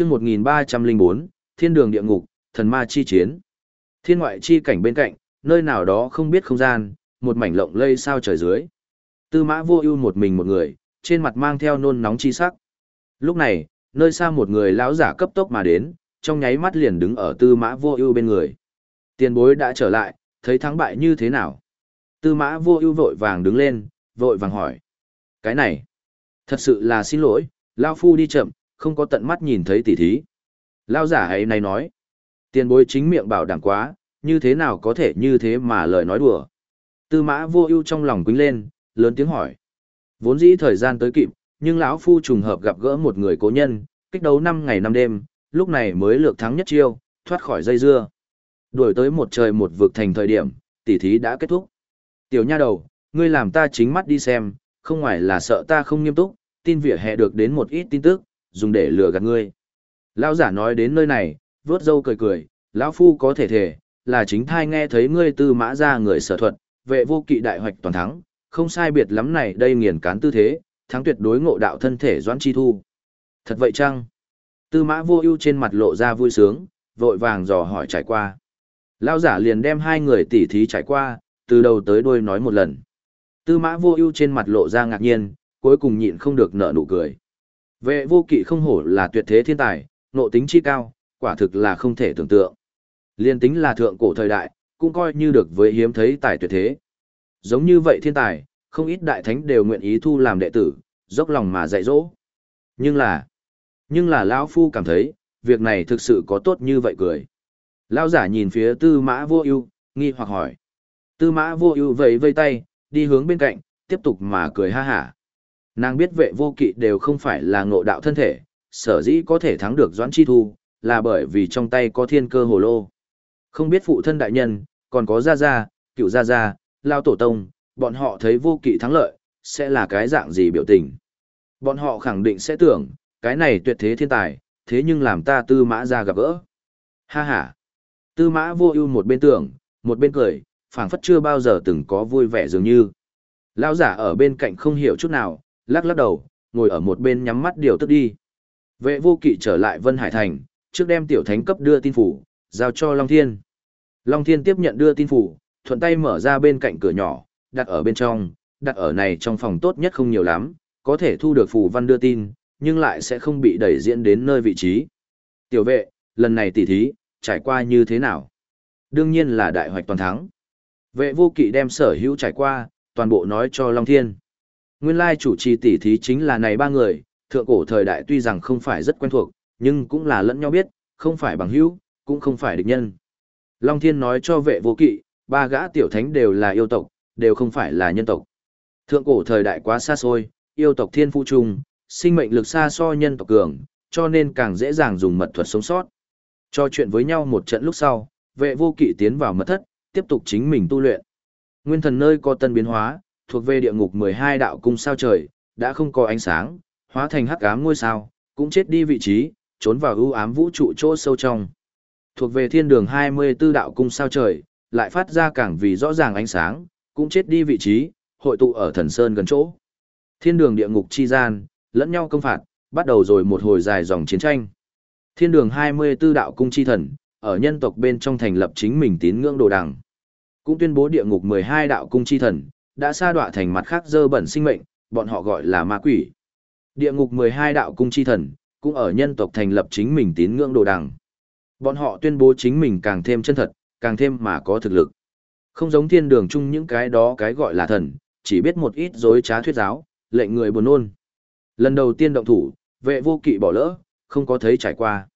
chương 1304, Thiên đường địa ngục, thần ma chi chiến. Thiên ngoại chi cảnh bên cạnh, nơi nào đó không biết không gian, một mảnh lộng lây sao trời dưới. Tư mã vô ưu một mình một người, trên mặt mang theo nôn nóng chi sắc. Lúc này, nơi xa một người lão giả cấp tốc mà đến, trong nháy mắt liền đứng ở tư mã vô ưu bên người. Tiền bối đã trở lại, thấy thắng bại như thế nào? Tư mã vô ưu vội vàng đứng lên, vội vàng hỏi. Cái này, thật sự là xin lỗi, Lao Phu đi chậm, không có tận mắt nhìn thấy tỉ thí. Lao giả ấy này nói, tiền bối chính miệng bảo đảm quá, như thế nào có thể như thế mà lời nói đùa. Tư mã vô ưu trong lòng quính lên, lớn tiếng hỏi. Vốn dĩ thời gian tới kịp, nhưng lão phu trùng hợp gặp gỡ một người cố nhân, kích đấu năm ngày năm đêm, lúc này mới lược thắng nhất chiêu, thoát khỏi dây dưa. Đuổi tới một trời một vực thành thời điểm, tỉ thí đã kết thúc. Tiểu nha đầu, ngươi làm ta chính mắt đi xem, không ngoài là sợ ta không nghiêm túc, tin vỉa hè được đến một ít tin tức, dùng để lừa gạt ngươi. Lão giả nói đến nơi này, vớt dâu cười cười, lão phu có thể thể, là chính thai nghe thấy ngươi tư mã ra người sở thuật, vệ vô kỵ đại hoạch toàn thắng, không sai biệt lắm này đây nghiền cán tư thế, thắng tuyệt đối ngộ đạo thân thể doãn chi thu. Thật vậy chăng? Tư mã vô ưu trên mặt lộ ra vui sướng, vội vàng dò hỏi trải qua. Lão giả liền đem hai người tỉ thí trải qua, từ đầu tới đuôi nói một lần. Tư mã vô ưu trên mặt lộ ra ngạc nhiên, cuối cùng nhịn không được nở nụ cười. Vệ vô kỵ không hổ là tuyệt thế thiên tài, nộ tính chi cao, quả thực là không thể tưởng tượng. Liên tính là thượng cổ thời đại, cũng coi như được với hiếm thấy tài tuyệt thế. Giống như vậy thiên tài, không ít đại thánh đều nguyện ý thu làm đệ tử, dốc lòng mà dạy dỗ. Nhưng là, nhưng là lão phu cảm thấy, việc này thực sự có tốt như vậy cười. Lão giả nhìn phía Tư Mã Vô Ưu, nghi hoặc hỏi. Tư Mã Vô Ưu vẫy vây tay, đi hướng bên cạnh, tiếp tục mà cười ha hả. Nàng biết vệ vô kỵ đều không phải là ngộ đạo thân thể, sở dĩ có thể thắng được Doãn Chi Thu, là bởi vì trong tay có thiên cơ hồ lô. Không biết phụ thân đại nhân, còn có gia gia, cựu gia gia, lao tổ tông, bọn họ thấy vô kỵ thắng lợi, sẽ là cái dạng gì biểu tình. Bọn họ khẳng định sẽ tưởng, cái này tuyệt thế thiên tài, thế nhưng làm ta tư mã ra gặp gỡ. Ha ha. Tư mã vô ưu một bên tưởng, một bên cười, phảng phất chưa bao giờ từng có vui vẻ dường như. Lão giả ở bên cạnh không hiểu chút nào, lắc lắc đầu, ngồi ở một bên nhắm mắt điều tức đi. Vệ vô kỵ trở lại Vân Hải Thành, trước đem tiểu thánh cấp đưa tin phủ, giao cho Long Thiên. Long Thiên tiếp nhận đưa tin phủ, thuận tay mở ra bên cạnh cửa nhỏ, đặt ở bên trong, đặt ở này trong phòng tốt nhất không nhiều lắm, có thể thu được phủ văn đưa tin, nhưng lại sẽ không bị đẩy diễn đến nơi vị trí. Tiểu vệ, lần này tỉ thí, trải qua như thế nào? Đương nhiên là đại hoạch toàn thắng. Vệ vô kỵ đem sở hữu trải qua, toàn bộ nói cho Long Thiên. Nguyên lai chủ trì tỉ thí chính là này ba người, thượng cổ thời đại tuy rằng không phải rất quen thuộc, nhưng cũng là lẫn nhau biết, không phải bằng hữu, cũng không phải địch nhân. Long Thiên nói cho vệ vô kỵ, ba gã tiểu thánh đều là yêu tộc, đều không phải là nhân tộc. Thượng cổ thời đại quá xa xôi, yêu tộc thiên phu trung, sinh mệnh lực xa so nhân tộc cường, cho nên càng dễ dàng dùng mật thuật sống sót. Cho chuyện với nhau một trận lúc sau, vệ vô kỵ tiến vào mật thất, tiếp tục chính mình tu luyện. Nguyên thần nơi có tân biến hóa, thuộc về địa ngục 12 đạo cung sao trời, đã không có ánh sáng, hóa thành hắc ám ngôi sao, cũng chết đi vị trí, trốn vào ưu ám vũ trụ chỗ sâu trong. Thuộc về thiên đường 24 đạo cung sao trời, lại phát ra càng vì rõ ràng ánh sáng, cũng chết đi vị trí, hội tụ ở thần sơn gần chỗ. Thiên đường địa ngục chi gian, lẫn nhau công phạt, bắt đầu rồi một hồi dài dòng chiến tranh. Thiên đường 24 đạo cung chi thần, ở nhân tộc bên trong thành lập chính mình tín ngưỡng đồ đằng. Cũng tuyên bố địa ngục 12 đạo cung chi thần, đã sa đọa thành mặt khác dơ bẩn sinh mệnh, bọn họ gọi là ma quỷ. Địa ngục 12 đạo cung chi thần, cũng ở nhân tộc thành lập chính mình tín ngưỡng đồ đằng. Bọn họ tuyên bố chính mình càng thêm chân thật, càng thêm mà có thực lực. Không giống thiên đường chung những cái đó cái gọi là thần, chỉ biết một ít dối trá thuyết giáo, lệnh người buồn nôn. Lần đầu tiên động thủ, vệ vô kỵ bỏ lỡ, không có thấy trải qua.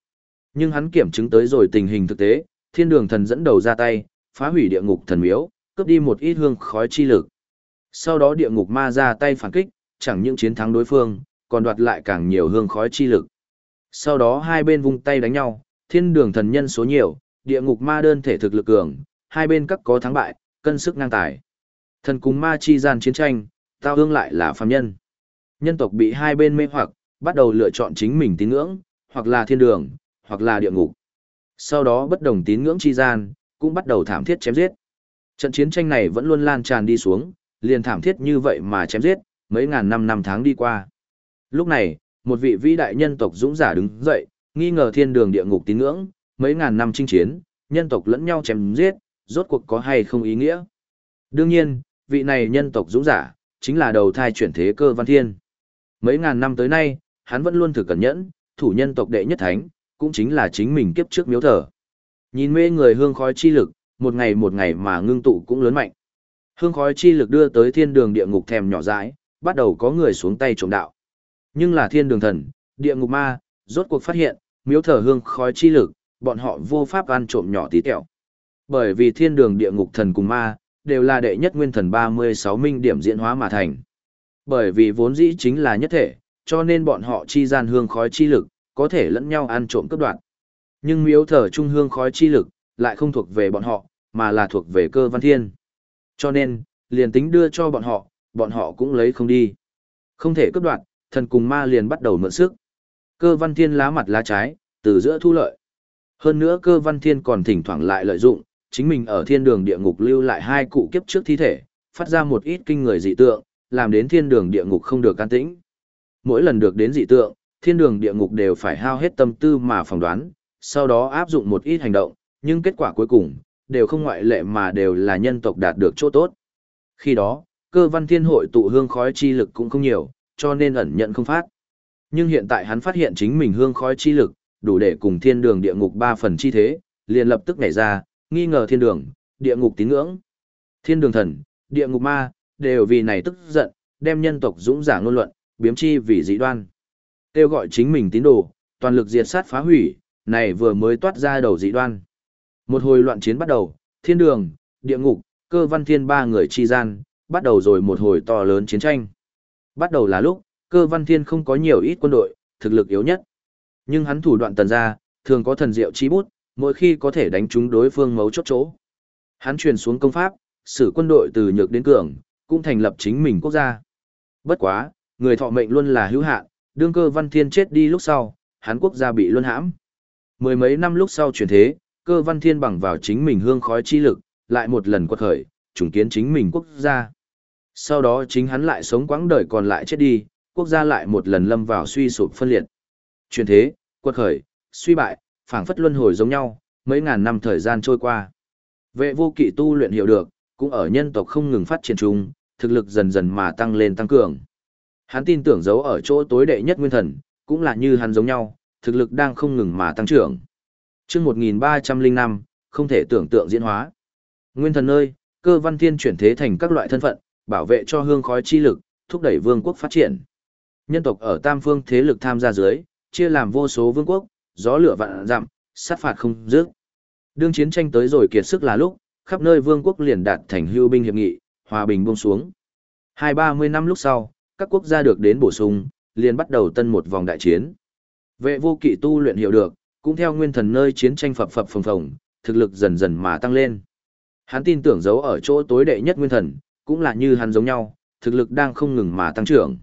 Nhưng hắn kiểm chứng tới rồi tình hình thực tế, thiên đường thần dẫn đầu ra tay, phá hủy địa ngục thần miếu, cướp đi một ít hương khói chi lực. Sau đó địa ngục ma ra tay phản kích, chẳng những chiến thắng đối phương, còn đoạt lại càng nhiều hương khói chi lực. Sau đó hai bên vung tay đánh nhau, thiên đường thần nhân số nhiều, địa ngục ma đơn thể thực lực cường, hai bên các có thắng bại, cân sức ngang tài. Thần cùng ma chi gian chiến tranh, tao hương lại là phàm nhân. Nhân tộc bị hai bên mê hoặc, bắt đầu lựa chọn chính mình tín ngưỡng, hoặc là thiên đường, hoặc là địa ngục. Sau đó bất đồng tín ngưỡng chi gian, cũng bắt đầu thảm thiết chém giết. Trận chiến tranh này vẫn luôn lan tràn đi xuống, liền thảm thiết như vậy mà chém giết, mấy ngàn năm năm tháng đi qua. Lúc này, một vị vĩ đại nhân tộc dũng giả đứng dậy, Nghi ngờ thiên đường địa ngục tín ngưỡng, mấy ngàn năm chinh chiến, nhân tộc lẫn nhau chém giết, rốt cuộc có hay không ý nghĩa. Đương nhiên, vị này nhân tộc dũng giả, chính là đầu thai chuyển thế cơ văn thiên. Mấy ngàn năm tới nay, hắn vẫn luôn thử cẩn nhẫn, thủ nhân tộc đệ nhất thánh, cũng chính là chính mình kiếp trước miếu thờ. Nhìn mê người hương khói chi lực, một ngày một ngày mà ngưng tụ cũng lớn mạnh. Hương khói chi lực đưa tới thiên đường địa ngục thèm nhỏ dãi, bắt đầu có người xuống tay trộm đạo. Nhưng là thiên đường thần, địa ngục ma, rốt cuộc phát hiện, miếu thờ hương khói chi lực, bọn họ vô pháp ăn trộm nhỏ tí tẹo. Bởi vì thiên đường địa ngục thần cùng ma, đều là đệ nhất nguyên thần 36 minh điểm diễn hóa mà thành. Bởi vì vốn dĩ chính là nhất thể, cho nên bọn họ chi gian hương khói chi lực, có thể lẫn nhau ăn trộm cấp đoạn. Nhưng miếu thờ trung hương khói chi lực, lại không thuộc về bọn họ, mà là thuộc về cơ văn thiên. Cho nên, liền tính đưa cho bọn họ, bọn họ cũng lấy không đi. Không thể cấp đoạt, thần cùng ma liền bắt đầu mượn sức. Cơ văn thiên lá mặt lá trái, từ giữa thu lợi. Hơn nữa cơ văn thiên còn thỉnh thoảng lại lợi dụng, chính mình ở thiên đường địa ngục lưu lại hai cụ kiếp trước thi thể, phát ra một ít kinh người dị tượng, làm đến thiên đường địa ngục không được can tĩnh. Mỗi lần được đến dị tượng, thiên đường địa ngục đều phải hao hết tâm tư mà phỏng đoán, sau đó áp dụng một ít hành động, nhưng kết quả cuối cùng, đều không ngoại lệ mà đều là nhân tộc đạt được chỗ tốt. Khi đó, cơ văn thiên hội tụ hương khói chi lực cũng không nhiều, cho nên ẩn nhận không phát. Nhưng hiện tại hắn phát hiện chính mình hương khói chi lực, đủ để cùng thiên đường địa ngục ba phần chi thế, liền lập tức nhảy ra, nghi ngờ thiên đường, địa ngục tín ngưỡng. Thiên đường thần, địa ngục ma, đều vì này tức giận, đem nhân tộc dũng giả ngôn luận, biếm chi vì dị đoan. Kêu gọi chính mình tín đồ, toàn lực diệt sát phá hủy, này vừa mới toát ra đầu dị đoan. Một hồi loạn chiến bắt đầu, thiên đường, địa ngục, cơ văn thiên ba người chi gian, bắt đầu rồi một hồi to lớn chiến tranh. Bắt đầu là lúc, cơ văn thiên không có nhiều ít quân đội, thực lực yếu nhất. Nhưng hắn thủ đoạn tần ra, thường có thần diệu chi bút, mỗi khi có thể đánh trúng đối phương mấu chốt chỗ. Hắn truyền xuống công pháp, sử quân đội từ nhược đến cường, cũng thành lập chính mình quốc gia. Bất quá, người thọ mệnh luôn là hữu hạn, đương cơ văn thiên chết đi lúc sau, hắn quốc gia bị luân hãm. Mười mấy năm lúc sau chuyển thế, cơ văn thiên bằng vào chính mình hương khói chi lực, lại một lần quật khởi, trùng kiến chính mình quốc gia. Sau đó chính hắn lại sống quãng đời còn lại chết đi, quốc gia lại một lần lâm vào suy sụp phân liệt. Chuyển thế, quật khởi, suy bại, phảng phất luân hồi giống nhau, mấy ngàn năm thời gian trôi qua. Vệ vô kỵ tu luyện hiểu được, cũng ở nhân tộc không ngừng phát triển chung, thực lực dần dần mà tăng lên tăng cường. Hắn tin tưởng giấu ở chỗ tối đệ nhất nguyên thần, cũng là như hắn giống nhau, thực lực đang không ngừng mà tăng trưởng. Chương 1305, không thể tưởng tượng diễn hóa. Nguyên thần nơi, cơ văn thiên chuyển thế thành các loại thân phận, bảo vệ cho hương khói chi lực, thúc đẩy vương quốc phát triển. Nhân tộc ở tam phương thế lực tham gia dưới, chia làm vô số vương quốc, gió lửa vạn dặm, sát phạt không dứt. Đương chiến tranh tới rồi kiệt sức là lúc, khắp nơi vương quốc liền đạt thành hưu binh hiệp nghị, hòa bình buông xuống. Hai ba mươi năm lúc sau, các quốc gia được đến bổ sung, liền bắt đầu tân một vòng đại chiến. Vệ vô kỵ tu luyện hiểu được, cũng theo nguyên thần nơi chiến tranh phập phập phồng phồng, thực lực dần dần mà tăng lên. Hắn tin tưởng giấu ở chỗ tối đệ nhất nguyên thần, cũng là như hắn giống nhau, thực lực đang không ngừng mà tăng trưởng.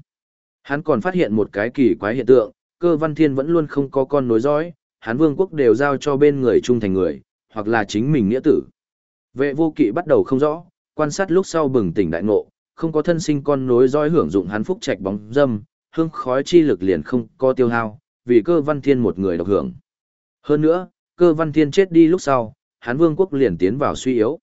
Hắn còn phát hiện một cái kỳ quái hiện tượng, cơ văn thiên vẫn luôn không có con nối dõi, hắn vương quốc đều giao cho bên người trung thành người, hoặc là chính mình nghĩa tử. Vệ vô kỵ bắt đầu không rõ, quan sát lúc sau bừng tỉnh đại ngộ, không có thân sinh con nối dõi hưởng dụng hắn phúc trạch bóng dâm, hương khói chi lực liền không có tiêu hao, vì cơ văn thiên một người độc hưởng. Hơn nữa, cơ văn thiên chết đi lúc sau, hắn vương quốc liền tiến vào suy yếu.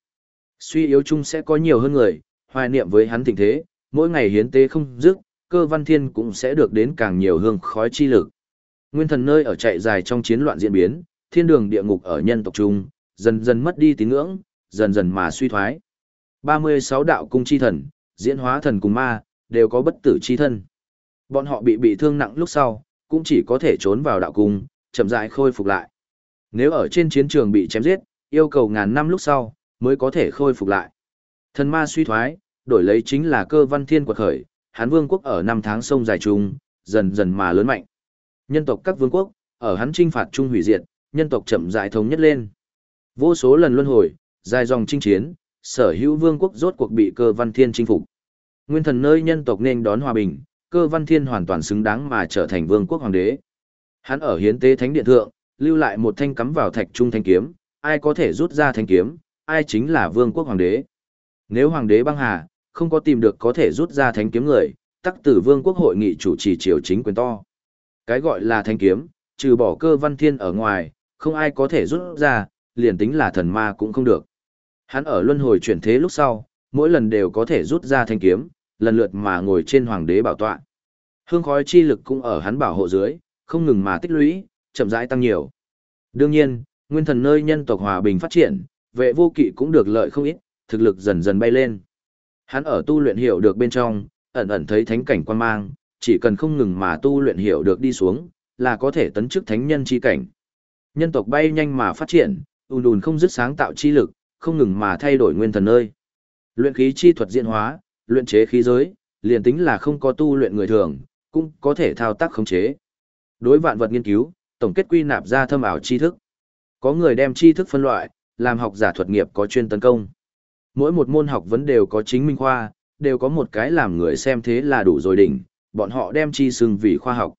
Suy yếu chung sẽ có nhiều hơn người, hoài niệm với hắn tình thế, mỗi ngày hiến tế không dứt, cơ văn thiên cũng sẽ được đến càng nhiều hương khói chi lực. Nguyên thần nơi ở chạy dài trong chiến loạn diễn biến, thiên đường địa ngục ở nhân tộc trung, dần dần mất đi tín ngưỡng, dần dần mà suy thoái. 36 đạo cung chi thần, diễn hóa thần cùng ma, đều có bất tử chi thân. Bọn họ bị bị thương nặng lúc sau, cũng chỉ có thể trốn vào đạo cung, chậm rãi khôi phục lại. Nếu ở trên chiến trường bị chém giết, yêu cầu ngàn năm lúc sau, mới có thể khôi phục lại. Thần ma suy thoái, đổi lấy chính là cơ văn thiên quật khởi, Hán vương quốc ở năm tháng sông dài trung, dần dần mà lớn mạnh. Nhân tộc các vương quốc, ở hắn trinh phạt trung hủy diệt, nhân tộc chậm rãi thống nhất lên. Vô số lần luân hồi, dài dòng chinh chiến, sở hữu vương quốc rốt cuộc bị cơ văn thiên chinh phục. Nguyên thần nơi nhân tộc nên đón hòa bình, cơ văn thiên hoàn toàn xứng đáng mà trở thành vương quốc hoàng đế. Hắn ở hiến tế thánh điện thượng, lưu lại một thanh cắm vào thạch trung thanh kiếm, ai có thể rút ra thanh kiếm, ai chính là vương quốc hoàng đế. Nếu hoàng đế băng hà, không có tìm được có thể rút ra thanh kiếm người, tắc tử vương quốc hội nghị chủ trì triều chính quyền to. Cái gọi là thanh kiếm, trừ bỏ cơ văn thiên ở ngoài, không ai có thể rút ra, liền tính là thần ma cũng không được. Hắn ở luân hồi chuyển thế lúc sau, mỗi lần đều có thể rút ra thanh kiếm, lần lượt mà ngồi trên hoàng đế bảo tọa. Hương khói chi lực cũng ở hắn bảo hộ dưới, không ngừng mà tích lũy, chậm rãi tăng nhiều. Đương nhiên, nguyên thần nơi nhân tộc hòa bình phát triển, vệ vô kỵ cũng được lợi không ít, thực lực dần dần bay lên. Hắn ở tu luyện hiểu được bên trong, ẩn ẩn thấy thánh cảnh quan mang, chỉ cần không ngừng mà tu luyện hiểu được đi xuống, là có thể tấn chức thánh nhân chi cảnh. Nhân tộc bay nhanh mà phát triển, ùn ùn không dứt sáng tạo chi lực, không ngừng mà thay đổi nguyên thần nơi. Luyện khí chi thuật diễn hóa, luyện chế khí giới, liền tính là không có tu luyện người thường, cũng có thể thao tác khống chế. Đối vạn vật nghiên cứu, tổng kết quy nạp ra thâm ảo tri thức. Có người đem tri thức phân loại, làm học giả thuật nghiệp có chuyên tấn công. Mỗi một môn học vấn đều có chính minh khoa, đều có một cái làm người xem thế là đủ rồi đỉnh, bọn họ đem chi xưng vì khoa học.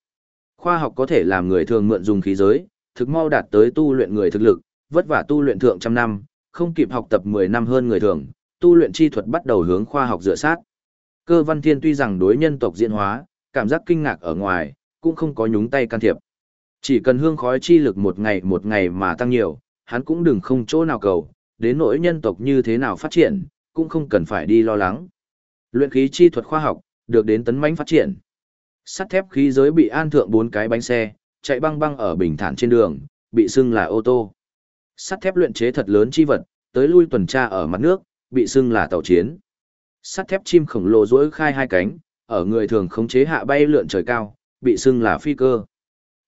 Khoa học có thể làm người thường mượn dùng khí giới, thực mau đạt tới tu luyện người thực lực, vất vả tu luyện thượng trăm năm, không kịp học tập 10 năm hơn người thường, tu luyện chi thuật bắt đầu hướng khoa học dựa sát. Cơ văn thiên tuy rằng đối nhân tộc diễn hóa, cảm giác kinh ngạc ở ngoài, cũng không có nhúng tay can thiệp. Chỉ cần hương khói chi lực một ngày một ngày mà tăng nhiều, hắn cũng đừng không chỗ nào cầu, đến nỗi nhân tộc như thế nào phát triển, cũng không cần phải đi lo lắng. Luyện khí chi thuật khoa học, được đến tấn mãnh phát triển. Sắt thép khí giới bị an thượng bốn cái bánh xe, chạy băng băng ở bình thản trên đường, bị xưng là ô tô. Sắt thép luyện chế thật lớn chi vật, tới lui tuần tra ở mặt nước, bị xưng là tàu chiến. Sắt thép chim khổng lồ duỗi khai hai cánh, ở người thường khống chế hạ bay lượn trời cao, bị xưng là phi cơ.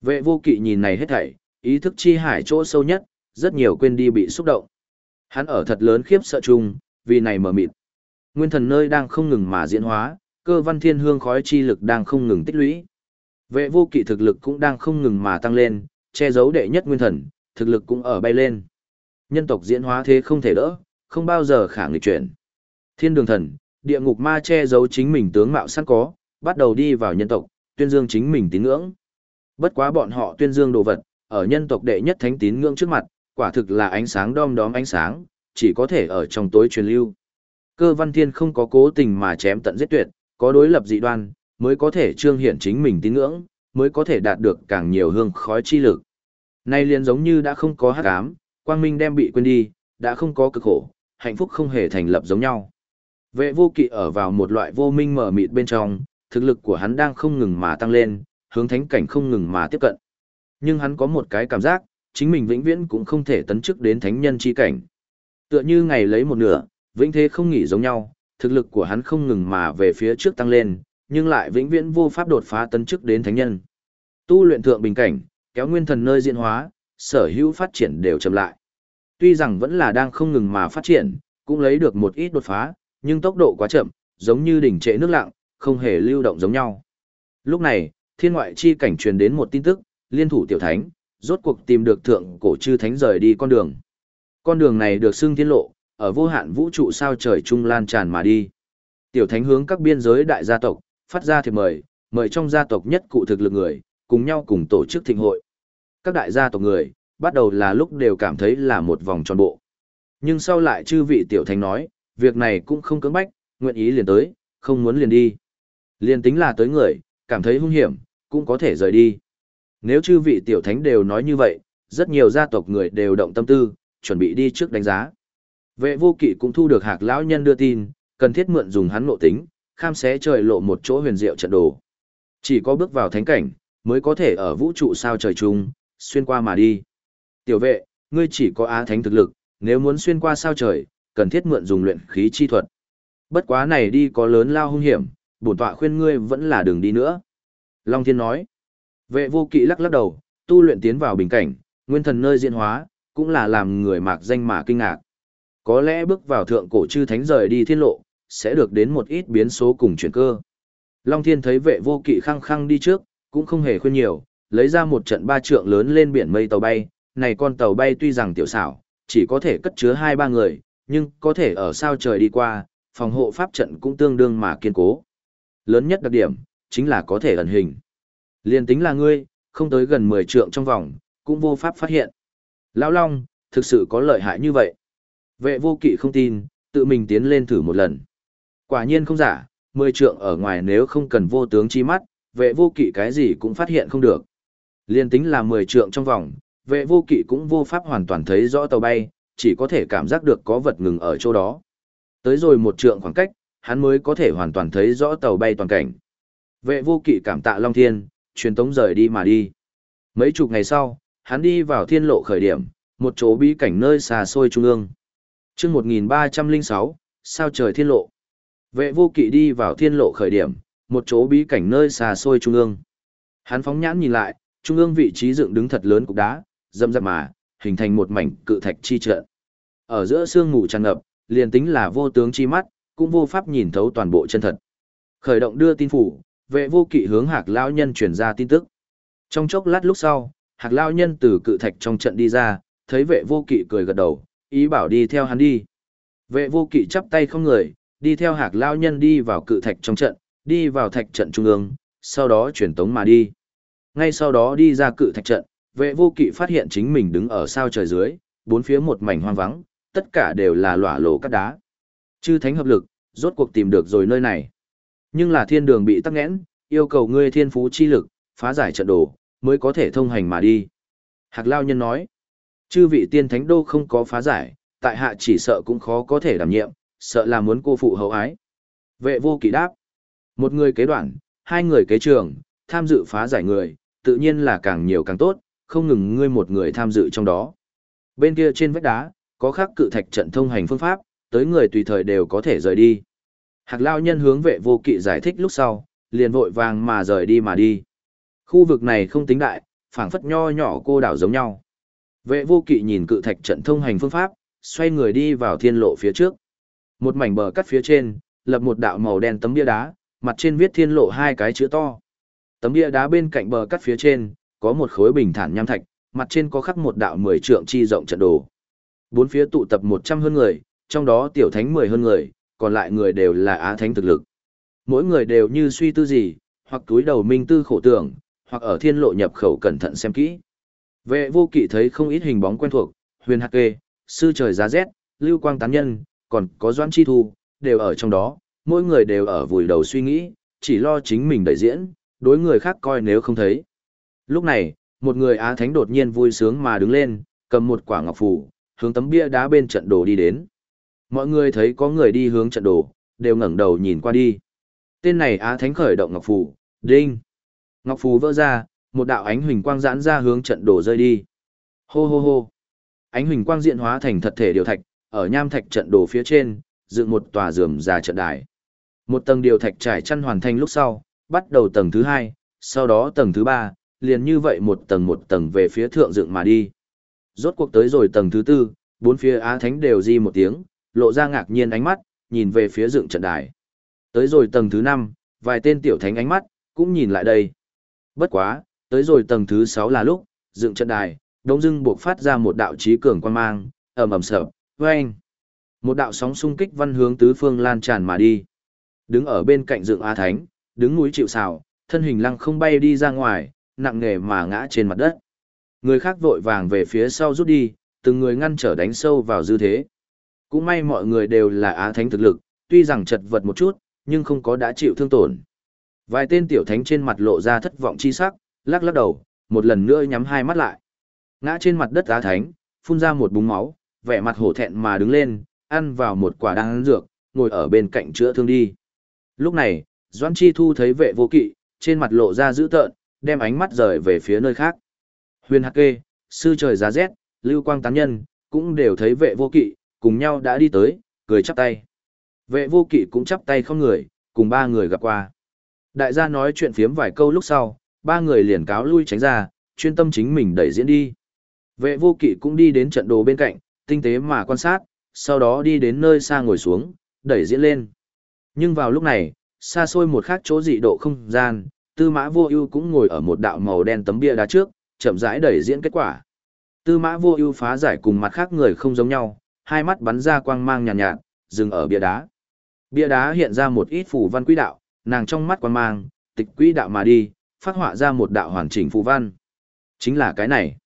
Vệ vô kỵ nhìn này hết thảy, ý thức chi hải chỗ sâu nhất, rất nhiều quên đi bị xúc động. Hắn ở thật lớn khiếp sợ chung, vì này mở mịt. Nguyên thần nơi đang không ngừng mà diễn hóa, cơ văn thiên hương khói chi lực đang không ngừng tích lũy. Vệ vô kỵ thực lực cũng đang không ngừng mà tăng lên, che giấu đệ nhất nguyên thần, thực lực cũng ở bay lên. Nhân tộc diễn hóa thế không thể đỡ, không bao giờ khả nghịch chuyển. Thiên đường thần, địa ngục ma che giấu chính mình tướng mạo sẵn có, bắt đầu đi vào nhân tộc, tuyên dương chính mình tín ngưỡng. Bất quá bọn họ tuyên dương đồ vật, ở nhân tộc đệ nhất thánh tín ngưỡng trước mặt, quả thực là ánh sáng đom đóm ánh sáng, chỉ có thể ở trong tối truyền lưu. Cơ văn thiên không có cố tình mà chém tận giết tuyệt, có đối lập dị đoan, mới có thể trương hiển chính mình tín ngưỡng, mới có thể đạt được càng nhiều hương khói chi lực. Nay liền giống như đã không có hắc ám, quang minh đem bị quên đi, đã không có cực khổ, hạnh phúc không hề thành lập giống nhau. Vệ vô kỵ ở vào một loại vô minh mở mịt bên trong, thực lực của hắn đang không ngừng mà tăng lên, hướng thánh cảnh không ngừng mà tiếp cận. Nhưng hắn có một cái cảm giác, chính mình vĩnh viễn cũng không thể tấn chức đến thánh nhân chi cảnh. Tựa như ngày lấy một nửa, vĩnh thế không nghỉ giống nhau, thực lực của hắn không ngừng mà về phía trước tăng lên, nhưng lại vĩnh viễn vô pháp đột phá tấn chức đến thánh nhân. Tu luyện thượng bình cảnh, kéo nguyên thần nơi diễn hóa, sở hữu phát triển đều chậm lại. Tuy rằng vẫn là đang không ngừng mà phát triển, cũng lấy được một ít đột phá, nhưng tốc độ quá chậm, giống như đỉnh trệ nước lặng, không hề lưu động giống nhau. Lúc này, thiên ngoại chi cảnh truyền đến một tin tức, liên thủ tiểu thánh, rốt cuộc tìm được thượng cổ chư thánh rời đi con đường. Con đường này được xưng thiên lộ, ở vô hạn vũ trụ sao trời trung lan tràn mà đi. Tiểu thánh hướng các biên giới đại gia tộc, phát ra thiệp mời, mời trong gia tộc nhất cụ thực lực người, cùng nhau cùng tổ chức thịnh hội. Các đại gia tộc người, bắt đầu là lúc đều cảm thấy là một vòng tròn bộ. Nhưng sau lại chư vị tiểu thánh nói, việc này cũng không cưỡng bách, nguyện ý liền tới, không muốn liền đi. Liền tính là tới người, cảm thấy hung hiểm, cũng có thể rời đi. Nếu chư vị tiểu thánh đều nói như vậy, rất nhiều gia tộc người đều động tâm tư, chuẩn bị đi trước đánh giá. Vệ vô kỵ cũng thu được hạc lão nhân đưa tin, cần thiết mượn dùng hắn nộ tính, kham xé trời lộ một chỗ huyền diệu trận đồ. Chỉ có bước vào thánh cảnh, mới có thể ở vũ trụ sao trời chung, xuyên qua mà đi. Tiểu vệ, ngươi chỉ có á thánh thực lực, nếu muốn xuyên qua sao trời, cần thiết mượn dùng luyện khí chi thuật. Bất quá này đi có lớn lao hung hiểm, bổn tọa khuyên ngươi vẫn là đường đi nữa. Long Thiên nói, vệ vô kỵ lắc lắc đầu, tu luyện tiến vào bình cảnh, nguyên thần nơi diễn hóa, cũng là làm người mạc danh mà kinh ngạc. Có lẽ bước vào thượng cổ chư thánh rời đi thiên lộ, sẽ được đến một ít biến số cùng chuyển cơ. Long Thiên thấy vệ vô kỵ khăng khăng đi trước, cũng không hề khuyên nhiều, lấy ra một trận ba trượng lớn lên biển mây tàu bay, này con tàu bay tuy rằng tiểu xảo, chỉ có thể cất chứa hai ba người, nhưng có thể ở sao trời đi qua, phòng hộ pháp trận cũng tương đương mà kiên cố. Lớn nhất đặc điểm, chính là có thể ẩn hình. Liên tính là ngươi, không tới gần 10 trượng trong vòng, cũng vô pháp phát hiện. Lão Long, thực sự có lợi hại như vậy. Vệ vô kỵ không tin, tự mình tiến lên thử một lần. Quả nhiên không giả, 10 trượng ở ngoài nếu không cần vô tướng chi mắt, vệ vô kỵ cái gì cũng phát hiện không được. Liên tính là 10 trượng trong vòng, vệ vô kỵ cũng vô pháp hoàn toàn thấy rõ tàu bay, chỉ có thể cảm giác được có vật ngừng ở chỗ đó. Tới rồi một trượng khoảng cách, hắn mới có thể hoàn toàn thấy rõ tàu bay toàn cảnh. Vệ vô kỵ cảm tạ Long Thiên, truyền tống rời đi mà đi. Mấy chục ngày sau, hắn đi vào thiên lộ khởi điểm, một chỗ bí cảnh nơi xa xôi trung ương. chương 1306, sao trời thiên lộ. Vệ vô kỵ đi vào thiên lộ khởi điểm, một chỗ bí cảnh nơi xa xôi trung ương. Hắn phóng nhãn nhìn lại, trung ương vị trí dựng đứng thật lớn cục đá, dâm dập mà, hình thành một mảnh cự thạch chi trợ. Ở giữa sương mù tràn ngập, liền tính là vô tướng chi mắt, cũng vô pháp nhìn thấu toàn bộ chân thật. Khởi động đưa tin phủ, vệ vô kỵ hướng hạc lão nhân truyền ra tin tức. Trong chốc lát lúc sau, hạc lão nhân từ cự thạch trong trận đi ra, thấy vệ vô kỵ cười gật đầu, ý bảo đi theo hắn đi. Vệ vô kỵ chắp tay không người, đi theo hạc lão nhân đi vào cự thạch trong trận, đi vào thạch trận trung ương, sau đó chuyển tống mà đi. Ngay sau đó đi ra cự thạch trận, vệ vô kỵ phát hiện chính mình đứng ở sao trời dưới, bốn phía một mảnh hoang vắng, tất cả đều là lỏa lộ cát đá. Chư thánh hợp lực, rốt cuộc tìm được rồi nơi này. Nhưng là thiên đường bị tắc nghẽn, yêu cầu ngươi thiên phú chi lực, phá giải trận đồ, mới có thể thông hành mà đi. Hạc Lao Nhân nói, chư vị tiên thánh đô không có phá giải, tại hạ chỉ sợ cũng khó có thể đảm nhiệm, sợ là muốn cô phụ hậu ái. Vệ vô kỵ đáp, một người kế đoạn, hai người kế trường, tham dự phá giải người, tự nhiên là càng nhiều càng tốt, không ngừng ngươi một người tham dự trong đó. Bên kia trên vách đá, có khắc cự thạch trận thông hành phương pháp, tới người tùy thời đều có thể rời đi. Hạc Lao Nhân hướng vệ vô kỵ giải thích lúc sau, liền vội vàng mà rời đi mà đi. Khu vực này không tính đại, phảng phất nho nhỏ cô đảo giống nhau. Vệ vô kỵ nhìn cự thạch trận thông hành phương pháp, xoay người đi vào thiên lộ phía trước. Một mảnh bờ cắt phía trên, lập một đạo màu đen tấm bia đá, mặt trên viết thiên lộ hai cái chữ to. Tấm bia đá bên cạnh bờ cắt phía trên, có một khối bình thản nham thạch, mặt trên có khắc một đạo mười trượng chi rộng trận đồ. Bốn phía tụ tập một trăm hơn người, trong đó tiểu thánh mười hơn người, còn lại người đều là á thánh thực lực. Mỗi người đều như suy tư gì, hoặc túi đầu minh tư khổ tưởng, hoặc ở thiên lộ nhập khẩu cẩn thận xem kỹ. Vệ vô kỵ thấy không ít hình bóng quen thuộc, huyền hạc kê, sư trời giá rét, lưu quang tán nhân, còn có doãn chi thu, đều ở trong đó, mỗi người đều ở vùi đầu suy nghĩ, chỉ lo chính mình đại diễn, đối người khác coi nếu không thấy. Lúc này, một người Á Thánh đột nhiên vui sướng mà đứng lên, cầm một quả ngọc phù, hướng tấm bia đá bên trận đồ đi đến. Mọi người thấy có người đi hướng trận đồ, đều ngẩng đầu nhìn qua đi. Tên này Á Thánh khởi động ngọc phù, đinh. Ngọc phù vỡ ra, một đạo ánh huỳnh quang giãn ra hướng trận đồ rơi đi. Hô hô hô. Ánh huỳnh quang diện hóa thành thật thể điều thạch, ở nham thạch trận đồ phía trên, dựng một tòa rườm già trận đài. Một tầng điều thạch trải chăn hoàn thành lúc sau, bắt đầu tầng thứ hai, sau đó tầng thứ ba, liền như vậy một tầng một tầng về phía thượng dựng mà đi. Rốt cuộc tới rồi tầng thứ tư, bốn phía Á Thánh đều di một tiếng, lộ ra ngạc nhiên ánh mắt, nhìn về phía dựng trận đài. Tới rồi tầng thứ năm, vài tên tiểu thánh ánh mắt, cũng nhìn lại đây. Bất quá, tới rồi tầng thứ sáu là lúc, dựng trận đài, đống dưng buộc phát ra một đạo trí cường quan mang, ầm ầm sợ, vang. Một đạo sóng xung kích văn hướng tứ phương lan tràn mà đi. Đứng ở bên cạnh dựng A Thánh, đứng núi chịu sào, thân hình lăng không bay đi ra ngoài, nặng nề mà ngã trên mặt đất. Người khác vội vàng về phía sau rút đi, từng người ngăn trở đánh sâu vào dư thế. Cũng may mọi người đều là á thánh thực lực, tuy rằng chật vật một chút, nhưng không có đã chịu thương tổn. Vài tên tiểu thánh trên mặt lộ ra thất vọng chi sắc, lắc lắc đầu, một lần nữa nhắm hai mắt lại. Ngã trên mặt đất á thánh, phun ra một búng máu, vẻ mặt hổ thẹn mà đứng lên, ăn vào một quả đan dược, ngồi ở bên cạnh chữa thương đi. Lúc này, Doan Chi Thu thấy vệ vô kỵ, trên mặt lộ ra dữ tợn, đem ánh mắt rời về phía nơi khác. Huyền Hạc Kê, sư trời giá rét, lưu quang tán nhân, cũng đều thấy vệ vô kỵ, cùng nhau đã đi tới, cười chắp tay. Vệ vô kỵ cũng chắp tay không người, cùng ba người gặp qua. Đại gia nói chuyện phiếm vài câu lúc sau, ba người liền cáo lui tránh ra, chuyên tâm chính mình đẩy diễn đi. Vệ vô kỵ cũng đi đến trận đồ bên cạnh, tinh tế mà quan sát, sau đó đi đến nơi xa ngồi xuống, đẩy diễn lên. Nhưng vào lúc này, xa xôi một khác chỗ dị độ không gian, tư mã vô ưu cũng ngồi ở một đạo màu đen tấm bia đá trước, chậm rãi đẩy diễn kết quả. Tư mã vô ưu phá giải cùng mặt khác người không giống nhau, hai mắt bắn ra quang mang nhàn nhạt, nhạt, dừng ở bia đá. Bia đá hiện ra một ít phù văn quỹ đạo, nàng trong mắt quang mang, tịch quỹ đạo mà đi, phát họa ra một đạo hoàn chỉnh phù văn. Chính là cái này.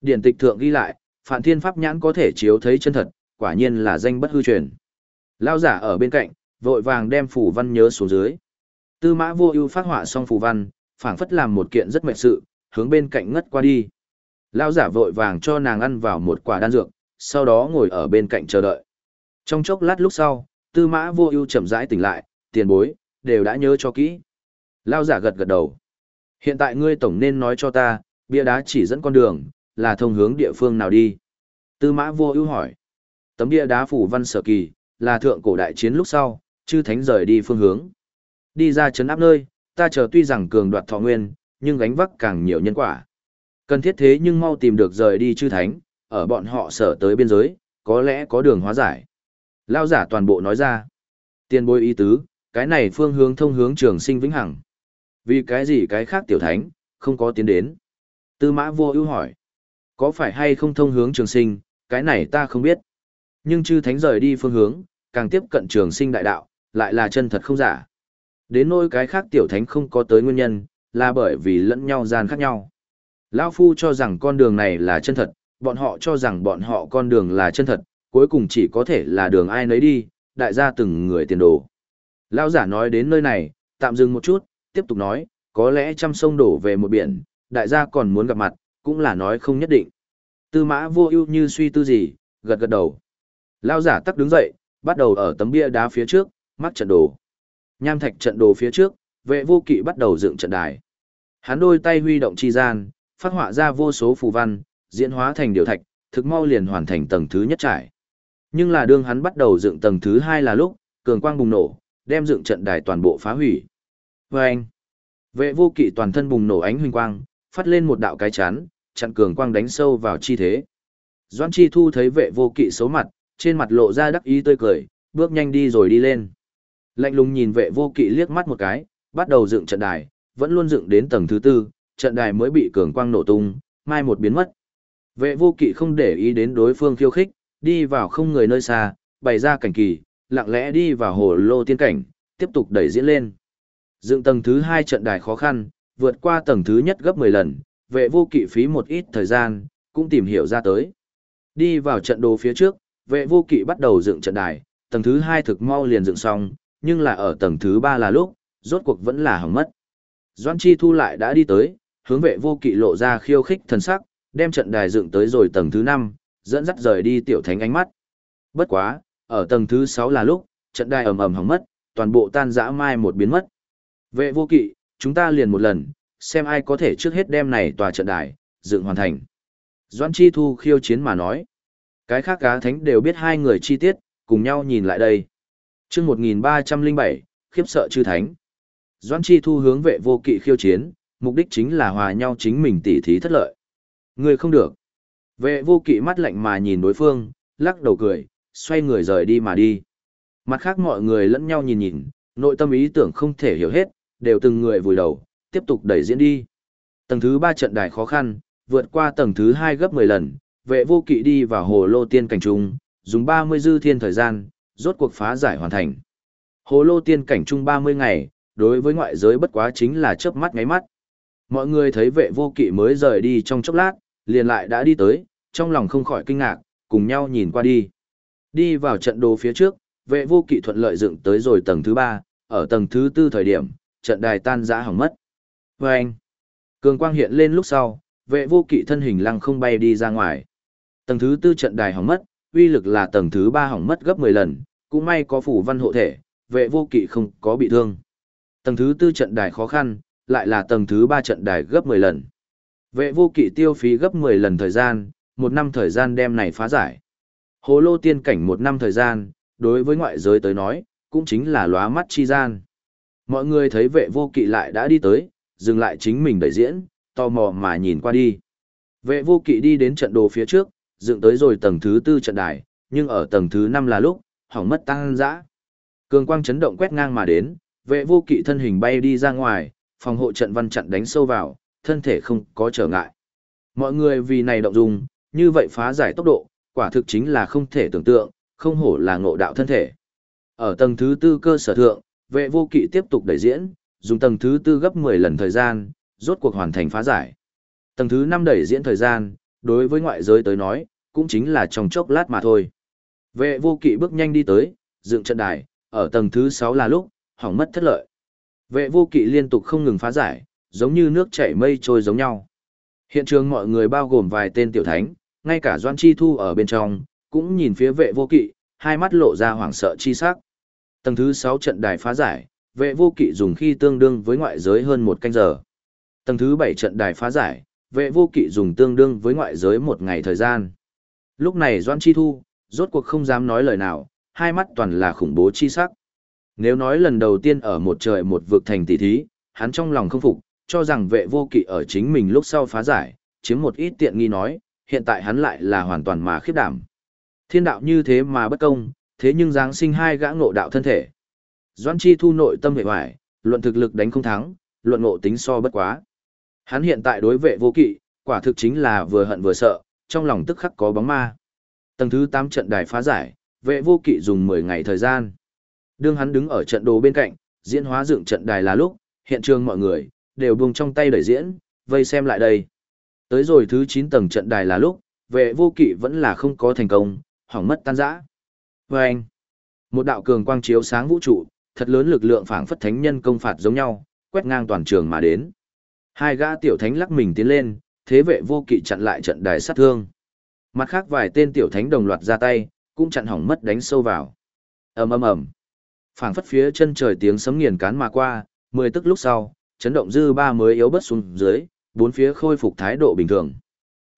Điển tịch thượng ghi lại, Phản Thiên Pháp nhãn có thể chiếu thấy chân thật, quả nhiên là danh bất hư truyền. Lao giả ở bên cạnh, vội vàng đem phù văn nhớ xuống dưới. Tư mã vô ưu phát họa xong phù văn, phảng phất làm một kiện rất mệt sự, hướng bên cạnh ngất qua đi. Lão giả vội vàng cho nàng ăn vào một quả đan dược, sau đó ngồi ở bên cạnh chờ đợi. Trong chốc lát lúc sau, tư mã vô ưu chậm rãi tỉnh lại, tiền bối, đều đã nhớ cho kỹ. Lão giả gật gật đầu. Hiện tại ngươi tổng nên nói cho ta, bia đá chỉ dẫn con đường, là thông hướng địa phương nào đi. Tư mã vô ưu hỏi. Tấm bia đá phủ văn sở kỳ, là thượng cổ đại chiến lúc sau, chư thánh rời đi phương hướng. Đi ra chấn áp nơi, ta chờ tuy rằng cường đoạt thọ nguyên, nhưng gánh vác càng nhiều nhân quả. Cần thiết thế nhưng mau tìm được rời đi chư thánh, ở bọn họ sở tới biên giới, có lẽ có đường hóa giải. Lao giả toàn bộ nói ra. Tiên bối ý tứ, cái này phương hướng thông hướng trường sinh vĩnh hằng. Vì cái gì cái khác tiểu thánh, không có tiến đến. Tư mã vô ưu hỏi. Có phải hay không thông hướng trường sinh, cái này ta không biết. Nhưng chư thánh rời đi phương hướng, càng tiếp cận trường sinh đại đạo, lại là chân thật không giả. Đến nỗi cái khác tiểu thánh không có tới nguyên nhân, là bởi vì lẫn nhau gian khác nhau. Lão Phu cho rằng con đường này là chân thật, bọn họ cho rằng bọn họ con đường là chân thật, cuối cùng chỉ có thể là đường ai nấy đi, đại gia từng người tiền đồ. Lão giả nói đến nơi này, tạm dừng một chút, tiếp tục nói, có lẽ trăm sông đổ về một biển, đại gia còn muốn gặp mặt, cũng là nói không nhất định. Tư mã vô ưu như suy tư gì, gật gật đầu. Lão giả tắc đứng dậy, bắt đầu ở tấm bia đá phía trước, mắc trận đồ. Nham thạch trận đồ phía trước, vệ vô kỵ bắt đầu dựng trận đài. Hắn đôi tay huy động chi gian, phát họa ra vô số phù văn, diễn hóa thành điều thạch, thực mau liền hoàn thành tầng thứ nhất trải. Nhưng là đương hắn bắt đầu dựng tầng thứ hai là lúc, cường quang bùng nổ, đem dựng trận đài toàn bộ phá hủy. Vâng! anh, vệ vô kỵ toàn thân bùng nổ ánh huynh quang, phát lên một đạo cái chán, chặn cường quang đánh sâu vào chi thế. Doan Chi Thu thấy vệ vô kỵ xấu mặt, trên mặt lộ ra đắc ý tươi cười, bước nhanh đi rồi đi lên. Lạnh lùng nhìn vệ vô kỵ liếc mắt một cái, bắt đầu dựng trận đài, vẫn luôn dựng đến tầng thứ tư, trận đài mới bị cường quang nổ tung, mai một biến mất. Vệ vô kỵ không để ý đến đối phương khiêu khích, đi vào không người nơi xa, bày ra cảnh kỳ, lặng lẽ đi vào hồ lô tiên cảnh, tiếp tục đẩy diễn lên. Dựng tầng thứ hai trận đài khó khăn, vượt qua tầng thứ nhất gấp 10 lần, vệ vô kỵ phí một ít thời gian, cũng tìm hiểu ra tới. Đi vào trận đồ phía trước, vệ vô kỵ bắt đầu dựng trận đài, tầng thứ hai thực mau liền dựng xong, nhưng là ở tầng thứ ba là lúc, rốt cuộc vẫn là hỏng mất. Doan Chi Thu lại đã đi tới, hướng vệ vô kỵ lộ ra khiêu khích thần sắc, đem trận đài dựng tới rồi tầng thứ 5, dẫn dắt rời đi tiểu thánh ánh mắt. Bất quá, ở tầng thứ 6 là lúc, trận đài ầm ầm hỏng mất, toàn bộ tan rã mai một biến mất. Vệ vô kỵ, chúng ta liền một lần, xem ai có thể trước hết đem này tòa trận đài, dựng hoàn thành. Doan Chi Thu khiêu chiến mà nói. Cái khác cá thánh đều biết hai người chi tiết, cùng nhau nhìn lại đây. chương 1307, khiếp sợ chư thánh. Doan Chi Thu hướng vệ vô kỵ khiêu chiến, mục đích chính là hòa nhau chính mình tỉ thí thất lợi. Người không được. Vệ vô kỵ mắt lạnh mà nhìn đối phương, lắc đầu cười, xoay người rời đi mà đi. Mặt khác mọi người lẫn nhau nhìn nhìn, nội tâm ý tưởng không thể hiểu hết, đều từng người vùi đầu, tiếp tục đẩy diễn đi. Tầng thứ 3 trận đài khó khăn, vượt qua tầng thứ 2 gấp 10 lần, vệ vô kỵ đi vào hồ lô tiên cảnh trung, dùng 30 dư thiên thời gian, rốt cuộc phá giải hoàn thành. Hồ lô tiên cảnh trung 30 ngày, đối với ngoại giới bất quá chính là chớp mắt ngáy mắt. Mọi người thấy vệ vô kỵ mới rời đi trong chốc lát, liền lại đã đi tới, trong lòng không khỏi kinh ngạc, cùng nhau nhìn qua đi. Đi vào trận đồ phía trước, vệ vô kỵ thuận lợi dựng tới rồi tầng thứ ba ở tầng thứ tư thời điểm, trận đài tan rã hỏng mất. Và anh, cường quang hiện lên lúc sau, vệ vô kỵ thân hình lăng không bay đi ra ngoài. Tầng thứ tư trận đài hỏng mất, uy lực là tầng thứ ba hỏng mất gấp 10 lần, cũng may có phủ văn hộ thể, vệ vô kỵ không có bị thương. Tầng thứ tư trận đài khó khăn, lại là tầng thứ 3 trận đài gấp 10 lần. Vệ vô kỵ tiêu phí gấp 10 lần thời gian, một năm thời gian đem này phá giải. Hồ lô tiên cảnh một năm thời gian, đối với ngoại giới tới nói, cũng chính là lóa mắt chi gian. Mọi người thấy vệ vô kỵ lại đã đi tới, dừng lại chính mình đẩy diễn, tò mò mà nhìn qua đi. Vệ vô kỵ đi đến trận đồ phía trước, dựng tới rồi tầng thứ tư trận đài, nhưng ở tầng thứ năm là lúc, hỏng mất tăng dã. Cường quang chấn động quét ngang mà đến, vệ vô kỵ thân hình bay đi ra ngoài, phòng hộ trận văn trận đánh sâu vào, thân thể không có trở ngại. Mọi người vì này động dung, như vậy phá giải tốc độ, quả thực chính là không thể tưởng tượng, không hổ là ngộ đạo thân thể. Ở tầng thứ tư cơ sở thượng, vệ vô kỵ tiếp tục đẩy diễn, dùng tầng thứ tư gấp 10 lần thời gian, rốt cuộc hoàn thành phá giải. Tầng thứ năm đẩy diễn thời gian, đối với ngoại giới tới nói, cũng chính là trong chốc lát mà thôi. Vệ vô kỵ bước nhanh đi tới, dựng trận đài, ở tầng thứ sáu là lúc, hỏng mất thất lợi. Vệ vô kỵ liên tục không ngừng phá giải, giống như nước chảy mây trôi giống nhau. Hiện trường mọi người bao gồm vài tên tiểu thánh, ngay cả Doan Chi Thu ở bên trong, cũng nhìn phía vệ vô kỵ, hai mắt lộ ra hoảng sợ chi sắc. Tầng thứ 6 trận đài phá giải, vệ vô kỵ dùng khi tương đương với ngoại giới hơn một canh giờ. Tầng thứ 7 trận đài phá giải, vệ vô kỵ dùng tương đương với ngoại giới một ngày thời gian. Lúc này Doan Chi Thu, rốt cuộc không dám nói lời nào, hai mắt toàn là khủng bố chi sắc. Nếu nói lần đầu tiên ở một trời một vực thành tỷ thí, hắn trong lòng không phục, cho rằng vệ vô kỵ ở chính mình lúc sau phá giải, chiếm một ít tiện nghi nói, hiện tại hắn lại là hoàn toàn mà khiếp đảm. Thiên đạo như thế mà bất công, thế nhưng giáng sinh hai gã ngộ đạo thân thể. Doan Chi Thu nội tâm hệ hoài, luận thực lực đánh không thắng, luận ngộ tính so bất quá. Hắn hiện tại đối vệ vô kỵ, quả thực chính là vừa hận vừa sợ, trong lòng tức khắc có bóng ma. Tầng thứ 8 trận đài phá giải, vệ vô kỵ dùng 10 ngày thời gian. Đương hắn đứng ở trận đồ bên cạnh, diễn hóa dựng trận đài là lúc, hiện trường mọi người, đều buông trong tay đẩy diễn, vây xem lại đây. Tới rồi thứ 9 tầng trận đài là lúc, vệ vô kỵ vẫn là không có thành công, hỏng mất tan rã. Và anh, một đạo cường quang chiếu sáng vũ trụ, thật lớn lực lượng phảng phất thánh nhân công phạt giống nhau, quét ngang toàn trường mà đến. Hai gã tiểu thánh lắc mình tiến lên, thế vệ vô kỵ chặn lại trận đài sát thương. Mặt khác vài tên tiểu thánh đồng loạt ra tay, cũng chặn hỏng mất đánh sâu vào. ầm ầm ầm, phảng phất phía chân trời tiếng sấm nghiền cán mà qua, mười tức lúc sau, chấn động dư ba mới yếu bớt xuống dưới, bốn phía khôi phục thái độ bình thường.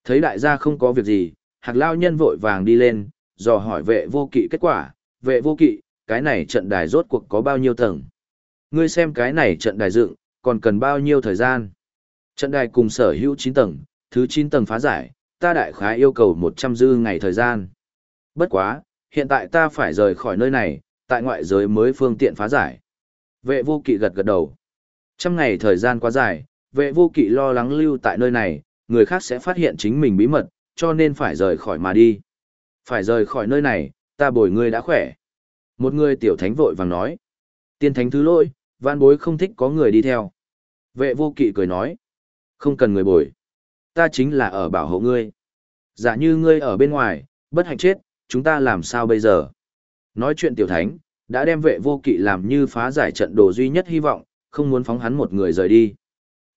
Thấy đại gia không có việc gì, hạc lao nhân vội vàng đi lên, dò hỏi vệ vô kỵ kết quả, vệ vô kỵ, cái này trận đài rốt cuộc có bao nhiêu tầng? Ngươi xem cái này trận đài dựng, còn cần bao nhiêu thời gian? Trận đài cùng sở hữu 9 tầng, thứ 9 tầng phá giải, ta đại khái yêu cầu 100 dư ngày thời gian. Bất quá, hiện tại ta phải rời khỏi nơi này, tại ngoại giới mới phương tiện phá giải. Vệ vô kỵ gật gật đầu. Trăm ngày thời gian quá dài, vệ vô kỵ lo lắng lưu tại nơi này, người khác sẽ phát hiện chính mình bí mật, cho nên phải rời khỏi mà đi. Phải rời khỏi nơi này, ta bồi ngươi đã khỏe. Một người tiểu thánh vội vàng nói. Tiên thánh thứ lỗi, văn bối không thích có người đi theo. Vệ vô kỵ cười nói. Không cần người bồi. Ta chính là ở bảo hộ ngươi. Giả như ngươi ở bên ngoài, bất hạnh chết, chúng ta làm sao bây giờ? Nói chuyện tiểu thánh, đã đem vệ vô kỵ làm như phá giải trận đồ duy nhất hy vọng, không muốn phóng hắn một người rời đi.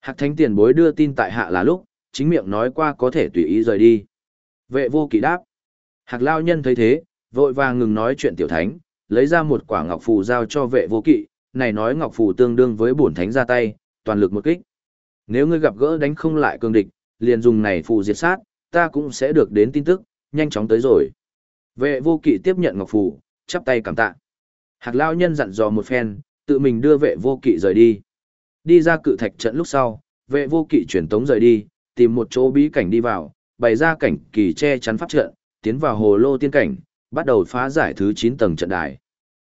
Hạc thánh tiền bối đưa tin tại hạ là lúc, chính miệng nói qua có thể tùy ý rời đi. Vệ vô kỵ đáp. Hạc lao nhân thấy thế, vội vàng ngừng nói chuyện tiểu thánh, lấy ra một quả ngọc phù giao cho vệ vô kỵ, này nói ngọc phù tương đương với bổn thánh ra tay, toàn lực một kích. Nếu ngươi gặp gỡ đánh không lại cương địch, liền dùng này phù diệt sát, ta cũng sẽ được đến tin tức, nhanh chóng tới rồi. Vệ vô kỵ tiếp nhận ngọc phù, chắp tay cảm tạ. Hạc lao nhân dặn dò một phen, tự mình đưa vệ vô kỵ rời đi. Đi ra cự thạch trận lúc sau, vệ vô kỵ chuyển tống rời đi, tìm một chỗ bí cảnh đi vào, bày ra cảnh kỳ che chắn pháp trận, tiến vào hồ lô tiên cảnh, bắt đầu phá giải thứ 9 tầng trận đài.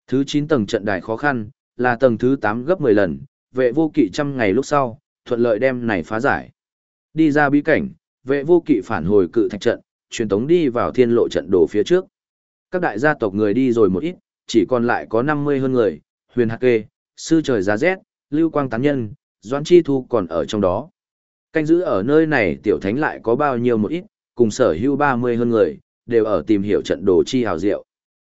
Thứ 9 tầng trận đài khó khăn, là tầng thứ 8 gấp 10 lần, vệ vô kỵ trăm ngày lúc sau, thuận lợi đem này phá giải. Đi ra bí cảnh, vệ vô kỵ phản hồi cự thạch trận, truyền tống đi vào thiên lộ trận đồ phía trước. Các đại gia tộc người đi rồi một ít, chỉ còn lại có 50 hơn người, huyền hạc kê, sư trời giá rét, lưu quang tán nhân, doãn chi thu còn ở trong đó. Canh giữ ở nơi này tiểu thánh lại có bao nhiêu một ít, cùng sở hữu 30 hơn người, đều ở tìm hiểu trận đồ chi hào diệu.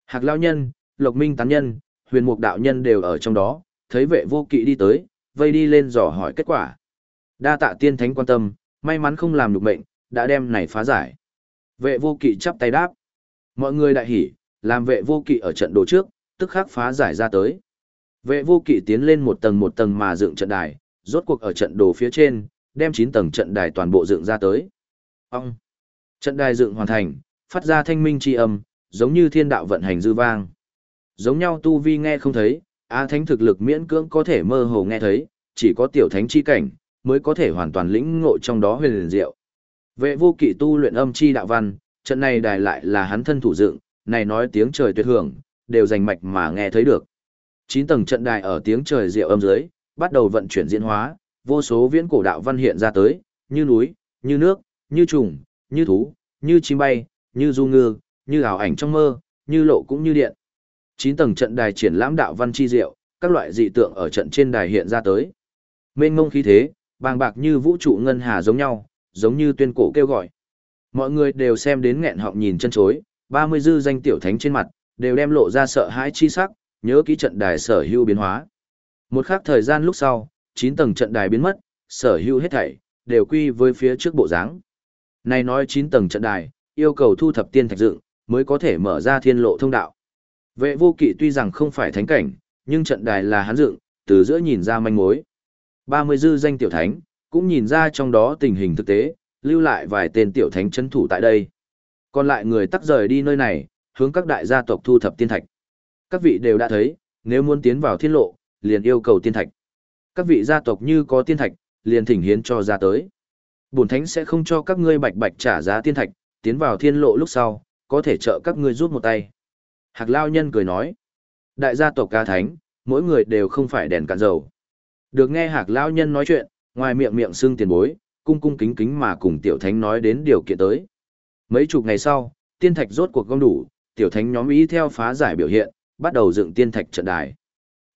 Hạc lao nhân, lộc minh tán nhân, huyền mục đạo nhân đều ở trong đó, thấy vệ vô kỵ đi tới, vây đi lên dò hỏi kết quả. Đa tạ tiên thánh quan tâm, may mắn không làm được mệnh, đã đem này phá giải. Vệ vô kỵ chắp tay đáp. Mọi người đại hỉ, làm vệ vô kỵ ở trận đồ trước, tức khắc phá giải ra tới. Vệ vô kỵ tiến lên một tầng một tầng mà dựng trận đài, rốt cuộc ở trận đồ phía trên, đem 9 tầng trận đài toàn bộ dựng ra tới. Ông! Trận đài dựng hoàn thành, phát ra thanh minh chi âm, giống như thiên đạo vận hành dư vang. Giống nhau tu vi nghe không thấy, á thánh thực lực miễn cưỡng có thể mơ hồ nghe thấy, chỉ có tiểu thánh chi cảnh, mới có thể hoàn toàn lĩnh ngộ trong đó huyền liền diệu. Vệ vô kỵ tu luyện âm chi đạo văn, trận này đài lại là hắn thân thủ dựng, này nói tiếng trời tuyệt hưởng, đều rành mạch mà nghe thấy được. Chín tầng trận đài ở tiếng trời diệu âm dưới, bắt đầu vận chuyển diễn hóa, vô số viễn cổ đạo văn hiện ra tới, như núi, như nước, như trùng, như thú, như chim bay, như du ngư, như ảo ảnh trong mơ, như lộ cũng như điện. Chín tầng trận đài triển lãm đạo văn chi diệu, các loại dị tượng ở trận trên đài hiện ra tới. Mênh mông khí thế, bàng bạc như vũ trụ ngân hà giống nhau, giống như tuyên cổ kêu gọi. Mọi người đều xem đến nghẹn họng nhìn chân chối, 30 dư danh tiểu thánh trên mặt, đều đem lộ ra sợ hãi chi sắc, nhớ kỹ trận đài sở hữu biến hóa. Một khắc thời gian lúc sau, 9 tầng trận đài biến mất, sở hữu hết thảy, đều quy với phía trước bộ dáng. Này nói 9 tầng trận đài, yêu cầu thu thập tiên thạch dựng, mới có thể mở ra thiên lộ thông đạo. Vệ vô kỵ tuy rằng không phải thánh cảnh, nhưng trận đài là hắn dựng, từ giữa nhìn ra manh mối. 30 dư danh tiểu thánh, cũng nhìn ra trong đó tình hình thực tế, lưu lại vài tên tiểu thánh chấn thủ tại đây. Còn lại người tắc rời đi nơi này, hướng các đại gia tộc thu thập tiên thạch. Các vị đều đã thấy, nếu muốn tiến vào thiên lộ, liền yêu cầu tiên thạch. Các vị gia tộc như có tiên thạch, liền thỉnh hiến cho ra tới. Bổn thánh sẽ không cho các ngươi bạch bạch trả giá tiên thạch, tiến vào thiên lộ lúc sau, có thể trợ các ngươi rút một tay. Hạc Lao Nhân cười nói, đại gia tộc ca thánh, mỗi người đều không phải đèn cạn dầu. Được nghe Hạc Lao Nhân nói chuyện, ngoài miệng miệng xưng tiền bối, cung cung kính kính mà cùng tiểu thánh nói đến điều kiện tới. Mấy chục ngày sau, tiên thạch rốt cuộc gom đủ, tiểu thánh nhóm ý theo phá giải biểu hiện, bắt đầu dựng tiên thạch trận đài.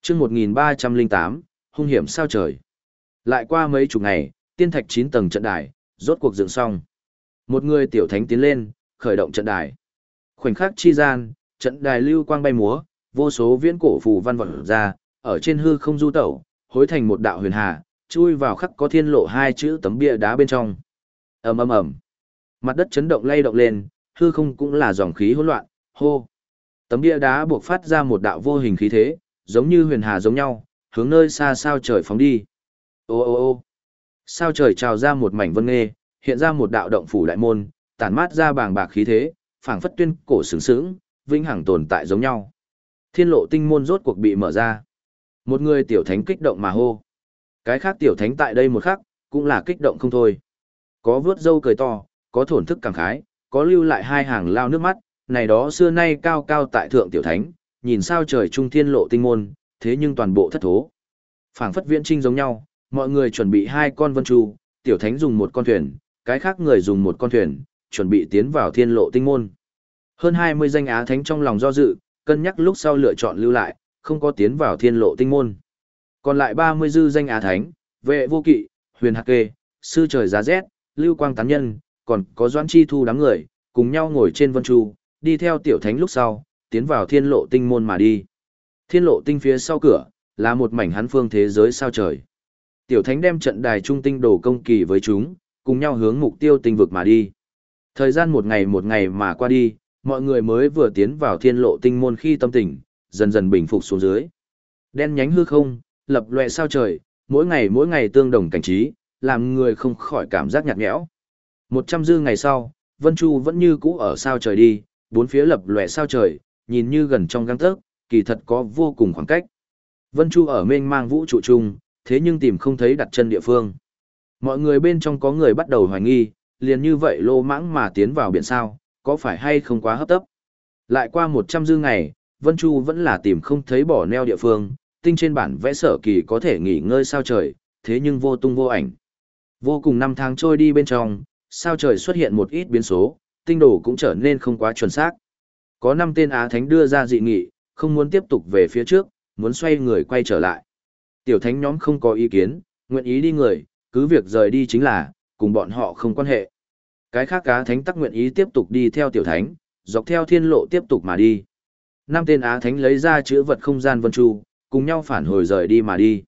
Chương 1308, hung hiểm sao trời. Lại qua mấy chục ngày, tiên thạch 9 tầng trận đài, rốt cuộc dựng xong. Một người tiểu thánh tiến lên, khởi động trận đài. Khoảnh khắc chi gian, trận đài lưu quang bay múa, vô số viễn cổ phù văn vật ra, ở trên hư không du tẩu, hối thành một đạo huyền hà, chui vào khắc có thiên lộ hai chữ tấm bia đá bên trong. ầm ầm ầm, mặt đất chấn động lay động lên, hư không cũng là dòng khí hỗn loạn, hô. Tấm bia đá buộc phát ra một đạo vô hình khí thế, giống như huyền hà giống nhau, hướng nơi xa sao trời phóng đi. Ô ô ô sao trời trào ra một mảnh vân nghê, hiện ra một đạo động phủ đại môn, tản mát ra bàng bạc khí thế, phảng phất tuyên cổ sướng sướng, vĩnh hằng tồn tại giống nhau. Thiên lộ tinh môn rốt cuộc bị mở ra. Một người tiểu thánh kích động mà hô. Cái khác tiểu thánh tại đây một khắc, cũng là kích động không thôi. Có vướt dâu cười to, có thổn thức cảm khái, có lưu lại hai hàng lao nước mắt, này đó xưa nay cao cao tại thượng tiểu thánh, nhìn sao trời trung thiên lộ tinh môn, thế nhưng toàn bộ thất thố. phảng phất viễn trinh giống nhau, mọi người chuẩn bị hai con vân chu, tiểu thánh dùng một con thuyền, cái khác người dùng một con thuyền, chuẩn bị tiến vào thiên lộ tinh môn. Hơn 20 danh á thánh trong lòng do dự, cân nhắc lúc sau lựa chọn lưu lại, không có tiến vào thiên lộ tinh môn. Còn lại 30 dư danh á thánh, vệ vô kỵ, huyền hạc kê, sư trời giá rét, lưu quang tán nhân, còn có doãn chi thu đám người, cùng nhau ngồi trên vân chu, đi theo tiểu thánh lúc sau, tiến vào thiên lộ tinh môn mà đi. Thiên lộ tinh phía sau cửa, là một mảnh hắn phương thế giới sao trời. Tiểu thánh đem trận đài trung tinh đồ công kỳ với chúng, cùng nhau hướng mục tiêu tinh vực mà đi. Thời gian một ngày một ngày mà qua đi, mọi người mới vừa tiến vào thiên lộ tinh môn khi tâm tình, dần dần bình phục xuống dưới. Đen nhánh hư không, lập loè sao trời, mỗi ngày mỗi ngày tương đồng cảnh trí, làm người không khỏi cảm giác nhạt nhẽo. Một trăm dư ngày sau, Vân Chu vẫn như cũ ở sao trời đi, bốn phía lập lòe sao trời, nhìn như gần trong găng tấc, kỳ thật có vô cùng khoảng cách. Vân Chu ở mênh mang vũ trụ chung, thế nhưng tìm không thấy đặt chân địa phương. Mọi người bên trong có người bắt đầu hoài nghi, liền như vậy lô mãng mà tiến vào biển sao, có phải hay không quá hấp tấp. Lại qua 100 dư ngày, Vân Chu vẫn là tìm không thấy bỏ neo địa phương, tinh trên bản vẽ sở kỳ có thể nghỉ ngơi sao trời, thế nhưng vô tung vô ảnh. Vô cùng năm tháng trôi đi bên trong, sao trời xuất hiện một ít biến số, tinh đồ cũng trở nên không quá chuẩn xác. Có năm tên Á Thánh đưa ra dị nghị, không muốn tiếp tục về phía trước, muốn xoay người quay trở lại. Tiểu Thánh nhóm không có ý kiến, nguyện ý đi người, cứ việc rời đi chính là, cùng bọn họ không quan hệ. Cái khác Á Thánh tắc nguyện ý tiếp tục đi theo Tiểu Thánh, dọc theo thiên lộ tiếp tục mà đi. Năm tên Á Thánh lấy ra chữ vật không gian vân chu, cùng nhau phản hồi rời đi mà đi.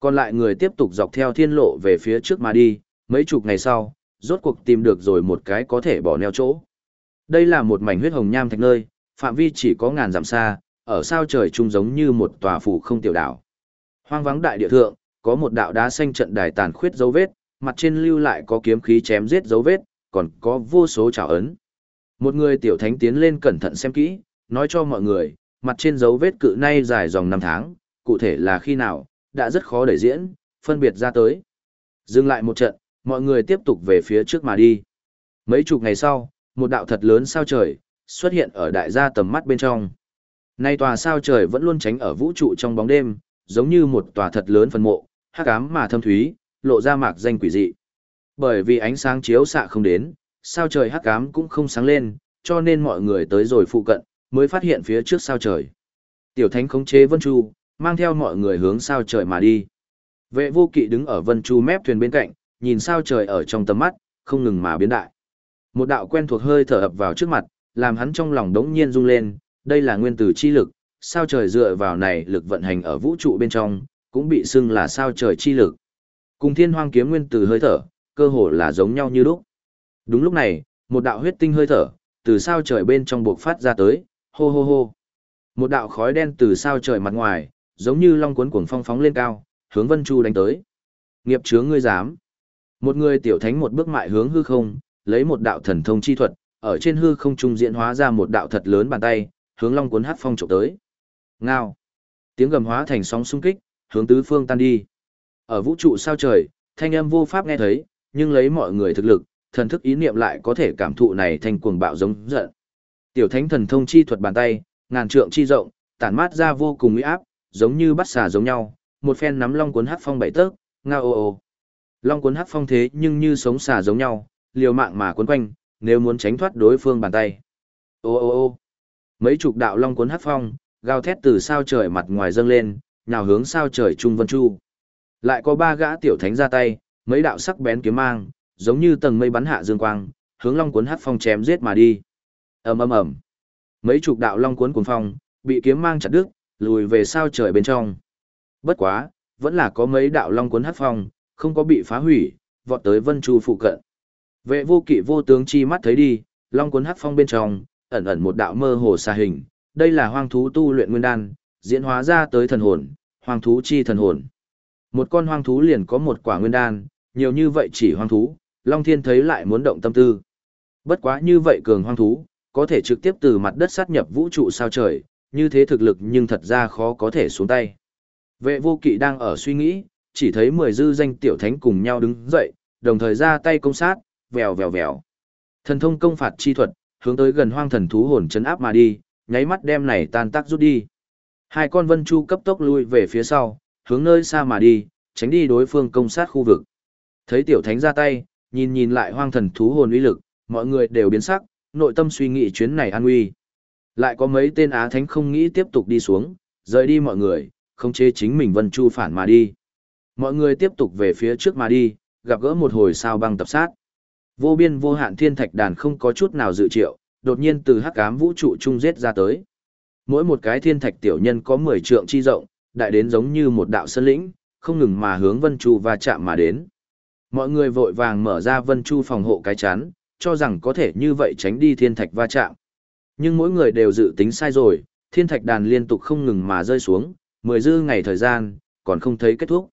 Còn lại người tiếp tục dọc theo thiên lộ về phía trước mà đi, mấy chục ngày sau, rốt cuộc tìm được rồi một cái có thể bỏ neo chỗ. Đây là một mảnh huyết hồng nham thạch nơi, phạm vi chỉ có ngàn dặm xa, ở sao trời trung giống như một tòa phủ không tiểu đảo. Hoang vắng đại địa thượng, có một đạo đá xanh trận đài tàn khuyết dấu vết, mặt trên lưu lại có kiếm khí chém giết dấu vết, còn có vô số trảo ấn. Một người tiểu thánh tiến lên cẩn thận xem kỹ, nói cho mọi người, mặt trên dấu vết cự nay dài dòng năm tháng, cụ thể là khi nào, đã rất khó để diễn, phân biệt ra tới. Dừng lại một trận, mọi người tiếp tục về phía trước mà đi. Mấy chục ngày sau, một đạo thật lớn sao trời, xuất hiện ở đại gia tầm mắt bên trong. Nay tòa sao trời vẫn luôn tránh ở vũ trụ trong bóng đêm, giống như một tòa thật lớn phân mộ, hắc ám mà thâm thúy, lộ ra mạc danh quỷ dị. Bởi vì ánh sáng chiếu xạ không đến, sao trời hắc ám cũng không sáng lên, cho nên mọi người tới rồi phụ cận, mới phát hiện phía trước sao trời. Tiểu thánh khống chế Vân Chu, mang theo mọi người hướng sao trời mà đi. Vệ vô kỵ đứng ở Vân Chu mép thuyền bên cạnh, nhìn sao trời ở trong tầm mắt, không ngừng mà biến đại. Một đạo quen thuộc hơi thở ập vào trước mặt, làm hắn trong lòng đống nhiên rung lên, đây là nguyên tử chi lực, sao trời dựa vào này lực vận hành ở vũ trụ bên trong, cũng bị xưng là sao trời chi lực. Cùng thiên hoang kiếm nguyên tử hơi thở, cơ hồ là giống nhau như lúc. Đúng lúc này, một đạo huyết tinh hơi thở, từ sao trời bên trong buộc phát ra tới, hô hô hô. Một đạo khói đen từ sao trời mặt ngoài, giống như long cuốn cuồng phong phóng lên cao, hướng Vân Chu đánh tới. Nghiệp chướng ngươi dám. Một người tiểu thánh một bước mại hướng hư không, lấy một đạo thần thông chi thuật, ở trên hư không trung diễn hóa ra một đạo thật lớn bàn tay, hướng long cuốn hắc phong trộm tới. Ngao. Tiếng gầm hóa thành sóng xung kích, hướng tứ phương tan đi. Ở vũ trụ sao trời, thanh âm vô pháp nghe thấy, nhưng lấy mọi người thực lực, thần thức ý niệm lại có thể cảm thụ này thành cuồng bạo giống giận. Tiểu thánh thần thông chi thuật bàn tay, ngàn trượng chi rộng, tản mát ra vô cùng uy áp, giống như bắt xà giống nhau, một phen nắm long cuốn hắc phong bảy tấc, ngao ô ô. Long cuốn hắc phong thế nhưng như sống xà giống nhau, liều mạng mà cuốn quanh, nếu muốn tránh thoát đối phương bàn tay. Ô ô ô. Mấy chục đạo long cuốn hắc phong, gào thét từ sao trời mặt ngoài dâng lên, nhào hướng sao trời trung vân chu. Lại có ba gã tiểu thánh ra tay, mấy đạo sắc bén kiếm mang, giống như tầng mây bắn hạ dương quang, hướng long cuốn hắc phong chém giết mà đi. Ầm ầm ầm. Mấy chục đạo long cuốn cuồng phong, bị kiếm mang chặt đứt, lùi về sao trời bên trong. Bất quá, vẫn là có mấy đạo long cuốn hắc phong, không có bị phá hủy, vọt tới Vân Chu phụ cận. Vệ vô kỵ vô tướng chi mắt thấy đi, long cuốn hắc phong bên trong, ẩn ẩn một đạo mơ hồ xa hình, đây là hoang thú tu luyện nguyên đan, diễn hóa ra tới thần hồn, hoang thú chi thần hồn. Một con hoang thú liền có một quả nguyên đan, nhiều như vậy chỉ hoang thú, Long Thiên thấy lại muốn động tâm tư. Bất quá như vậy cường hoang thú, có thể trực tiếp từ mặt đất sát nhập vũ trụ sao trời, như thế thực lực nhưng thật ra khó có thể xuống tay. Vệ vô kỵ đang ở suy nghĩ, chỉ thấy mười dư danh tiểu thánh cùng nhau đứng dậy, đồng thời ra tay công sát, vèo vèo vèo. Thần thông công phạt chi thuật, hướng tới gần hoang thần thú hồn chấn áp mà đi, nháy mắt đem này tan tác rút đi. Hai con vân chu cấp tốc lui về phía sau, hướng nơi xa mà đi, tránh đi đối phương công sát khu vực. Thấy tiểu thánh ra tay, nhìn nhìn lại hoang thần thú hồn uy lực, mọi người đều biến sắc, nội tâm suy nghĩ chuyến này an nguy. Lại có mấy tên Á Thánh không nghĩ tiếp tục đi xuống, rời đi mọi người, không chế chính mình Vân Chu phản mà đi. Mọi người tiếp tục về phía trước mà đi, gặp gỡ một hồi sao băng tập sát. Vô biên vô hạn thiên thạch đàn không có chút nào dự triệu, đột nhiên từ hắc ám vũ trụ trung giết ra tới. Mỗi một cái thiên thạch tiểu nhân có 10 trượng chi rộng, đại đến giống như một đạo sơn lĩnh, không ngừng mà hướng Vân Chu và chạm mà đến. Mọi người vội vàng mở ra Vân Chu phòng hộ cái chắn, cho rằng có thể như vậy tránh đi thiên thạch va chạm. Nhưng mỗi người đều dự tính sai rồi, thiên thạch đàn liên tục không ngừng mà rơi xuống, mười dư ngày thời gian, còn không thấy kết thúc.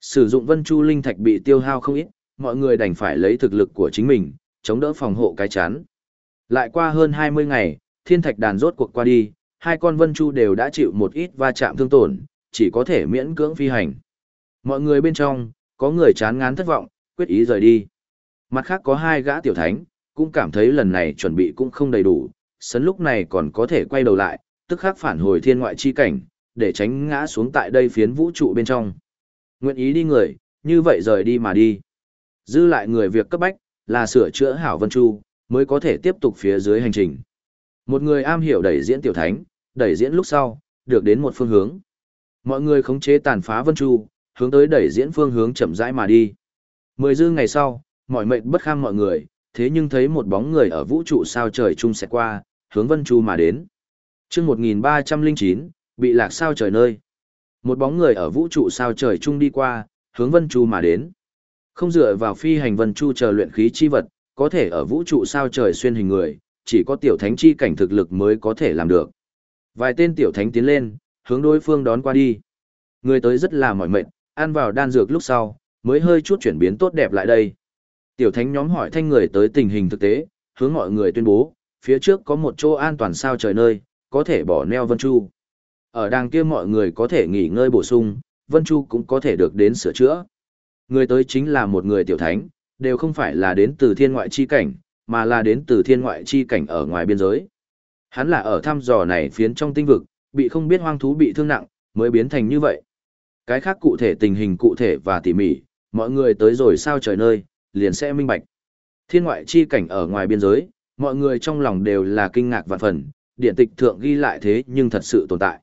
Sử dụng Vân Chu linh thạch bị tiêu hao không ít, mọi người đành phải lấy thực lực của chính mình, chống đỡ phòng hộ cái chán. Lại qua hơn 20 ngày, thiên thạch đàn rốt cuộc qua đi, hai con Vân Chu đều đã chịu một ít va chạm thương tổn, chỉ có thể miễn cưỡng phi hành. Mọi người bên trong, có người chán ngán thất vọng, quyết ý rời đi. Mặt khác có hai gã tiểu thánh, cũng cảm thấy lần này chuẩn bị cũng không đầy đủ, sấn lúc này còn có thể quay đầu lại, tức khắc phản hồi thiên ngoại chi cảnh, để tránh ngã xuống tại đây phiến vũ trụ bên trong. Nguyện ý đi người, như vậy rời đi mà đi. Dư lại người việc cấp bách, là sửa chữa hảo vân chu, mới có thể tiếp tục phía dưới hành trình. Một người am hiểu đẩy diễn tiểu thánh, đẩy diễn lúc sau, được đến một phương hướng. Mọi người khống chế tàn phá vân chu, hướng tới đẩy diễn phương hướng chậm rãi mà đi. Mười dư ngày sau, mọi mệnh bất kham mọi người, thế nhưng thấy một bóng người ở vũ trụ sao trời chung sẽ qua, hướng Vân Chu mà đến. chương 1309, bị lạc sao trời nơi. Một bóng người ở vũ trụ sao trời chung đi qua, hướng Vân Chu mà đến. Không dựa vào phi hành Vân Chu chờ luyện khí chi vật, có thể ở vũ trụ sao trời xuyên hình người, chỉ có tiểu thánh chi cảnh thực lực mới có thể làm được. Vài tên tiểu thánh tiến lên, hướng đối phương đón qua đi. Người tới rất là mỏi mệt, ăn vào đan dược lúc sau, mới hơi chút chuyển biến tốt đẹp lại đây. Tiểu thánh nhóm hỏi thanh người tới tình hình thực tế, hướng mọi người tuyên bố, phía trước có một chỗ an toàn sao trời nơi, có thể bỏ neo Vân Chu. Ở đàng kia mọi người có thể nghỉ ngơi bổ sung, Vân Chu cũng có thể được đến sửa chữa. Người tới chính là một người tiểu thánh, đều không phải là đến từ thiên ngoại chi cảnh, mà là đến từ thiên ngoại chi cảnh ở ngoài biên giới. Hắn là ở thăm dò này phiến trong tinh vực, bị không biết hoang thú bị thương nặng, mới biến thành như vậy. Cái khác cụ thể tình hình cụ thể và tỉ mỉ, mọi người tới rồi sao trời nơi, liền sẽ minh bạch. Thiên ngoại chi cảnh ở ngoài biên giới, mọi người trong lòng đều là kinh ngạc vạn phần, điện tịch thượng ghi lại thế nhưng thật sự tồn tại.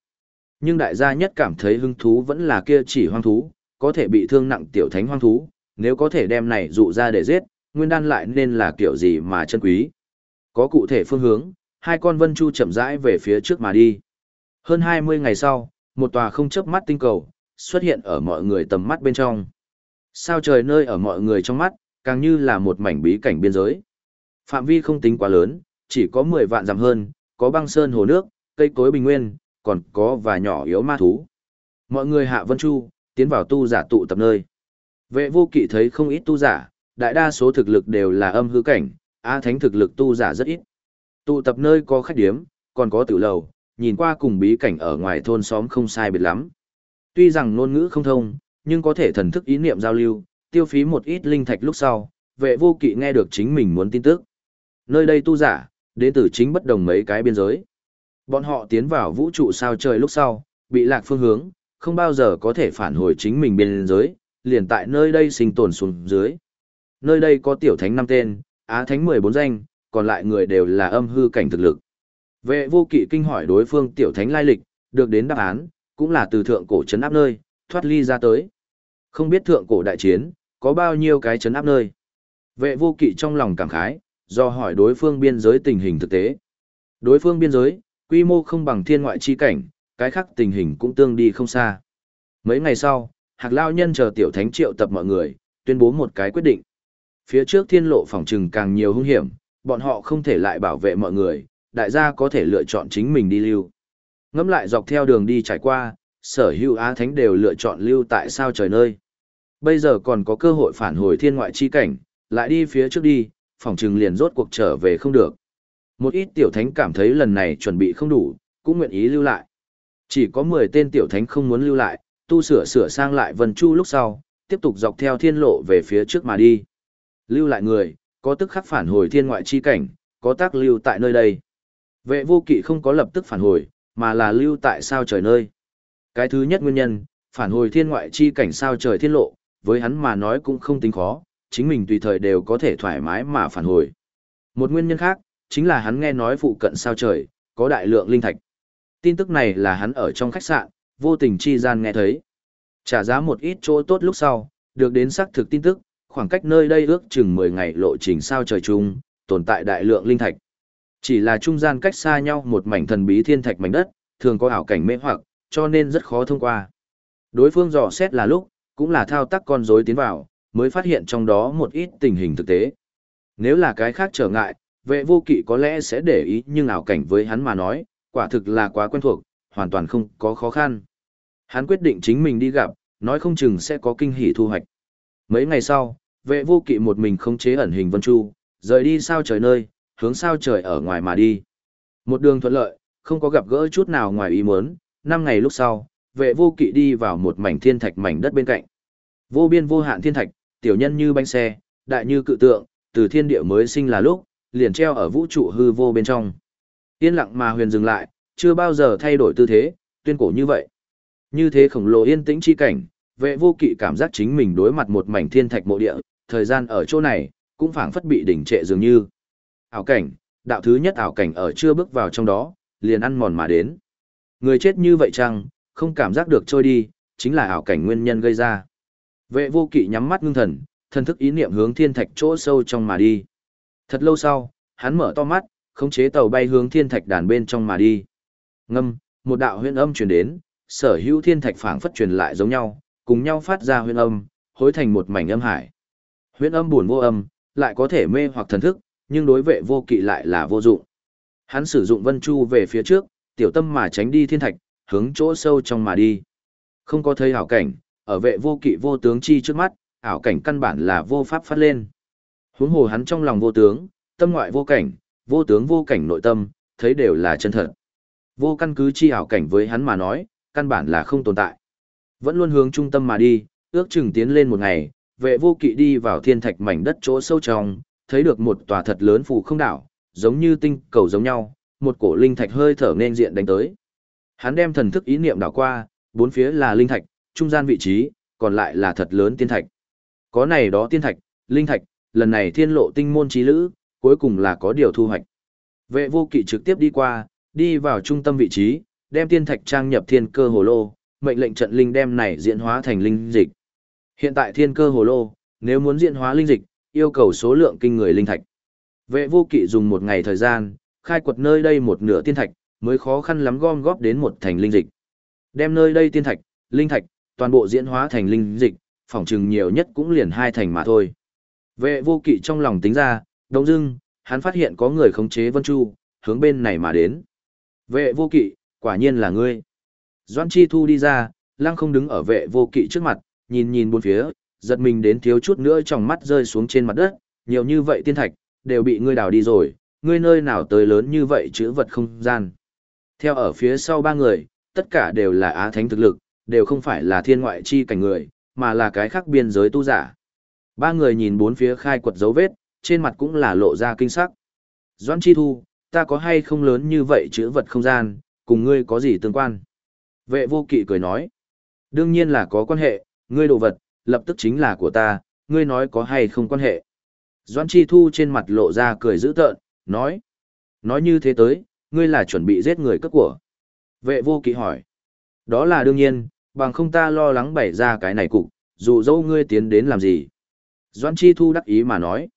Nhưng đại gia nhất cảm thấy hứng thú vẫn là kia chỉ hoang thú, có thể bị thương nặng tiểu thánh hoang thú, nếu có thể đem này dụ ra để giết, nguyên đan lại nên là kiểu gì mà chân quý. Có cụ thể phương hướng, hai con vân chu chậm rãi về phía trước mà đi. Hơn 20 ngày sau, một tòa không chớp mắt tinh cầu, xuất hiện ở mọi người tầm mắt bên trong. Sao trời nơi ở mọi người trong mắt, càng như là một mảnh bí cảnh biên giới. Phạm vi không tính quá lớn, chỉ có 10 vạn dặm hơn, có băng sơn hồ nước, cây cối bình nguyên, còn có và nhỏ yếu ma thú. Mọi người hạ Vân Chu, tiến vào tu giả tụ tập nơi. Vệ vô kỵ thấy không ít tu giả, đại đa số thực lực đều là âm hư cảnh, A Thánh thực lực tu giả rất ít. Tụ tập nơi có khách điếm, còn có tiểu lầu, nhìn qua cùng bí cảnh ở ngoài thôn xóm không sai biệt lắm. Tuy rằng ngôn ngữ không thông, nhưng có thể thần thức ý niệm giao lưu, tiêu phí một ít linh thạch lúc sau, vệ vô kỵ nghe được chính mình muốn tin tức. Nơi đây tu giả, đến từ chính bất đồng mấy cái biên giới. Bọn họ tiến vào vũ trụ sao trời lúc sau, bị lạc phương hướng, không bao giờ có thể phản hồi chính mình biên giới, liền tại nơi đây sinh tồn xuống dưới. Nơi đây có tiểu thánh năm tên, á thánh 14 danh, còn lại người đều là âm hư cảnh thực lực. Vệ vô kỵ kinh hỏi đối phương tiểu thánh lai lịch, được đến đáp án, cũng là từ thượng cổ trấn áp nơi, thoát ly ra tới. Không biết thượng cổ đại chiến, có bao nhiêu cái trấn áp nơi. Vệ vô kỵ trong lòng cảm khái, do hỏi đối phương biên giới tình hình thực tế. Đối phương biên giới, quy mô không bằng thiên ngoại chi cảnh, cái khác tình hình cũng tương đi không xa. Mấy ngày sau, Hạc Lao Nhân chờ tiểu thánh triệu tập mọi người, tuyên bố một cái quyết định. Phía trước thiên lộ phòng trừng càng nhiều hung hiểm, bọn họ không thể lại bảo vệ mọi người, đại gia có thể lựa chọn chính mình đi lưu. Ngắm lại dọc theo đường đi trải qua, sở hữu á thánh đều lựa chọn lưu tại sao trời nơi. Bây giờ còn có cơ hội phản hồi thiên ngoại chi cảnh, lại đi phía trước đi, phòng trừng liền rốt cuộc trở về không được. Một ít tiểu thánh cảm thấy lần này chuẩn bị không đủ, cũng nguyện ý lưu lại. Chỉ có 10 tên tiểu thánh không muốn lưu lại, tu sửa sửa sang lại vân chu lúc sau, tiếp tục dọc theo thiên lộ về phía trước mà đi. Lưu lại người, có tức khắc phản hồi thiên ngoại chi cảnh, có tác lưu tại nơi đây. Vệ vô kỵ không có lập tức phản hồi, mà là lưu tại sao trời nơi. Cái thứ nhất nguyên nhân, phản hồi thiên ngoại chi cảnh sao trời thiên lộ, với hắn mà nói cũng không tính khó, chính mình tùy thời đều có thể thoải mái mà phản hồi. Một nguyên nhân khác, chính là hắn nghe nói phụ cận sao trời, có đại lượng linh thạch. Tin tức này là hắn ở trong khách sạn, vô tình chi gian nghe thấy. Trả giá một ít chỗ tốt lúc sau, được đến xác thực tin tức, khoảng cách nơi đây ước chừng 10 ngày lộ trình sao trời chung, tồn tại đại lượng linh thạch. Chỉ là trung gian cách xa nhau một mảnh thần bí thiên thạch mảnh đất, thường có ảo cảnh mê hoặc, cho nên rất khó thông qua. Đối phương dò xét là lúc, cũng là thao tác con rối tiến vào, mới phát hiện trong đó một ít tình hình thực tế. Nếu là cái khác trở ngại, vệ vô kỵ có lẽ sẽ để ý nhưng ảo cảnh với hắn mà nói, quả thực là quá quen thuộc, hoàn toàn không có khó khăn. Hắn quyết định chính mình đi gặp, nói không chừng sẽ có kinh hỉ thu hoạch. Mấy ngày sau, vệ vô kỵ một mình không chế ẩn hình vân chu, rời đi sao trời nơi, hướng sao trời ở ngoài mà đi. Một đường thuận lợi, không có gặp gỡ chút nào ngoài ý muốn, năm ngày lúc sau, vệ vô kỵ đi vào một mảnh thiên thạch mảnh đất bên cạnh. Vô biên vô hạn thiên thạch, tiểu nhân như bánh xe, đại như cự tượng, từ thiên địa mới sinh là lúc, liền treo ở vũ trụ hư vô bên trong. Yên lặng mà huyền dừng lại, chưa bao giờ thay đổi tư thế, tuyên cổ như vậy. Như thế khổng lồ yên tĩnh chi cảnh, vệ vô kỵ cảm giác chính mình đối mặt một mảnh thiên thạch mộ địa, thời gian ở chỗ này, cũng phảng phất bị đỉnh trệ dường như. Ảo cảnh, đạo thứ nhất ảo cảnh ở chưa bước vào trong đó, liền ăn mòn mà đến. Người chết như vậy chăng, không cảm giác được trôi đi, chính là ảo cảnh nguyên nhân gây ra. Vệ vô kỵ nhắm mắt ngưng thần, thần thức ý niệm hướng thiên thạch chỗ sâu trong mà đi. Thật lâu sau, hắn mở to mắt, khống chế tàu bay hướng thiên thạch đàn bên trong mà đi. Ngâm, một đạo huyền âm truyền đến, sở hữu thiên thạch phảng phất truyền lại giống nhau, cùng nhau phát ra huyền âm, hối thành một mảnh âm hải. Huyền âm buồn vô âm, lại có thể mê hoặc thần thức, nhưng đối vệ vô kỵ lại là vô dụng. Hắn sử dụng vân chu về phía trước, tiểu tâm mà tránh đi thiên thạch, hướng chỗ sâu trong mà đi. Không có thấy hảo cảnh, ở vệ vô kỵ vô tướng chi trước mắt, ảo cảnh căn bản là vô pháp phát lên. Huống hồ hắn trong lòng vô tướng, tâm ngoại vô cảnh, vô tướng vô cảnh nội tâm, thấy đều là chân thật. Vô căn cứ chi ảo cảnh với hắn mà nói, căn bản là không tồn tại. Vẫn luôn hướng trung tâm mà đi, ước chừng tiến lên một ngày, vệ vô kỵ đi vào thiên thạch mảnh đất chỗ sâu trong, thấy được một tòa thật lớn phù không đảo, giống như tinh cầu giống nhau, một cổ linh thạch hơi thở nên diện đánh tới. Hắn đem thần thức ý niệm đảo qua, bốn phía là linh thạch, trung gian vị trí, còn lại là thật lớn tiên thạch. Có này đó tiên thạch, linh thạch, lần này thiên lộ tinh môn trí lữ, cuối cùng là có điều thu hoạch. Vệ vô kỵ trực tiếp đi qua, đi vào trung tâm vị trí, đem tiên thạch trang nhập thiên cơ hồ lô, mệnh lệnh trận linh đem này diễn hóa thành linh dịch. Hiện tại thiên cơ hồ lô, nếu muốn diễn hóa linh dịch, yêu cầu số lượng kinh người linh thạch. Vệ vô kỵ dùng một ngày thời gian, khai quật nơi đây một nửa tiên thạch, mới khó khăn lắm gom góp đến một thành linh dịch. Đem nơi đây tiên thạch, linh thạch, toàn bộ diễn hóa thành linh dịch, phỏng chừng nhiều nhất cũng liền hai thành mà thôi. Vệ vô kỵ trong lòng tính ra, đồng dưng, hắn phát hiện có người khống chế Vân Chu, hướng bên này mà đến. Vệ vô kỵ, quả nhiên là ngươi. Doan Chi Thu đi ra, lăng không đứng ở vệ vô kỵ trước mặt, nhìn nhìn bốn phía, giật mình đến thiếu chút nữa trong mắt rơi xuống trên mặt đất, nhiều như vậy tiên thạch, đều bị ngươi đào đi rồi, ngươi nơi nào tới lớn như vậy chữ vật không gian. Theo ở phía sau ba người, tất cả đều là á thánh thực lực, đều không phải là thiên ngoại chi cảnh người, mà là cái khác biên giới tu giả. Ba người nhìn bốn phía khai quật dấu vết, trên mặt cũng là lộ ra kinh sắc. Doan Chi Thu, ta có hay không lớn như vậy chữ vật không gian, cùng ngươi có gì tương quan? Vệ vô kỵ cười nói. Đương nhiên là có quan hệ, ngươi đồ vật, lập tức chính là của ta, ngươi nói có hay không quan hệ. Doan Chi Thu trên mặt lộ ra cười dữ tợn, nói. Nói như thế tới, ngươi là chuẩn bị giết người cất của. Vệ vô kỵ hỏi. Đó là đương nhiên, bằng không ta lo lắng bày ra cái này cục, dù dẫu ngươi tiến đến làm gì. Doan Chi Thu đắc ý mà nói.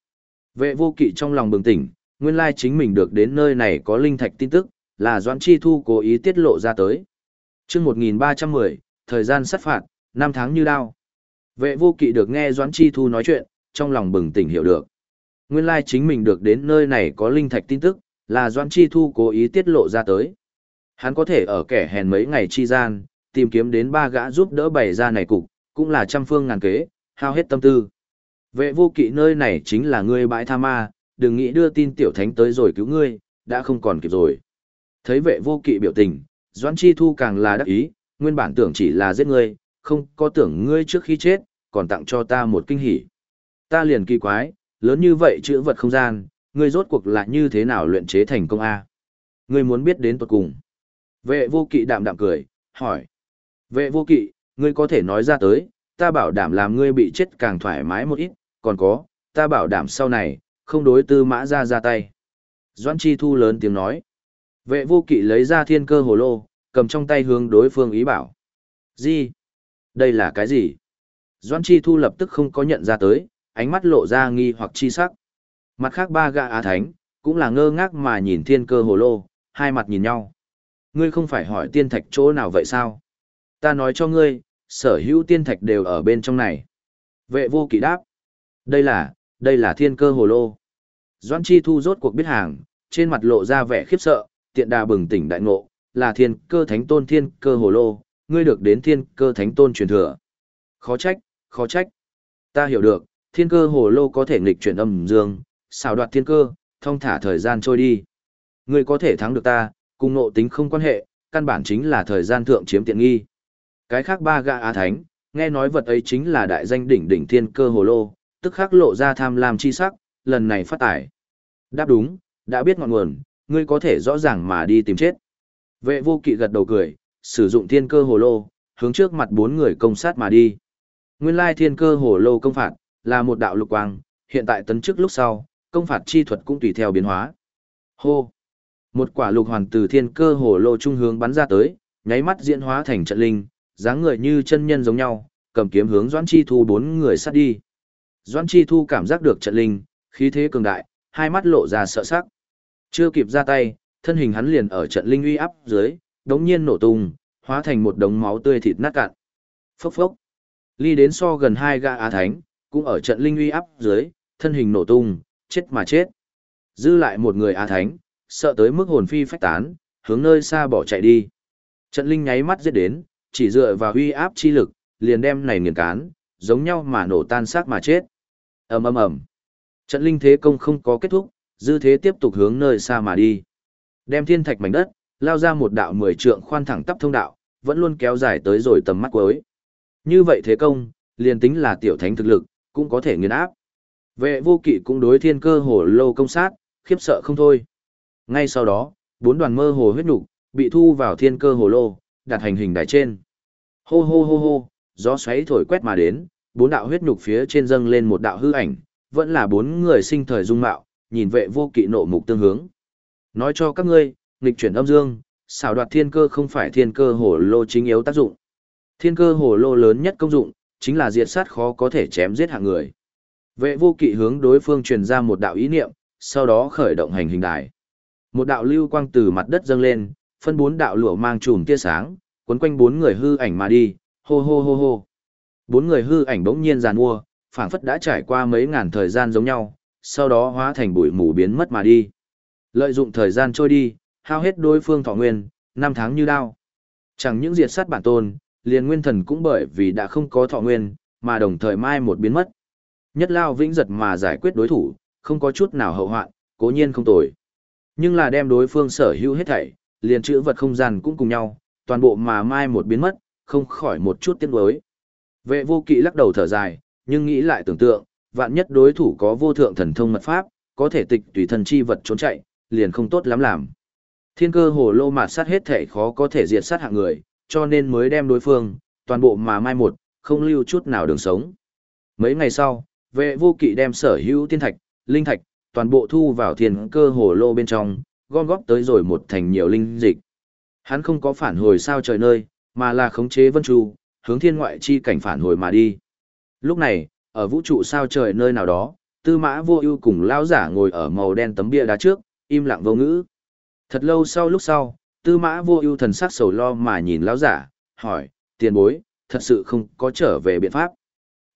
Vệ vô kỵ trong lòng bừng tỉnh, nguyên lai chính mình được đến nơi này có linh thạch tin tức, là Doan Chi Thu cố ý tiết lộ ra tới. chương 1310, thời gian sát phạt, năm tháng như đao. Vệ vô kỵ được nghe Doan Chi Thu nói chuyện, trong lòng bừng tỉnh hiểu được. Nguyên lai chính mình được đến nơi này có linh thạch tin tức, là Doan Chi Thu cố ý tiết lộ ra tới. Hắn có thể ở kẻ hèn mấy ngày chi gian, tìm kiếm đến ba gã giúp đỡ bày ra này cục, cũng là trăm phương ngàn kế, hao hết tâm tư. Vệ vô kỵ nơi này chính là ngươi bãi tha ma, đừng nghĩ đưa tin tiểu thánh tới rồi cứu ngươi, đã không còn kịp rồi. Thấy vệ vô kỵ biểu tình, Doãn Chi Thu càng là đắc ý, nguyên bản tưởng chỉ là giết ngươi, không có tưởng ngươi trước khi chết, còn tặng cho ta một kinh hỉ. Ta liền kỳ quái, lớn như vậy chữ vật không gian, ngươi rốt cuộc là như thế nào luyện chế thành công A. Ngươi muốn biết đến tuật cùng. Vệ vô kỵ đạm đạm cười, hỏi. Vệ vô kỵ, ngươi có thể nói ra tới, ta bảo đảm làm ngươi bị chết càng thoải mái một ít, còn có, ta bảo đảm sau này, không đối tư mã ra ra tay. Doãn Chi Thu lớn tiếng nói. Vệ vô kỵ lấy ra thiên cơ hồ lô, cầm trong tay hướng đối phương ý bảo. Gì? Đây là cái gì? Doãn Chi Thu lập tức không có nhận ra tới, ánh mắt lộ ra nghi hoặc chi sắc. Mặt khác ba gã á thánh, cũng là ngơ ngác mà nhìn thiên cơ hồ lô, hai mặt nhìn nhau. Ngươi không phải hỏi tiên thạch chỗ nào vậy sao? Ta nói cho ngươi, sở hữu tiên thạch đều ở bên trong này. Vệ vô kỵ đáp. Đây là, đây là thiên cơ hồ lô. Doan Chi Thu rốt cuộc biết hàng, trên mặt lộ ra vẻ khiếp sợ, tiện đà bừng tỉnh đại ngộ, là thiên cơ thánh tôn thiên cơ hồ lô, ngươi được đến thiên cơ thánh tôn truyền thừa. Khó trách, khó trách. Ta hiểu được, thiên cơ hồ lô có thể nghịch chuyển âm dương, xào đoạt thiên cơ, thông thả thời gian trôi đi. Ngươi có thể thắng được ta, cùng nộ tính không quan hệ, căn bản chính là thời gian thượng chiếm tiện nghi. Cái khác ba gã á thánh, nghe nói vật ấy chính là đại danh đỉnh đỉnh thiên cơ hồ lô, tức khắc lộ ra tham lam chi sắc, lần này phát tải. Đáp đúng, đã biết ngọn nguồn, ngươi có thể rõ ràng mà đi tìm chết. Vệ vô kỵ gật đầu cười, sử dụng thiên cơ hồ lô, hướng trước mặt bốn người công sát mà đi. Nguyên lai thiên cơ hồ lô công phạt, là một đạo lục quang, hiện tại tấn chức lúc sau, công phạt chi thuật cũng tùy theo biến hóa. Hô! Một quả lục hoàn từ thiên cơ hồ lô trung hướng bắn ra tới, nháy mắt diễn hóa thành trận linh, dáng người như chân nhân giống nhau, cầm kiếm hướng Doãn Chi Thu bốn người sát đi. Doãn Chi Thu cảm giác được trận linh, khí thế cường đại, hai mắt lộ ra sợ sắc. Chưa kịp ra tay, thân hình hắn liền ở trận linh uy áp dưới, đống nhiên nổ tung, hóa thành một đống máu tươi thịt nát cạn. Phốc phốc. Ly đến so gần hai gã á thánh, cũng ở trận linh uy áp dưới, thân hình nổ tung, chết mà chết. Dư lại một người á thánh, sợ tới mức hồn phi phách tán, hướng nơi xa bỏ chạy đi. Trận linh nháy mắt giết đến, chỉ dựa vào uy áp chi lực, liền đem này nghiền cán, giống nhau mà nổ tan xác mà chết. ầm ầm ầm. Trận linh thế công không có kết thúc, dư thế tiếp tục hướng nơi xa mà đi. Đem thiên thạch mảnh đất, lao ra một đạo mười trượng khoan thẳng tắp thông đạo, vẫn luôn kéo dài tới rồi tầm mắt cuối. Như vậy thế công, liền tính là tiểu thánh thực lực, cũng có thể nghiền áp. Vệ vô kỵ cũng đối thiên cơ hồ lâu công sát, khiếp sợ không thôi. Ngay sau đó, bốn đoàn mơ hồ huyết nục bị thu vào thiên cơ hồ lô, đặt hành hình đài trên. Hô hô hô hô, gió xoáy thổi quét mà đến, bốn đạo huyết nhục phía trên dâng lên một đạo hư ảnh, vẫn là bốn người sinh thời dung mạo, nhìn vệ vô kỵ nộ mục tương hướng. Nói cho các ngươi, nghịch chuyển âm dương, xảo đoạt thiên cơ không phải thiên cơ hồ lô chính yếu tác dụng. Thiên cơ hồ lô lớn nhất công dụng, chính là diệt sát khó có thể chém giết hạng người. Vệ vô kỵ hướng đối phương truyền ra một đạo ý niệm, sau đó khởi động hành hình đài. Một đạo lưu quang từ mặt đất dâng lên, phân bốn đạo lụa mang chùm tia sáng, quấn quanh bốn người hư ảnh mà đi, hô hô hô hô. Bốn người hư ảnh bỗng nhiên giàn mua, phảng phất đã trải qua mấy ngàn thời gian giống nhau, sau đó hóa thành bụi mù biến mất mà đi. Lợi dụng thời gian trôi đi, hao hết đối phương thọ nguyên, năm tháng như đao. Chẳng những diệt sát bản tôn, liền nguyên thần cũng bởi vì đã không có thọ nguyên, mà đồng thời mai một biến mất. Nhất lao vĩnh giật mà giải quyết đối thủ, không có chút nào hậu hoạn, cố nhiên không tồi. Nhưng là đem đối phương sở hữu hết thảy, liền chữ vật không gian cũng cùng nhau, toàn bộ mà mai một biến mất, không khỏi một chút tiếc nuối. Vệ vô kỵ lắc đầu thở dài, nhưng nghĩ lại tưởng tượng, vạn nhất đối thủ có vô thượng thần thông mật pháp, có thể tịch tùy thần chi vật trốn chạy, liền không tốt lắm làm. Thiên cơ hồ lô mà sát hết thể khó có thể diệt sát hạng người, cho nên mới đem đối phương, toàn bộ mà mai một, không lưu chút nào đường sống. Mấy ngày sau, vệ vô kỵ đem sở hữu tiên thạch, linh thạch, toàn bộ thu vào thiên cơ hồ lô bên trong, gom góp tới rồi một thành nhiều linh dịch. Hắn không có phản hồi sao trời nơi, mà là khống chế vân chu hướng thiên ngoại chi cảnh phản hồi mà đi. Lúc này, ở vũ trụ sao trời nơi nào đó, tư mã vô ưu cùng lao giả ngồi ở màu đen tấm bia đá trước, im lặng vô ngữ. Thật lâu sau lúc sau, tư mã vô ưu thần sắc sầu lo mà nhìn lao giả, hỏi, tiền bối, thật sự không có trở về biện pháp.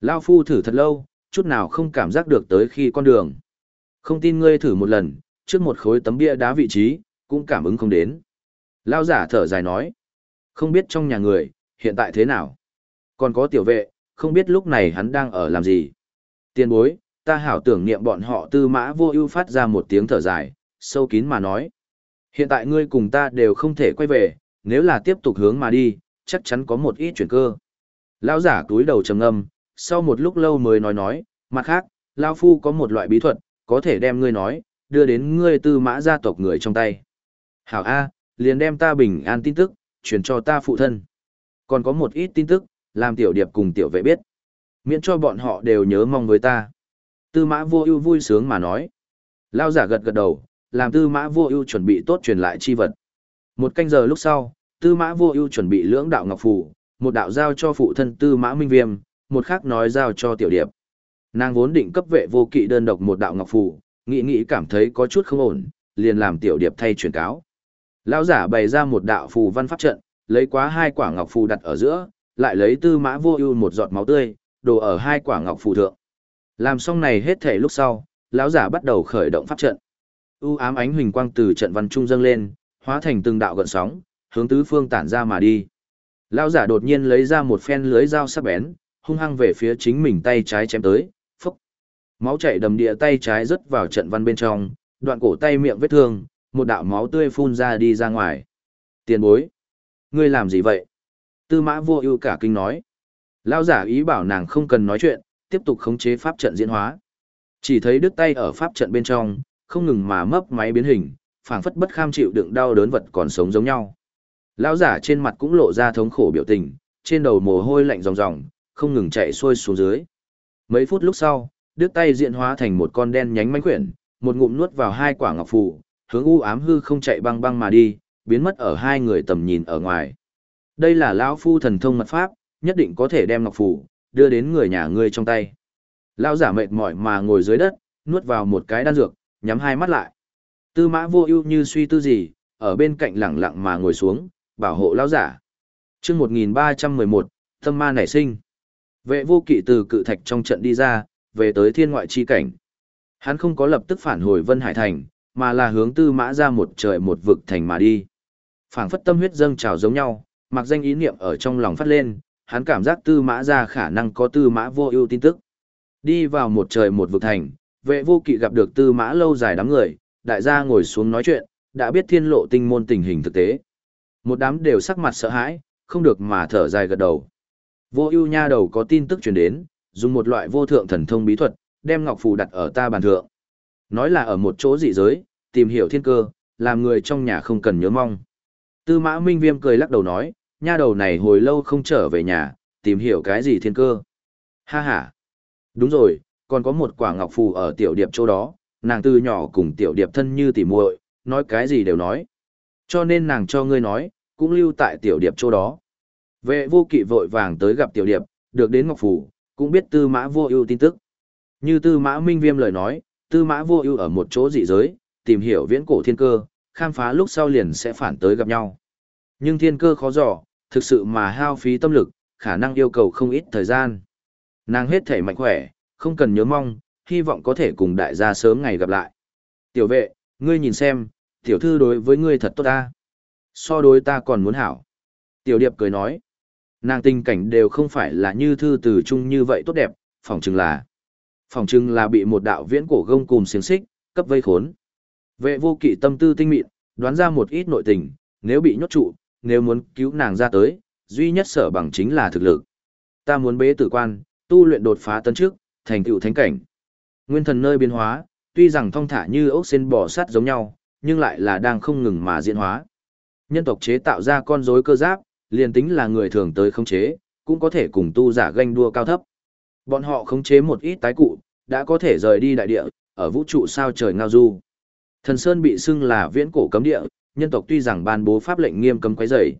Lao phu thử thật lâu, chút nào không cảm giác được tới khi con đường. Không tin ngươi thử một lần, trước một khối tấm bia đá vị trí, cũng cảm ứng không đến. Lao giả thở dài nói, không biết trong nhà người, hiện tại thế nào. Còn có tiểu vệ, không biết lúc này hắn đang ở làm gì. Tiền bối, ta hảo tưởng niệm bọn họ tư mã vô ưu phát ra một tiếng thở dài, sâu kín mà nói. Hiện tại ngươi cùng ta đều không thể quay về, nếu là tiếp tục hướng mà đi, chắc chắn có một ít chuyển cơ. Lão giả túi đầu trầm ngâm, sau một lúc lâu mới nói nói, mặt khác, Lao Phu có một loại bí thuật, có thể đem ngươi nói, đưa đến ngươi tư mã gia tộc người trong tay. Hảo A, liền đem ta bình an tin tức, truyền cho ta phụ thân. Còn có một ít tin tức, làm tiểu điệp cùng tiểu vệ biết. Miễn cho bọn họ đều nhớ mong với ta. Tư mã vô ưu vui sướng mà nói. Lao giả gật gật đầu, làm tư mã vô ưu chuẩn bị tốt truyền lại chi vật. Một canh giờ lúc sau, tư mã vô ưu chuẩn bị lưỡng đạo ngọc phù, một đạo giao cho phụ thân tư mã minh viêm, một khác nói giao cho tiểu điệp. Nàng vốn định cấp vệ vô kỵ đơn độc một đạo ngọc phù, nghĩ nghĩ cảm thấy có chút không ổn, liền làm tiểu điệp thay truyền cáo. Lão giả bày ra một đạo phù văn pháp trận, lấy quá hai quả ngọc phù đặt ở giữa, lại lấy tư mã vô ưu một giọt máu tươi, đổ ở hai quả ngọc phù thượng. Làm xong này hết thể lúc sau, lão giả bắt đầu khởi động pháp trận. U ám ánh huỳnh quang từ trận văn trung dâng lên, hóa thành từng đạo gợn sóng, hướng tứ phương tản ra mà đi. Lão giả đột nhiên lấy ra một phen lưới dao sắc bén, hung hăng về phía chính mình tay trái chém tới, phốc. Máu chảy đầm địa tay trái rớt vào trận văn bên trong, đoạn cổ tay miệng vết thương, một đạo máu tươi phun ra đi ra ngoài. Tiền bối, ngươi làm gì vậy? Tư mã vô ưu cả kinh nói. Lão giả ý bảo nàng không cần nói chuyện, tiếp tục khống chế pháp trận diễn hóa. Chỉ thấy đứt tay ở pháp trận bên trong, không ngừng mà mấp máy biến hình, phảng phất bất kham chịu đựng đau đớn vật còn sống giống nhau. Lão giả trên mặt cũng lộ ra thống khổ biểu tình, trên đầu mồ hôi lạnh ròng ròng, không ngừng chạy xuôi xuống dưới. Mấy phút lúc sau, đứt tay diễn hóa thành một con đen nhánh manh quyển, một ngụm nuốt vào hai quả ngọc phù, hướng u ám hư không chạy băng băng mà đi, biến mất ở hai người tầm nhìn ở ngoài. Đây là lão phu thần thông mật pháp, nhất định có thể đem ngọc phủ đưa đến người nhà ngươi trong tay. Lão giả mệt mỏi mà ngồi dưới đất, nuốt vào một cái đan dược, nhắm hai mắt lại. Tư Mã Vô Ưu như suy tư gì, ở bên cạnh lặng lặng mà ngồi xuống, bảo hộ lão giả. Chương 1311, tâm ma nảy sinh. Vệ Vô Kỵ từ cự thạch trong trận đi ra, về tới thiên ngoại chi cảnh. Hắn không có lập tức phản hồi Vân Hải thành, mà là hướng Tư Mã ra một trời một vực thành mà đi. Phảng phất tâm huyết dâng trào giống nhau, mặc danh ý niệm ở trong lòng phát lên, hắn cảm giác tư mã ra khả năng có tư mã vô ưu tin tức. Đi vào một trời một vực thành, vệ vô kỵ gặp được tư mã lâu dài đám người, đại gia ngồi xuống nói chuyện, đã biết thiên lộ tinh môn tình hình thực tế. Một đám đều sắc mặt sợ hãi, không được mà thở dài gật đầu. Vô ưu nha đầu có tin tức truyền đến, dùng một loại vô thượng thần thông bí thuật, đem ngọc phù đặt ở ta bàn thượng. Nói là ở một chỗ dị giới, tìm hiểu thiên cơ, làm người trong nhà không cần nhớ mong. Tư mã minh viêm cười lắc đầu nói, nha đầu này hồi lâu không trở về nhà, tìm hiểu cái gì thiên cơ. Ha ha. Đúng rồi, còn có một quả ngọc phù ở tiểu điệp chỗ đó, nàng từ nhỏ cùng tiểu điệp thân như tỉ muội, nói cái gì đều nói. Cho nên nàng cho ngươi nói, cũng lưu tại tiểu điệp chỗ đó. Vệ vô kỵ vội vàng tới gặp tiểu điệp, được đến ngọc phù, cũng biết tư mã vô ưu tin tức. Như tư mã minh viêm lời nói, tư mã vô ưu ở một chỗ dị giới, tìm hiểu viễn cổ thiên cơ, khám phá lúc sau liền sẽ phản tới gặp nhau. Nhưng thiên cơ khó dò, thực sự mà hao phí tâm lực, khả năng yêu cầu không ít thời gian. Nàng hết thể mạnh khỏe, không cần nhớ mong, hy vọng có thể cùng đại gia sớm ngày gặp lại. Tiểu vệ, ngươi nhìn xem, tiểu thư đối với ngươi thật tốt ta. So đối ta còn muốn hảo. Tiểu điệp cười nói, nàng tình cảnh đều không phải là như thư từ chung như vậy tốt đẹp, phỏng chừng là. Phỏng chừng là bị một đạo viễn cổ gông cùng xiềng xích, cấp vây khốn. Vệ vô kỵ tâm tư tinh mịn, đoán ra một ít nội tình, nếu bị nhốt trụ, nếu muốn cứu nàng ra tới, duy nhất sở bằng chính là thực lực. Ta muốn bế tử quan, tu luyện đột phá tân trước, thành tựu thánh cảnh. Nguyên thần nơi biến hóa, tuy rằng thong thả như ốc sen bò sắt giống nhau, nhưng lại là đang không ngừng mà diễn hóa. Nhân tộc chế tạo ra con rối cơ giáp, liền tính là người thường tới khống chế, cũng có thể cùng tu giả ganh đua cao thấp. Bọn họ khống chế một ít tái cụ, đã có thể rời đi đại địa, ở vũ trụ sao trời ngao du. Thần Sơn bị xưng là viễn cổ cấm địa, nhân tộc tuy rằng ban bố pháp lệnh nghiêm cấm quấy rầy,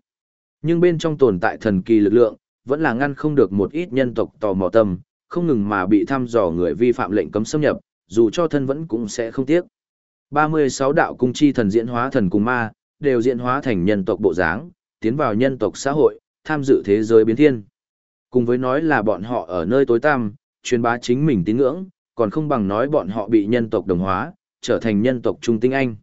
nhưng bên trong tồn tại thần kỳ lực lượng, vẫn là ngăn không được một ít nhân tộc tò mò tâm, không ngừng mà bị thăm dò người vi phạm lệnh cấm xâm nhập, dù cho thân vẫn cũng sẽ không tiếc. 36 đạo cung chi thần diễn hóa thần cùng ma, đều diễn hóa thành nhân tộc bộ dáng, tiến vào nhân tộc xã hội, tham dự thế giới biến thiên. Cùng với nói là bọn họ ở nơi tối tăm, truyền bá chính mình tín ngưỡng, còn không bằng nói bọn họ bị nhân tộc đồng hóa, trở thành nhân tộc trung tinh anh.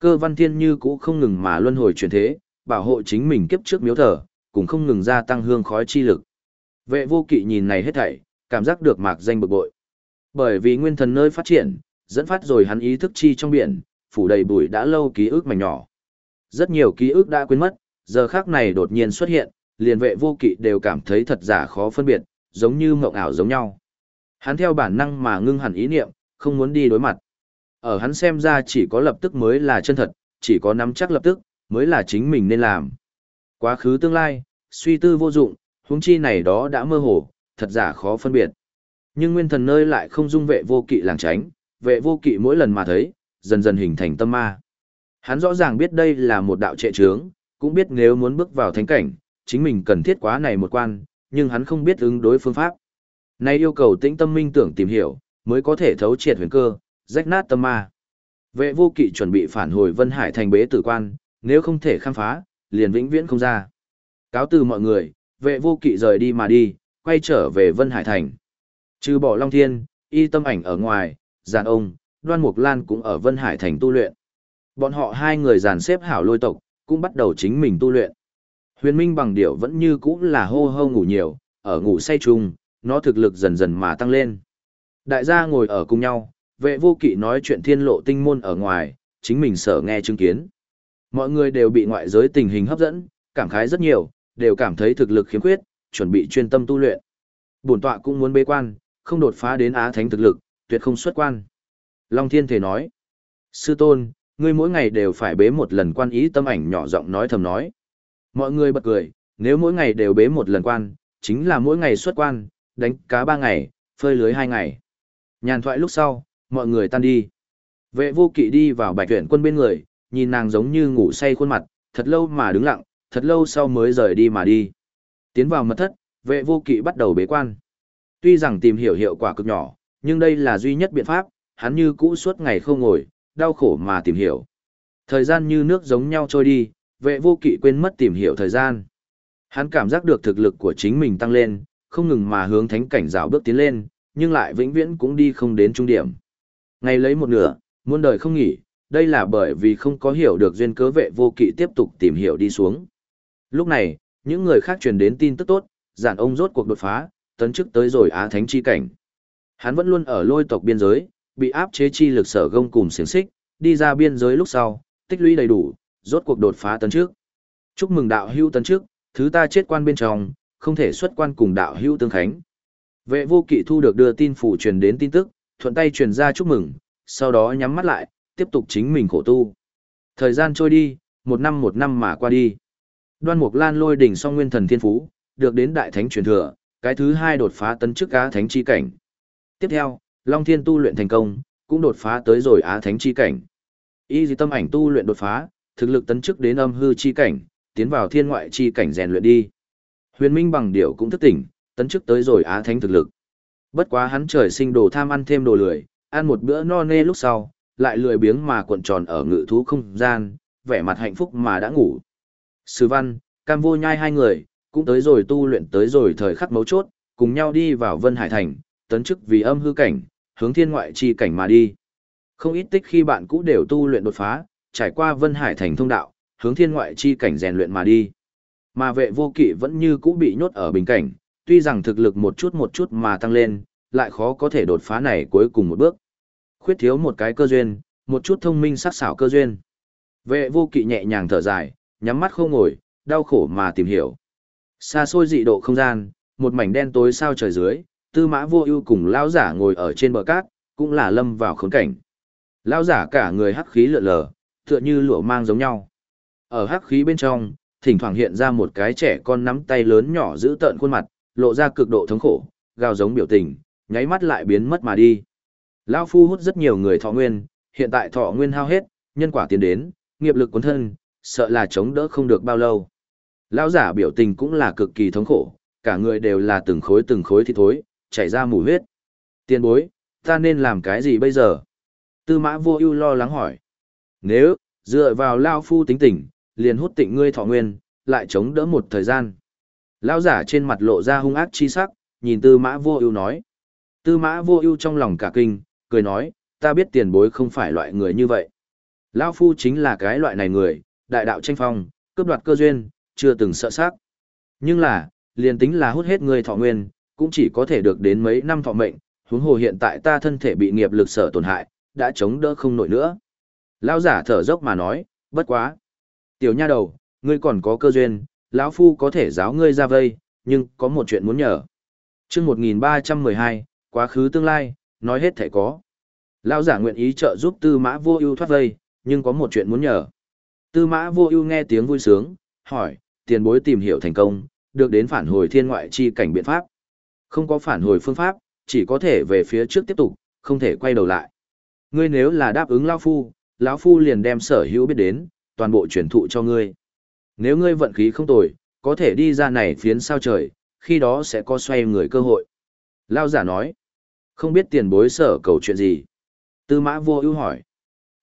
Cơ văn thiên như cũ không ngừng mà luân hồi chuyển thế, bảo hộ chính mình kiếp trước miếu thờ, cũng không ngừng gia tăng hương khói chi lực. Vệ vô kỵ nhìn này hết thảy, cảm giác được mạc danh bực bội. Bởi vì nguyên thần nơi phát triển, dẫn phát rồi hắn ý thức chi trong biển, phủ đầy bụi đã lâu ký ức mảnh nhỏ. Rất nhiều ký ức đã quên mất, giờ khác này đột nhiên xuất hiện, liền vệ vô kỵ đều cảm thấy thật giả khó phân biệt, giống như mộng ảo giống nhau. Hắn theo bản năng mà ngưng hẳn ý niệm, không muốn đi đối mặt. Ở hắn xem ra chỉ có lập tức mới là chân thật, chỉ có nắm chắc lập tức, mới là chính mình nên làm. Quá khứ tương lai, suy tư vô dụng, huống chi này đó đã mơ hồ, thật giả khó phân biệt. Nhưng nguyên thần nơi lại không dung vệ vô kỵ làng tránh, vệ vô kỵ mỗi lần mà thấy, dần dần hình thành tâm ma. Hắn rõ ràng biết đây là một đạo trệ trướng, cũng biết nếu muốn bước vào thánh cảnh, chính mình cần thiết quá này một quan, nhưng hắn không biết ứng đối phương pháp. Nay yêu cầu tĩnh tâm minh tưởng tìm hiểu, mới có thể thấu triệt huyền cơ, rách nát tâm ma. Vệ vô kỵ chuẩn bị phản hồi Vân Hải thành bế tử quan, nếu không thể khám phá, liền vĩnh viễn không ra. Cáo từ mọi người, vệ vô kỵ rời đi mà đi, quay trở về Vân Hải thành. Trừ bỏ Long Thiên, y tâm ảnh ở ngoài, giàn ông, đoan mục lan cũng ở Vân Hải thành tu luyện. Bọn họ hai người giàn xếp hảo lôi tộc, cũng bắt đầu chính mình tu luyện. Huyền Minh bằng điệu vẫn như cũ là hô hô ngủ nhiều, ở ngủ say chung, nó thực lực dần dần mà tăng lên. Đại gia ngồi ở cùng nhau, vệ vô kỵ nói chuyện thiên lộ tinh môn ở ngoài, chính mình sở nghe chứng kiến. Mọi người đều bị ngoại giới tình hình hấp dẫn, cảm khái rất nhiều, đều cảm thấy thực lực khiếm khuyết, chuẩn bị chuyên tâm tu luyện. Bổn tọa cũng muốn bế quan, không đột phá đến á thánh thực lực, tuyệt không xuất quan. Long Thiên Thể nói, Sư Tôn, ngươi mỗi ngày đều phải bế một lần quan ý tâm ảnh nhỏ giọng nói thầm nói. Mọi người bật cười, nếu mỗi ngày đều bế một lần quan, chính là mỗi ngày xuất quan, đánh cá ba ngày, phơi lưới hai ngày. Nhàn thoại lúc sau, mọi người tan đi. Vệ vô kỵ đi vào bạch tuyển quân bên người, nhìn nàng giống như ngủ say khuôn mặt, thật lâu mà đứng lặng, thật lâu sau mới rời đi mà đi. Tiến vào mật thất, vệ vô kỵ bắt đầu bế quan. Tuy rằng tìm hiểu hiệu quả cực nhỏ, nhưng đây là duy nhất biện pháp, hắn như cũ suốt ngày không ngồi, đau khổ mà tìm hiểu. Thời gian như nước giống nhau trôi đi, vệ vô kỵ quên mất tìm hiểu thời gian. Hắn cảm giác được thực lực của chính mình tăng lên, không ngừng mà hướng thánh cảnh rào bước tiến lên, nhưng lại vĩnh viễn cũng đi không đến trung điểm. Ngày lấy một nửa, muôn đời không nghỉ, đây là bởi vì không có hiểu được duyên cớ vệ vô kỵ tiếp tục tìm hiểu đi xuống. Lúc này, những người khác truyền đến tin tức tốt, giản ông rốt cuộc đột phá, tấn chức tới rồi Á Thánh chi cảnh. Hắn vẫn luôn ở lôi tộc biên giới, bị áp chế chi lực sở gông cùng xiềng xích, đi ra biên giới lúc sau, tích lũy đầy đủ, rốt cuộc đột phá tấn trước. Chúc mừng đạo hưu tấn trước, thứ ta chết quan bên trong, không thể xuất quan cùng đạo hưu tương khánh. Vệ vô kỵ thu được đưa tin phủ truyền đến tin tức, thuận tay truyền ra chúc mừng, sau đó nhắm mắt lại, tiếp tục chính mình khổ tu. Thời gian trôi đi, một năm một năm mà qua đi. Đoan Mục Lan lôi đỉnh song nguyên thần thiên phú, được đến đại thánh truyền thừa, cái thứ hai đột phá tấn chức cá thánh chi cảnh. Tiếp theo, Long Thiên tu luyện thành công, cũng đột phá tới rồi á thánh chi cảnh. Y Di Tâm Ảnh tu luyện đột phá, thực lực tấn chức đến âm hư chi cảnh, tiến vào thiên ngoại chi cảnh rèn luyện đi. Huyền Minh bằng điệu cũng thức tỉnh, tấn chức tới rồi á thánh thực lực. Bất quá hắn trời sinh đồ tham ăn thêm đồ lười, ăn một bữa no nê lúc sau, lại lười biếng mà cuộn tròn ở ngự thú không gian, vẻ mặt hạnh phúc mà đã ngủ. Sư văn, cam vô nhai hai người, cũng tới rồi tu luyện tới rồi thời khắc mấu chốt, cùng nhau đi vào Vân Hải Thành, tấn chức vì âm hư cảnh, hướng thiên ngoại chi cảnh mà đi. Không ít tích khi bạn cũ đều tu luyện đột phá, trải qua Vân Hải thành thông đạo, hướng thiên ngoại chi cảnh rèn luyện mà đi. Mà vệ vô kỵ vẫn như cũ bị nhốt ở bình cảnh, tuy rằng thực lực một chút một chút mà tăng lên, lại khó có thể đột phá này cuối cùng một bước. Khuyết thiếu một cái cơ duyên, một chút thông minh sắc xảo cơ duyên. Vệ vô kỵ nhẹ nhàng thở dài, nhắm mắt không ngồi, đau khổ mà tìm hiểu. Xa xôi dị độ không gian, một mảnh đen tối sao trời dưới, tư mã vô ưu cùng lão giả ngồi ở trên bờ cát, cũng là lâm vào khốn cảnh. Lão giả cả người hắc khí lượn lờ, tựa như lụa mang giống nhau. Ở hắc khí bên trong, thỉnh thoảng hiện ra một cái trẻ con nắm tay lớn nhỏ giữ tợn khuôn mặt, lộ ra cực độ thống khổ, gào giống biểu tình, nháy mắt lại biến mất mà đi. Lão phu hút rất nhiều người thọ nguyên, hiện tại thọ nguyên hao hết, nhân quả tiến đến, nghiệp lực cuốn thân, sợ là chống đỡ không được bao lâu. Lão giả biểu tình cũng là cực kỳ thống khổ, cả người đều là từng khối từng khối thịt thối, chảy ra mùi huyết. Tiên bối, ta nên làm cái gì bây giờ? Tư mã vô ưu lo lắng hỏi. Nếu, dựa vào Lao Phu tính tỉnh, liền hút tịnh ngươi thọ nguyên, lại chống đỡ một thời gian. lao giả trên mặt lộ ra hung ác chi sắc, nhìn tư mã vô ưu nói. Tư mã vô ưu trong lòng cả kinh, cười nói, ta biết tiền bối không phải loại người như vậy. lao Phu chính là cái loại này người, đại đạo tranh phong, cướp đoạt cơ duyên, chưa từng sợ sắc. Nhưng là, liền tính là hút hết người thọ nguyên, cũng chỉ có thể được đến mấy năm thọ mệnh, huống hồ hiện tại ta thân thể bị nghiệp lực sở tổn hại, đã chống đỡ không nổi nữa. Lão giả thở dốc mà nói, bất quá. Tiểu nha đầu, ngươi còn có cơ duyên, lão phu có thể giáo ngươi ra vây, nhưng có một chuyện muốn nhờ. Chương 1312, quá khứ tương lai, nói hết thể có. Lão giả nguyện ý trợ giúp Tư Mã Vô Ưu thoát vây, nhưng có một chuyện muốn nhờ. Tư Mã Vô Ưu nghe tiếng vui sướng, hỏi, tiền bối tìm hiểu thành công, được đến phản hồi thiên ngoại chi cảnh biện pháp. Không có phản hồi phương pháp, chỉ có thể về phía trước tiếp tục, không thể quay đầu lại. Ngươi nếu là đáp ứng lão phu, lão phu liền đem sở hữu biết đến, toàn bộ truyền thụ cho ngươi. Nếu ngươi vận khí không tồi, có thể đi ra này phiến sao trời, khi đó sẽ có xoay người cơ hội. Lao giả nói, không biết tiền bối sở cầu chuyện gì. Tư mã vô ưu hỏi.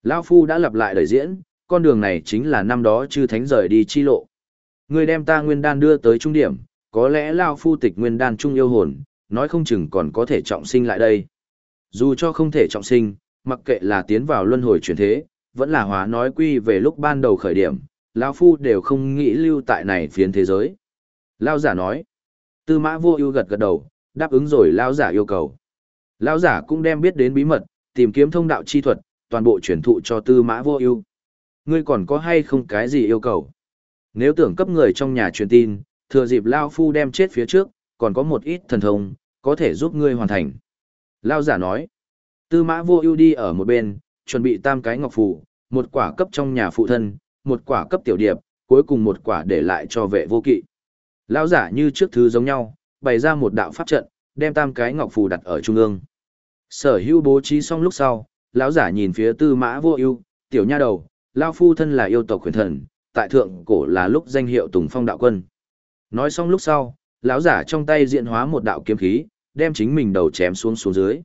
Lao phu đã lặp lại lời diễn, con đường này chính là năm đó chư thánh rời đi chi lộ. Ngươi đem ta nguyên đan đưa tới trung điểm, có lẽ Lao phu tịch nguyên đan trung yêu hồn, nói không chừng còn có thể trọng sinh lại đây. Dù cho không thể trọng sinh, mặc kệ là tiến vào luân hồi chuyển thế, vẫn là hóa nói quy về lúc ban đầu khởi điểm, Lao Phu đều không nghĩ lưu tại này phiến thế giới. Lao giả nói, tư mã vô ưu gật gật đầu, đáp ứng rồi Lao giả yêu cầu. Lao giả cũng đem biết đến bí mật, tìm kiếm thông đạo chi thuật, toàn bộ truyền thụ cho tư mã vô ưu. Ngươi còn có hay không cái gì yêu cầu? Nếu tưởng cấp người trong nhà truyền tin, thừa dịp Lao Phu đem chết phía trước, còn có một ít thần thông, có thể giúp ngươi hoàn thành. Lao giả nói, tư mã vô ưu đi ở một bên, chuẩn bị tam cái ngọc phù, một quả cấp trong nhà phụ thân, một quả cấp tiểu điệp, cuối cùng một quả để lại cho vệ vô kỵ. Lão giả như trước thứ giống nhau, bày ra một đạo pháp trận, đem tam cái ngọc phù đặt ở trung ương. Sở hữu bố trí xong lúc sau, lão giả nhìn phía tư mã vô ưu, tiểu nha đầu, lão phu thân là yêu tộc quyền thần, tại thượng cổ là lúc danh hiệu Tùng Phong đạo quân. Nói xong lúc sau, lão giả trong tay diện hóa một đạo kiếm khí, đem chính mình đầu chém xuống xuống dưới.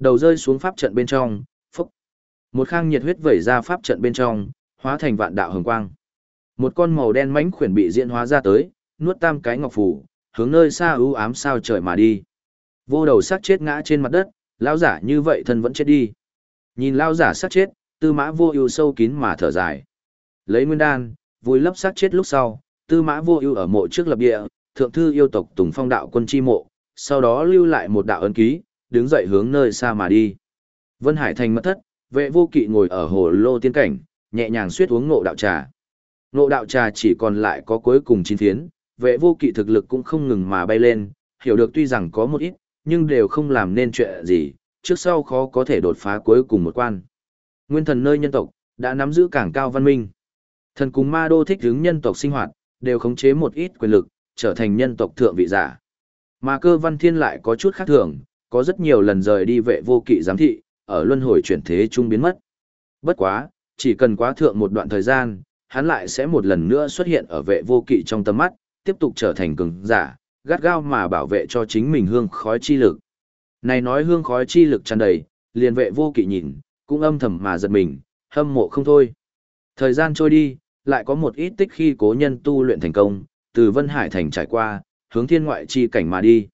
Đầu rơi xuống pháp trận bên trong, phúc. Một khang nhiệt huyết vẩy ra pháp trận bên trong, hóa thành vạn đạo hồng quang. Một con màu đen mãnh khuyển bị diễn hóa ra tới, nuốt tam cái ngọc phủ, hướng nơi xa ưu ám sao trời mà đi. Vô đầu sát chết ngã trên mặt đất, lão giả như vậy thân vẫn chết đi. Nhìn lão giả sát chết, tư mã vô ưu sâu kín mà thở dài. Lấy nguyên đan, vui lấp sát chết lúc sau, tư mã vô ưu ở mộ trước lập địa, thượng thư yêu tộc Tùng Phong đạo quân chi mộ, sau đó lưu lại một đạo ấn ký, đứng dậy hướng nơi xa mà đi. Vân Hải thành mất thất, vệ vô kỵ ngồi ở hồ lô tiên cảnh, nhẹ nhàng suýt uống ngộ đạo trà. Ngộ đạo trà chỉ còn lại có cuối cùng chín phiến, vệ vô kỵ thực lực cũng không ngừng mà bay lên, hiểu được tuy rằng có một ít, nhưng đều không làm nên chuyện gì, trước sau khó có thể đột phá cuối cùng một quan. Nguyên thần nơi nhân tộc, đã nắm giữ cảng cao văn minh. Thần cùng ma đô thích hướng nhân tộc sinh hoạt, đều khống chế một ít quyền lực, trở thành nhân tộc thượng vị giả. Mà cơ văn thiên lại có chút khác thường, có rất nhiều lần rời đi vệ vô kỵ giám thị, ở luân hồi chuyển thế trung biến mất. Bất quá, chỉ cần quá thượng một đoạn thời gian, hắn lại sẽ một lần nữa xuất hiện ở vệ vô kỵ trong tầm mắt, tiếp tục trở thành cường giả, gắt gao mà bảo vệ cho chính mình hương khói chi lực. Này nói hương khói chi lực tràn đầy, liền vệ vô kỵ nhìn, cũng âm thầm mà giật mình, hâm mộ không thôi. Thời gian trôi đi, lại có một ít tích khi cố nhân tu luyện thành công, từ Vân Hải Thành trải qua, hướng thiên ngoại chi cảnh mà đi.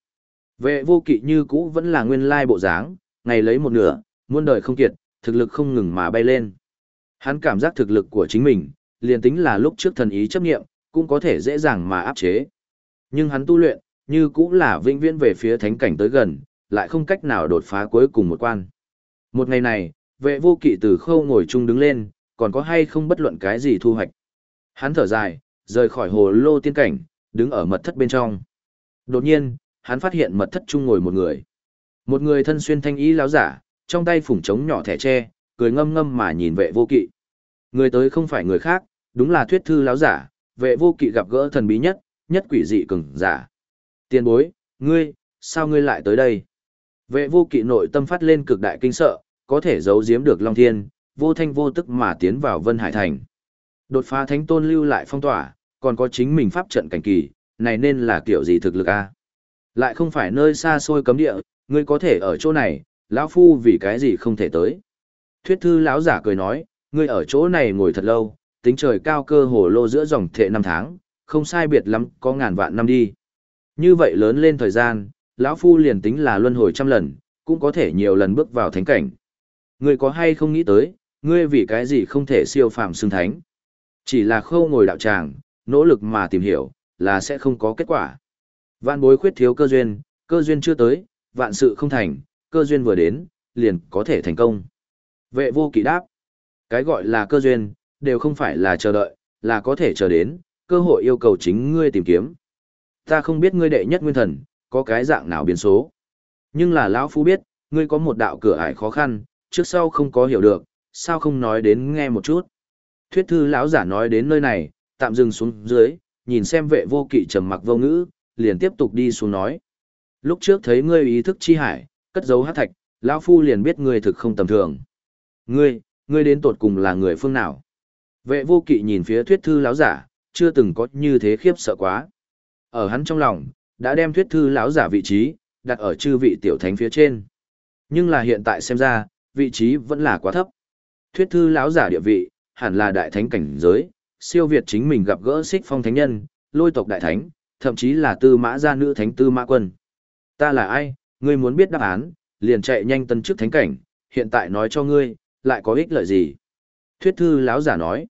Vệ vô kỵ như cũ vẫn là nguyên lai bộ dáng, ngày lấy một nửa, muôn đời không kiệt, thực lực không ngừng mà bay lên. Hắn cảm giác thực lực của chính mình, liền tính là lúc trước thần ý chấp nghiệm, cũng có thể dễ dàng mà áp chế. Nhưng hắn tu luyện, như cũng là vĩnh viễn về phía thánh cảnh tới gần, lại không cách nào đột phá cuối cùng một quan. Một ngày này, vệ vô kỵ từ khâu ngồi chung đứng lên, còn có hay không bất luận cái gì thu hoạch. Hắn thở dài, rời khỏi hồ lô tiên cảnh, đứng ở mật thất bên trong. Đột nhiên, hắn phát hiện mật thất chung ngồi một người. Một người thân xuyên thanh ý láo giả, trong tay phủng trống nhỏ thẻ tre, cười ngâm ngâm mà nhìn vệ vô kỵ. Người tới không phải người khác, đúng là thuyết thư láo giả, vệ vô kỵ gặp gỡ thần bí nhất, nhất quỷ dị cường giả. Tiên bối, ngươi, sao ngươi lại tới đây? Vệ vô kỵ nội tâm phát lên cực đại kinh sợ, có thể giấu giếm được Long Thiên, vô thanh vô tức mà tiến vào Vân Hải Thành. Đột phá thánh tôn lưu lại phong tỏa, còn có chính mình pháp trận cảnh kỳ, này nên là kiểu gì thực lực a? Lại không phải nơi xa xôi cấm địa, ngươi có thể ở chỗ này, lão phu vì cái gì không thể tới. Thuyết thư lão giả cười nói, ngươi ở chỗ này ngồi thật lâu, tính trời cao cơ hồ lô giữa dòng thệ năm tháng, không sai biệt lắm, có ngàn vạn năm đi. Như vậy lớn lên thời gian, lão phu liền tính là luân hồi trăm lần, cũng có thể nhiều lần bước vào thánh cảnh. Ngươi có hay không nghĩ tới, ngươi vì cái gì không thể siêu phàm xưng thánh? Chỉ là khâu ngồi đạo tràng, nỗ lực mà tìm hiểu, là sẽ không có kết quả. Vạn bối khuyết thiếu cơ duyên, cơ duyên chưa tới, vạn sự không thành, cơ duyên vừa đến, liền có thể thành công. Vệ vô kỵ đáp, cái gọi là cơ duyên, đều không phải là chờ đợi, là có thể chờ đến, cơ hội yêu cầu chính ngươi tìm kiếm. Ta không biết ngươi đệ nhất nguyên thần, có cái dạng nào biến số. Nhưng là lão phu biết, ngươi có một đạo cửa ải khó khăn, trước sau không có hiểu được, sao không nói đến nghe một chút. Thuyết thư lão giả nói đến nơi này, tạm dừng xuống dưới, nhìn xem vệ vô kỵ trầm mặc vô ngữ, liền tiếp tục đi xuống nói. Lúc trước thấy ngươi ý thức chi hải, cất dấu hát thạch, lão phu liền biết ngươi thực không tầm thường. Ngươi, ngươi đến tột cùng là người phương nào? Vệ vô kỵ nhìn phía thuyết thư lão giả, chưa từng có như thế khiếp sợ quá. Ở hắn trong lòng, đã đem thuyết thư lão giả vị trí, đặt ở chư vị tiểu thánh phía trên. Nhưng là hiện tại xem ra, vị trí vẫn là quá thấp. Thuyết thư lão giả địa vị, hẳn là đại thánh cảnh giới, siêu việt chính mình gặp gỡ xích phong thánh nhân, lôi tộc đại thánh, thậm chí là tư mã gia nữ thánh tư mã quân. Ta là ai, ngươi muốn biết đáp án, liền chạy nhanh tân chức thánh cảnh, hiện tại nói cho ngươi, lại có ích lợi gì? Thuyết thư lão giả nói,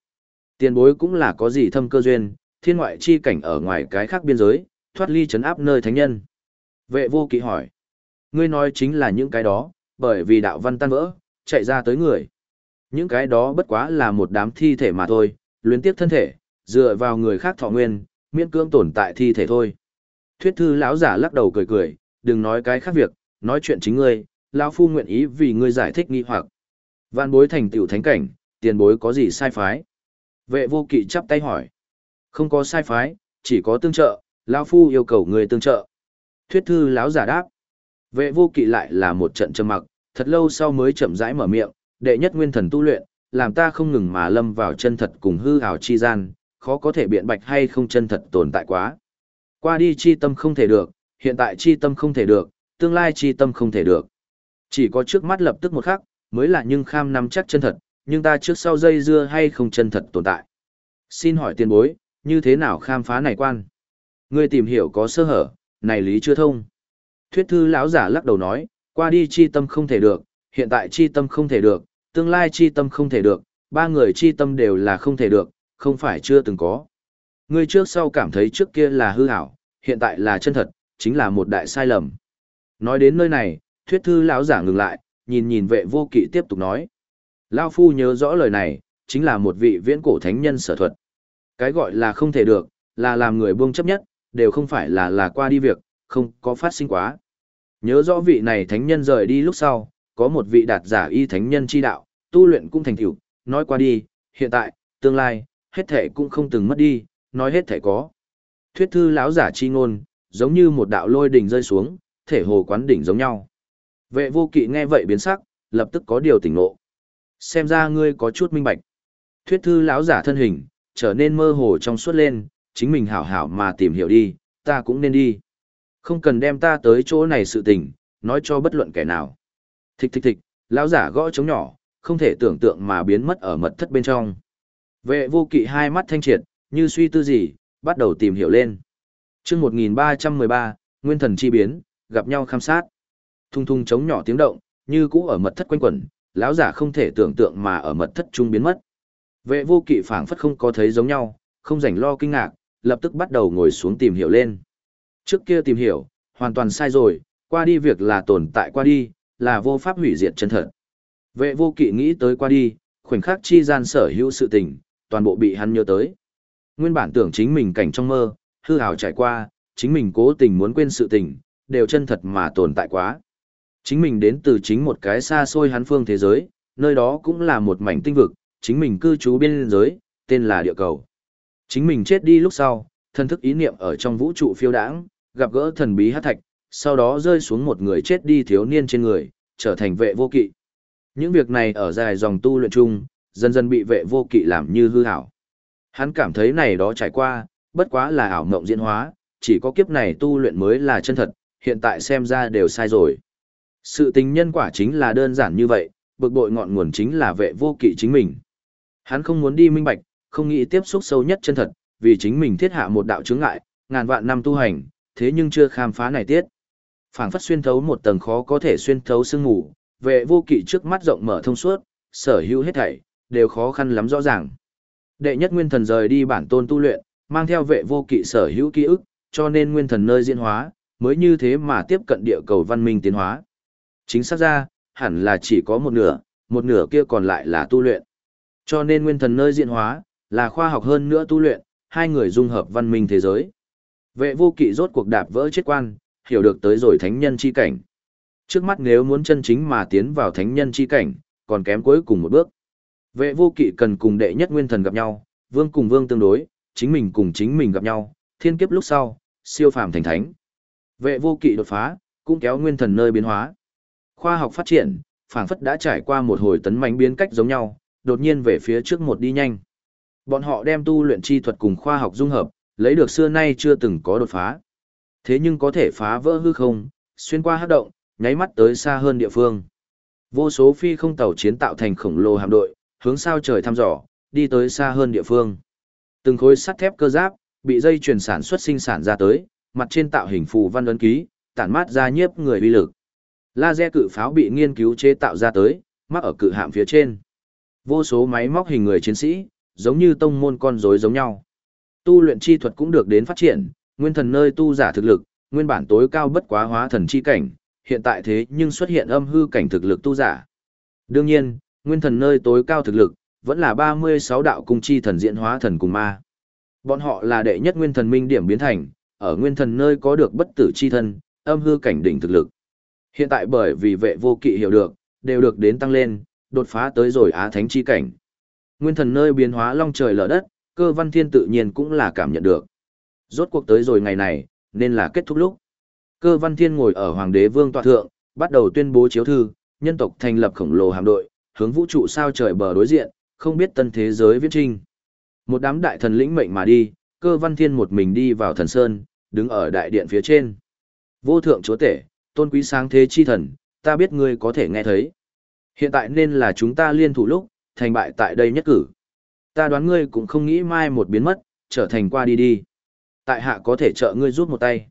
tiền bối cũng là có gì thâm cơ duyên, thiên ngoại chi cảnh ở ngoài cái khác biên giới, thoát ly chấn áp nơi thánh nhân. Vệ vô kỵ hỏi, ngươi nói chính là những cái đó, bởi vì đạo văn tan vỡ, chạy ra tới người. Những cái đó bất quá là một đám thi thể mà thôi, luyến tiếp thân thể, dựa vào người khác thọ nguyên, miễn cưỡng tồn tại thi thể thôi. Thuyết thư lão giả lắc đầu cười cười, đừng nói cái khác việc, nói chuyện chính ngươi, lão phu nguyện ý vì ngươi giải thích nghi hoặc. Vạn bối thành tiểu thánh cảnh, tiền bối có gì sai phái? Vệ vô kỵ chắp tay hỏi. Không có sai phái, chỉ có tương trợ, lão phu yêu cầu người tương trợ. Thuyết thư lão giả đáp. Vệ vô kỵ lại là một trận trầm mặc, thật lâu sau mới chậm rãi mở miệng, đệ nhất nguyên thần tu luyện, làm ta không ngừng mà lâm vào chân thật cùng hư ảo chi gian, khó có thể biện bạch hay không chân thật tồn tại quá. Qua đi chi tâm không thể được, hiện tại chi tâm không thể được, tương lai chi tâm không thể được. Chỉ có trước mắt lập tức một khắc, mới là nhưng kham nắm chắc chân thật, nhưng ta trước sau dây dưa hay không chân thật tồn tại. Xin hỏi tiền bối, như thế nào khám phá này quan? Ngươi tìm hiểu có sơ hở, này lý chưa thông. Thuyết thư lão giả lắc đầu nói, qua đi chi tâm không thể được, hiện tại chi tâm không thể được, tương lai chi tâm không thể được, ba người chi tâm đều là không thể được, không phải chưa từng có. Ngươi trước sau cảm thấy trước kia là hư ảo, hiện tại là chân thật, chính là một đại sai lầm. Nói đến nơi này, thuyết thư lão giả ngừng lại, nhìn nhìn vệ vô kỵ tiếp tục nói. Lao phu nhớ rõ lời này, chính là một vị viễn cổ thánh nhân sở thuật. Cái gọi là không thể được, là làm người buông chấp nhất, đều không phải là là qua đi việc, không có phát sinh quá. Nhớ rõ vị này thánh nhân rời đi lúc sau, có một vị đạt giả y thánh nhân chi đạo, tu luyện cũng thành tựu, nói qua đi, hiện tại, tương lai, hết thể cũng không từng mất đi, nói hết thể có. Thuyết thư lão giả chi ngôn, giống như một đạo lôi đỉnh rơi xuống, thể hồ quán đỉnh giống nhau. Vệ vô kỵ nghe vậy biến sắc, lập tức có điều tỉnh ngộ. Xem ra ngươi có chút minh bạch. Thuyết thư lão giả thân hình, trở nên mơ hồ trong suốt lên, chính mình hảo hảo mà tìm hiểu đi, ta cũng nên đi. Không cần đem ta tới chỗ này sự tình, nói cho bất luận kẻ nào. Thịch thịch thịch, lão giả gõ trống nhỏ, không thể tưởng tượng mà biến mất ở mật thất bên trong. Vệ vô kỵ hai mắt thanh triệt, như suy tư gì, bắt đầu tìm hiểu lên. chương 1313, Nguyên thần chi biến, gặp nhau khám sát. Thung thung chống nhỏ tiếng động, như cũ ở mật thất quanh quẩn, lão giả không thể tưởng tượng mà ở mật thất trung biến mất. Vệ vô kỵ phảng phất không có thấy giống nhau, không rảnh lo kinh ngạc, lập tức bắt đầu ngồi xuống tìm hiểu lên. Trước kia tìm hiểu, hoàn toàn sai rồi, qua đi việc là tồn tại qua đi, là vô pháp hủy diệt chân thật. Vệ vô kỵ nghĩ tới qua đi, khoảnh khắc chi gian sở hữu sự tình, toàn bộ bị hắn nhớ tới. Nguyên bản tưởng chính mình cảnh trong mơ, hư hào trải qua, chính mình cố tình muốn quên sự tình, đều chân thật mà tồn tại quá. Chính mình đến từ chính một cái xa xôi hắn phương thế giới, nơi đó cũng là một mảnh tinh vực, chính mình cư trú biên giới, tên là địa cầu. Chính mình chết đi lúc sau, thân thức ý niệm ở trong vũ trụ phiêu đãng, gặp gỡ thần bí hát thạch, sau đó rơi xuống một người chết đi thiếu niên trên người, trở thành vệ vô kỵ. Những việc này ở dài dòng tu luyện chung, dần dần bị vệ vô kỵ làm như hư hảo. Hắn cảm thấy này đó trải qua, bất quá là ảo mộng diễn hóa, chỉ có kiếp này tu luyện mới là chân thật, hiện tại xem ra đều sai rồi. Sự tình nhân quả chính là đơn giản như vậy, bực bội ngọn nguồn chính là vệ vô kỵ chính mình. Hắn không muốn đi minh bạch, không nghĩ tiếp xúc sâu nhất chân thật, vì chính mình thiết hạ một đạo chướng ngại, ngàn vạn năm tu hành, thế nhưng chưa khám phá này tiết. Phảng phất xuyên thấu một tầng khó có thể xuyên thấu sương ngủ, vệ vô kỵ trước mắt rộng mở thông suốt, sở hữu hết thảy, đều khó khăn lắm rõ ràng. Đệ nhất nguyên thần rời đi bản tôn tu luyện, mang theo vệ vô kỵ sở hữu ký ức, cho nên nguyên thần nơi diễn hóa, mới như thế mà tiếp cận địa cầu văn minh tiến hóa. Chính xác ra, hẳn là chỉ có một nửa, một nửa kia còn lại là tu luyện. Cho nên nguyên thần nơi diễn hóa, là khoa học hơn nữa tu luyện, hai người dung hợp văn minh thế giới. Vệ vô kỵ rốt cuộc đạp vỡ chết quan, hiểu được tới rồi thánh nhân chi cảnh. Trước mắt nếu muốn chân chính mà tiến vào thánh nhân chi cảnh, còn kém cuối cùng một bước. Vệ vô kỵ cần cùng đệ nhất nguyên thần gặp nhau, vương cùng vương tương đối, chính mình cùng chính mình gặp nhau, thiên kiếp lúc sau, siêu phàm thành thánh. Vệ vô kỵ đột phá, cũng kéo nguyên thần nơi biến hóa. Khoa học phát triển, phảng phất đã trải qua một hồi tấn mãnh biến cách giống nhau, đột nhiên về phía trước một đi nhanh. Bọn họ đem tu luyện chi thuật cùng khoa học dung hợp, lấy được xưa nay chưa từng có đột phá. Thế nhưng có thể phá vỡ hư không, xuyên qua hắc động, nháy mắt tới xa hơn địa phương. Vô số phi không tàu chiến tạo thành khổng lồ hạm đội, hướng sao trời thăm dò, đi tới xa hơn địa phương. Từng khối sắt thép cơ giáp, bị dây chuyển sản xuất sinh sản ra tới, mặt trên tạo hình phù văn ấn ký, tản mát ra nhiếp người uy lực. Laser cự pháo bị nghiên cứu chế tạo ra tới, mắc ở cự hạm phía trên. Vô số máy móc hình người chiến sĩ, giống như tông môn con rối giống nhau. Tu luyện chi thuật cũng được đến phát triển, nguyên thần nơi tu giả thực lực, nguyên bản tối cao bất quá hóa thần chi cảnh, hiện tại thế nhưng xuất hiện âm hư cảnh thực lực tu giả. Đương nhiên, nguyên thần nơi tối cao thực lực, vẫn là 36 đạo cung chi thần diễn hóa thần cùng ma. Bọn họ là đệ nhất nguyên thần minh điểm biến thành, ở nguyên thần nơi có được bất tử chi thân, âm hư cảnh đỉnh thực lực. Hiện tại bởi vì vệ vô kỵ hiểu được, đều được đến tăng lên, đột phá tới rồi á thánh chi cảnh. Nguyên thần nơi biến hóa long trời lở đất, cơ văn thiên tự nhiên cũng là cảm nhận được. Rốt cuộc tới rồi ngày này, nên là kết thúc lúc. Cơ văn thiên ngồi ở hoàng đế vương tọa thượng, bắt đầu tuyên bố chiếu thư, nhân tộc thành lập khổng lồ hạm đội, hướng vũ trụ sao trời bờ đối diện, không biết tân thế giới viết trinh. Một đám đại thần lĩnh mệnh mà đi, cơ văn thiên một mình đi vào thần sơn, đứng ở đại điện phía trên. Vô thượng chúa tể, tôn quý sáng thế chi thần, ta biết ngươi có thể nghe thấy. Hiện tại nên là chúng ta liên thủ lúc, thành bại tại đây nhất cử. Ta đoán ngươi cũng không nghĩ mai một biến mất, trở thành qua đi đi. Tại hạ có thể trợ ngươi rút một tay.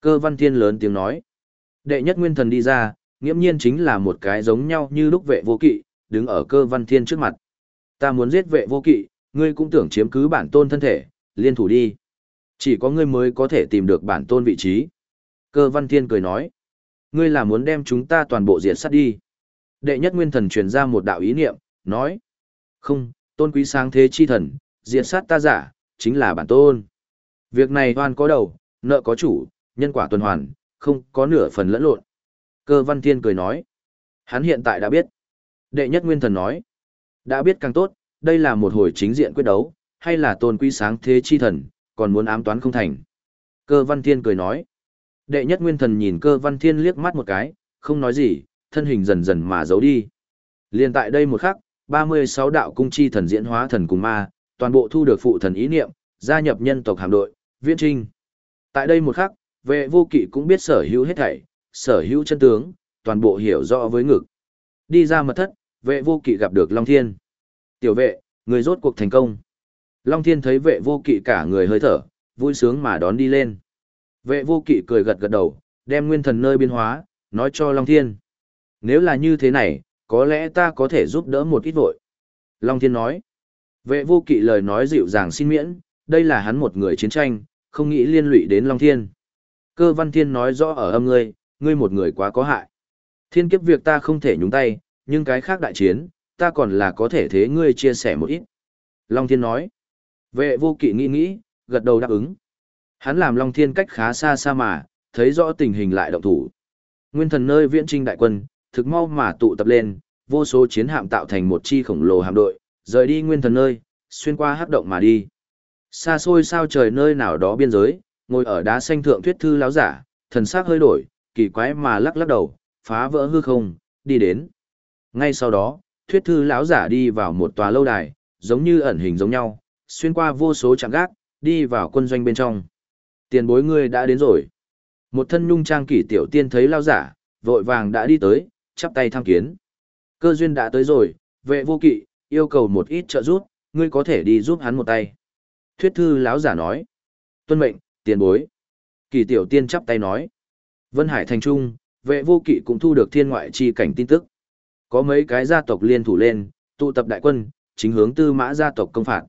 Cơ văn thiên lớn tiếng nói. Đệ nhất nguyên thần đi ra, nghiễm nhiên chính là một cái giống nhau như lúc vệ vô kỵ, đứng ở cơ văn thiên trước mặt. Ta muốn giết vệ vô kỵ, ngươi cũng tưởng chiếm cứ bản tôn thân thể, liên thủ đi. Chỉ có ngươi mới có thể tìm được bản tôn vị trí. Cơ văn thiên cười nói. Ngươi là muốn đem chúng ta toàn bộ diệt sát đi. Đệ nhất nguyên thần truyền ra một đạo ý niệm, nói. Không, tôn quý sáng thế chi thần, diệt sát ta giả, chính là bản tôn. Việc này hoàn có đầu, nợ có chủ, nhân quả tuần hoàn, không có nửa phần lẫn lộn. Cơ văn thiên cười nói. Hắn hiện tại đã biết. Đệ nhất nguyên thần nói. Đã biết càng tốt, đây là một hồi chính diện quyết đấu, hay là tôn quý sáng thế chi thần, còn muốn ám toán không thành. Cơ văn thiên cười nói. Đệ nhất nguyên thần nhìn cơ văn thiên liếc mắt một cái, không nói gì, thân hình dần dần mà giấu đi. Liên tại đây một khắc, 36 đạo cung chi thần diễn hóa thần cùng ma, toàn bộ thu được phụ thần ý niệm, gia nhập nhân tộc hạm đội, viễn trinh. Tại đây một khắc, vệ vô kỵ cũng biết sở hữu hết thảy, sở hữu chân tướng, toàn bộ hiểu rõ với ngực. Đi ra mật thất, vệ vô kỵ gặp được Long Thiên. Tiểu vệ, người rốt cuộc thành công. Long Thiên thấy vệ vô kỵ cả người hơi thở, vui sướng mà đón đi lên. Vệ vô kỵ cười gật gật đầu, đem nguyên thần nơi biến hóa, nói cho Long Thiên. Nếu là như thế này, có lẽ ta có thể giúp đỡ một ít vội. Long Thiên nói, vệ vô kỵ lời nói dịu dàng xin miễn, đây là hắn một người chiến tranh, không nghĩ liên lụy đến Long Thiên. Cơ văn thiên nói rõ ở âm ngươi, ngươi một người quá có hại. Thiên kiếp việc ta không thể nhúng tay, nhưng cái khác đại chiến, ta còn là có thể thế ngươi chia sẻ một ít. Long Thiên nói, vệ vô kỵ nghĩ nghĩ, gật đầu đáp ứng. Hắn làm Long Thiên cách khá xa xa mà, thấy rõ tình hình lại động thủ. Nguyên thần nơi viễn trinh đại quân, thực mau mà tụ tập lên, vô số chiến hạm tạo thành một chi khổng lồ hạm đội, rời đi nguyên thần nơi, xuyên qua hấp động mà đi. Xa xôi sao trời nơi nào đó biên giới, ngồi ở đá xanh thượng thuyết thư láo giả, thần sắc hơi đổi, kỳ quái mà lắc lắc đầu, phá vỡ hư không, đi đến. Ngay sau đó, thuyết thư lão giả đi vào một tòa lâu đài, giống như ẩn hình giống nhau, xuyên qua vô số trạm gác, đi vào quân doanh bên trong. Tiền bối ngươi đã đến rồi. Một thân nhung trang kỷ tiểu tiên thấy lao giả, vội vàng đã đi tới, chắp tay tham kiến. Cơ duyên đã tới rồi, vệ vô kỵ, yêu cầu một ít trợ giúp, ngươi có thể đi giúp hắn một tay. Thuyết thư lão giả nói. Tuân mệnh, tiền bối. Kỳ tiểu tiên chắp tay nói. Vân Hải thành trung, vệ vô kỵ cũng thu được thiên ngoại chi cảnh tin tức. Có mấy cái gia tộc liên thủ lên, tụ tập đại quân, chính hướng tư mã gia tộc công phạt.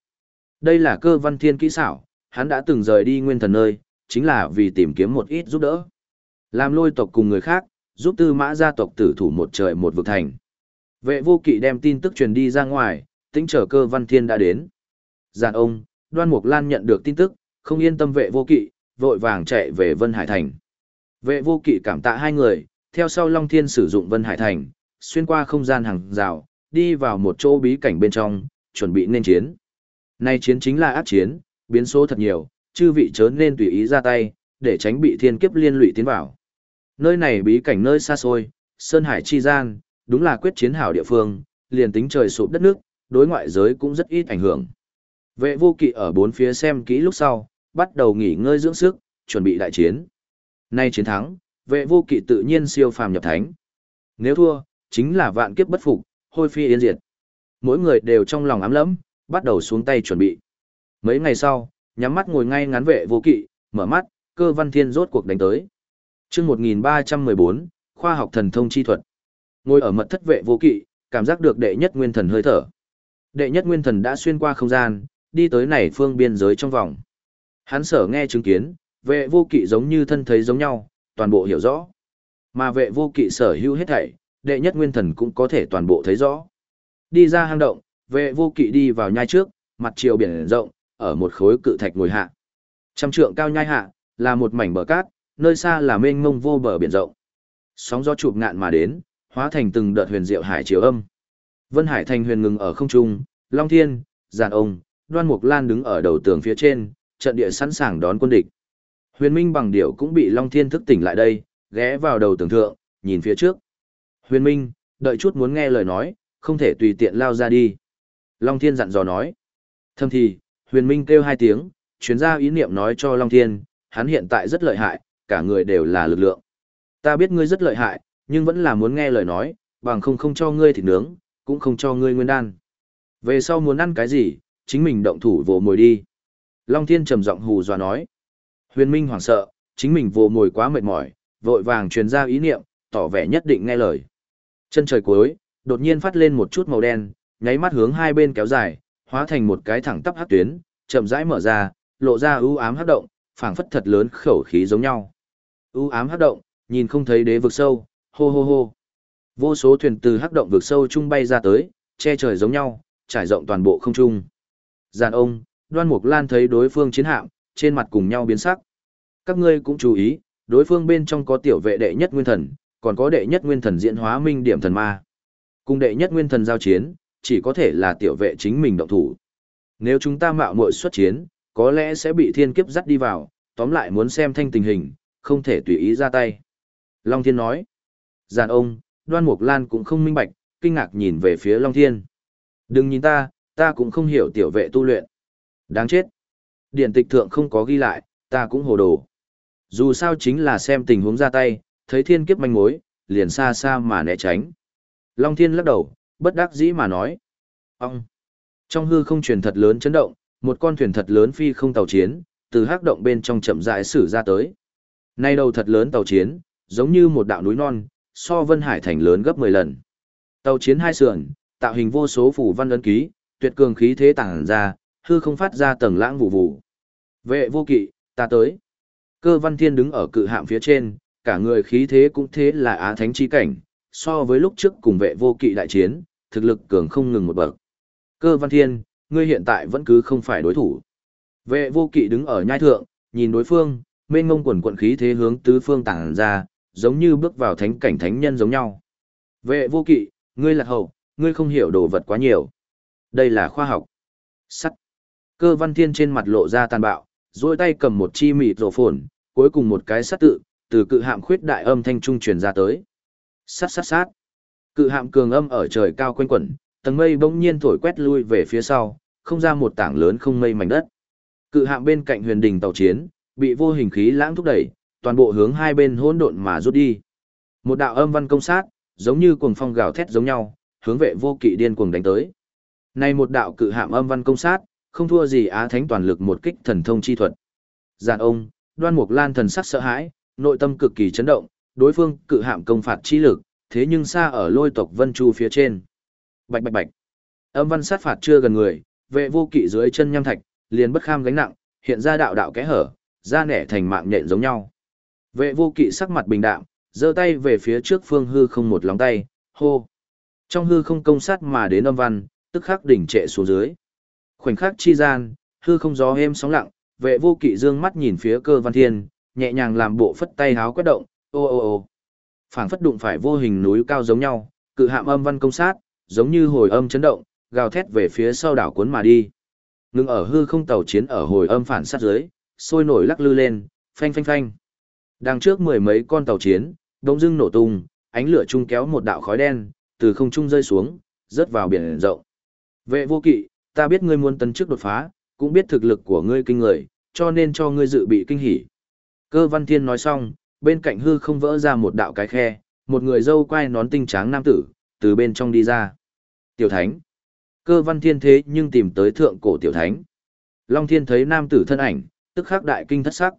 Đây là cơ văn thiên kỹ xảo, hắn đã từng rời đi nguyên thần nơi, chính là vì tìm kiếm một ít giúp đỡ. Làm lôi tộc cùng người khác, giúp tư mã gia tộc tử thủ một trời một vực thành. Vệ vô kỵ đem tin tức truyền đi ra ngoài, tính chờ cơ văn thiên đã đến. Giàn ông, đoan mục lan nhận được tin tức, không yên tâm vệ vô kỵ, vội vàng chạy về Vân Hải Thành. Vệ vô kỵ cảm tạ hai người, theo sau Long Thiên sử dụng Vân Hải Thành, xuyên qua không gian hàng rào, đi vào một chỗ bí cảnh bên trong, chuẩn bị nên chiến. Nay chiến chính là ác chiến, biến số thật nhiều, chư vị chớ nên tùy ý ra tay, để tránh bị thiên kiếp liên lụy tiến vào. Nơi này bí cảnh nơi xa xôi, Sơn Hải chi gian, đúng là quyết chiến hảo địa phương, liền tính trời sụp đất nước, đối ngoại giới cũng rất ít ảnh hưởng. Vệ vô kỵ ở bốn phía xem kỹ lúc sau, bắt đầu nghỉ ngơi dưỡng sức, chuẩn bị đại chiến. Nay chiến thắng, vệ vô kỵ tự nhiên siêu phàm nhập thánh. Nếu thua, chính là vạn kiếp bất phục, hôi phi yên diệt. Mỗi người đều trong lòng ám lẫm, bắt đầu xuống tay chuẩn bị. Mấy ngày sau, nhắm mắt ngồi ngay ngắn vệ vô kỵ, mở mắt, cơ văn thiên rốt cuộc đánh tới. chương 1314, khoa học thần thông chi thuật. Ngồi ở mật thất vệ vô kỵ, cảm giác được đệ nhất nguyên thần hơi thở. Đệ nhất nguyên thần đã xuyên qua không gian, đi tới này phương biên giới trong vòng. Hắn sở nghe chứng kiến, vệ vô kỵ giống như thân thấy giống nhau, toàn bộ hiểu rõ. Mà vệ vô kỵ sở hữu hết thảy, đệ nhất nguyên thần cũng có thể toàn bộ thấy rõ. Đi ra hang động, vệ vô kỵ đi vào nhai trước, mặt chiều biển rộng, ở một khối cự thạch ngồi hạ. Trăm trượng cao nhai hạ, là một mảnh bờ cát, nơi xa là mênh mông vô bờ biển rộng. Sóng gió chụp ngạn mà đến, hóa thành từng đợt huyền diệu hải chiều âm. Vân Hải thành huyền ngừng ở không trung, Long Thiên, Giàn ông, Đoan Mục Lan đứng ở đầu tường phía trên, trận địa sẵn sàng đón quân địch. Huyền Minh bằng điệu cũng bị Long Thiên thức tỉnh lại đây, ghé vào đầu tưởng thượng, nhìn phía trước. Huyền Minh, đợi chút muốn nghe lời nói, không thể tùy tiện lao ra đi. Long Thiên dặn dò nói. Thâm thì, Huyền Minh kêu hai tiếng, chuyến ra ý niệm nói cho Long Thiên, hắn hiện tại rất lợi hại, cả người đều là lực lượng. Ta biết ngươi rất lợi hại, nhưng vẫn là muốn nghe lời nói, bằng không không cho ngươi thịt nướng, cũng không cho ngươi nguyên đan. Về sau muốn ăn cái gì, chính mình động thủ vồ mồi đi. Long Thiên trầm giọng hù dọa nói. Huyền Minh hoảng sợ, chính mình vô mồi quá mệt mỏi, vội vàng truyền ra ý niệm, tỏ vẻ nhất định nghe lời. Chân trời cuối, đột nhiên phát lên một chút màu đen, nháy mắt hướng hai bên kéo dài, hóa thành một cái thẳng tắp hắc tuyến, chậm rãi mở ra, lộ ra ưu ám hắc động, phảng phất thật lớn khẩu khí giống nhau. U ám hắc động, nhìn không thấy đế vực sâu, hô hô hô. Vô số thuyền từ hắc động vực sâu trung bay ra tới, che trời giống nhau, trải rộng toàn bộ không trung. Giàn ông, Đoan Mục Lan thấy đối phương chiến hạm, trên mặt cùng nhau biến sắc. Các ngươi cũng chú ý, đối phương bên trong có tiểu vệ đệ nhất nguyên thần, còn có đệ nhất nguyên thần diễn hóa minh điểm thần ma. Cùng đệ nhất nguyên thần giao chiến, chỉ có thể là tiểu vệ chính mình động thủ. Nếu chúng ta mạo muội xuất chiến, có lẽ sẽ bị thiên kiếp dắt đi vào, tóm lại muốn xem thanh tình hình, không thể tùy ý ra tay. Long Thiên nói, giàn ông, đoan mục lan cũng không minh bạch, kinh ngạc nhìn về phía Long Thiên. Đừng nhìn ta, ta cũng không hiểu tiểu vệ tu luyện. Đáng chết. Điện tịch thượng không có ghi lại, ta cũng hồ đồ. Dù sao chính là xem tình huống ra tay, thấy thiên kiếp manh mối, liền xa xa mà né tránh. Long Thiên lắc đầu, bất đắc dĩ mà nói. Ông! Trong hư không truyền thật lớn chấn động, một con thuyền thật lớn phi không tàu chiến, từ hắc động bên trong chậm rãi xử ra tới. Nay đầu thật lớn tàu chiến, giống như một đạo núi non, so Vân Hải thành lớn gấp 10 lần. Tàu chiến hai sườn, tạo hình vô số phủ văn ấn ký, tuyệt cường khí thế tàng ra, hư không phát ra tầng lãng vụ vụ. Vệ vô kỵ, ta tới. Cơ văn thiên đứng ở cự hạm phía trên, cả người khí thế cũng thế là á thánh chi cảnh, so với lúc trước cùng vệ vô kỵ đại chiến, thực lực cường không ngừng một bậc. Cơ văn thiên, ngươi hiện tại vẫn cứ không phải đối thủ. Vệ vô kỵ đứng ở nhai thượng, nhìn đối phương, mênh ngông quần quận khí thế hướng tứ phương tàng ra, giống như bước vào thánh cảnh thánh nhân giống nhau. Vệ vô kỵ, ngươi là hậu, ngươi không hiểu đồ vật quá nhiều. Đây là khoa học. Sắt. Cơ văn thiên trên mặt lộ ra tàn bạo, duỗi tay cầm một chi mịt rổ phồn, cuối cùng một cái sát tự, từ cự hạm khuyết đại âm thanh trung truyền ra tới. Sát sát sát. Cự hạm cường âm ở trời cao quanh quẩn, tầng mây bỗng nhiên thổi quét lui về phía sau, không ra một tảng lớn không mây mảnh đất. Cự hạm bên cạnh huyền đình tàu chiến, bị vô hình khí lãng thúc đẩy, toàn bộ hướng hai bên hỗn độn mà rút đi. Một đạo âm văn công sát, giống như cuồng phong gào thét giống nhau, hướng vệ vô kỵ điên cuồng đánh tới. Này một đạo cự hạm âm văn công sát, không thua gì Á Thánh toàn lực một kích thần thông chi thuật. Giàn ông, Đoan Mục Lan thần sắc sợ hãi, nội tâm cực kỳ chấn động, đối phương cự hạm công phạt chi lực, thế nhưng xa ở lôi tộc Vân Chu phía trên. Bạch bạch bạch. Âm văn sát phạt chưa gần người, vệ vô kỵ dưới chân nham thạch, liền bất kham gánh nặng, hiện ra đạo đạo kẽ hở, ra nẻ thành mạng nhện giống nhau. Vệ vô kỵ sắc mặt bình đạm, giơ tay về phía trước phương hư không một lóng tay, hô. Trong hư không công sát mà đến âm văn, tức khắc đỉnh trệ xuống dưới. Khoảnh khắc chi gian, hư không gió êm sóng lặng, vệ vô kỵ dương mắt nhìn phía cơ văn thiên, nhẹ nhàng làm bộ phất tay háo quét động, ô ô ô. phảng phất đụng phải vô hình núi cao giống nhau, cự hạm âm văn công sát, giống như hồi âm chấn động, gào thét về phía sau đảo cuốn mà đi. Ngưng ở hư không tàu chiến ở hồi âm phản sát dưới, sôi nổi lắc lư lên, phanh phanh phanh. Đằng trước mười mấy con tàu chiến, đông dưng nổ tung, ánh lửa chung kéo một đạo khói đen, từ không trung rơi xuống, rớt vào biển rộng. Vệ vô kỵ, ta biết ngươi muốn tấn trước đột phá, cũng biết thực lực của ngươi kinh người, cho nên cho ngươi dự bị kinh hỉ. Cơ văn thiên nói xong, bên cạnh hư không vỡ ra một đạo cái khe, một người dâu quai nón tinh tráng nam tử, từ bên trong đi ra. Tiểu thánh. Cơ văn thiên thế nhưng tìm tới thượng cổ tiểu thánh. Long thiên thấy nam tử thân ảnh, tức khắc đại kinh thất sắc.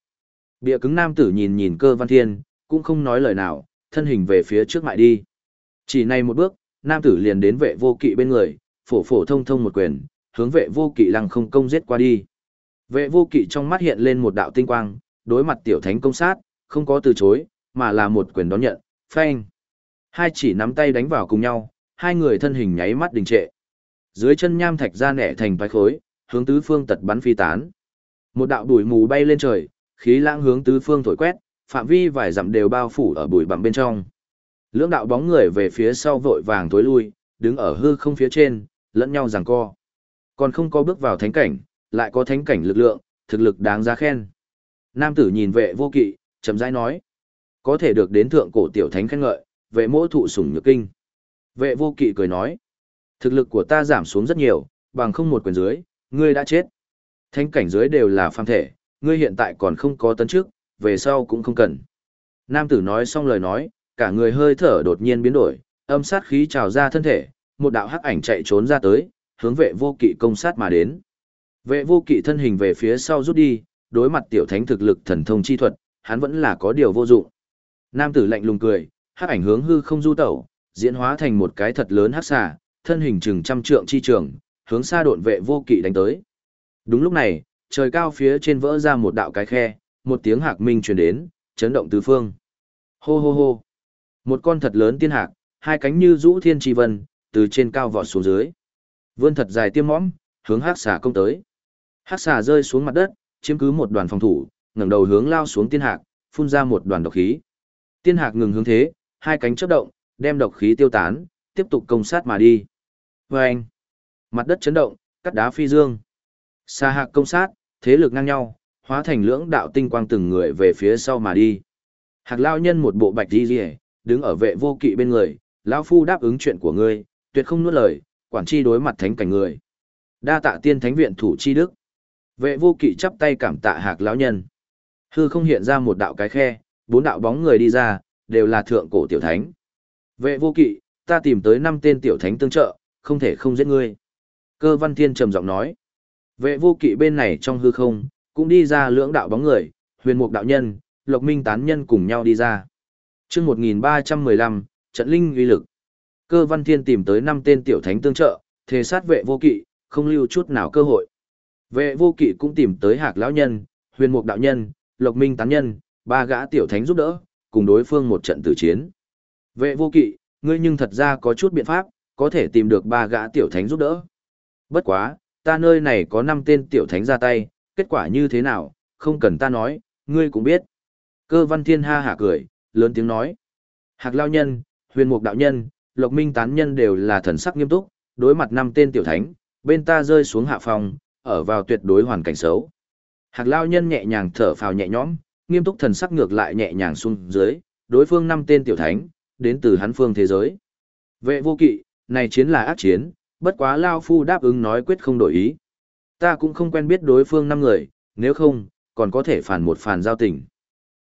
Bịa cứng nam tử nhìn nhìn cơ văn thiên, cũng không nói lời nào, thân hình về phía trước mại đi. Chỉ này một bước, nam tử liền đến vệ vô kỵ bên người, phổ phổ thông thông một quyền, hướng vệ vô kỵ lăng không công giết qua đi. Vệ vô kỵ trong mắt hiện lên một đạo tinh quang, đối mặt tiểu thánh công sát, không có từ chối, mà là một quyền đón nhận, phanh. Hai chỉ nắm tay đánh vào cùng nhau, hai người thân hình nháy mắt đình trệ. Dưới chân nham thạch ra nẻ thành vài khối, hướng tứ phương tật bắn phi tán. Một đạo bụi mù bay lên trời, khí lãng hướng tứ phương thổi quét, phạm vi vài dặm đều bao phủ ở bụi bặm bên trong. Lưỡng đạo bóng người về phía sau vội vàng tối lui, đứng ở hư không phía trên, lẫn nhau giằng co. Còn không có bước vào thánh cảnh, lại có thánh cảnh lực lượng, thực lực đáng giá khen. Nam tử nhìn vệ vô kỵ, chậm rãi nói. Có thể được đến thượng cổ tiểu thánh khen ngợi, vệ mỗi thụ sủng nhược kinh. Vệ vô kỵ cười nói. Thực lực của ta giảm xuống rất nhiều, bằng không một quyền dưới, ngươi đã chết. Thánh cảnh dưới đều là phàm thể, ngươi hiện tại còn không có tấn trước, về sau cũng không cần. Nam tử nói xong lời nói, cả người hơi thở đột nhiên biến đổi, âm sát khí trào ra thân thể, một đạo hắc ảnh chạy trốn ra tới, hướng vệ vô kỵ công sát mà đến. Vệ vô kỵ thân hình về phía sau rút đi, đối mặt tiểu thánh thực lực thần thông chi thuật, hắn vẫn là có điều vô dụng. Nam tử lạnh lùng cười, hắc ảnh hướng hư không du tẩu, diễn hóa thành một cái thật lớn hắc xà, thân hình chừng trăm trượng chi trường, hướng xa độn vệ vô kỵ đánh tới. Đúng lúc này, trời cao phía trên vỡ ra một đạo cái khe, một tiếng hạc minh truyền đến, chấn động tứ phương. Hô hô hô. Một con thật lớn tiên hạc, hai cánh như rũ thiên tri vân, từ trên cao vọt xuống dưới. Vươn thật dài tiêm mõm, hướng hắc xà công tới. Hắc xà rơi xuống mặt đất, chiếm cứ một đoàn phòng thủ, ngẩng đầu hướng lao xuống tiên hạc, phun ra một đoàn độc khí. Tiên hạc ngừng hướng thế, hai cánh chớp động, đem độc khí tiêu tán, tiếp tục công sát mà đi. Vâng! Mặt đất chấn động, cắt đá phi dương. Xa hạc công sát, thế lực ngang nhau, hóa thành lưỡng đạo tinh quang từng người về phía sau mà đi. Hạc lao nhân một bộ bạch đi rìa, đứng ở vệ vô kỵ bên người, lão phu đáp ứng chuyện của ngươi, tuyệt không nuốt lời, quản chi đối mặt thánh cảnh người. Đa tạ tiên thánh viện thủ chi đức. Vệ vô kỵ chắp tay cảm tạ hạc lão nhân. Hư không hiện ra một đạo cái khe, bốn đạo bóng người đi ra, đều là thượng cổ tiểu thánh. Vệ vô kỵ, ta tìm tới năm tên tiểu thánh tương trợ, không thể không giết ngươi. Cơ văn thiên trầm giọng nói. Vệ vô kỵ bên này trong hư không, cũng đi ra lưỡng đạo bóng người, huyền mục đạo nhân, lộc minh tán nhân cùng nhau đi ra. mười 1315, trận linh uy lực. Cơ văn thiên tìm tới năm tên tiểu thánh tương trợ, thề sát vệ vô kỵ, không lưu chút nào cơ hội. Vệ vô kỵ cũng tìm tới hạc lão nhân, huyền mục đạo nhân, lộc minh tán nhân, ba gã tiểu thánh giúp đỡ, cùng đối phương một trận tử chiến. Vệ vô kỵ, ngươi nhưng thật ra có chút biện pháp, có thể tìm được ba gã tiểu thánh giúp đỡ. Bất quá, ta nơi này có năm tên tiểu thánh ra tay, kết quả như thế nào, không cần ta nói, ngươi cũng biết. Cơ văn thiên ha hả cười, lớn tiếng nói. Hạc lao nhân, huyền mục đạo nhân, lộc minh tán nhân đều là thần sắc nghiêm túc, đối mặt năm tên tiểu thánh, bên ta rơi xuống hạ phòng, ở vào tuyệt đối hoàn cảnh xấu. Hạc lao nhân nhẹ nhàng thở phào nhẹ nhõm, nghiêm túc thần sắc ngược lại nhẹ nhàng xuống dưới, đối phương năm tên tiểu thánh, đến từ hắn phương thế giới. Vệ vô kỵ, này chiến là ác chiến, bất quá Lao Phu đáp ứng nói quyết không đổi ý. Ta cũng không quen biết đối phương năm người, nếu không, còn có thể phản một phản giao tình.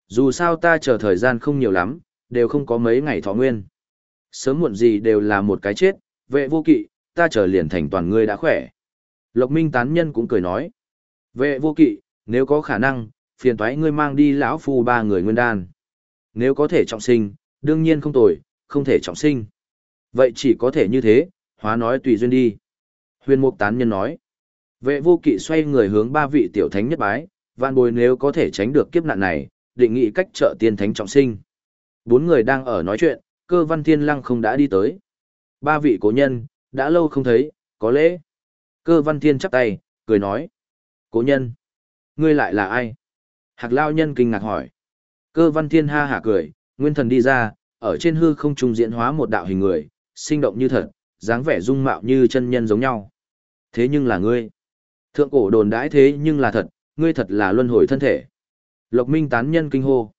Dù sao ta chờ thời gian không nhiều lắm, đều không có mấy ngày thọ nguyên. Sớm muộn gì đều là một cái chết, vệ vô kỵ, ta chờ liền thành toàn ngươi đã khỏe. Lộc Minh tán nhân cũng cười nói. Vệ vô kỵ, nếu có khả năng, phiền toái ngươi mang đi lão phu ba người nguyên đan. Nếu có thể trọng sinh, đương nhiên không tồi, không thể trọng sinh. Vậy chỉ có thể như thế, hóa nói tùy duyên đi. Huyền mục tán nhân nói. Vệ vô kỵ xoay người hướng ba vị tiểu thánh nhất bái, vạn bồi nếu có thể tránh được kiếp nạn này, định nghị cách trợ tiên thánh trọng sinh. Bốn người đang ở nói chuyện, cơ văn thiên lăng không đã đi tới. Ba vị cố nhân, đã lâu không thấy, có lẽ. Cơ văn thiên chắp tay, cười nói. Cố nhân, ngươi lại là ai? Hạc lao nhân kinh ngạc hỏi. Cơ văn thiên ha hả cười, nguyên thần đi ra, ở trên hư không trung diễn hóa một đạo hình người, sinh động như thật, dáng vẻ dung mạo như chân nhân giống nhau. Thế nhưng là ngươi. Thượng cổ đồn đãi thế nhưng là thật, ngươi thật là luân hồi thân thể. Lộc Minh tán nhân kinh hô.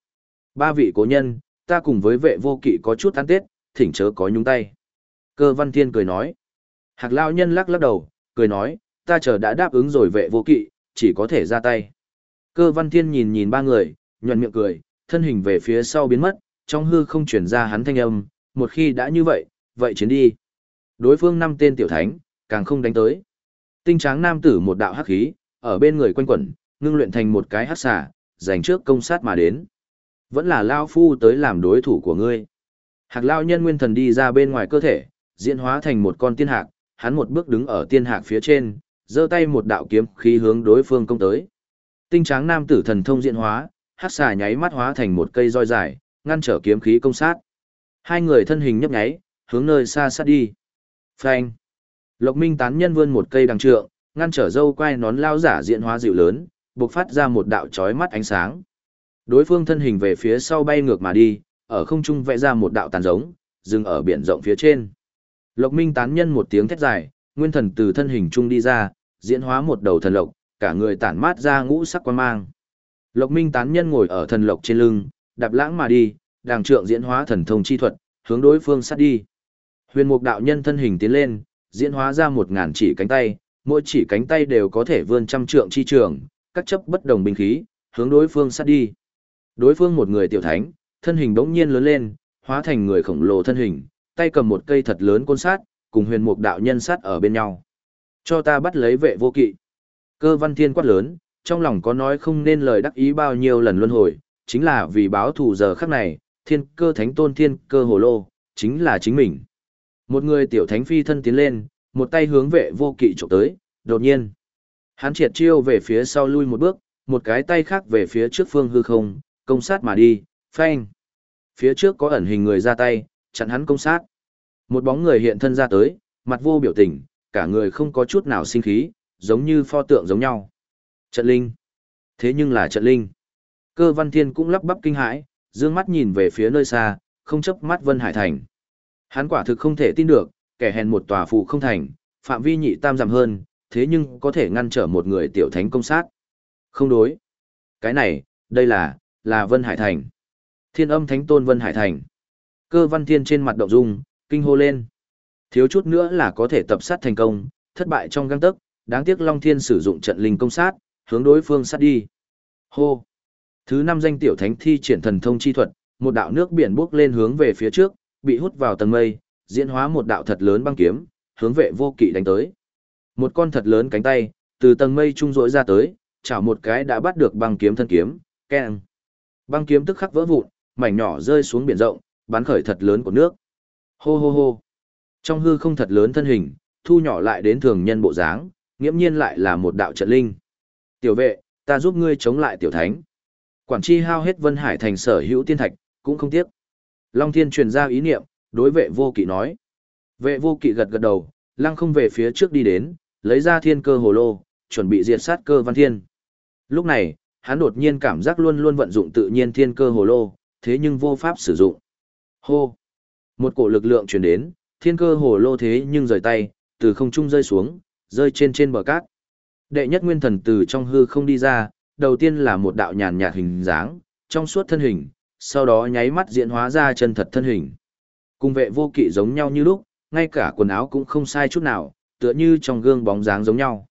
Ba vị cố nhân, ta cùng với vệ vô kỵ có chút ăn tết, thỉnh chớ có nhúng tay. Cơ văn thiên cười nói. Hạc lao nhân lắc lắc đầu, cười nói, ta chờ đã đáp ứng rồi vệ vô kỵ, chỉ có thể ra tay. Cơ văn thiên nhìn nhìn ba người, nhuận miệng cười, thân hình về phía sau biến mất, trong hư không chuyển ra hắn thanh âm, một khi đã như vậy, vậy chiến đi. Đối phương năm tên tiểu thánh, càng không đánh tới. Tinh tráng nam tử một đạo hắc khí, ở bên người quanh quẩn, ngưng luyện thành một cái hắc xà, dành trước công sát mà đến. Vẫn là Lao Phu tới làm đối thủ của ngươi. Hạc Lao nhân nguyên thần đi ra bên ngoài cơ thể, diễn hóa thành một con tiên hạc, hắn một bước đứng ở tiên hạc phía trên, giơ tay một đạo kiếm khí hướng đối phương công tới. Tinh tráng nam tử thần thông diễn hóa, hắc xà nháy mắt hóa thành một cây roi dài, ngăn trở kiếm khí công sát. Hai người thân hình nhấp nháy, hướng nơi xa sát đi. Phanh. Lộc Minh tán nhân vươn một cây đằng trượng, ngăn trở dâu quai nón lao giả diện hóa dịu lớn, bộc phát ra một đạo chói mắt ánh sáng. Đối phương thân hình về phía sau bay ngược mà đi, ở không trung vẽ ra một đạo tàn giống, dừng ở biển rộng phía trên. Lộc Minh tán nhân một tiếng thét dài, nguyên thần từ thân hình trung đi ra, diễn hóa một đầu thần lộc, cả người tản mát ra ngũ sắc quan mang. Lộc Minh tán nhân ngồi ở thần lộc trên lưng, đạp lãng mà đi, đàng trượng diễn hóa thần thông chi thuật, hướng đối phương sát đi. Huyền mục đạo nhân thân hình tiến lên, diễn hóa ra một ngàn chỉ cánh tay, mỗi chỉ cánh tay đều có thể vươn trăm trượng chi trường, các chấp bất đồng binh khí, hướng đối phương sát đi. Đối phương một người tiểu thánh, thân hình bỗng nhiên lớn lên, hóa thành người khổng lồ thân hình, tay cầm một cây thật lớn côn sát, cùng huyền mục đạo nhân sát ở bên nhau. Cho ta bắt lấy vệ vô kỵ. Cơ văn thiên quát lớn, trong lòng có nói không nên lời đắc ý bao nhiêu lần luân hồi, chính là vì báo thù giờ khắc này, thiên cơ thánh tôn thiên cơ hồ lô, chính là chính mình. Một người tiểu thánh phi thân tiến lên, một tay hướng vệ vô kỵ trộm tới, đột nhiên. Hắn triệt chiêu về phía sau lui một bước, một cái tay khác về phía trước phương hư không, công sát mà đi, phanh. Phía trước có ẩn hình người ra tay, chặn hắn công sát. Một bóng người hiện thân ra tới, mặt vô biểu tình, cả người không có chút nào sinh khí, giống như pho tượng giống nhau. Trận linh. Thế nhưng là trận linh. Cơ văn thiên cũng lắp bắp kinh hãi, dương mắt nhìn về phía nơi xa, không chấp mắt Vân Hải Thành. Hắn quả thực không thể tin được, kẻ hèn một tòa phụ không thành, phạm vi nhị tam giảm hơn, thế nhưng có thể ngăn trở một người tiểu thánh công sát. Không đối. Cái này, đây là, là Vân Hải Thành. Thiên âm thánh tôn Vân Hải Thành. Cơ văn thiên trên mặt động dung, kinh hô lên. Thiếu chút nữa là có thể tập sát thành công, thất bại trong găng tấc, đáng tiếc Long Thiên sử dụng trận linh công sát, hướng đối phương sát đi. Hô! Thứ năm danh tiểu thánh thi triển thần thông chi thuật, một đạo nước biển bước lên hướng về phía trước, bị hút vào tầng mây, diễn hóa một đạo thật lớn băng kiếm, hướng vệ vô kỵ đánh tới. Một con thật lớn cánh tay, từ tầng mây trung rỗi ra tới, chảo một cái đã bắt được băng kiếm thân kiếm, keng. Băng kiếm tức khắc vỡ vụn, mảnh nhỏ rơi xuống biển rộng, bắn khởi thật lớn của nước. Hô hô hô. Trong hư không thật lớn thân hình, thu nhỏ lại đến thường nhân bộ dáng, nghiễm nhiên lại là một đạo trận linh. Tiểu vệ, ta giúp ngươi chống lại tiểu thánh. Quản chi hao hết Vân Hải thành sở hữu tiên thạch, cũng không tiếc. Long Thiên truyền ra ý niệm, đối vệ vô kỵ nói. Vệ vô kỵ gật gật đầu, lăng không về phía trước đi đến, lấy ra thiên cơ hồ lô, chuẩn bị diệt sát cơ văn thiên. Lúc này, hắn đột nhiên cảm giác luôn luôn vận dụng tự nhiên thiên cơ hồ lô, thế nhưng vô pháp sử dụng. Hô! Một cổ lực lượng truyền đến, thiên cơ hồ lô thế nhưng rời tay, từ không trung rơi xuống, rơi trên trên bờ cát. Đệ nhất nguyên thần từ trong hư không đi ra, đầu tiên là một đạo nhàn nhạt hình dáng, trong suốt thân hình, sau đó nháy mắt diễn hóa ra chân thật thân hình. Cùng vệ vô kỵ giống nhau như lúc, ngay cả quần áo cũng không sai chút nào, tựa như trong gương bóng dáng giống nhau.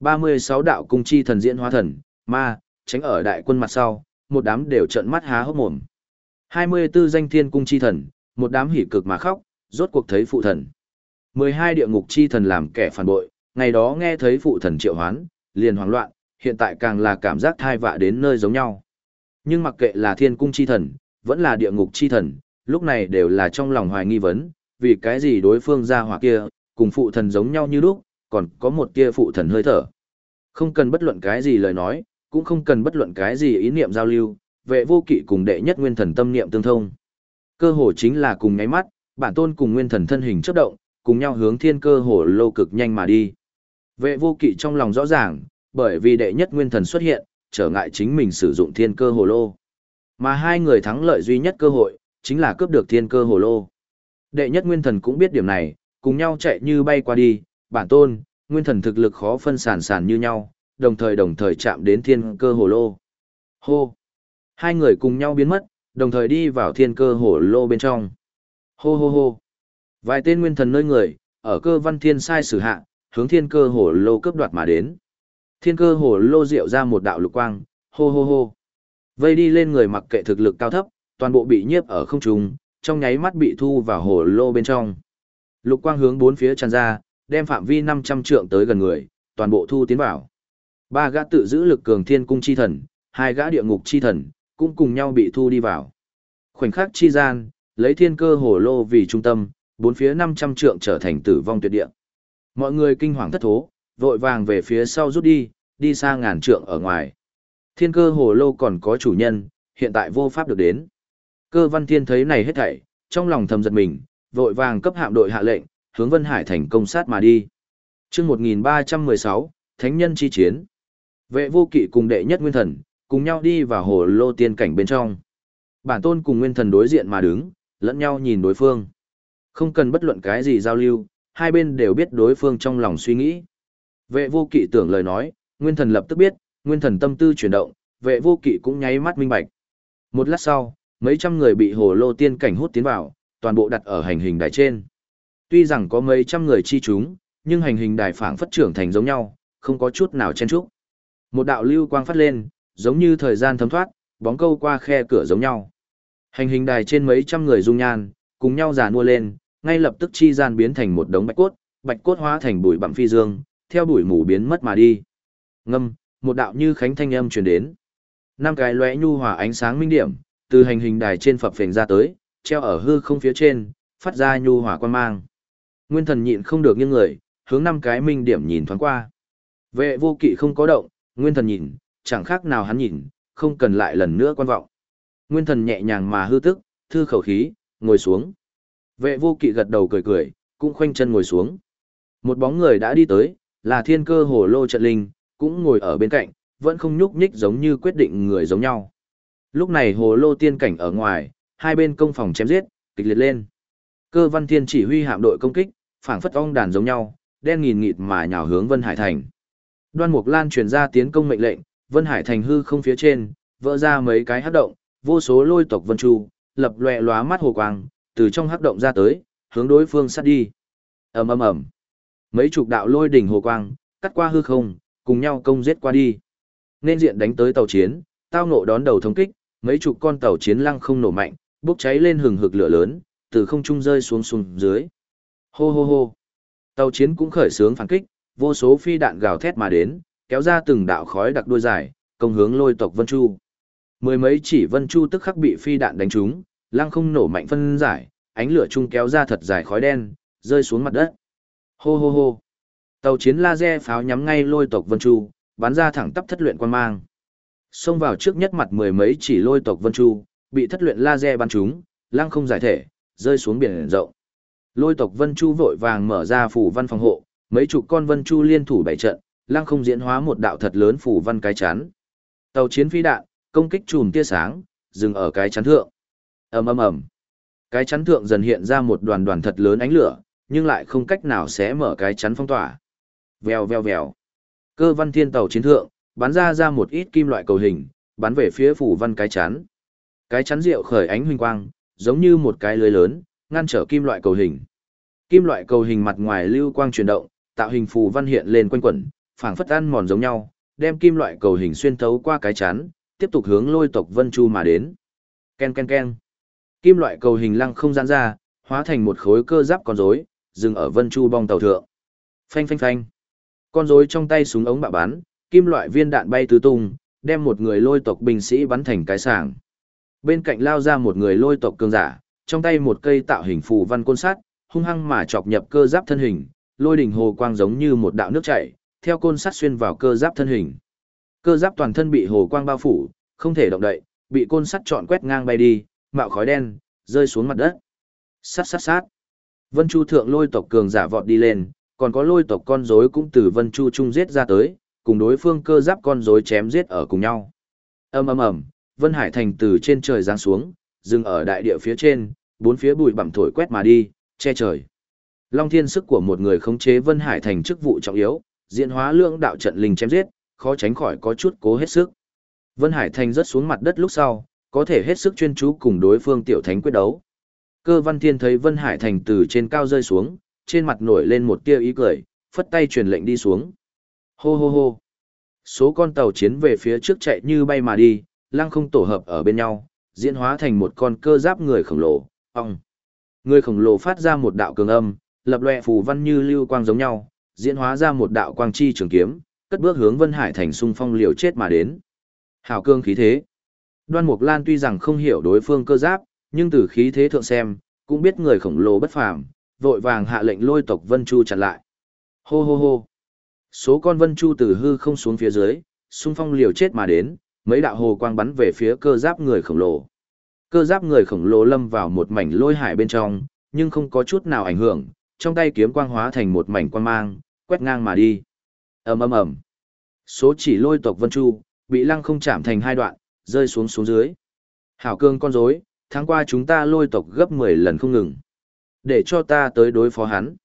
36 đạo cung chi thần diễn hóa thần, ma, tránh ở đại quân mặt sau, một đám đều trợn mắt há hốc mồm. 24 danh thiên cung chi thần, một đám hỉ cực mà khóc, rốt cuộc thấy phụ thần. 12 địa ngục chi thần làm kẻ phản bội, ngày đó nghe thấy phụ thần triệu hoán, liền hoảng loạn, hiện tại càng là cảm giác thai vạ đến nơi giống nhau. Nhưng mặc kệ là thiên cung chi thần, vẫn là địa ngục chi thần, lúc này đều là trong lòng hoài nghi vấn, vì cái gì đối phương ra hỏa kia, cùng phụ thần giống nhau như lúc, còn có một kia phụ thần hơi thở. Không cần bất luận cái gì lời nói, cũng không cần bất luận cái gì ý niệm giao lưu, vệ vô kỵ cùng đệ nhất nguyên thần tâm niệm tương thông. Cơ hồ chính là cùng ngáy mắt, bản tôn cùng nguyên thần thân hình chấp động, cùng nhau hướng thiên cơ hồ lô cực nhanh mà đi. Vệ vô kỵ trong lòng rõ ràng, bởi vì đệ nhất nguyên thần xuất hiện, trở ngại chính mình sử dụng thiên cơ hồ lô. Mà hai người thắng lợi duy nhất cơ hội, chính là cướp được thiên cơ hồ lô. Đệ nhất nguyên thần cũng biết điểm này, cùng nhau chạy như bay qua đi, bản tôn, nguyên thần thực lực khó phân sản sản như nhau, đồng thời đồng thời chạm đến thiên cơ hồ lô. Hô! Hai người cùng nhau biến mất, đồng thời đi vào thiên cơ hồ lô bên trong. Hô hô hô! Vài tên nguyên thần nơi người, ở cơ văn thiên sai sử hạ, hướng thiên cơ hồ lô cướp đoạt mà đến. Thiên cơ hồ lô diệu ra một đạo lục quang, hô hô hô. Vây đi lên người mặc kệ thực lực cao thấp, toàn bộ bị nhiếp ở không trung, trong nháy mắt bị thu vào hồ lô bên trong. Lục quang hướng bốn phía tràn ra, đem phạm vi 500 trượng tới gần người, toàn bộ thu tiến vào. Ba gã tự giữ lực cường thiên cung chi thần, hai gã địa ngục chi thần, cũng cùng nhau bị thu đi vào. Khoảnh khắc chi gian, lấy thiên cơ hồ lô vì trung tâm, bốn phía 500 trượng trở thành tử vong tuyệt địa. Mọi người kinh hoàng thất thố, vội vàng về phía sau rút đi, đi xa ngàn trượng ở ngoài. Thiên cơ hồ lô còn có chủ nhân, hiện tại vô pháp được đến. Cơ văn thiên thấy này hết thảy, trong lòng thầm giật mình, vội vàng cấp hạm đội hạ lệnh, hướng Vân Hải thành công sát mà đi. chương 1316, Thánh nhân chi chiến. Vệ vô kỵ cùng đệ nhất nguyên thần, cùng nhau đi vào hồ lô tiên cảnh bên trong. Bản tôn cùng nguyên thần đối diện mà đứng, lẫn nhau nhìn đối phương. Không cần bất luận cái gì giao lưu, hai bên đều biết đối phương trong lòng suy nghĩ. Vệ vô kỵ tưởng lời nói, nguyên thần lập tức biết, nguyên thần tâm tư chuyển động, vệ vô kỵ cũng nháy mắt minh bạch. Một lát sau, mấy trăm người bị hồ lô tiên cảnh hút tiến vào, toàn bộ đặt ở hành hình đài trên. Tuy rằng có mấy trăm người chi chúng, nhưng hành hình đài phảng phất trưởng thành giống nhau, không có chút nào chen chúc. Một đạo lưu quang phát lên, giống như thời gian thấm thoát, bóng câu qua khe cửa giống nhau. Hành hình đài trên mấy trăm người dung nhan, cùng nhau giả mua lên, ngay lập tức chi gian biến thành một đống bạch cốt, bạch cốt hóa thành bụi bặm phi dương, theo bụi mù biến mất mà đi. Ngâm, một đạo như khánh thanh âm truyền đến. Năm cái lóe nhu hòa ánh sáng minh điểm, từ hành hình đài trên phập phình ra tới, treo ở hư không phía trên, phát ra nhu hòa quan mang. Nguyên thần nhịn không được nghiêng người, hướng năm cái minh điểm nhìn thoáng qua. Vệ vô kỵ không có động, nguyên thần nhìn, chẳng khác nào hắn nhìn, không cần lại lần nữa quan vọng. Nguyên thần nhẹ nhàng mà hư tức, thư khẩu khí, ngồi xuống. Vệ vô kỵ gật đầu cười cười, cũng khoanh chân ngồi xuống. Một bóng người đã đi tới, là thiên cơ hồ lô trận linh, cũng ngồi ở bên cạnh, vẫn không nhúc nhích giống như quyết định người giống nhau. Lúc này hồ lô tiên cảnh ở ngoài, hai bên công phòng chém giết, kịch liệt lên. Cơ văn thiên chỉ huy hạm đội công kích, phảng phất ong đàn giống nhau, đen nghìn nghịt mà nhào hướng Vân Hải Thành. Đoan Mục Lan truyền ra tiến công mệnh lệnh, Vân Hải Thành hư không phía trên, vỡ ra mấy cái hắc động, vô số lôi tộc vân chu, lập lòe lóa mắt hồ quang, từ trong hắc động ra tới, hướng đối phương sát đi. Ầm ầm ầm. Mấy chục đạo lôi đỉnh hồ quang, cắt qua hư không, cùng nhau công giết qua đi. Nên diện đánh tới tàu chiến, tao ngộ đón đầu thống kích, mấy chục con tàu chiến lăng không nổ mạnh, bốc cháy lên hừng hực lửa lớn, từ không trung rơi xuống xuống dưới. Hô hô hô. Tàu chiến cũng khởi sướng phản kích, vô số phi đạn gào thét mà đến, kéo ra từng đạo khói đặc đuôi dài, công hướng lôi tộc Vân Chu. Mười mấy chỉ vân chu tức khắc bị phi đạn đánh trúng, lăng không nổ mạnh phân giải, ánh lửa chung kéo ra thật dài khói đen, rơi xuống mặt đất. Hô hô hô. Tàu chiến laser pháo nhắm ngay lôi tộc vân chu, bắn ra thẳng tắp thất luyện quan mang. Xông vào trước nhất mặt mười mấy chỉ lôi tộc vân chu, bị thất luyện laser bắn trúng, lăng không giải thể, rơi xuống biển rộng. Lôi tộc vân chu vội vàng mở ra phủ văn phòng hộ, mấy chục con vân chu liên thủ bảy trận, lăng không diễn hóa một đạo thật lớn phủ văn cái chắn. Tàu chiến phi đạn, công kích chùm tia sáng, dừng ở cái chắn thượng. ầm ầm ầm, cái chắn thượng dần hiện ra một đoàn đoàn thật lớn ánh lửa, nhưng lại không cách nào xé mở cái chắn phong tỏa. Vèo vèo vèo. Cơ văn thiên tàu chiến thượng, bắn ra ra một ít kim loại cầu hình, bắn về phía phủ văn cái chắn. Cái chắn rượu khởi ánh huỳnh quang, giống như một cái lưới lớn, ngăn trở kim loại cầu hình. Kim loại cầu hình mặt ngoài lưu quang chuyển động, tạo hình phù văn hiện lên quanh quẩn, phảng phất ăn mòn giống nhau, đem kim loại cầu hình xuyên thấu qua cái chán, tiếp tục hướng lôi tộc Vân Chu mà đến. Ken ken ken. Kim loại cầu hình lăng không giãn ra, hóa thành một khối cơ giáp con rối, dừng ở Vân Chu bong tàu thượng. Phanh phanh phanh. Con rối trong tay súng ống bạo bắn, kim loại viên đạn bay tứ tung, đem một người lôi tộc binh sĩ bắn thành cái sảng. Bên cạnh lao ra một người lôi tộc cường giả, trong tay một cây tạo hình phù văn côn sắt, hung hăng mà chọc nhập cơ giáp thân hình, lôi đỉnh hồ quang giống như một đạo nước chảy, theo côn sắt xuyên vào cơ giáp thân hình. Cơ giáp toàn thân bị hồ quang bao phủ, không thể động đậy, bị côn sắt trọn quét ngang bay đi, mạo khói đen, rơi xuống mặt đất. Sát sát sát. Vân Chu thượng lôi tộc cường giả vọt đi lên, còn có lôi tộc con rối cũng từ Vân Chu trung giết ra tới, cùng đối phương cơ giáp con rối chém giết ở cùng nhau. Ầm ầm ầm, Vân Hải thành từ trên trời giáng xuống, dừng ở đại địa phía trên, bốn phía bụi bặm thổi quét mà đi, che trời. Long thiên sức của một người khống chế Vân Hải thành chức vụ trọng yếu, diễn hóa lượng đạo trận linh chém giết, khó tránh khỏi có chút cố hết sức. Vân Hải thành rớt xuống mặt đất lúc sau, có thể hết sức chuyên chú cùng đối phương tiểu thánh quyết đấu. Cơ Văn Thiên thấy Vân Hải thành từ trên cao rơi xuống, trên mặt nổi lên một tia ý cười, phất tay truyền lệnh đi xuống. Hô hô hô. Số con tàu chiến về phía trước chạy như bay mà đi, lăng không tổ hợp ở bên nhau, diễn hóa thành một con cơ giáp người khổng lồ, ong. Người khổng lồ phát ra một đạo cường âm, lập loè phù văn như lưu quang giống nhau, diễn hóa ra một đạo quang chi trường kiếm, cất bước hướng Vân Hải thành xung phong liều chết mà đến. Hảo cương khí thế. Đoan Mục Lan tuy rằng không hiểu đối phương cơ giáp, nhưng từ khí thế thượng xem, cũng biết người khổng lồ bất phàm, vội vàng hạ lệnh lôi tộc Vân Chu chặn lại. Hô hô hô. Số con Vân Chu từ hư không xuống phía dưới, xung phong liều chết mà đến, mấy đạo hồ quang bắn về phía cơ giáp người khổng lồ. Cơ giáp người khổng lồ lâm vào một mảnh lôi hải bên trong, nhưng không có chút nào ảnh hưởng, trong tay kiếm quang hóa thành một mảnh quang mang, quét ngang mà đi. ầm ầm ầm. Số chỉ lôi tộc Vân Chu, bị lăng không chạm thành hai đoạn, rơi xuống xuống dưới. Hảo cương con rối, tháng qua chúng ta lôi tộc gấp 10 lần không ngừng. Để cho ta tới đối phó hắn.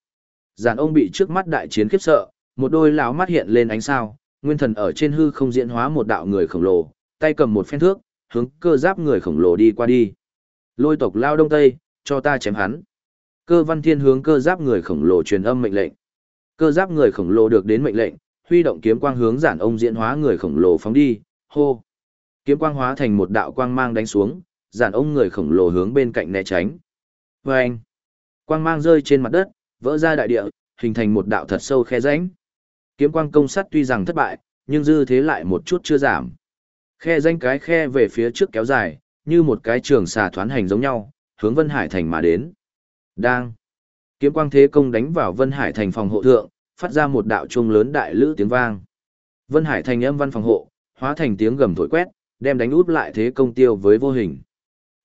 Giản ông bị trước mắt đại chiến khiếp sợ, một đôi lão mắt hiện lên ánh sao, nguyên thần ở trên hư không diễn hóa một đạo người khổng lồ, tay cầm một phen thước, hướng cơ giáp người khổng lồ đi qua đi. Lôi tộc lao đông tây, cho ta chém hắn. Cơ văn thiên hướng cơ giáp người khổng lồ truyền âm mệnh lệnh. Cơ giáp người khổng lồ được đến mệnh lệnh, huy động kiếm quang hướng giản ông diễn hóa người khổng lồ phóng đi, hô. Kiếm quang hóa thành một đạo quang mang đánh xuống, giản ông người khổng lồ hướng bên cạnh né tránh. Và anh, quang mang rơi trên mặt đất, vỡ ra đại địa, hình thành một đạo thật sâu khe rãnh. Kiếm quang công sắt tuy rằng thất bại, nhưng dư thế lại một chút chưa giảm. Khe danh cái khe về phía trước kéo dài, như một cái trường xà thoán hành giống nhau, hướng Vân Hải Thành mà đến. Đang. Kiếm quang thế công đánh vào Vân Hải Thành phòng hộ thượng, phát ra một đạo chuông lớn đại lữ tiếng vang. Vân Hải Thành âm văn phòng hộ, hóa thành tiếng gầm thổi quét, đem đánh út lại thế công tiêu với vô hình.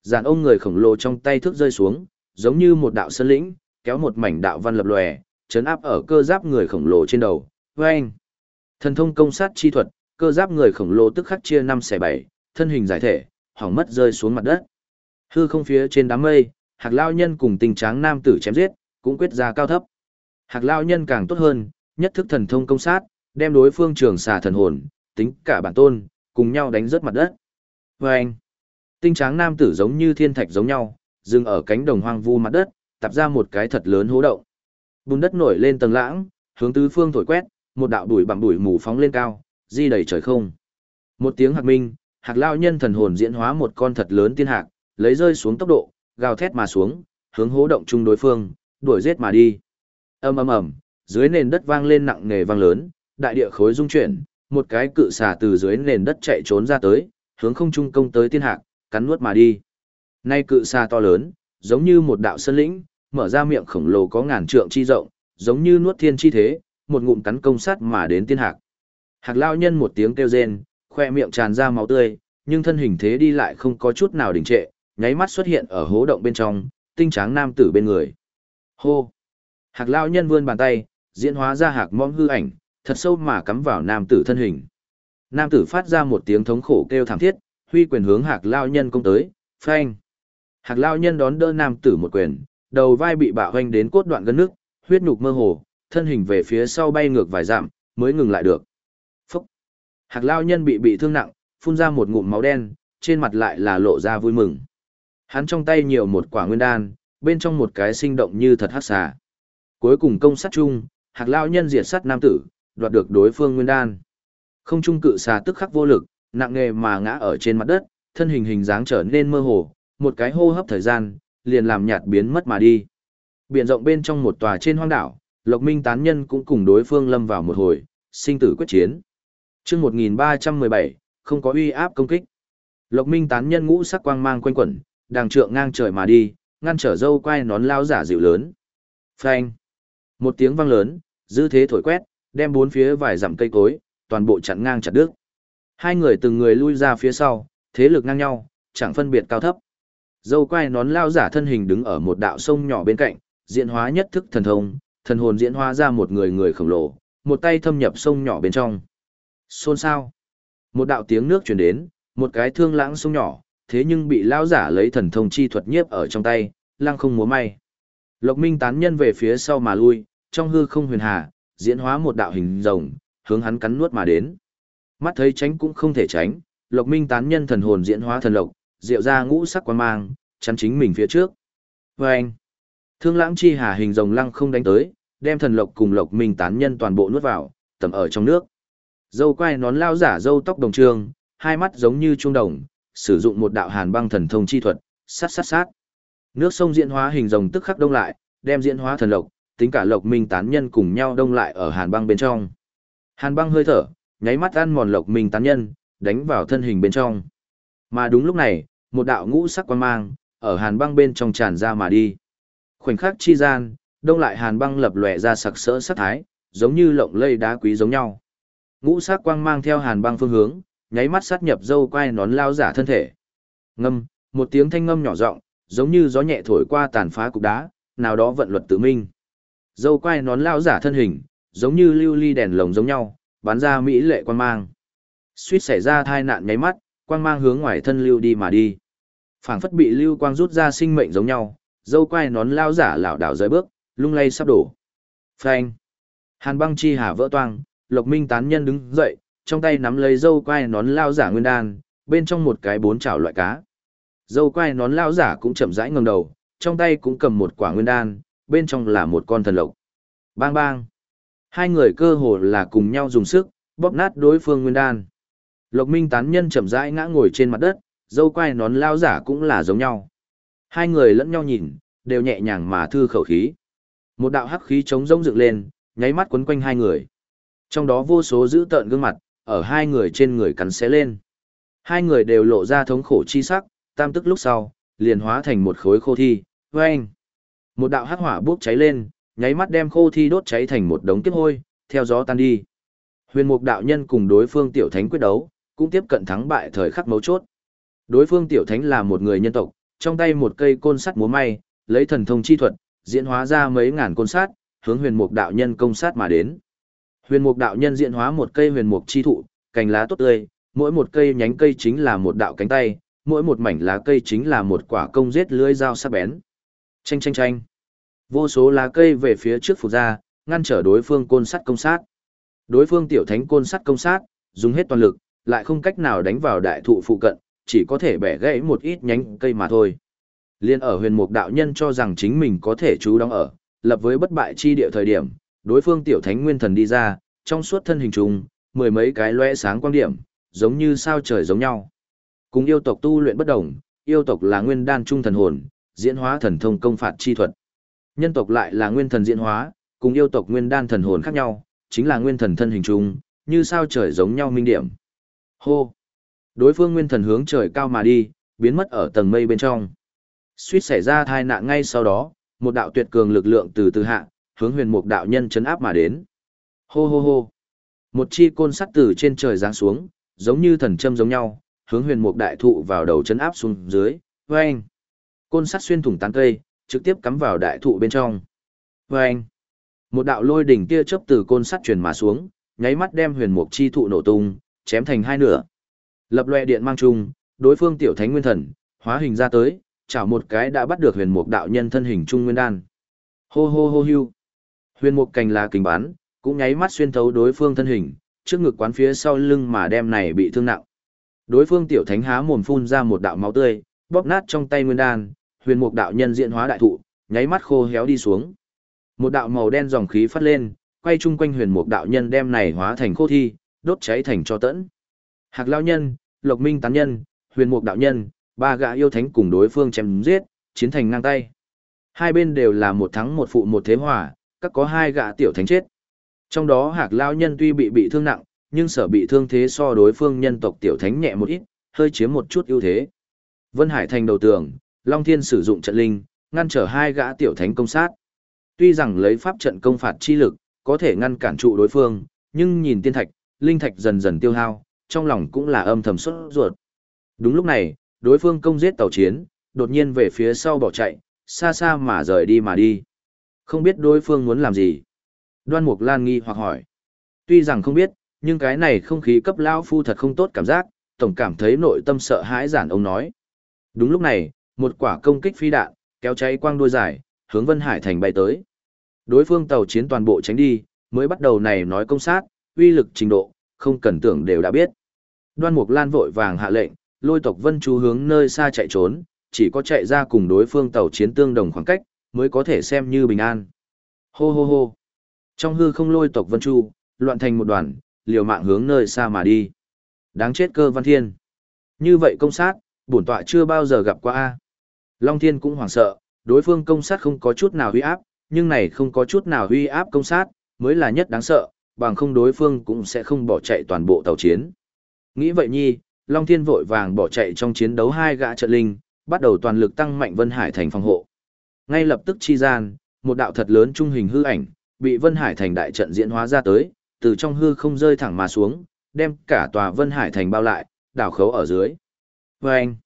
Giàn ông người khổng lồ trong tay thước rơi xuống, giống như một đạo sơn lĩnh, kéo một mảnh đạo văn lập lòe, chấn áp ở cơ giáp người khổng lồ trên đầu. Vâng! Thần thông công sát chi thuật, cơ giáp người khổng lồ tức khắc chia năm xẻ bảy, thân hình giải thể, hỏng mất rơi xuống mặt đất. Hư không phía trên đám mây, Hạc Lao Nhân cùng tình tráng nam tử chém giết, cũng quyết ra cao thấp. Hạc Lao Nhân càng tốt hơn, nhất thức thần thông công sát, đem đối phương trường xà thần hồn, tính cả bản tôn, cùng nhau đánh rớt mặt đất. Và anh, tinh tráng nam tử giống như thiên thạch giống nhau, dừng ở cánh đồng hoang vu mặt đất, tập ra một cái thật lớn hố động. Bùn đất nổi lên tầng lãng, hướng tứ phương thổi quét, một đạo đuổi bằng đuổi mù phóng lên cao, di đầy trời không. Một tiếng hạc minh, hạc lao nhân thần hồn diễn hóa một con thật lớn tiên hạc, lấy rơi xuống tốc độ, gào thét mà xuống, hướng hố động chung đối phương, đuổi giết mà đi. Ầm ầm ầm, dưới nền đất vang lên nặng nề vang lớn, đại địa khối rung chuyển, một cái cự xà từ dưới nền đất chạy trốn ra tới, hướng không trung công tới tiên hạc, cắn nuốt mà đi. Nay cự xà to lớn, giống như một đạo sơn lĩnh, mở ra miệng khổng lồ có ngàn trượng chi rộng, giống như nuốt thiên chi thế, một ngụm cắn công sát mà đến tiên hạc. Hạc lao nhân một tiếng kêu rên, khoe miệng tràn ra máu tươi, nhưng thân hình thế đi lại không có chút nào đình trệ, nháy mắt xuất hiện ở hố động bên trong, tinh tráng nam tử bên người. Hô! Hạc lao nhân vươn bàn tay, diễn hóa ra hạc mong hư ảnh, thật sâu mà cắm vào nam tử thân hình. Nam tử phát ra một tiếng thống khổ kêu thảm thiết, huy quyền hướng hạc lao nhân công tới, phanh. Hạc lao nhân đón đỡ nam tử một quyền, đầu vai bị bạo hoanh đến cốt đoạn gân nước, huyết nhục mơ hồ, thân hình về phía sau bay ngược vài dặm, mới ngừng lại được. Phúc! Hạc lao nhân bị bị thương nặng, phun ra một ngụm máu đen, trên mặt lại là lộ ra vui mừng. Hắn trong tay nhiều một quả nguyên đan, bên trong một cái sinh động như thật hắc xà. Cuối cùng công sát chung, hạc lão nhân diệt sát nam tử, đoạt được đối phương nguyên đan. Không trung cự xà tức khắc vô lực, nặng nghề mà ngã ở trên mặt đất, thân hình hình dáng trở nên mơ hồ, một cái hô hấp thời gian, liền làm nhạt biến mất mà đi. Biển rộng bên trong một tòa trên hoang đảo, Lộc Minh tán nhân cũng cùng đối phương lâm vào một hồi, sinh tử quyết chiến. Chương 1317, không có uy áp công kích. Lộc Minh tán nhân ngũ sắc quang mang quanh quẩn, đàng trượng ngang trời mà đi, ngăn trở dâu quay nón lao giả dịu lớn. Phanh! Một tiếng vang lớn, dư thế thổi quét, đem bốn phía vài dặm cây cối, toàn bộ chặn ngang chặt đứt. Hai người từng người lui ra phía sau, thế lực ngang nhau, chẳng phân biệt cao thấp. Dâu quay nón lao giả thân hình đứng ở một đạo sông nhỏ bên cạnh, diễn hóa nhất thức thần thông, thần hồn diễn hóa ra một người người khổng lồ, một tay thâm nhập sông nhỏ bên trong. Xôn xao Một đạo tiếng nước truyền đến, một cái thương lãng sông nhỏ, thế nhưng bị lão giả lấy thần thông chi thuật nhiếp ở trong tay, lăng không múa may. Lộc Minh tán nhân về phía sau mà lui, trong hư không huyền hà, diễn hóa một đạo hình rồng, hướng hắn cắn nuốt mà đến. Mắt thấy tránh cũng không thể tránh, Lộc Minh tán nhân thần hồn diễn hóa thần lộc, diệu ra ngũ sắc quan mang, chắn chính mình phía trước. Và anh, thương lãng chi hà hình rồng lăng không đánh tới, đem thần lộc cùng Lộc Minh tán nhân toàn bộ nuốt vào, tầm ở trong nước. Dâu quai nón lao giả dâu tóc đồng trường, hai mắt giống như trung đồng, sử dụng một đạo hàn băng thần thông chi thuật, sát sát sát. Nước sông diễn hóa hình rồng tức khắc đông lại, đem diễn hóa thần lộc, tính cả lộc minh tán nhân cùng nhau đông lại ở hàn băng bên trong. Hàn băng hơi thở, nháy mắt ăn mòn lộc minh tán nhân, đánh vào thân hình bên trong. Mà đúng lúc này, một đạo ngũ sắc quan mang, ở hàn băng bên trong tràn ra mà đi. Khoảnh khắc chi gian, đông lại hàn băng lập lòe ra sặc sỡ sắc thái, giống như lộng lây đá quý giống nhau. Ngũ sắc quang mang theo hàn băng phương hướng, nháy mắt sát nhập dâu quai nón lao giả thân thể. Ngâm, một tiếng thanh ngâm nhỏ giọng, giống như gió nhẹ thổi qua tàn phá cục đá, nào đó vận luật tự minh. Dâu quai nón lao giả thân hình, giống như lưu ly đèn lồng giống nhau, bắn ra mỹ lệ quang mang. Suýt xảy ra thai nạn nháy mắt, quang mang hướng ngoài thân lưu đi mà đi. Phảng phất bị lưu quang rút ra sinh mệnh giống nhau, dâu quai nón lao giả lảo đảo rơi bước, lung lay sắp đổ. Phanh. Hàn băng chi hà vỡ toang, Lộc Minh tán nhân đứng dậy, trong tay nắm lấy dâu quai nón lao giả nguyên đan, bên trong một cái bốn chảo loại cá. Dâu quai nón lao giả cũng chậm rãi ngẩng đầu, trong tay cũng cầm một quả nguyên đan, bên trong là một con thần lộc. Bang bang. Hai người cơ hồ là cùng nhau dùng sức, bóp nát đối phương nguyên đan. Lộc Minh tán nhân chậm rãi ngã ngồi trên mặt đất, dâu quai nón lao giả cũng là giống nhau. Hai người lẫn nhau nhìn, đều nhẹ nhàng mà thư khẩu khí. Một đạo hắc khí trống rỗng dựng lên, nháy mắt quấn quanh hai người. Trong đó vô số dữ tợn gương mặt, ở hai người trên người cắn xé lên. Hai người đều lộ ra thống khổ chi sắc, tam tức lúc sau, liền hóa thành một khối khô thi, vâng. Một đạo hắc hỏa bốc cháy lên, nháy mắt đem khô thi đốt cháy thành một đống kiếp hôi, theo gió tan đi. Huyền mục đạo nhân cùng đối phương tiểu thánh quyết đấu, cũng tiếp cận thắng bại thời khắc mấu chốt. Đối phương tiểu thánh là một người nhân tộc, trong tay một cây côn sắt múa may, lấy thần thông chi thuật, diễn hóa ra mấy ngàn côn sắt, hướng huyền mục đạo nhân công sát mà đến. Huyền mục đạo nhân diễn hóa một cây huyền mục chi thụ, cành lá tốt tươi, mỗi một cây nhánh cây chính là một đạo cánh tay, mỗi một mảnh lá cây chính là một quả công giết lưỡi dao sắc bén. Chanh chanh chanh. Vô số lá cây về phía trước phục ra, ngăn trở đối phương côn sắt công sát. Đối phương tiểu thánh côn sắt công sát, dùng hết toàn lực, lại không cách nào đánh vào đại thụ phụ cận, chỉ có thể bẻ gãy một ít nhánh cây mà thôi. Liên ở huyền mục đạo nhân cho rằng chính mình có thể trú đóng ở, lập với bất bại chi địa thời điểm, đối phương tiểu thánh nguyên thần đi ra, trong suốt thân hình trùng, mười mấy cái lóe sáng quang điểm, giống như sao trời giống nhau. Cùng yêu tộc tu luyện bất đồng, yêu tộc là nguyên đan trung thần hồn, diễn hóa thần thông công phạt chi thuật. Nhân tộc lại là nguyên thần diễn hóa, cùng yêu tộc nguyên đan thần hồn khác nhau, chính là nguyên thần thân hình trùng, như sao trời giống nhau minh điểm. Hô! Đối phương nguyên thần hướng trời cao mà đi, biến mất ở tầng mây bên trong. Suýt xảy ra tai nạn ngay sau đó, một đạo tuyệt cường lực lượng từ từ hạ, hướng huyền mục đạo nhân chấn áp mà đến. Hô hô hô. Một chi côn sắt từ trên trời giáng xuống, giống như thần châm giống nhau, hướng huyền mục đại thụ vào đầu chấn áp xuống dưới. Vâng! Côn sắt xuyên thủng tán cây, trực tiếp cắm vào đại thụ bên trong. Vâng! Một đạo lôi đỉnh tia chớp từ côn sắt truyền mà xuống, nháy mắt đem huyền mục chi thụ nổ tung, chém thành hai nửa. Lập loè điện mang chung, đối phương tiểu thánh nguyên thần, hóa hình ra tới, chảo một cái đã bắt được huyền mục đạo nhân thân hình trung nguyên đan. Hô hô hô hưu. Huyền mục cành là kình bán, cũng nháy mắt xuyên thấu đối phương thân hình, trước ngực quán phía sau lưng mà đem này bị thương nặng. Đối phương tiểu thánh há mồm phun ra một đạo máu tươi, bóp nát trong tay nguyên đan, huyền mục đạo nhân diện hóa đại thụ, nháy mắt khô héo đi xuống. Một đạo màu đen dòng khí phát lên, quay chung quanh huyền mục đạo nhân đem này hóa thành khô thi, đốt cháy thành cho tẫn. Hạc lao nhân, Lộc Minh tán nhân, huyền mục đạo nhân, ba gã yêu thánh cùng đối phương chém giết, chiến thành ngang tay. Hai bên đều là một thắng một phụ một thế hòa, các có hai gã tiểu thánh chết. Trong đó hạc lao nhân tuy bị bị thương nặng, nhưng sở bị thương thế so đối phương nhân tộc tiểu thánh nhẹ một ít, hơi chiếm một chút ưu thế. Vân Hải thành đầu tường, Long Thiên sử dụng trận linh, ngăn trở hai gã tiểu thánh công sát. Tuy rằng lấy pháp trận công phạt chi lực, có thể ngăn cản trụ đối phương, nhưng nhìn tiên thạch, linh thạch dần dần tiêu hao, trong lòng cũng là âm thầm xuất ruột. Đúng lúc này, đối phương công giết tàu chiến, đột nhiên về phía sau bỏ chạy, xa xa mà rời đi mà đi. Không biết đối phương muốn làm gì. Đoan Mục Lan nghi hoặc hỏi. Tuy rằng không biết, nhưng cái này không khí cấp lão phu thật không tốt cảm giác, tổng cảm thấy nội tâm sợ hãi giản ông nói. Đúng lúc này, một quả công kích phi đạn, kéo cháy quang đuôi dài, hướng Vân Hải thành bay tới. Đối phương tàu chiến toàn bộ tránh đi, mới bắt đầu này nói công sát, uy lực trình độ, không cần tưởng đều đã biết. Đoan Mục Lan vội vàng hạ lệnh, lôi tộc Vân Chu hướng nơi xa chạy trốn, chỉ có chạy ra cùng đối phương tàu chiến tương đồng khoảng cách, mới có thể xem như bình an. Hô hô hô. Trong hư không lôi tộc Vân Chu, loạn thành một đoàn, liều mạng hướng nơi xa mà đi. Đáng chết cơ văn thiên. Như vậy công sát, bổn tọa chưa bao giờ gặp qua a. Long Thiên cũng hoảng sợ, đối phương công sát không có chút nào huy áp, nhưng này không có chút nào huy áp công sát, mới là nhất đáng sợ, bằng không đối phương cũng sẽ không bỏ chạy toàn bộ tàu chiến. Nghĩ vậy nhi, Long Thiên vội vàng bỏ chạy trong chiến đấu hai gã trận linh, bắt đầu toàn lực tăng mạnh Vân Hải thành phòng hộ. Ngay lập tức chi gian, một đạo thật lớn trung hình hư ảnh, bị Vân Hải thành đại trận diễn hóa ra tới, từ trong hư không rơi thẳng mà xuống, đem cả tòa Vân Hải thành bao lại, đảo khấu ở dưới. Và anh,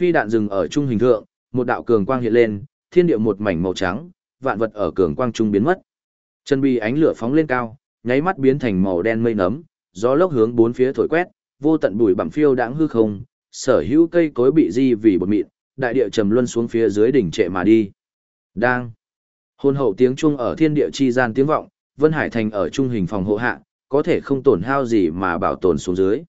phi đạn dừng ở trung hình thượng, một đạo cường quang hiện lên, thiên địa một mảnh màu trắng, vạn vật ở cường quang trung biến mất. Chân bi ánh lửa phóng lên cao, nháy mắt biến thành màu đen mây nấm, gió lốc hướng bốn phía thổi quét, vô tận bụi bặm phiêu đãng hư không, sở hữu cây cối bị di vì bột mịn, đại địa trầm luân xuống phía dưới đỉnh trệ mà đi. Đang. Hôn hậu tiếng chuông ở thiên địa chi gian tiếng vọng, Vân Hải Thành ở trung hình phòng hộ hạ, có thể không tổn hao gì mà bảo tồn xuống dưới.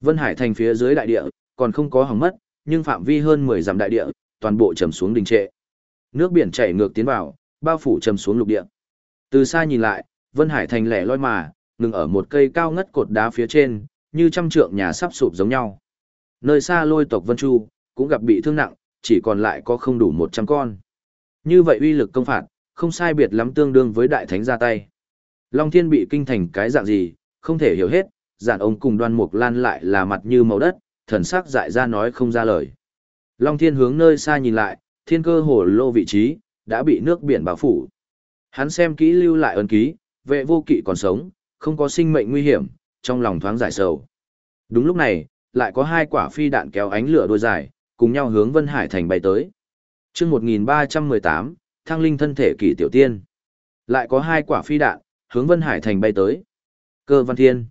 Vân Hải Thành phía dưới đại địa, còn không có hỏng mất, nhưng phạm vi hơn 10 dặm đại địa, toàn bộ trầm xuống đình trệ. Nước biển chảy ngược tiến vào, bao phủ trầm xuống lục địa. Từ xa nhìn lại, Vân Hải Thành lẻ loi mà, ngừng ở một cây cao ngất cột đá phía trên, như trăm trượng nhà sắp sụp giống nhau. Nơi xa lôi tộc Vân Chu, cũng gặp bị thương nặng, chỉ còn lại có không đủ 100 con. Như vậy uy lực công phạt, không sai biệt lắm tương đương với đại thánh ra tay. Long Thiên bị kinh thành cái dạng gì, không thể hiểu hết, giản ông cùng đoan mục lan lại là mặt như màu đất, thần sắc dại ra nói không ra lời. Long Thiên hướng nơi xa nhìn lại, thiên cơ hồ lô vị trí, đã bị nước biển bao phủ. Hắn xem kỹ lưu lại ấn ký, vệ vô kỵ còn sống, không có sinh mệnh nguy hiểm, trong lòng thoáng giải sầu. Đúng lúc này, lại có hai quả phi đạn kéo ánh lửa đôi dài, cùng nhau hướng Vân Hải thành bay tới chương 1318, thăng linh thân thể kỳ tiểu tiên. Lại có hai quả phi đạn, hướng Vân Hải thành bay tới. Cơ văn thiên.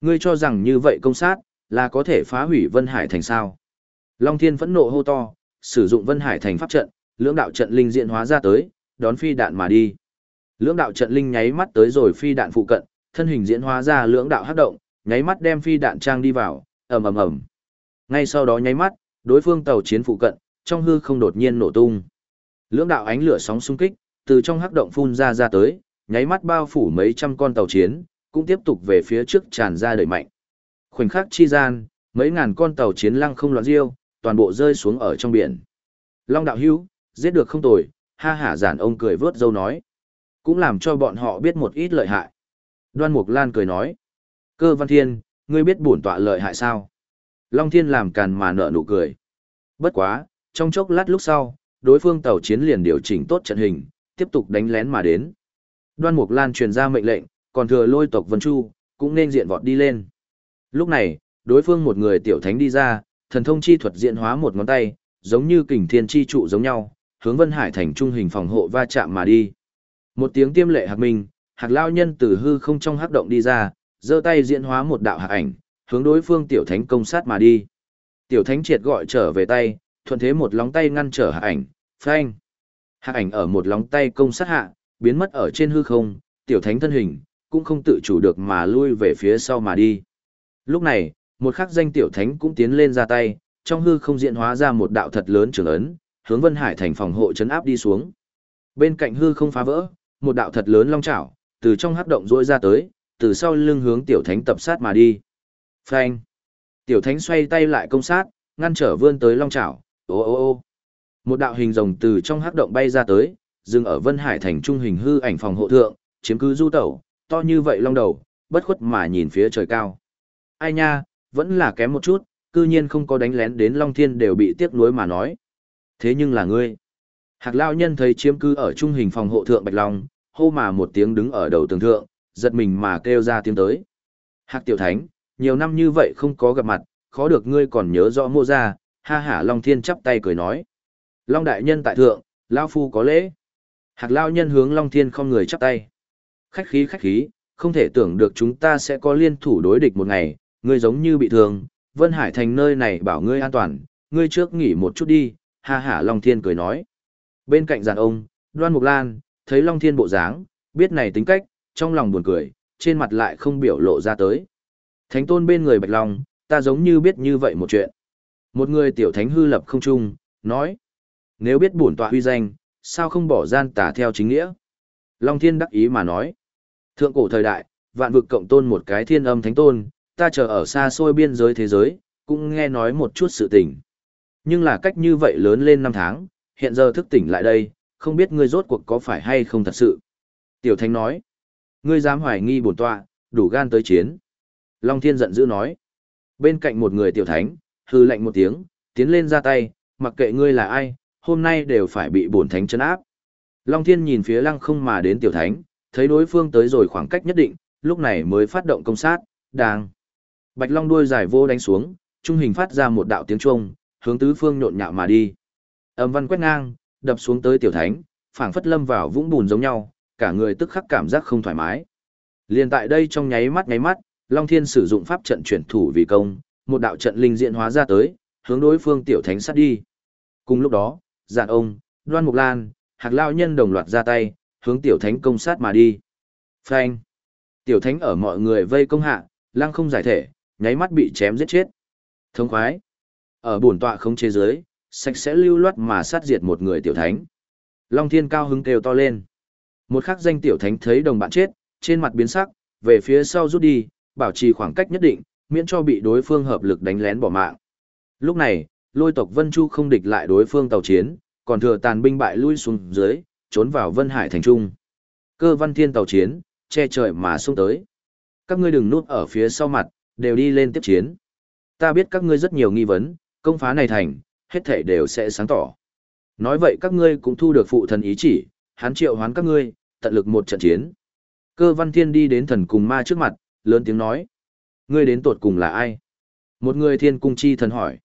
Ngươi cho rằng như vậy công sát, là có thể phá hủy Vân Hải thành sao. Long thiên phẫn nộ hô to, sử dụng Vân Hải thành pháp trận, lưỡng đạo trận linh diện hóa ra tới, đón phi đạn mà đi. Lưỡng đạo trận linh nháy mắt tới rồi phi đạn phụ cận, thân hình diễn hóa ra lưỡng đạo hắc động, nháy mắt đem phi đạn trang đi vào, ầm ầm ầm. Ngay sau đó nháy mắt, đối phương tàu chiến phụ cận, trong hư không đột nhiên nổ tung. Lưỡng đạo ánh lửa sóng xung kích, từ trong hắc động phun ra ra tới, nháy mắt bao phủ mấy trăm con tàu chiến, cũng tiếp tục về phía trước tràn ra đẩy mạnh. Khoảnh khắc chi gian, mấy ngàn con tàu chiến lăng không loạn diêu, toàn bộ rơi xuống ở trong biển. Long đạo hữu, giết được không tồi, ha hả giản ông cười vớt dâu nói. Cũng làm cho bọn họ biết một ít lợi hại. Đoan Mục Lan cười nói. Cơ văn thiên, ngươi biết bổn tọa lợi hại sao? Long Thiên làm càn mà nở nụ cười. Bất quá, trong chốc lát lúc sau, đối phương tàu chiến liền điều chỉnh tốt trận hình, tiếp tục đánh lén mà đến. Đoan Mục Lan truyền ra mệnh lệnh, còn thừa lôi tộc Vân Chu, cũng nên diện vọt đi lên. Lúc này, đối phương một người tiểu thánh đi ra, thần thông chi thuật diện hóa một ngón tay, giống như kình thiên chi trụ giống nhau, hướng Vân Hải thành trung hình phòng hộ va chạm mà đi. Một tiếng tiêm lệ hạc minh, hạc lao nhân từ hư không trong hắc động đi ra, giơ tay diễn hóa một đạo hạc ảnh, hướng đối phương tiểu thánh công sát mà đi. Tiểu thánh triệt gọi trở về tay, thuận thế một lóng tay ngăn trở hạ ảnh, phanh. hạ ảnh ở một lóng tay công sát hạ, biến mất ở trên hư không, tiểu thánh thân hình, cũng không tự chủ được mà lui về phía sau mà đi. Lúc này, một khắc danh tiểu thánh cũng tiến lên ra tay, trong hư không diễn hóa ra một đạo thật lớn trường ấn, hướng Vân Hải thành phòng hộ chấn áp đi xuống. Bên cạnh hư không phá vỡ, một đạo thật lớn long chảo, từ trong hắc động rỗi ra tới, từ sau lưng hướng tiểu thánh tập sát mà đi. Phanh! Tiểu thánh xoay tay lại công sát, ngăn trở vươn tới long chảo, ô ô ô. Một đạo hình rồng từ trong hắc động bay ra tới, dừng ở Vân Hải thành trung hình hư ảnh phòng hộ thượng, chiếm cứ du tẩu, to như vậy long đầu, bất khuất mà nhìn phía trời cao. Ai nha, vẫn là kém một chút, cư nhiên không có đánh lén đến Long Thiên đều bị tiếc nuối mà nói. Thế nhưng là ngươi. Hạc Lao Nhân thấy chiếm cứ ở trung hình phòng hộ thượng Bạch Long, hô mà một tiếng đứng ở đầu tường thượng, giật mình mà kêu ra tiếng tới. Hạc Tiểu Thánh, nhiều năm như vậy không có gặp mặt, khó được ngươi còn nhớ rõ mô ra, ha hả Long Thiên chắp tay cười nói. Long Đại Nhân tại thượng, Lao Phu có lễ. Hạc Lao Nhân hướng Long Thiên không người chắp tay. Khách khí khách khí, không thể tưởng được chúng ta sẽ có liên thủ đối địch một ngày, ngươi giống như bị thương, Vân Hải thành nơi này bảo ngươi an toàn, ngươi trước nghỉ một chút đi, ha hả Long Thiên cười nói. Bên cạnh giàn ông, Đoan Mục Lan, thấy Long Thiên bộ dáng, biết này tính cách, trong lòng buồn cười, trên mặt lại không biểu lộ ra tới. Thánh tôn bên người Bạch Long, ta giống như biết như vậy một chuyện. Một người tiểu thánh hư lập không trung, nói. Nếu biết bổn tọa huy danh, sao không bỏ gian tả theo chính nghĩa? Long Thiên đắc ý mà nói. Thượng cổ thời đại, vạn vực cộng tôn một cái thiên âm thánh tôn, ta chờ ở xa xôi biên giới thế giới, cũng nghe nói một chút sự tình. Nhưng là cách như vậy lớn lên năm tháng, hiện giờ thức tỉnh lại đây, không biết ngươi rốt cuộc có phải hay không thật sự. Tiểu Thánh nói, ngươi dám hoài nghi bổn tọa, đủ gan tới chiến. Long Thiên giận dữ nói, bên cạnh một người Tiểu Thánh, hư lệnh một tiếng, tiến lên ra tay, mặc kệ ngươi là ai, hôm nay đều phải bị bổn Thánh chấn áp. Long Thiên nhìn phía lăng không mà đến Tiểu Thánh, thấy đối phương tới rồi khoảng cách nhất định, lúc này mới phát động công sát, đang. Bạch Long đuôi dài vô đánh xuống, trung hình phát ra một đạo tiếng chuông, hướng tứ phương nhộn nhạo mà đi. Âm văn quét ngang, đập xuống tới tiểu thánh, phảng phất lâm vào vũng bùn giống nhau, cả người tức khắc cảm giác không thoải mái. Liên tại đây trong nháy mắt nháy mắt, Long Thiên sử dụng pháp trận chuyển thủ vì công, một đạo trận linh diện hóa ra tới, hướng đối phương tiểu thánh sát đi. Cùng lúc đó, Giản ông, Đoan Mục Lan, Hạc Lao Nhân đồng loạt ra tay, hướng tiểu thánh công sát mà đi. Phanh! Tiểu thánh ở mọi người vây công hạ, lăng không giải thể, nháy mắt bị chém giết chết. Thông khoái. Ở bổn tọa không chế giới, sạch sẽ lưu loát mà sát diệt một người tiểu thánh. Long thiên cao hứng kêu to lên. Một khắc danh tiểu thánh thấy đồng bạn chết, trên mặt biến sắc, về phía sau rút đi, bảo trì khoảng cách nhất định, miễn cho bị đối phương hợp lực đánh lén bỏ mạng. Lúc này, lôi tộc Vân Chu không địch lại đối phương tàu chiến, còn thừa tàn binh bại lui xuống dưới, trốn vào Vân Hải thành trung. Cơ văn thiên tàu chiến, che trời mà xuống tới. Các ngươi đừng núp ở phía sau mặt, đều đi lên tiếp chiến. Ta biết các ngươi rất nhiều nghi vấn, công phá này thành, hết thể đều sẽ sáng tỏ. Nói vậy các ngươi cũng thu được phụ thần ý chỉ, hắn triệu hoán các ngươi, tận lực một trận chiến. Cơ văn thiên đi đến thần cùng ma trước mặt, lớn tiếng nói. Ngươi đến tột cùng là ai? Một người thiên cung chi thần hỏi.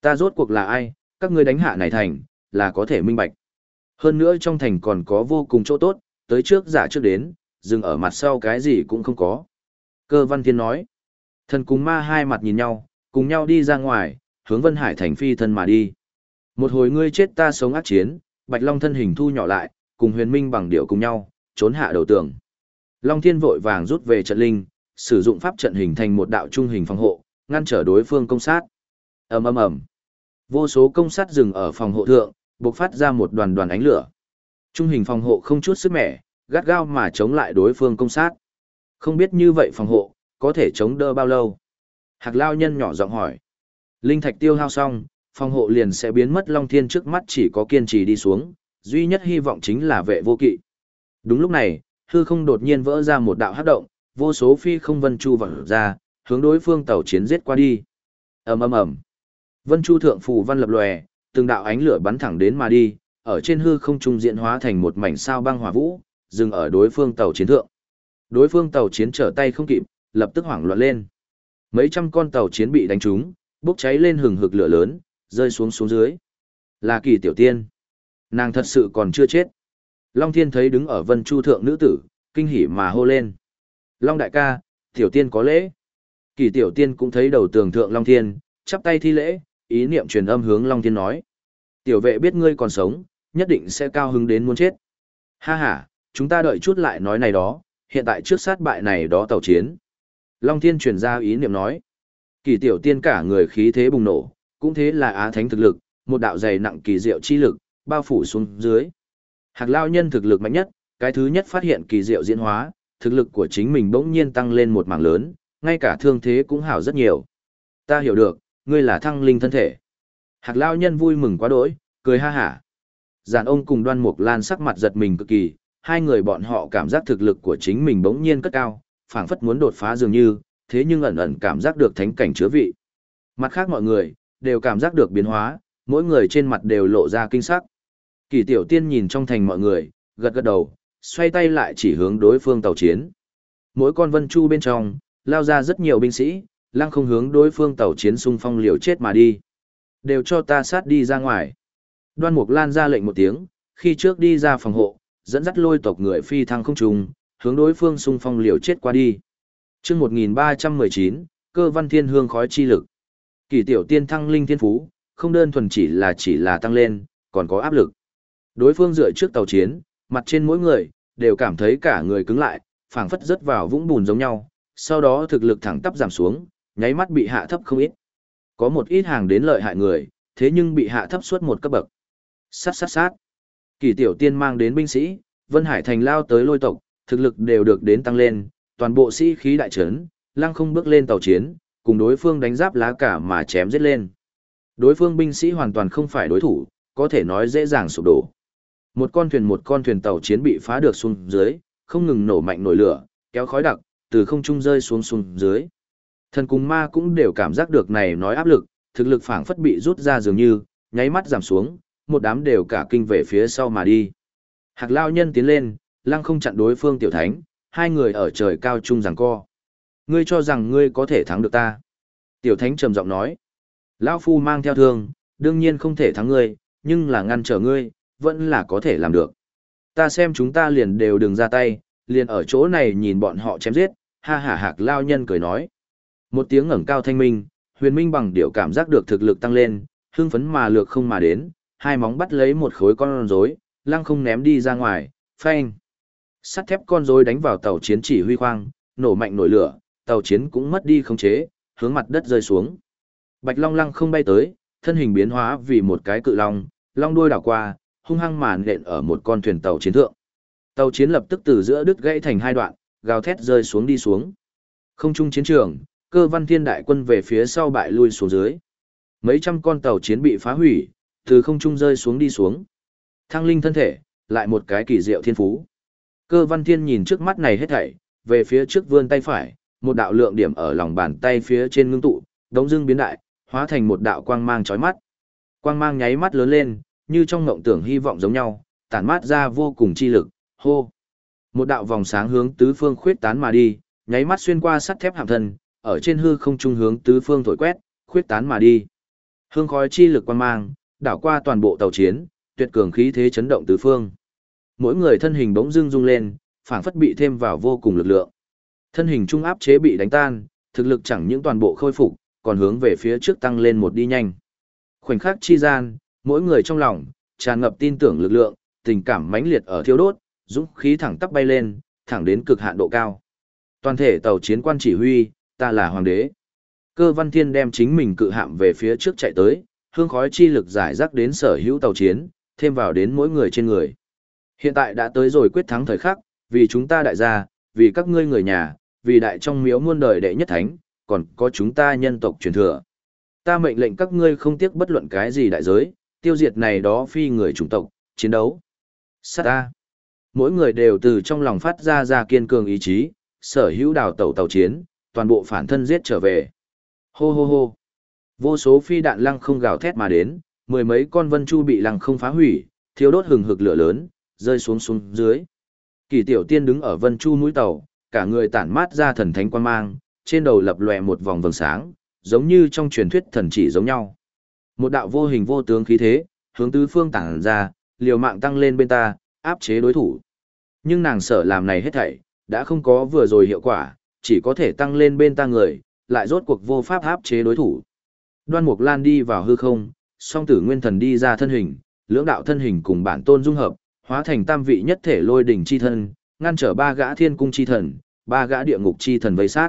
Ta rốt cuộc là ai, các ngươi đánh hạ này thành, là có thể minh bạch. Hơn nữa trong thành còn có vô cùng chỗ tốt, tới trước giả trước đến, dừng ở mặt sau cái gì cũng không có. Cơ văn thiên nói. Thần cùng ma hai mặt nhìn nhau, cùng nhau đi ra ngoài, hướng Vân Hải thành phi thân mà đi. Một hồi ngươi chết ta sống ác chiến, Bạch Long thân hình thu nhỏ lại, cùng huyền minh bằng điệu cùng nhau, trốn hạ đầu tường. Long Thiên vội vàng rút về trận linh, sử dụng pháp trận hình thành một đạo trung hình phòng hộ, ngăn trở đối phương công sát. ầm ầm ầm, vô số công sát dừng ở phòng hộ thượng, bộc phát ra một đoàn đoàn ánh lửa. Trung hình phòng hộ không chút sức mẻ, gắt gao mà chống lại đối phương công sát. Không biết như vậy phòng hộ, có thể chống đỡ bao lâu? Hạc Lao Nhân nhỏ giọng hỏi. Linh thạch tiêu hao xong, phòng hộ liền sẽ biến mất Long Thiên trước mắt chỉ có kiên trì đi xuống, duy nhất hy vọng chính là vệ vô kỵ. Đúng lúc này, hư không đột nhiên vỡ ra một đạo hắc động, vô số phi không vân chu vọt ra, hướng đối phương tàu chiến giết qua đi. ầm ầm ầm. Vân Chu thượng phù văn lập lòe, từng đạo ánh lửa bắn thẳng đến mà đi, ở trên hư không trung diễn hóa thành một mảnh sao băng hỏa vũ, dừng ở đối phương tàu chiến thượng. Đối phương tàu chiến trở tay không kịp, lập tức hoảng loạn lên. Mấy trăm con tàu chiến bị đánh trúng, bốc cháy lên hừng hực lửa lớn, rơi xuống xuống dưới. Là kỳ tiểu tiên. Nàng thật sự còn chưa chết. Long Thiên thấy đứng ở vân chu thượng nữ tử, kinh hỉ mà hô lên. Long đại ca, tiểu tiên có lễ. Kỳ tiểu tiên cũng thấy đầu tường thượng Long Thiên, chắp tay thi lễ, ý niệm truyền âm hướng Long Thiên nói. Tiểu vệ biết ngươi còn sống, nhất định sẽ cao hứng đến muốn chết. Ha ha, chúng ta đợi chút lại nói này đó, hiện tại trước sát bại này đó tàu chiến. Long Thiên truyền ra ý niệm nói. Kỳ tiểu tiên cả người khí thế bùng nổ, cũng thế là á thánh thực lực, một đạo dày nặng kỳ diệu chi lực, bao phủ xuống dưới. Hạc lao nhân thực lực mạnh nhất, cái thứ nhất phát hiện kỳ diệu diễn hóa, thực lực của chính mình bỗng nhiên tăng lên một mảng lớn, ngay cả thương thế cũng hảo rất nhiều. Ta hiểu được, ngươi là thăng linh thân thể. Hạc lao nhân vui mừng quá đỗi, cười ha hả. Giản ông cùng đoan mục lan sắc mặt giật mình cực kỳ, hai người bọn họ cảm giác thực lực của chính mình bỗng nhiên cất cao, phảng phất muốn đột phá dường như, thế nhưng ẩn ẩn cảm giác được thánh cảnh chứa vị. Mặt khác mọi người, đều cảm giác được biến hóa, mỗi người trên mặt đều lộ ra kinh sắc. Kỳ tiểu tiên nhìn trong thành mọi người, gật gật đầu, xoay tay lại chỉ hướng đối phương tàu chiến. Mỗi con vân chu bên trong, lao ra rất nhiều binh sĩ, lăng không hướng đối phương tàu chiến xung phong liều chết mà đi. Đều cho ta sát đi ra ngoài. Đoan Mục Lan ra lệnh một tiếng, khi trước đi ra phòng hộ, dẫn dắt lôi tộc người phi thăng không trùng, hướng đối phương xung phong liều chết qua đi. Chương 1319, cơ văn thiên hương khói chi lực. Kỳ tiểu tiên thăng linh thiên phú, không đơn thuần chỉ là chỉ là tăng lên, còn có áp lực. Đối phương dựa trước tàu chiến, mặt trên mỗi người, đều cảm thấy cả người cứng lại, phảng phất rớt vào vũng bùn giống nhau, sau đó thực lực thẳng tắp giảm xuống, nháy mắt bị hạ thấp không ít. Có một ít hàng đến lợi hại người, thế nhưng bị hạ thấp suốt một cấp bậc. Sát sát sát. Kỳ tiểu tiên mang đến binh sĩ, Vân Hải thành lao tới lôi tộc, thực lực đều được đến tăng lên, toàn bộ sĩ khí đại trấn, lăng không bước lên tàu chiến, cùng đối phương đánh giáp lá cả mà chém giết lên. Đối phương binh sĩ hoàn toàn không phải đối thủ, có thể nói dễ dàng sụp đổ. Một con thuyền một con thuyền tàu chiến bị phá được xuống dưới, không ngừng nổ mạnh nổi lửa, kéo khói đặc, từ không trung rơi xuống xuống dưới. Thần cùng ma cũng đều cảm giác được này nói áp lực, thực lực phảng phất bị rút ra dường như, nháy mắt giảm xuống, một đám đều cả kinh về phía sau mà đi. Hạc lao nhân tiến lên, lăng không chặn đối phương tiểu thánh, hai người ở trời cao chung giằng co. Ngươi cho rằng ngươi có thể thắng được ta. Tiểu thánh trầm giọng nói. Lão phu mang theo thương, đương nhiên không thể thắng ngươi, nhưng là ngăn trở ngươi, vẫn là có thể làm được. Ta xem chúng ta liền đều đừng ra tay, liền ở chỗ này nhìn bọn họ chém giết, ha ha hạc lao nhân cười nói. Một tiếng ngẩng cao thanh minh, huyền minh bằng điệu cảm giác được thực lực tăng lên, hưng phấn mà lược không mà đến, hai móng bắt lấy một khối con rối, lăng không ném đi ra ngoài, phanh. Sắt thép con rối đánh vào tàu chiến chỉ huy khoang, nổ mạnh nổi lửa, tàu chiến cũng mất đi khống chế, hướng mặt đất rơi xuống. Bạch Long lăng không bay tới, thân hình biến hóa vì một cái cự long, long đuôi đảo qua, hung hăng màn nện ở một con thuyền tàu chiến thượng. Tàu chiến lập tức từ giữa đứt gãy thành hai đoạn, gào thét rơi xuống đi xuống. Không trung chiến trường, cơ văn thiên đại quân về phía sau bại lui xuống dưới. Mấy trăm con tàu chiến bị phá hủy, từ không trung rơi xuống đi xuống. Thăng linh thân thể, lại một cái kỳ diệu thiên phú. Cơ văn thiên nhìn trước mắt này hết thảy, về phía trước vươn tay phải, một đạo lượng điểm ở lòng bàn tay phía trên ngưng tụ, đống dưng biến đại, hóa thành một đạo quang mang chói mắt. Quang mang nháy mắt lớn lên, như trong ngộng tưởng hy vọng giống nhau, tản mát ra vô cùng chi lực, hô. Một đạo vòng sáng hướng tứ phương khuyết tán mà đi, nháy mắt xuyên qua sắt thép hạm thân, ở trên hư không trung hướng tứ phương thổi quét, khuyết tán mà đi. Hương khói chi lực quan mang, đảo qua toàn bộ tàu chiến, tuyệt cường khí thế chấn động tứ phương. Mỗi người thân hình bỗng dưng rung lên, phảng phất bị thêm vào vô cùng lực lượng. Thân hình trung áp chế bị đánh tan, thực lực chẳng những toàn bộ khôi phục, còn hướng về phía trước tăng lên một đi nhanh. Khoảnh khắc chi gian, mỗi người trong lòng tràn ngập tin tưởng lực lượng, tình cảm mãnh liệt ở thiêu đốt, dũng khí thẳng tắp bay lên, thẳng đến cực hạn độ cao. Toàn thể tàu chiến quan chỉ huy, ta là hoàng đế. Cơ Văn Thiên đem chính mình cự hạm về phía trước chạy tới, hương khói chi lực giải rác đến sở hữu tàu chiến, thêm vào đến mỗi người trên người. Hiện tại đã tới rồi quyết thắng thời khắc, vì chúng ta đại gia, vì các ngươi người nhà, vì đại trong miếu muôn đời đệ nhất thánh, còn có chúng ta nhân tộc truyền thừa. Ta mệnh lệnh các ngươi không tiếc bất luận cái gì đại giới, tiêu diệt này đó phi người chủng tộc, chiến đấu. Sát ta. Mỗi người đều từ trong lòng phát ra ra kiên cường ý chí, sở hữu đào tàu tàu chiến, toàn bộ phản thân giết trở về. Hô hô hô. Vô số phi đạn lăng không gào thét mà đến, mười mấy con vân chu bị lăng không phá hủy, thiêu đốt hừng hực lửa lớn, rơi xuống xuống dưới. Kỳ tiểu tiên đứng ở vân chu mũi tàu, cả người tản mát ra thần thánh quan mang, trên đầu lập lòe một vòng vầng sáng, giống như trong truyền thuyết thần chỉ giống nhau. Một đạo vô hình vô tướng khí thế, hướng tứ phương tản ra, liều mạng tăng lên bên ta, áp chế đối thủ. Nhưng nàng sợ làm này hết thảy, đã không có vừa rồi hiệu quả, chỉ có thể tăng lên bên ta người, lại rốt cuộc vô pháp áp chế đối thủ. Đoan Mục Lan đi vào hư không, song tử nguyên thần đi ra thân hình, lưỡng đạo thân hình cùng bản tôn dung hợp, hóa thành tam vị nhất thể lôi đỉnh chi thân, ngăn trở ba gã thiên cung chi thần, ba gã địa ngục chi thần vây sát.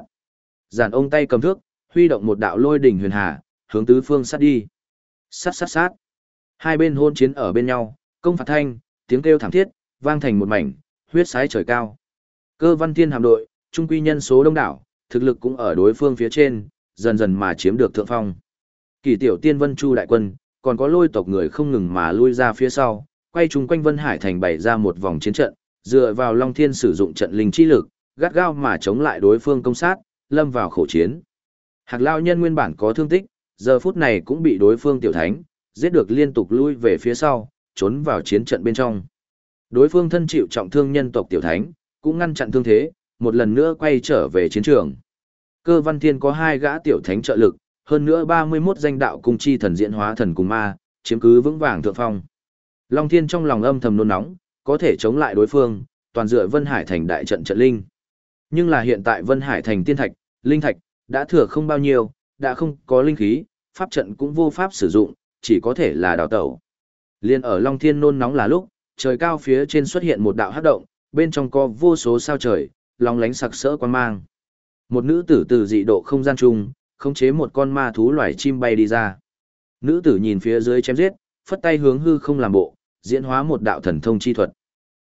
Giản ông tay cầm thước, huy động một đạo lôi đỉnh huyền hà, hướng tứ phương sát đi. Sát sát sát. Hai bên hôn chiến ở bên nhau, công phạt thanh, tiếng kêu thảm thiết, vang thành một mảnh, huyết sái trời cao. Cơ văn thiên hàm đội, trung quy nhân số đông đảo, thực lực cũng ở đối phương phía trên, dần dần mà chiếm được thượng phong. Kỳ tiểu tiên vân chu đại quân, còn có lôi tộc người không ngừng mà lui ra phía sau, quay chung quanh Vân Hải thành bày ra một vòng chiến trận, dựa vào Long Thiên sử dụng trận linh chi lực, gắt gao mà chống lại đối phương công sát, lâm vào khổ chiến. Hạc Lao nhân nguyên bản có thương tích, giờ phút này cũng bị đối phương tiểu thánh, giết được liên tục lui về phía sau, trốn vào chiến trận bên trong. Đối phương thân chịu trọng thương nhân tộc tiểu thánh, cũng ngăn chặn thương thế, một lần nữa quay trở về chiến trường. Cơ văn thiên có hai gã tiểu thánh trợ lực, hơn nữa 31 danh đạo cung chi thần diễn hóa thần cùng ma, chiếm cứ vững vàng thượng phong. Long Thiên trong lòng âm thầm nôn nóng, có thể chống lại đối phương, toàn dựa Vân Hải thành đại trận trận linh. Nhưng là hiện tại Vân Hải thành tiên thạch, linh thạch, đã thừa không bao nhiêu, đã không có linh khí, pháp trận cũng vô pháp sử dụng, chỉ có thể là đào tẩu. Liên ở Long Thiên nôn nóng là lúc, trời cao phía trên xuất hiện một đạo hắc động, bên trong có vô số sao trời, long lánh sặc sỡ quan mang. Một nữ tử từ dị độ không gian chung, khống chế một con ma thú loài chim bay đi ra. Nữ tử nhìn phía dưới chém giết, phất tay hướng hư không làm bộ, diễn hóa một đạo thần thông chi thuật.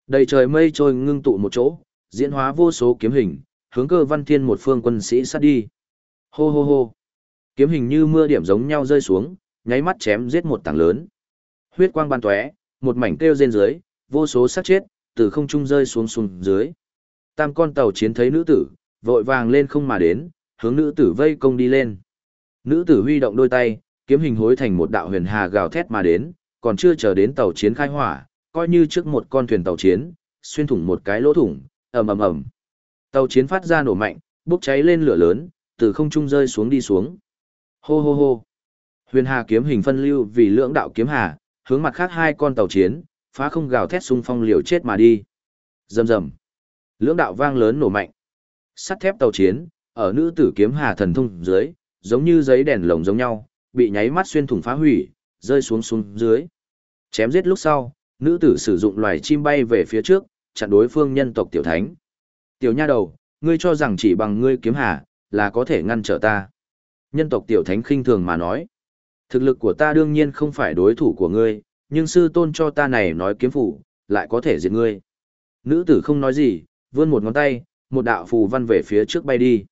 Đầy trời mây trôi ngưng tụ một chỗ, diễn hóa vô số kiếm hình, hướng cơ văn thiên một phương quân sĩ sát đi. Hô hô hô. Kiếm hình như mưa điểm giống nhau rơi xuống, nháy mắt chém giết một tảng lớn. Huyết quang ban tóe, một mảnh kêu rên dưới, vô số sát chết, từ không trung rơi xuống xuống dưới. Tam con tàu chiến thấy nữ tử, vội vàng lên không mà đến, hướng nữ tử vây công đi lên. Nữ tử huy động đôi tay, kiếm hình hối thành một đạo huyền hà gào thét mà đến, còn chưa chờ đến tàu chiến khai hỏa, coi như trước một con thuyền tàu chiến, xuyên thủng một cái lỗ thủng, ầm ầm ầm. Tàu chiến phát ra nổ mạnh, bốc cháy lên lửa lớn, từ không trung rơi xuống đi xuống. Hô hô hô. Huyền Hà kiếm hình phân lưu vì lưỡng đạo kiếm hà, hướng mặt khác hai con tàu chiến, phá không gào thét xung phong liều chết mà đi. Rầm rầm. Lưỡng đạo vang lớn nổ mạnh. Sắt thép tàu chiến, ở nữ tử kiếm hà thần thông dưới, giống như giấy đèn lồng giống nhau, bị nháy mắt xuyên thủng phá hủy, rơi xuống xuống dưới. Chém giết lúc sau, nữ tử sử dụng loài chim bay về phía trước, chặn đối phương nhân tộc tiểu thánh. Tiểu nha đầu, ngươi cho rằng chỉ bằng ngươi kiếm hà, là có thể ngăn trở ta. Nhân tộc tiểu thánh khinh thường mà nói. Thực lực của ta đương nhiên không phải đối thủ của ngươi, nhưng sư tôn cho ta này nói kiếm phủ, lại có thể diệt ngươi. Nữ tử không nói gì, vươn một ngón tay, một đạo phù văn về phía trước bay đi.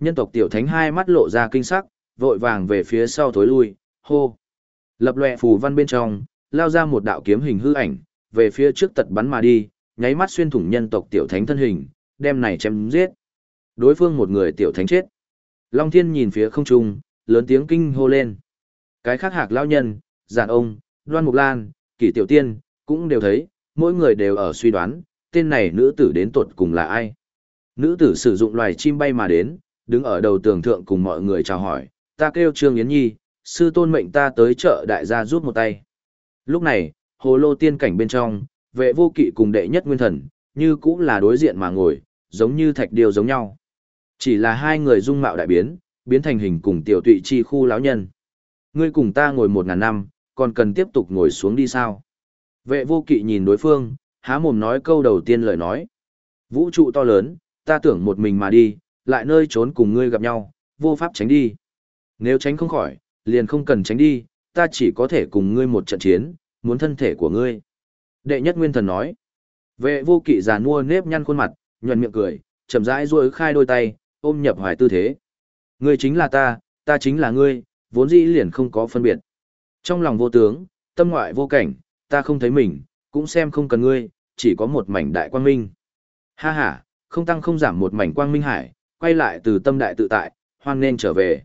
Nhân tộc tiểu thánh hai mắt lộ ra kinh sắc, vội vàng về phía sau thối lui, hô. Lập lòe phù văn bên trong, lao ra một đạo kiếm hình hư ảnh, về phía trước tật bắn mà đi, nháy mắt xuyên thủng nhân tộc tiểu thánh thân hình, đem này chém giết. Đối phương một người tiểu thánh chết. Long Thiên nhìn phía không trung, lớn tiếng kinh hô lên. Cái khác hạc lao nhân, giản ông, đoan mục lan, kỷ tiểu tiên, cũng đều thấy, mỗi người đều ở suy đoán, tên này nữ tử đến tuột cùng là ai. Nữ tử sử dụng loài chim bay mà đến, đứng ở đầu tường thượng cùng mọi người chào hỏi, ta kêu Trương Yến Nhi, sư tôn mệnh ta tới chợ đại gia giúp một tay. Lúc này, hồ lô tiên cảnh bên trong, vệ vô kỵ cùng đệ nhất nguyên thần, như cũng là đối diện mà ngồi, giống như thạch điều giống nhau. Chỉ là hai người dung mạo đại biến, biến thành hình cùng tiểu tụy chi khu lão nhân. Ngươi cùng ta ngồi một ngàn năm, còn cần tiếp tục ngồi xuống đi sao? Vệ vô kỵ nhìn đối phương, há mồm nói câu đầu tiên lời nói. Vũ trụ to lớn, ta tưởng một mình mà đi, lại nơi trốn cùng ngươi gặp nhau, vô pháp tránh đi. Nếu tránh không khỏi, liền không cần tránh đi, ta chỉ có thể cùng ngươi một trận chiến, muốn thân thể của ngươi. Đệ nhất nguyên thần nói. Vệ vô kỵ già nua nếp nhăn khuôn mặt, nhuận miệng cười, chậm rãi duỗi khai đôi tay, ôm nhập hoài tư thế. Ngươi chính là ta, ta chính là ngươi, vốn dĩ liền không có phân biệt. Trong lòng vô tướng, tâm ngoại vô cảnh, ta không thấy mình, cũng xem không cần ngươi, chỉ có một mảnh đại quang minh. Ha ha, không tăng không giảm một mảnh quang minh hải, quay lại từ tâm đại tự tại, hoan nên trở về.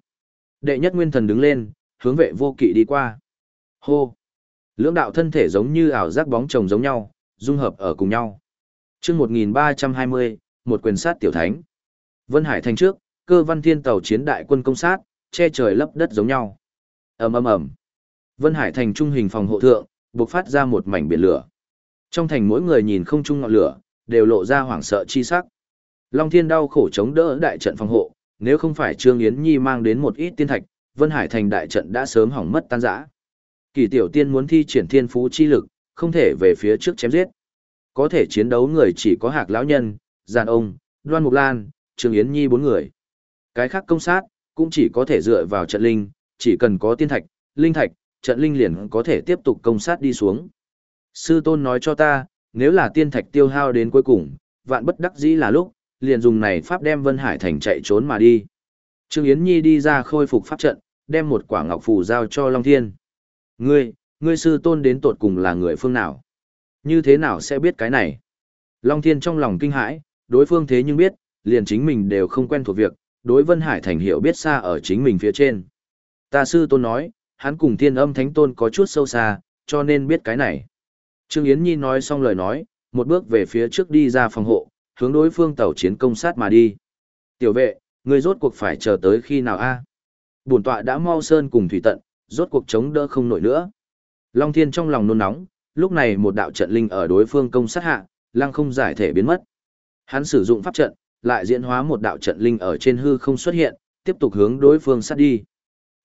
Đệ nhất nguyên thần đứng lên, hướng vệ vô kỵ đi qua. Hô! Lưỡng đạo thân thể giống như ảo giác bóng chồng giống nhau, dung hợp ở cùng nhau. chương 1320, một quyền sát tiểu thánh. Vân Hải thành trước, cơ văn thiên tàu chiến đại quân công sát, che trời lấp đất giống nhau. ầm ầm ầm. Vân Hải thành trung hình phòng hộ thượng, bộc phát ra một mảnh biển lửa. Trong thành mỗi người nhìn không trung ngọn lửa, đều lộ ra hoảng sợ chi sắc. Long Thiên đau khổ chống đỡ đại trận phòng hộ, nếu không phải Trương Yến Nhi mang đến một ít tiên thạch, Vân Hải thành đại trận đã sớm hỏng mất tan rã. Kỳ tiểu tiên muốn thi triển thiên phú chi lực, không thể về phía trước chém giết. Có thể chiến đấu người chỉ có Hạc lão nhân, Giàn ông, Đoan Mục Lan, Trương Yến Nhi bốn người. Cái khác công sát, cũng chỉ có thể dựa vào trận linh, chỉ cần có tiên thạch, linh thạch, trận linh liền có thể tiếp tục công sát đi xuống. Sư tôn nói cho ta, nếu là tiên thạch tiêu hao đến cuối cùng, vạn bất đắc dĩ là lúc, liền dùng này pháp đem Vân Hải thành chạy trốn mà đi. Trương Yến Nhi đi ra khôi phục pháp trận, đem một quả ngọc phù giao cho Long Thiên. Ngươi, ngươi sư tôn đến tột cùng là người phương nào? Như thế nào sẽ biết cái này? Long Thiên trong lòng kinh hãi, đối phương thế nhưng biết, liền chính mình đều không quen thuộc việc, đối Vân Hải thành hiểu biết xa ở chính mình phía trên. Ta sư tôn nói, hắn cùng thiên âm thánh tôn có chút sâu xa, cho nên biết cái này. Trương Yến Nhi nói xong lời nói, một bước về phía trước đi ra phòng hộ, hướng đối phương tàu chiến công sát mà đi. Tiểu vệ, ngươi rốt cuộc phải chờ tới khi nào a? À? Bổn tọa đã mau sơn cùng thủy tận, rốt cuộc chống đỡ không nổi nữa. Long Thiên trong lòng nôn nóng, lúc này một đạo trận linh ở đối phương công sát hạ, lăng không giải thể biến mất. Hắn sử dụng pháp trận, lại diễn hóa một đạo trận linh ở trên hư không xuất hiện, tiếp tục hướng đối phương sát đi.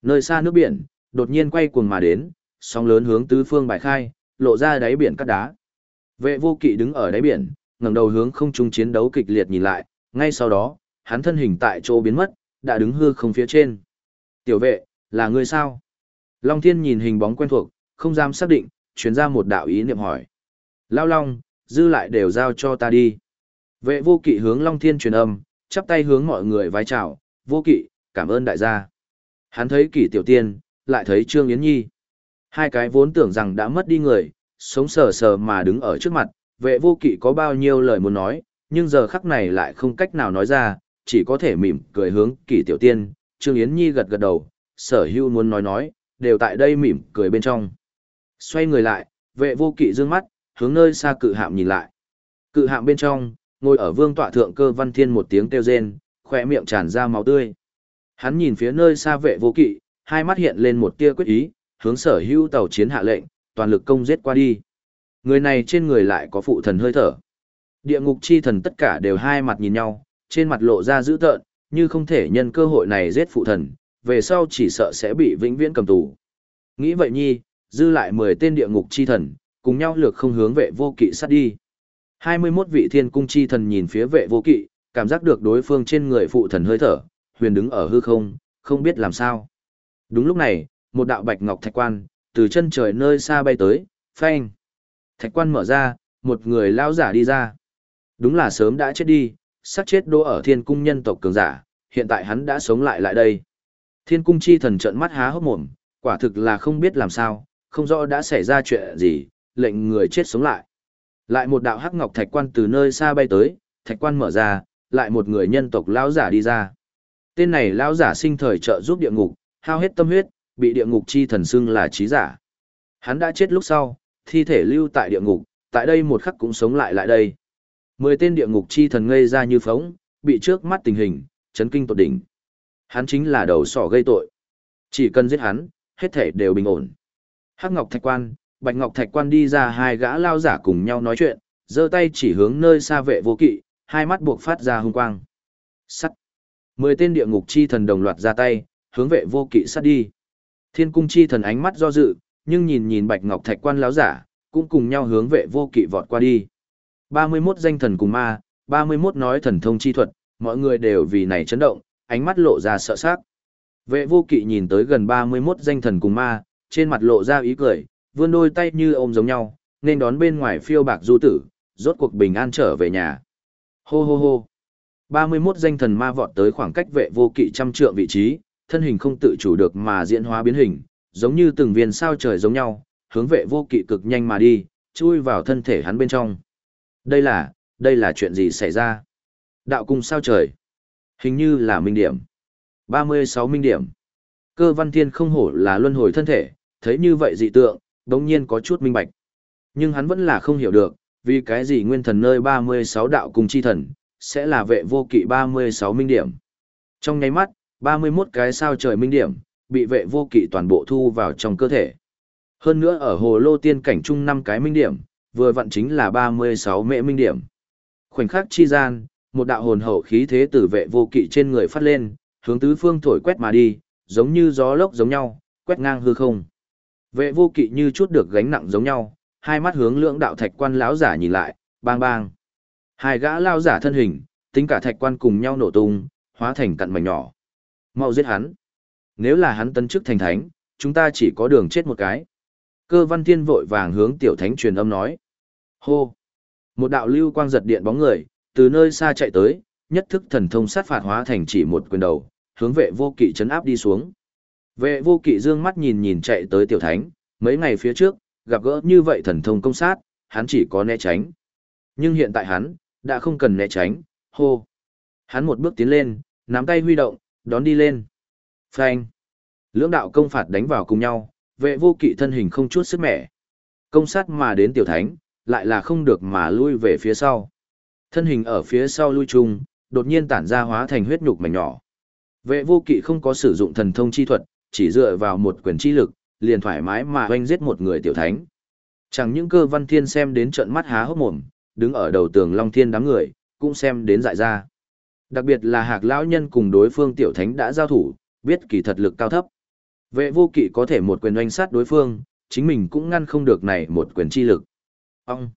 Nơi xa nước biển, đột nhiên quay cuồng mà đến, sóng lớn hướng tứ phương bài khai, lộ ra đáy biển cát đá. Vệ vô kỵ đứng ở đáy biển, ngẩng đầu hướng không trung chiến đấu kịch liệt nhìn lại, ngay sau đó, hắn thân hình tại chỗ biến mất, đã đứng hư không phía trên. Tiểu vệ, là ngươi sao? Long Thiên nhìn hình bóng quen thuộc, không dám xác định, truyền ra một đạo ý niệm hỏi. Lao Long, dư lại đều giao cho ta đi. Vệ vô kỵ hướng Long Thiên truyền âm, chắp tay hướng mọi người vái chào, vô kỵ, cảm ơn đại gia. Hắn thấy kỷ tiểu tiên, lại thấy Trương Yến Nhi. Hai cái vốn tưởng rằng đã mất đi người, sống sờ sờ mà đứng ở trước mặt, vệ vô kỵ có bao nhiêu lời muốn nói, nhưng giờ khắc này lại không cách nào nói ra, chỉ có thể mỉm cười hướng kỷ tiểu tiên, Trương Yến Nhi gật gật đầu, sở hưu muốn nói nói, đều tại đây mỉm cười bên trong. Xoay người lại, vệ vô kỵ dương mắt, hướng nơi xa cự hạm nhìn lại. Cự hạm bên trong, ngồi ở vương tọa thượng cơ văn thiên một tiếng kêu rên, khoe miệng tràn ra máu tươi. Hắn nhìn phía nơi xa vệ vô kỵ, hai mắt hiện lên một tia quyết ý, hướng sở hữu tàu chiến hạ lệnh, toàn lực công giết qua đi. Người này trên người lại có phụ thần hơi thở. Địa ngục chi thần tất cả đều hai mặt nhìn nhau, trên mặt lộ ra dữ tợn, như không thể nhân cơ hội này giết phụ thần, về sau chỉ sợ sẽ bị vĩnh viễn cầm tù. Nghĩ vậy nhi, dư lại 10 tên địa ngục chi thần, cùng nhau lược không hướng vệ vô kỵ sát đi. 21 vị thiên cung chi thần nhìn phía vệ vô kỵ, cảm giác được đối phương trên người phụ thần hơi thở, huyền đứng ở hư không, không biết làm sao. Đúng lúc này, một đạo bạch ngọc thạch quan, từ chân trời nơi xa bay tới, phanh. Thạch quan mở ra, một người lao giả đi ra. Đúng là sớm đã chết đi, sát chết đô ở thiên cung nhân tộc cường giả, hiện tại hắn đã sống lại lại đây. Thiên cung chi thần trợn mắt há hốc mồm, quả thực là không biết làm sao, không rõ đã xảy ra chuyện gì, lệnh người chết sống lại. Lại một đạo hắc ngọc thạch quan từ nơi xa bay tới, thạch quan mở ra, lại một người nhân tộc lão giả đi ra. Tên này lão giả sinh thời trợ giúp địa ngục, hao hết tâm huyết, bị địa ngục chi thần xưng là trí giả. Hắn đã chết lúc sau, thi thể lưu tại địa ngục, tại đây một khắc cũng sống lại lại đây. Mười tên địa ngục chi thần ngây ra như phóng, bị trước mắt tình hình, chấn kinh tột đỉnh. Hắn chính là đầu sỏ gây tội. Chỉ cần giết hắn, hết thể đều bình ổn. Hắc Ngọc Thạch Quan, Bạch Ngọc Thạch Quan đi ra hai gã lao giả cùng nhau nói chuyện, giơ tay chỉ hướng nơi xa vệ vô kỵ, hai mắt buộc phát ra hung quang. Sắt. Mười tên địa ngục chi thần đồng loạt ra tay, hướng vệ vô kỵ sát đi. Thiên cung chi thần ánh mắt do dự, nhưng nhìn nhìn Bạch Ngọc Thạch Quan lão giả, cũng cùng nhau hướng vệ vô kỵ vọt qua đi. 31 danh thần cùng ma, 31 nói thần thông chi thuật, mọi người đều vì này chấn động, ánh mắt lộ ra sợ sắc. Vệ vô kỵ nhìn tới gần 31 danh thần cùng ma, trên mặt lộ ra ý cười, vươn đôi tay như ôm giống nhau, nên đón bên ngoài phiêu bạc du tử, rốt cuộc bình an trở về nhà. Hô hô hô. 31 danh thần ma vọt tới khoảng cách vệ vô kỵ trăm trượng vị trí, thân hình không tự chủ được mà diễn hóa biến hình, giống như từng viên sao trời giống nhau, hướng vệ vô kỵ cực nhanh mà đi, chui vào thân thể hắn bên trong. Đây là, đây là chuyện gì xảy ra? Đạo cung sao trời? Hình như là minh điểm. 36 minh điểm. Cơ văn thiên không hổ là luân hồi thân thể, thấy như vậy dị tượng, đống nhiên có chút minh bạch. Nhưng hắn vẫn là không hiểu được, vì cái gì nguyên thần nơi 36 đạo cùng chi thần, sẽ là vệ vô kỵ 36 minh điểm. Trong nháy mắt, 31 cái sao trời minh điểm, bị vệ vô kỵ toàn bộ thu vào trong cơ thể. Hơn nữa ở hồ lô tiên cảnh trung 5 cái minh điểm, vừa vặn chính là 36 mệ minh điểm. Khoảnh khắc chi gian, một đạo hồn hậu khí thế từ vệ vô kỵ trên người phát lên, hướng tứ phương thổi quét mà đi, giống như gió lốc giống nhau, quét ngang hư không. Vệ vô kỵ như chút được gánh nặng giống nhau, hai mắt hướng lưỡng đạo thạch quan lão giả nhìn lại, bang bang. Hai gã lao giả thân hình, tính cả thạch quan cùng nhau nổ tung, hóa thành cặn mảnh nhỏ. Mau giết hắn. Nếu là hắn tấn chức thành thánh, chúng ta chỉ có đường chết một cái. Cơ văn thiên vội vàng hướng tiểu thánh truyền âm nói. Hô! Một đạo lưu quang giật điện bóng người, từ nơi xa chạy tới, nhất thức thần thông sát phạt hóa thành chỉ một quyền đầu, hướng vệ vô kỵ chấn áp đi xuống. Vệ vô kỵ dương mắt nhìn nhìn chạy tới tiểu thánh, mấy ngày phía trước, gặp gỡ như vậy thần thông công sát, hắn chỉ có né tránh. Nhưng hiện tại hắn, đã không cần né tránh, hô. Hắn một bước tiến lên, nắm tay huy động, đón đi lên. Phanh. Lưỡng đạo công phạt đánh vào cùng nhau, vệ vô kỵ thân hình không chút sức mẻ. Công sát mà đến tiểu thánh, lại là không được mà lui về phía sau. Thân hình ở phía sau lui chung, đột nhiên tản ra hóa thành huyết nhục mảnh nhỏ. Vệ vô kỵ không có sử dụng thần thông chi thuật, chỉ dựa vào một quyền chi lực, liền thoải mái mà oanh giết một người tiểu thánh. Chẳng những cơ văn thiên xem đến trận mắt há hốc mồm, đứng ở đầu tường Long Thiên đám người, cũng xem đến dại ra. Đặc biệt là hạc lão nhân cùng đối phương tiểu thánh đã giao thủ, biết kỳ thật lực cao thấp. Vệ vô kỵ có thể một quyền oanh sát đối phương, chính mình cũng ngăn không được này một quyền chi lực. Ông!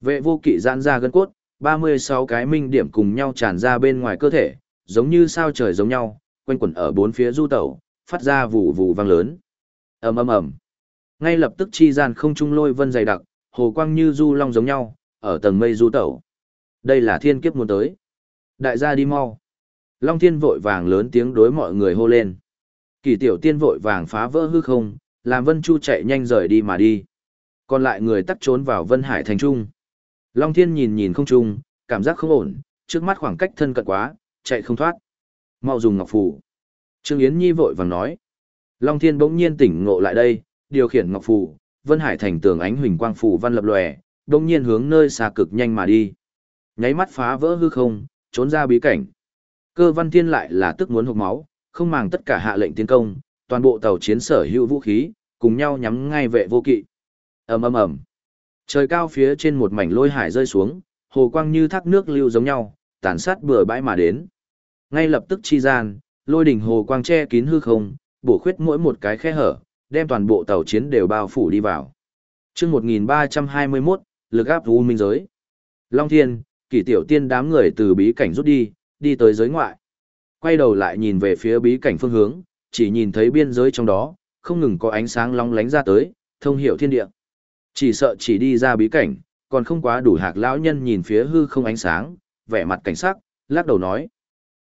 Vệ vô kỵ giãn ra gân cốt, 36 cái minh điểm cùng nhau tràn ra bên ngoài cơ thể, giống như sao trời giống nhau, quanh quẩn ở bốn phía du tẩu, phát ra vụ vụ vang lớn. ầm ầm ầm. Ngay lập tức chi gian không trung lôi vân dày đặc, hồ quang như du long giống nhau, ở tầng mây du tẩu. Đây là thiên kiếp muốn tới. Đại gia đi mau. Long thiên vội vàng lớn tiếng đối mọi người hô lên. Kỳ tiểu tiên vội vàng phá vỡ hư không, làm vân chu chạy nhanh rời đi mà đi. Còn lại người tắt trốn vào vân hải thành trung. Long thiên nhìn nhìn không trung, cảm giác không ổn, trước mắt khoảng cách thân cận quá, chạy không thoát. Mau dùng ngọc phù. Trương Yến Nhi vội vàng nói. Long Thiên bỗng nhiên tỉnh ngộ lại đây, điều khiển ngọc phù, Vân Hải thành tường ánh huỳnh quang phù văn lập lòe, bỗng nhiên hướng nơi xa cực nhanh mà đi. Nháy mắt phá vỡ hư không, trốn ra bí cảnh. Cơ Văn Thiên lại là tức muốn hộc máu, không màng tất cả hạ lệnh tiến công, toàn bộ tàu chiến sở hữu vũ khí, cùng nhau nhắm ngay vệ vô kỵ. Ầm ầm ầm. Trời cao phía trên một mảnh lôi hải rơi xuống, hồ quang như thác nước lưu giống nhau, tàn sát bừa bãi mà đến. Ngay lập tức chi gian, lôi đỉnh hồ quang che kín hư không, bổ khuyết mỗi một cái khe hở, đem toàn bộ tàu chiến đều bao phủ đi vào. chương 1321, lực áp u minh giới. Long Thiên, kỷ tiểu tiên đám người từ bí cảnh rút đi, đi tới giới ngoại. Quay đầu lại nhìn về phía bí cảnh phương hướng, chỉ nhìn thấy biên giới trong đó, không ngừng có ánh sáng long lánh ra tới, thông hiểu thiên địa. Chỉ sợ chỉ đi ra bí cảnh, còn không quá đủ hạc lão nhân nhìn phía hư không ánh sáng, vẻ mặt cảnh sắc, lắc đầu nói.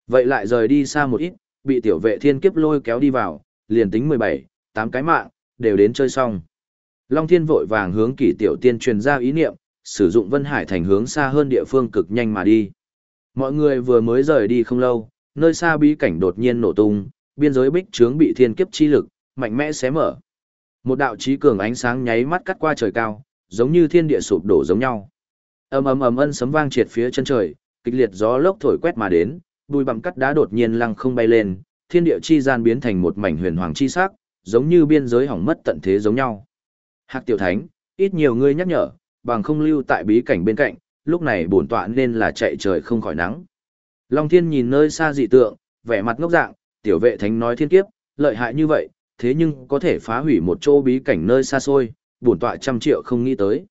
Vậy lại rời đi xa một ít, bị tiểu vệ thiên kiếp lôi kéo đi vào, liền tính 17, 8 cái mạng, đều đến chơi xong. Long thiên vội vàng hướng kỷ tiểu tiên truyền ra ý niệm, sử dụng Vân Hải thành hướng xa hơn địa phương cực nhanh mà đi. Mọi người vừa mới rời đi không lâu, nơi xa bí cảnh đột nhiên nổ tung, biên giới bích trướng bị thiên kiếp chi lực, mạnh mẽ xé mở. Một đạo trí cường ánh sáng nháy mắt cắt qua trời cao, giống như thiên địa sụp đổ giống nhau. Ầm ầm ầm ân sấm vang triệt phía chân trời, kịch liệt gió lốc thổi quét mà đến, bùi bặm cắt đá đột nhiên lăng không bay lên, thiên địa chi gian biến thành một mảnh huyền hoàng chi sắc, giống như biên giới hỏng mất tận thế giống nhau. Hạc tiểu thánh, ít nhiều ngươi nhắc nhở, bằng không lưu tại bí cảnh bên cạnh, lúc này bổn tọa nên là chạy trời không khỏi nắng. Long thiên nhìn nơi xa dị tượng, vẻ mặt ngốc dạng, tiểu vệ thánh nói thiên kiếp, lợi hại như vậy, thế nhưng có thể phá hủy một chỗ bí cảnh nơi xa xôi, bổn tọa trăm triệu không nghĩ tới.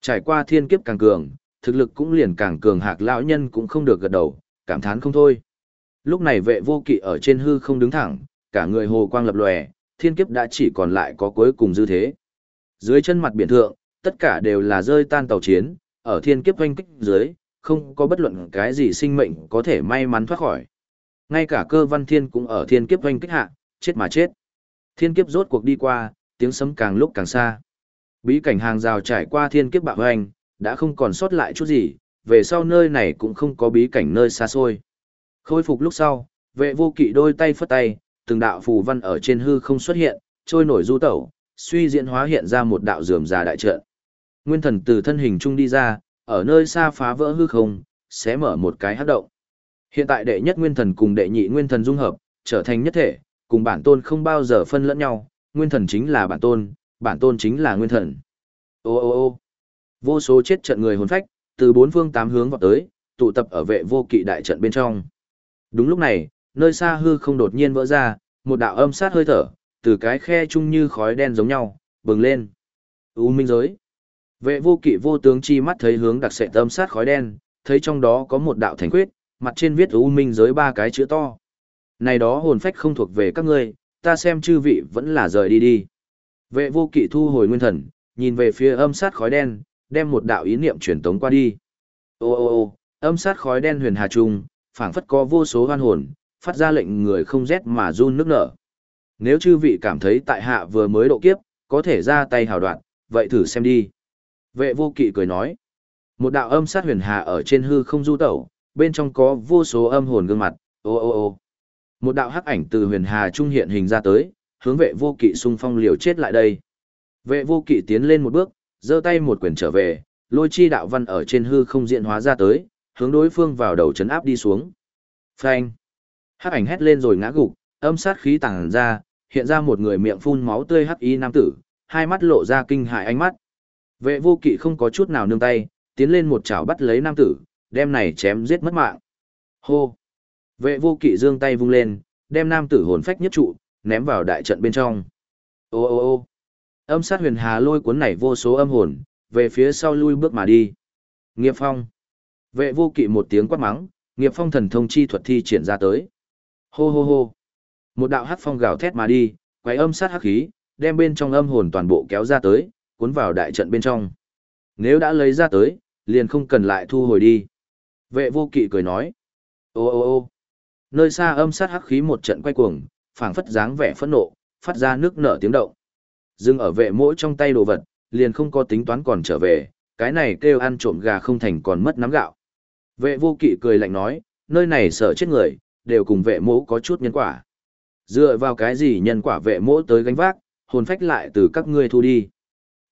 Trải qua thiên kiếp càng cường, thực lực cũng liền càng cường hạc lão nhân cũng không được gật đầu, cảm thán không thôi. Lúc này vệ vô kỵ ở trên hư không đứng thẳng, cả người hồ quang lập lòe, thiên kiếp đã chỉ còn lại có cuối cùng dư thế. Dưới chân mặt biển thượng, tất cả đều là rơi tan tàu chiến, ở thiên kiếp oanh kích dưới, không có bất luận cái gì sinh mệnh có thể may mắn thoát khỏi. Ngay cả cơ văn thiên cũng ở thiên kiếp oanh kích hạ, chết mà chết. Thiên kiếp rốt cuộc đi qua, tiếng sấm càng lúc càng xa. Bí cảnh hàng rào trải qua thiên kiếp bạo hoành, đã không còn sót lại chút gì, về sau nơi này cũng không có bí cảnh nơi xa xôi. Khôi phục lúc sau, vệ vô kỵ đôi tay phất tay, từng đạo phù văn ở trên hư không xuất hiện, trôi nổi du tẩu, suy diễn hóa hiện ra một đạo rườm già đại trận. Nguyên thần từ thân hình trung đi ra, ở nơi xa phá vỡ hư không, sẽ mở một cái hắc động. Hiện tại đệ nhất nguyên thần cùng đệ nhị nguyên thần dung hợp, trở thành nhất thể, cùng bản tôn không bao giờ phân lẫn nhau, nguyên thần chính là bản tôn, bản tôn chính là nguyên thần. Ô ô ô vô số chết trận người hồn phách, từ bốn phương tám hướng vào tới, tụ tập ở vệ vô kỵ đại trận bên trong. Đúng lúc này, nơi xa hư không đột nhiên vỡ ra, một đạo âm sát hơi thở, từ cái khe chung như khói đen giống nhau, bừng lên. U minh giới. Vệ vô kỵ vô tướng chi mắt thấy hướng đặc sệ âm sát khói đen, thấy trong đó có một đạo thành quyết, mặt trên viết U minh giới ba cái chữ to. Này đó hồn phách không thuộc về các ngươi, ta xem chư vị vẫn là rời đi đi. Vệ vô kỵ thu hồi nguyên thần, nhìn về phía âm sát khói đen, đem một đạo ý niệm truyền tống qua đi. Ô ô ô, âm sát khói đen huyền hà trung, phảng phất có vô số hoan hồn, phát ra lệnh người không rét mà run nước nở. Nếu chư vị cảm thấy tại hạ vừa mới độ kiếp, có thể ra tay hào đoạn, vậy thử xem đi. Vệ vô kỵ cười nói. Một đạo âm sát huyền hà ở trên hư không du tẩu, bên trong có vô số âm hồn gương mặt, ô ô ô. Một đạo hắc ảnh từ huyền hà trung hiện hình ra tới, hướng vệ vô kỵ xung phong liều chết lại đây. Vệ vô kỵ tiến lên một bước, giơ tay một quyền trở về, lôi chi đạo văn ở trên hư không diện hóa ra tới, hướng đối phương vào đầu chấn áp đi xuống. Phanh! Hắc ảnh hét lên rồi ngã gục, âm sát khí tàng ra, hiện ra một người miệng phun máu tươi hắc y nam tử, hai mắt lộ ra kinh hại ánh mắt. Vệ vô kỵ không có chút nào nương tay, tiến lên một chảo bắt lấy nam tử, đem này chém giết mất mạng. Hô! Vệ vô kỵ giương tay vung lên, đem nam tử hồn phách nhất trụ, ném vào đại trận bên trong. Ô ô ô! Âm sát huyền hà lôi cuốn nảy vô số âm hồn, về phía sau lui bước mà đi. Nghiệp phong! Vệ vô kỵ một tiếng quát mắng, nghiệp phong thần thông chi thuật thi triển ra tới. Hô hô hô! Một đạo hắc phong gào thét mà đi, quấy âm sát hắc khí, đem bên trong âm hồn toàn bộ kéo ra tới, cuốn vào đại trận bên trong. Nếu đã lấy ra tới, liền không cần lại thu hồi đi. Vệ vô kỵ cười nói. Ô ô ô nơi xa âm sát hắc khí một trận quay cuồng, phảng phất dáng vẻ phẫn nộ, phát ra nước nở tiếng động. Dừng ở vệ mỗi trong tay đồ vật, liền không có tính toán còn trở về, cái này kêu ăn trộm gà không thành còn mất nắm gạo. Vệ vô kỵ cười lạnh nói, nơi này sợ chết người, đều cùng vệ mỗ có chút nhân quả. Dựa vào cái gì nhân quả vệ mỗ tới gánh vác, hồn phách lại từ các ngươi thu đi.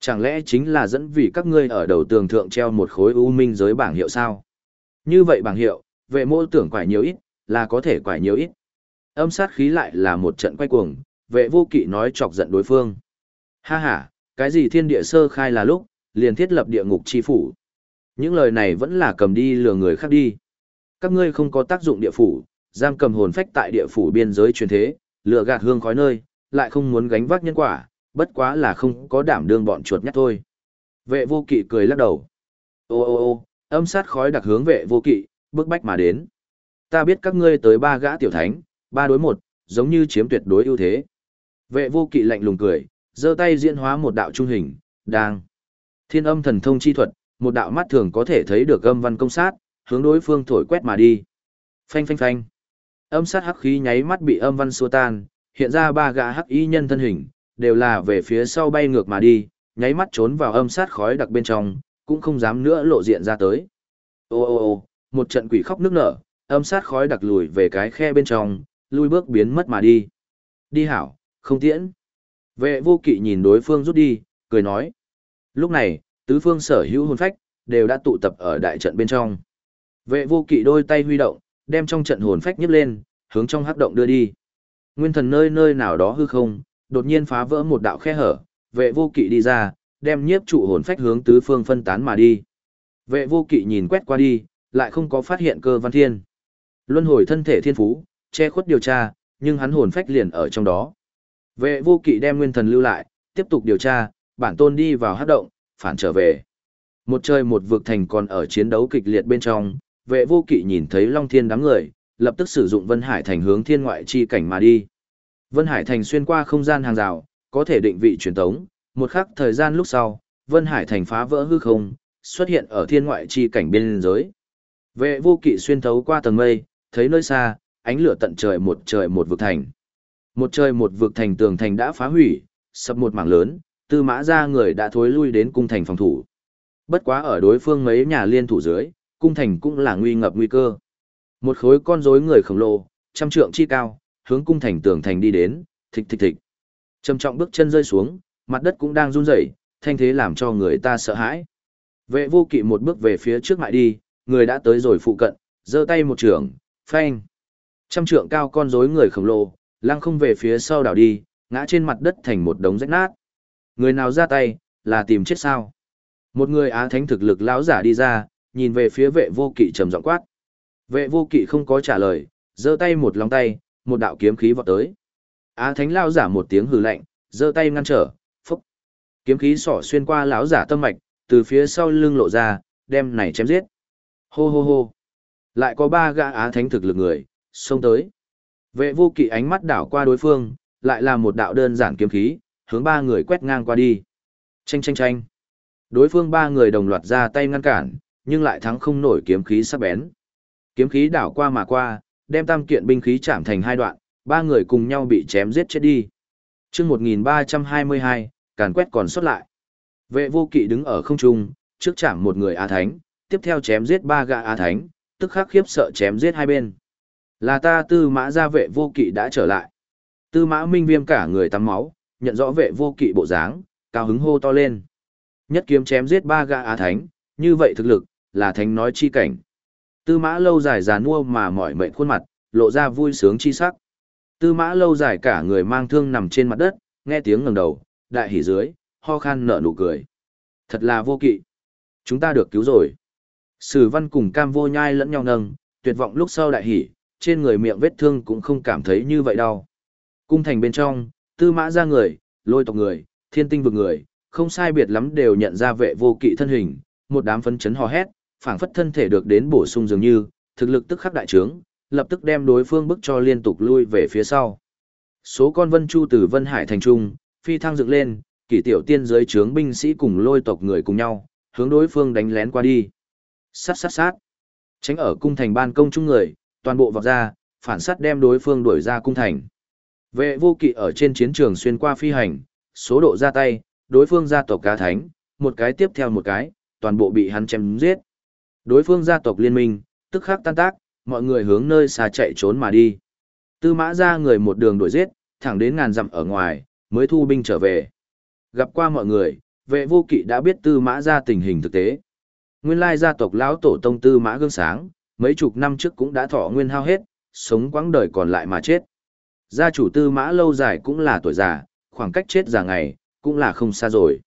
Chẳng lẽ chính là dẫn vì các ngươi ở đầu tường thượng treo một khối u minh giới bảng hiệu sao? Như vậy bảng hiệu, vệ mỗ tưởng quải nhiều ít, là có thể quải nhiều ít. Âm sát khí lại là một trận quay cuồng, vệ vô kỵ nói chọc giận đối phương. Ha ha, cái gì thiên địa sơ khai là lúc, liền thiết lập địa ngục chi phủ. Những lời này vẫn là cầm đi lừa người khác đi. Các ngươi không có tác dụng địa phủ, giam cầm hồn phách tại địa phủ biên giới truyền thế, lừa gạt hương khói nơi, lại không muốn gánh vác nhân quả, bất quá là không có đảm đương bọn chuột nhắt thôi. Vệ vô kỵ cười lắc đầu. Ô ô ô, âm sát khói đặc hướng vệ vô kỵ, bước bách mà đến. Ta biết các ngươi tới ba gã tiểu thánh, ba đối một, giống như chiếm tuyệt đối ưu thế. Vệ vô kỵ lạnh lùng cười, giơ tay diễn hóa một đạo trung hình, đang. Thiên âm thần thông chi thuật, một đạo mắt thường có thể thấy được âm văn công sát, hướng đối phương thổi quét mà đi. Phanh phanh phanh. Âm sát hắc khí nháy mắt bị âm văn xua tan, hiện ra ba gã hắc y nhân thân hình, đều là về phía sau bay ngược mà đi, nháy mắt trốn vào âm sát khói đặc bên trong, cũng không dám nữa lộ diện ra tới. Ô ô ô, một trận quỷ khóc nước nở, âm sát khói đặc lùi về cái khe bên trong, lui bước biến mất mà đi. Đi hảo, không tiễn. Vệ vô kỵ nhìn đối phương rút đi, cười nói. Lúc này, tứ phương sở hữu hồn phách, đều đã tụ tập ở đại trận bên trong. Vệ vô kỵ đôi tay huy động, đem trong trận hồn phách nhấc lên, hướng trong hắc động đưa đi. Nguyên thần nơi nơi nào đó hư không, đột nhiên phá vỡ một đạo khe hở, vệ vô kỵ đi ra, đem nhiếp trụ hồn phách hướng tứ phương phân tán mà đi. Vệ vô kỵ nhìn quét qua đi, lại không có phát hiện cơ văn thiên. Luân hồi thân thể thiên phú, che khuất điều tra, nhưng hắn hồn phách liền ở trong đó. Vệ vô kỵ đem nguyên thần lưu lại, tiếp tục điều tra, bản tôn đi vào hát động, phản trở về. Một trời một vực thành còn ở chiến đấu kịch liệt bên trong, vệ vô kỵ nhìn thấy Long Thiên đám người, lập tức sử dụng Vân Hải thành hướng thiên ngoại chi cảnh mà đi. Vân Hải thành xuyên qua không gian hàng rào, có thể định vị truyền tống, một khắc thời gian lúc sau, Vân Hải thành phá vỡ hư không, xuất hiện ở thiên ngoại chi cảnh biên giới. Vệ vô kỵ xuyên thấu qua tầng mây, thấy nơi xa, ánh lửa tận trời một trời một vực thành. Một trời một vực thành tường thành đã phá hủy, sập một mảng lớn, tư mã ra người đã thối lui đến cung thành phòng thủ. Bất quá ở đối phương mấy nhà liên thủ dưới, cung thành cũng là nguy ngập nguy cơ. Một khối con rối người khổng lồ, trăm trượng chi cao, hướng cung thành tường thành đi đến, thịch thịch thịch. Trầm trọng bước chân rơi xuống, mặt đất cũng đang run rẩy, thanh thế làm cho người ta sợ hãi. Vệ vô kỵ một bước về phía trước mại đi, người đã tới rồi phụ cận, giơ tay một trường, phanh. Trăm trượng cao con rối người khổng lồ, lăng không về phía sau đảo đi, ngã trên mặt đất thành một đống rách nát. Người nào ra tay, là tìm chết sao? Một người á thánh thực lực lão giả đi ra, nhìn về phía vệ vô kỵ trầm giọng quát. Vệ vô kỵ không có trả lời, giơ tay một lòng tay, một đạo kiếm khí vọt tới. Á thánh lão giả một tiếng hừ lạnh, giơ tay ngăn trở, phúc. Kiếm khí sỏ xuyên qua lão giả tâm mạch, từ phía sau lưng lộ ra, đem này chém giết. Hô hô hô. Lại có ba gã á thánh thực lực người, xông tới. Vệ vô kỵ ánh mắt đảo qua đối phương, lại là một đạo đơn giản kiếm khí, hướng ba người quét ngang qua đi. Chanh chanh chanh. Đối phương ba người đồng loạt ra tay ngăn cản, nhưng lại thắng không nổi kiếm khí sắc bén. Kiếm khí đảo qua mà qua, đem tam kiện binh khí chạm thành hai đoạn, ba người cùng nhau bị chém giết chết đi. Chương 1322, càn quét còn xuất lại. Vệ vô kỵ đứng ở không trung, trước chạm một người A Thánh, tiếp theo chém giết ba gã A Thánh, tức khắc khiếp sợ chém giết hai bên. Là ta tư mã gia vệ vô kỵ đã trở lại. Tư mã minh viêm cả người tắm máu, nhận rõ vệ vô kỵ bộ dáng, cao hứng hô to lên. Nhất kiếm chém giết ba gã á thánh, như vậy thực lực, là thánh nói chi cảnh. Tư mã lâu dài già nua mà mỏi mệnh khuôn mặt, lộ ra vui sướng chi sắc. Tư mã lâu dài cả người mang thương nằm trên mặt đất, nghe tiếng ngẩng đầu, đại hỉ dưới, ho khan nở nụ cười. Thật là vô kỵ. Chúng ta được cứu rồi. Sử văn cùng cam vô nhai lẫn nhau nâng, tuyệt vọng lúc sau đại hỉ, trên người miệng vết thương cũng không cảm thấy như vậy đau. Cung thành bên trong, tư mã ra người, lôi tộc người, thiên tinh vực người, không sai biệt lắm đều nhận ra vệ vô kỵ thân hình, một đám phấn chấn hò hét, phảng phất thân thể được đến bổ sung dường như, thực lực tức khắc đại trướng, lập tức đem đối phương bức cho liên tục lui về phía sau. Số con vân chu từ Vân Hải thành trung, phi thăng dựng lên, kỷ tiểu tiên giới trướng binh sĩ cùng lôi tộc người cùng nhau, hướng đối phương đánh lén qua đi. Sát sát sát. Tránh ở cung thành ban công chung người, toàn bộ vọt ra, phản sát đem đối phương đuổi ra cung thành. Vệ vô kỵ ở trên chiến trường xuyên qua phi hành, số độ ra tay, đối phương gia tộc cá thánh, một cái tiếp theo một cái, toàn bộ bị hắn chém giết. Đối phương gia tộc liên minh, tức khắc tan tác, mọi người hướng nơi xa chạy trốn mà đi. Tư mã ra người một đường đuổi giết, thẳng đến ngàn dặm ở ngoài, mới thu binh trở về. Gặp qua mọi người, vệ vô kỵ đã biết tư mã ra tình hình thực tế. Nguyên lai gia tộc lão tổ tông tư mã gương sáng, mấy chục năm trước cũng đã thọ nguyên hao hết, sống quãng đời còn lại mà chết. Gia chủ tư mã lâu dài cũng là tuổi già, khoảng cách chết già ngày, cũng là không xa rồi.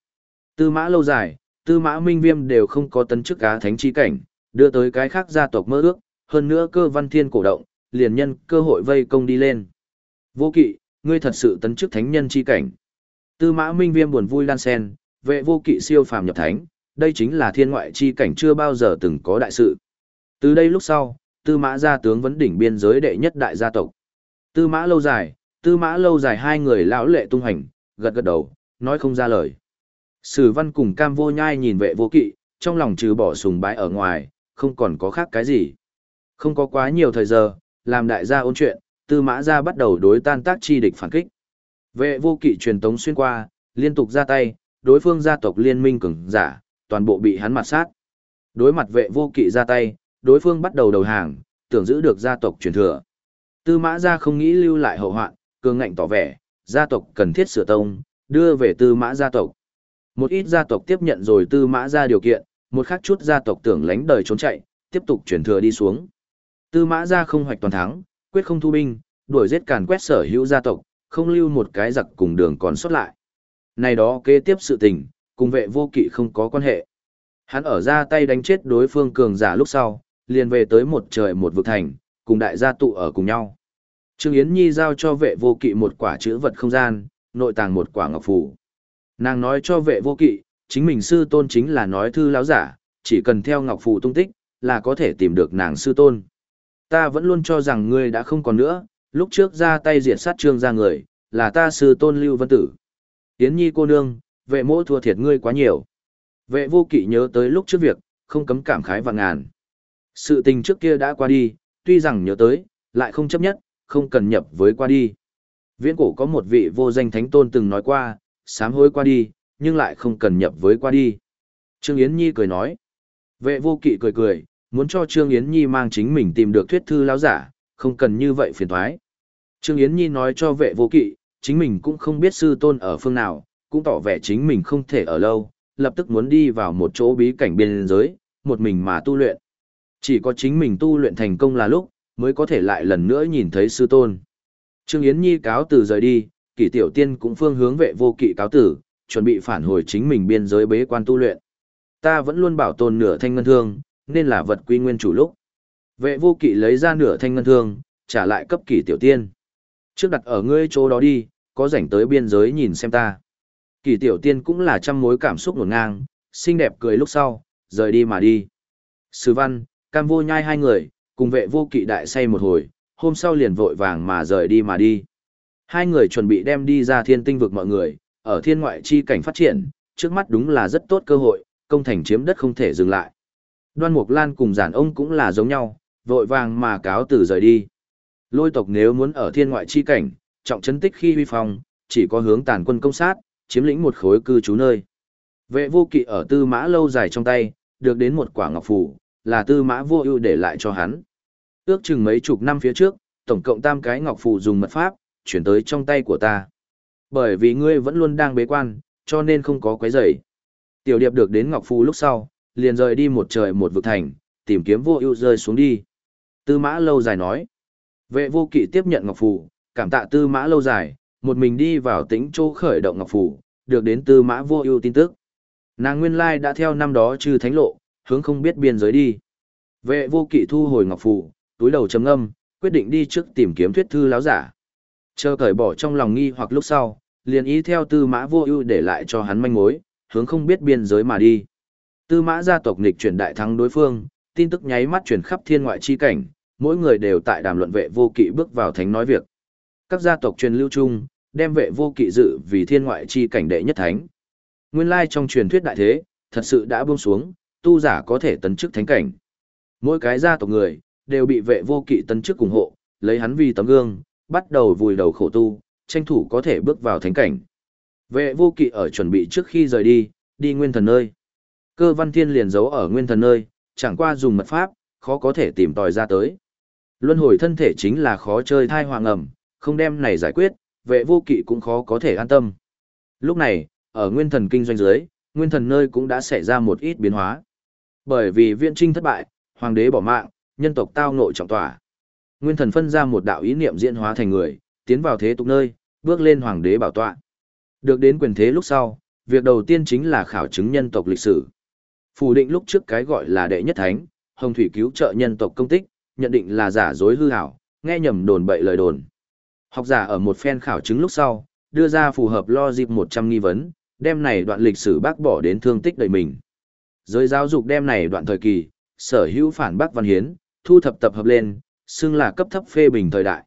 Tư mã lâu dài, tư mã minh viêm đều không có tấn chức cá thánh chi cảnh, đưa tới cái khác gia tộc mơ ước, hơn nữa cơ văn thiên cổ động, liền nhân cơ hội vây công đi lên. Vô kỵ, ngươi thật sự tấn chức thánh nhân chi cảnh. Tư mã minh viêm buồn vui lan sen, vệ vô kỵ siêu phàm nhập thánh, đây chính là thiên ngoại chi cảnh chưa bao giờ từng có đại sự. Từ đây lúc sau, tư mã gia tướng vấn đỉnh biên giới đệ nhất đại gia tộc. Tư mã lâu dài, tư mã lâu dài hai người lão lệ tung hành, gật gật đầu, nói không ra lời. Sử văn cùng cam vô nhai nhìn vệ vô kỵ, trong lòng trừ bỏ sùng bái ở ngoài, không còn có khác cái gì. Không có quá nhiều thời giờ, làm đại gia ôn chuyện, tư mã gia bắt đầu đối tan tác chi địch phản kích. Vệ vô kỵ truyền tống xuyên qua, liên tục ra tay, đối phương gia tộc liên minh cường giả, toàn bộ bị hắn mặt sát. Đối mặt vệ vô kỵ ra tay, đối phương bắt đầu đầu hàng, tưởng giữ được gia tộc truyền thừa. Tư mã gia không nghĩ lưu lại hậu hoạn, cường ngạnh tỏ vẻ, gia tộc cần thiết sửa tông, đưa về tư mã gia tộc. Một ít gia tộc tiếp nhận rồi tư mã gia điều kiện, một khác chút gia tộc tưởng lánh đời trốn chạy, tiếp tục truyền thừa đi xuống. Tư mã gia không hoạch toàn thắng, quyết không thu binh, đuổi giết càn quét sở hữu gia tộc, không lưu một cái giặc cùng đường còn xuất lại. Này đó kế tiếp sự tình, cùng vệ vô kỵ không có quan hệ. Hắn ở ra tay đánh chết đối phương cường giả lúc sau, liền về tới một trời một vực thành, cùng đại gia tụ ở cùng nhau. Trương Yến Nhi giao cho vệ vô kỵ một quả chữ vật không gian, nội tàng một quả ngọc phủ. Nàng nói cho vệ vô kỵ, chính mình sư tôn chính là nói thư láo giả, chỉ cần theo ngọc phủ tung tích, là có thể tìm được nàng sư tôn. Ta vẫn luôn cho rằng ngươi đã không còn nữa, lúc trước ra tay diệt sát trương ra người, là ta sư tôn Lưu Vân Tử. Yến Nhi cô nương, vệ mỗ thua thiệt ngươi quá nhiều. Vệ vô kỵ nhớ tới lúc trước việc, không cấm cảm khái và ngàn. Sự tình trước kia đã qua đi, tuy rằng nhớ tới, lại không chấp nhất, không cần nhập với qua đi. Viễn cổ có một vị vô danh thánh tôn từng nói qua, sám hối qua đi, nhưng lại không cần nhập với qua đi. Trương Yến Nhi cười nói. Vệ vô kỵ cười cười, muốn cho Trương Yến Nhi mang chính mình tìm được thuyết thư lão giả, không cần như vậy phiền thoái. Trương Yến Nhi nói cho vệ vô kỵ, chính mình cũng không biết sư tôn ở phương nào, cũng tỏ vẻ chính mình không thể ở lâu, lập tức muốn đi vào một chỗ bí cảnh biên giới, một mình mà tu luyện. Chỉ có chính mình tu luyện thành công là lúc, mới có thể lại lần nữa nhìn thấy sư tôn. Trương Yến Nhi cáo từ rời đi, kỷ tiểu tiên cũng phương hướng vệ vô kỵ cáo tử, chuẩn bị phản hồi chính mình biên giới bế quan tu luyện. Ta vẫn luôn bảo tồn nửa thanh ngân thương, nên là vật quy nguyên chủ lúc. Vệ vô kỵ lấy ra nửa thanh ngân thương, trả lại cấp kỷ tiểu tiên. Trước đặt ở ngươi chỗ đó đi, có rảnh tới biên giới nhìn xem ta. Kỷ tiểu tiên cũng là trăm mối cảm xúc ngổn ngang, xinh đẹp cười lúc sau, rời đi mà đi. Sứ văn, cam vô nhai hai người, cùng vệ vô kỵ đại say một hồi, hôm sau liền vội vàng mà rời đi mà đi. Hai người chuẩn bị đem đi ra thiên tinh vực mọi người, ở thiên ngoại chi cảnh phát triển, trước mắt đúng là rất tốt cơ hội, công thành chiếm đất không thể dừng lại. Đoan Mục Lan cùng giản ông cũng là giống nhau, vội vàng mà cáo từ rời đi. Lôi tộc nếu muốn ở thiên ngoại chi cảnh, trọng chấn tích khi huy phong, chỉ có hướng tàn quân công sát, chiếm lĩnh một khối cư trú nơi. Vệ vô kỵ ở tư mã lâu dài trong tay, được đến một quả ngọc phủ là tư mã vô ưu để lại cho hắn. Ước chừng mấy chục năm phía trước, tổng cộng tam cái ngọc phù dùng mật pháp, chuyển tới trong tay của ta. Bởi vì ngươi vẫn luôn đang bế quan, cho nên không có quấy rầy. Tiểu điệp được đến ngọc phù lúc sau, liền rời đi một trời một vực thành, tìm kiếm vô ưu rơi xuống đi. Tư mã lâu dài nói. Vệ vô kỵ tiếp nhận ngọc phù, cảm tạ tư mã lâu dài, một mình đi vào tĩnh chỗ khởi động ngọc phù, được đến tư mã vô ưu tin tức. Nàng nguyên lai đã theo năm đó trừ thánh lộ, hướng không biết biên giới đi. Vệ vô kỵ thu hồi ngọc phù, túi đầu chấm âm, quyết định đi trước tìm kiếm thuyết thư láo giả. Chờ cởi bỏ trong lòng nghi hoặc lúc sau, liền ý theo tư mã vô ưu để lại cho hắn manh mối, hướng không biết biên giới mà đi. Tư mã gia tộc nghịch chuyển đại thắng đối phương, tin tức nháy mắt chuyển khắp thiên ngoại chi cảnh, mỗi người đều tại đàm luận vệ vô kỵ bước vào thánh nói việc. Các gia tộc truyền lưu chung, đem vệ vô kỵ dự vì thiên ngoại chi cảnh đệ nhất thánh. Nguyên lai trong truyền thuyết đại thế, thật sự đã buông xuống, tu giả có thể tấn chức thánh cảnh. Mỗi cái gia tộc người, đều bị vệ vô kỵ tấn chức ủng hộ, lấy hắn vì tấm gương, bắt đầu vùi đầu khổ tu, tranh thủ có thể bước vào thánh cảnh. Vệ vô kỵ ở chuẩn bị trước khi rời đi, đi nguyên thần nơi. Cơ văn thiên liền giấu ở nguyên thần nơi, chẳng qua dùng mật pháp, khó có thể tìm tòi ra tới. Luân hồi thân thể chính là khó chơi thai hoàng ẩm, không đem này giải quyết, vệ vô kỵ cũng khó có thể an tâm. Lúc này, ở nguyên thần kinh doanh dưới, nguyên thần nơi cũng đã xảy ra một ít biến hóa. Bởi vì viện trinh thất bại, hoàng đế bỏ mạng, nhân tộc tao nội trọng tỏa. Nguyên thần phân ra một đạo ý niệm diễn hóa thành người, tiến vào thế tục nơi, bước lên hoàng đế bảo tọa. Được đến quyền thế lúc sau, việc đầu tiên chính là khảo chứng nhân tộc lịch sử. Phủ định lúc trước cái gọi là đệ nhất thánh, hồng thủy cứu trợ nhân tộc công tích, nhận định là giả dối hư hảo, nghe nhầm đồn bậy lời đồn. Học giả ở một phen khảo chứng lúc sau, đưa ra phù hợp lo dịp 100 nghi vấn, đem này đoạn lịch sử bác bỏ đến thương tích đời mình. Giới giáo dục đem này đoạn thời kỳ, sở hữu phản bác văn hiến, thu thập tập hợp lên, xưng là cấp thấp phê bình thời đại.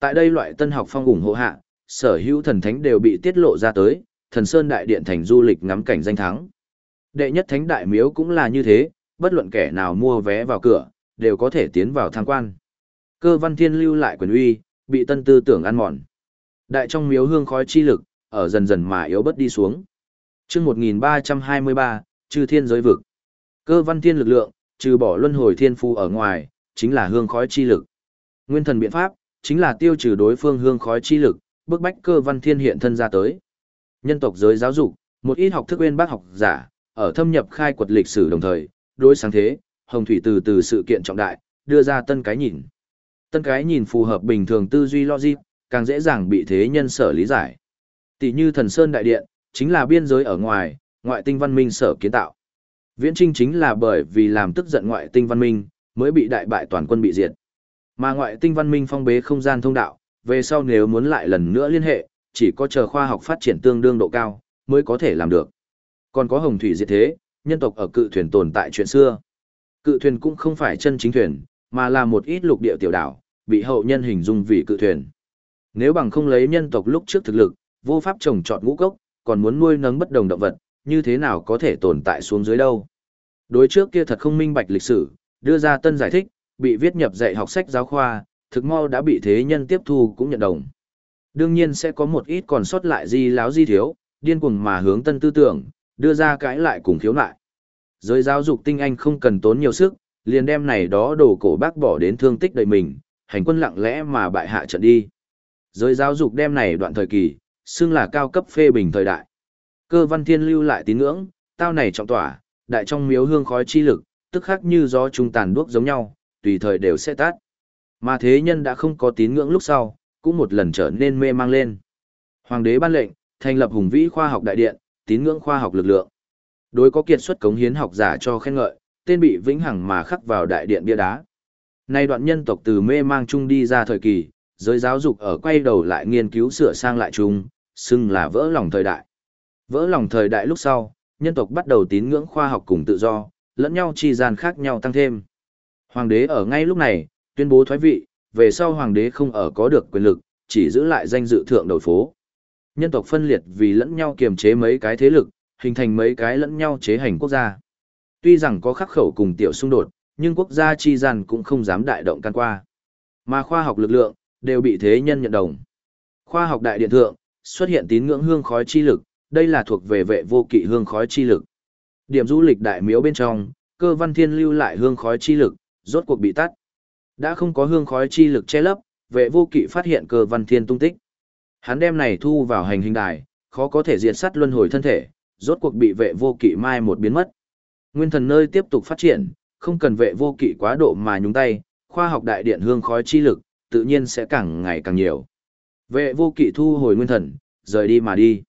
Tại đây loại tân học phong ủng hộ hạ, sở hữu thần thánh đều bị tiết lộ ra tới, thần sơn đại điện thành du lịch ngắm cảnh danh thắng. Đệ nhất thánh đại miếu cũng là như thế, bất luận kẻ nào mua vé vào cửa, đều có thể tiến vào tham quan. Cơ văn thiên lưu lại quyền uy, bị tân tư tưởng ăn mòn. Đại trong miếu hương khói chi lực, ở dần dần mà yếu bớt đi xuống. chương 1323, chư thiên giới vực. Cơ văn thiên lực lượng, trừ bỏ luân hồi thiên phu ở ngoài, chính là hương khói chi lực. Nguyên thần biện pháp, chính là tiêu trừ đối phương hương khói chi lực, bức bách cơ văn thiên hiện thân ra tới. Nhân tộc giới giáo dục, một ít học thức nguyên bác học giả, ở thâm nhập khai quật lịch sử đồng thời, đối sáng thế, hồng thủy từ từ sự kiện trọng đại, đưa ra tân cái nhìn. Tân cái nhìn phù hợp bình thường tư duy logic, càng dễ dàng bị thế nhân sở lý giải. Tỷ như thần sơn đại điện, chính là biên giới ở ngoài, ngoại tinh văn minh sở kiến tạo. Viễn trinh chính là bởi vì làm tức giận ngoại tinh văn minh, mới bị đại bại toàn quân bị diệt. Mà ngoại tinh văn minh phong bế không gian thông đạo, về sau nếu muốn lại lần nữa liên hệ, chỉ có chờ khoa học phát triển tương đương độ cao, mới có thể làm được. Còn có hồng thủy diệt thế, nhân tộc ở cự thuyền tồn tại chuyện xưa. Cự thuyền cũng không phải chân chính thuyền, mà là một ít lục địa tiểu đảo, bị hậu nhân hình dung vì cự thuyền. Nếu bằng không lấy nhân tộc lúc trước thực lực, vô pháp trồng trọt ngũ cốc, còn muốn nuôi nấng bất đồng động vật, như thế nào có thể tồn tại xuống dưới đâu. Đối trước kia thật không minh bạch lịch sử, đưa ra tân giải thích, bị viết nhập dạy học sách giáo khoa, thực mau đã bị thế nhân tiếp thu cũng nhận đồng. Đương nhiên sẽ có một ít còn sót lại di láo di thiếu, điên cuồng mà hướng tân tư tưởng, đưa ra cãi lại cùng khiếu lại. Giới giáo dục tinh anh không cần tốn nhiều sức, liền đem này đó đổ cổ bác bỏ đến thương tích đầy mình, hành quân lặng lẽ mà bại hạ trận đi. Giới giáo dục đem này đoạn thời kỳ, xưng là cao cấp phê bình thời đại. Cơ văn thiên lưu lại tín ngưỡng, tao này trọng tỏa, đại trong miếu hương khói chi lực, tức khác như gió trung tàn đuốc giống nhau, tùy thời đều sẽ tắt. Mà thế nhân đã không có tín ngưỡng lúc sau, cũng một lần trở nên mê mang lên. Hoàng đế ban lệnh, thành lập hùng vĩ khoa học đại điện, tín ngưỡng khoa học lực lượng. Đối có kiệt xuất cống hiến học giả cho khen ngợi, tên bị vĩnh hằng mà khắc vào đại điện bia đá. Nay đoạn nhân tộc từ mê mang chung đi ra thời kỳ, giới giáo dục ở quay đầu lại nghiên cứu sửa sang lại chung, xưng là vỡ lòng thời đại. Vỡ lòng thời đại lúc sau, nhân tộc bắt đầu tín ngưỡng khoa học cùng tự do, lẫn nhau chi gian khác nhau tăng thêm. Hoàng đế ở ngay lúc này, tuyên bố thoái vị, về sau hoàng đế không ở có được quyền lực, chỉ giữ lại danh dự thượng đầu phố. Nhân tộc phân liệt vì lẫn nhau kiềm chế mấy cái thế lực, hình thành mấy cái lẫn nhau chế hành quốc gia. Tuy rằng có khắc khẩu cùng tiểu xung đột, nhưng quốc gia chi gian cũng không dám đại động can qua. Mà khoa học lực lượng, đều bị thế nhân nhận đồng. Khoa học đại điện thượng, xuất hiện tín ngưỡng hương khói chi lực, đây là thuộc về vệ vô kỵ hương khói chi lực. Điểm du lịch đại miếu bên trong, cơ văn thiên lưu lại hương khói chi lực, rốt cuộc bị tắt. Đã không có hương khói chi lực che lấp, vệ vô kỵ phát hiện cơ văn thiên tung tích. Hắn đem này thu vào hành hình đài, khó có thể diệt sát luân hồi thân thể, rốt cuộc bị vệ vô kỵ mai một biến mất. Nguyên thần nơi tiếp tục phát triển, không cần vệ vô kỵ quá độ mà nhúng tay, khoa học đại điện hương khói chi lực, tự nhiên sẽ càng ngày càng nhiều. Vệ vô kỵ thu hồi nguyên thần, rời đi mà đi.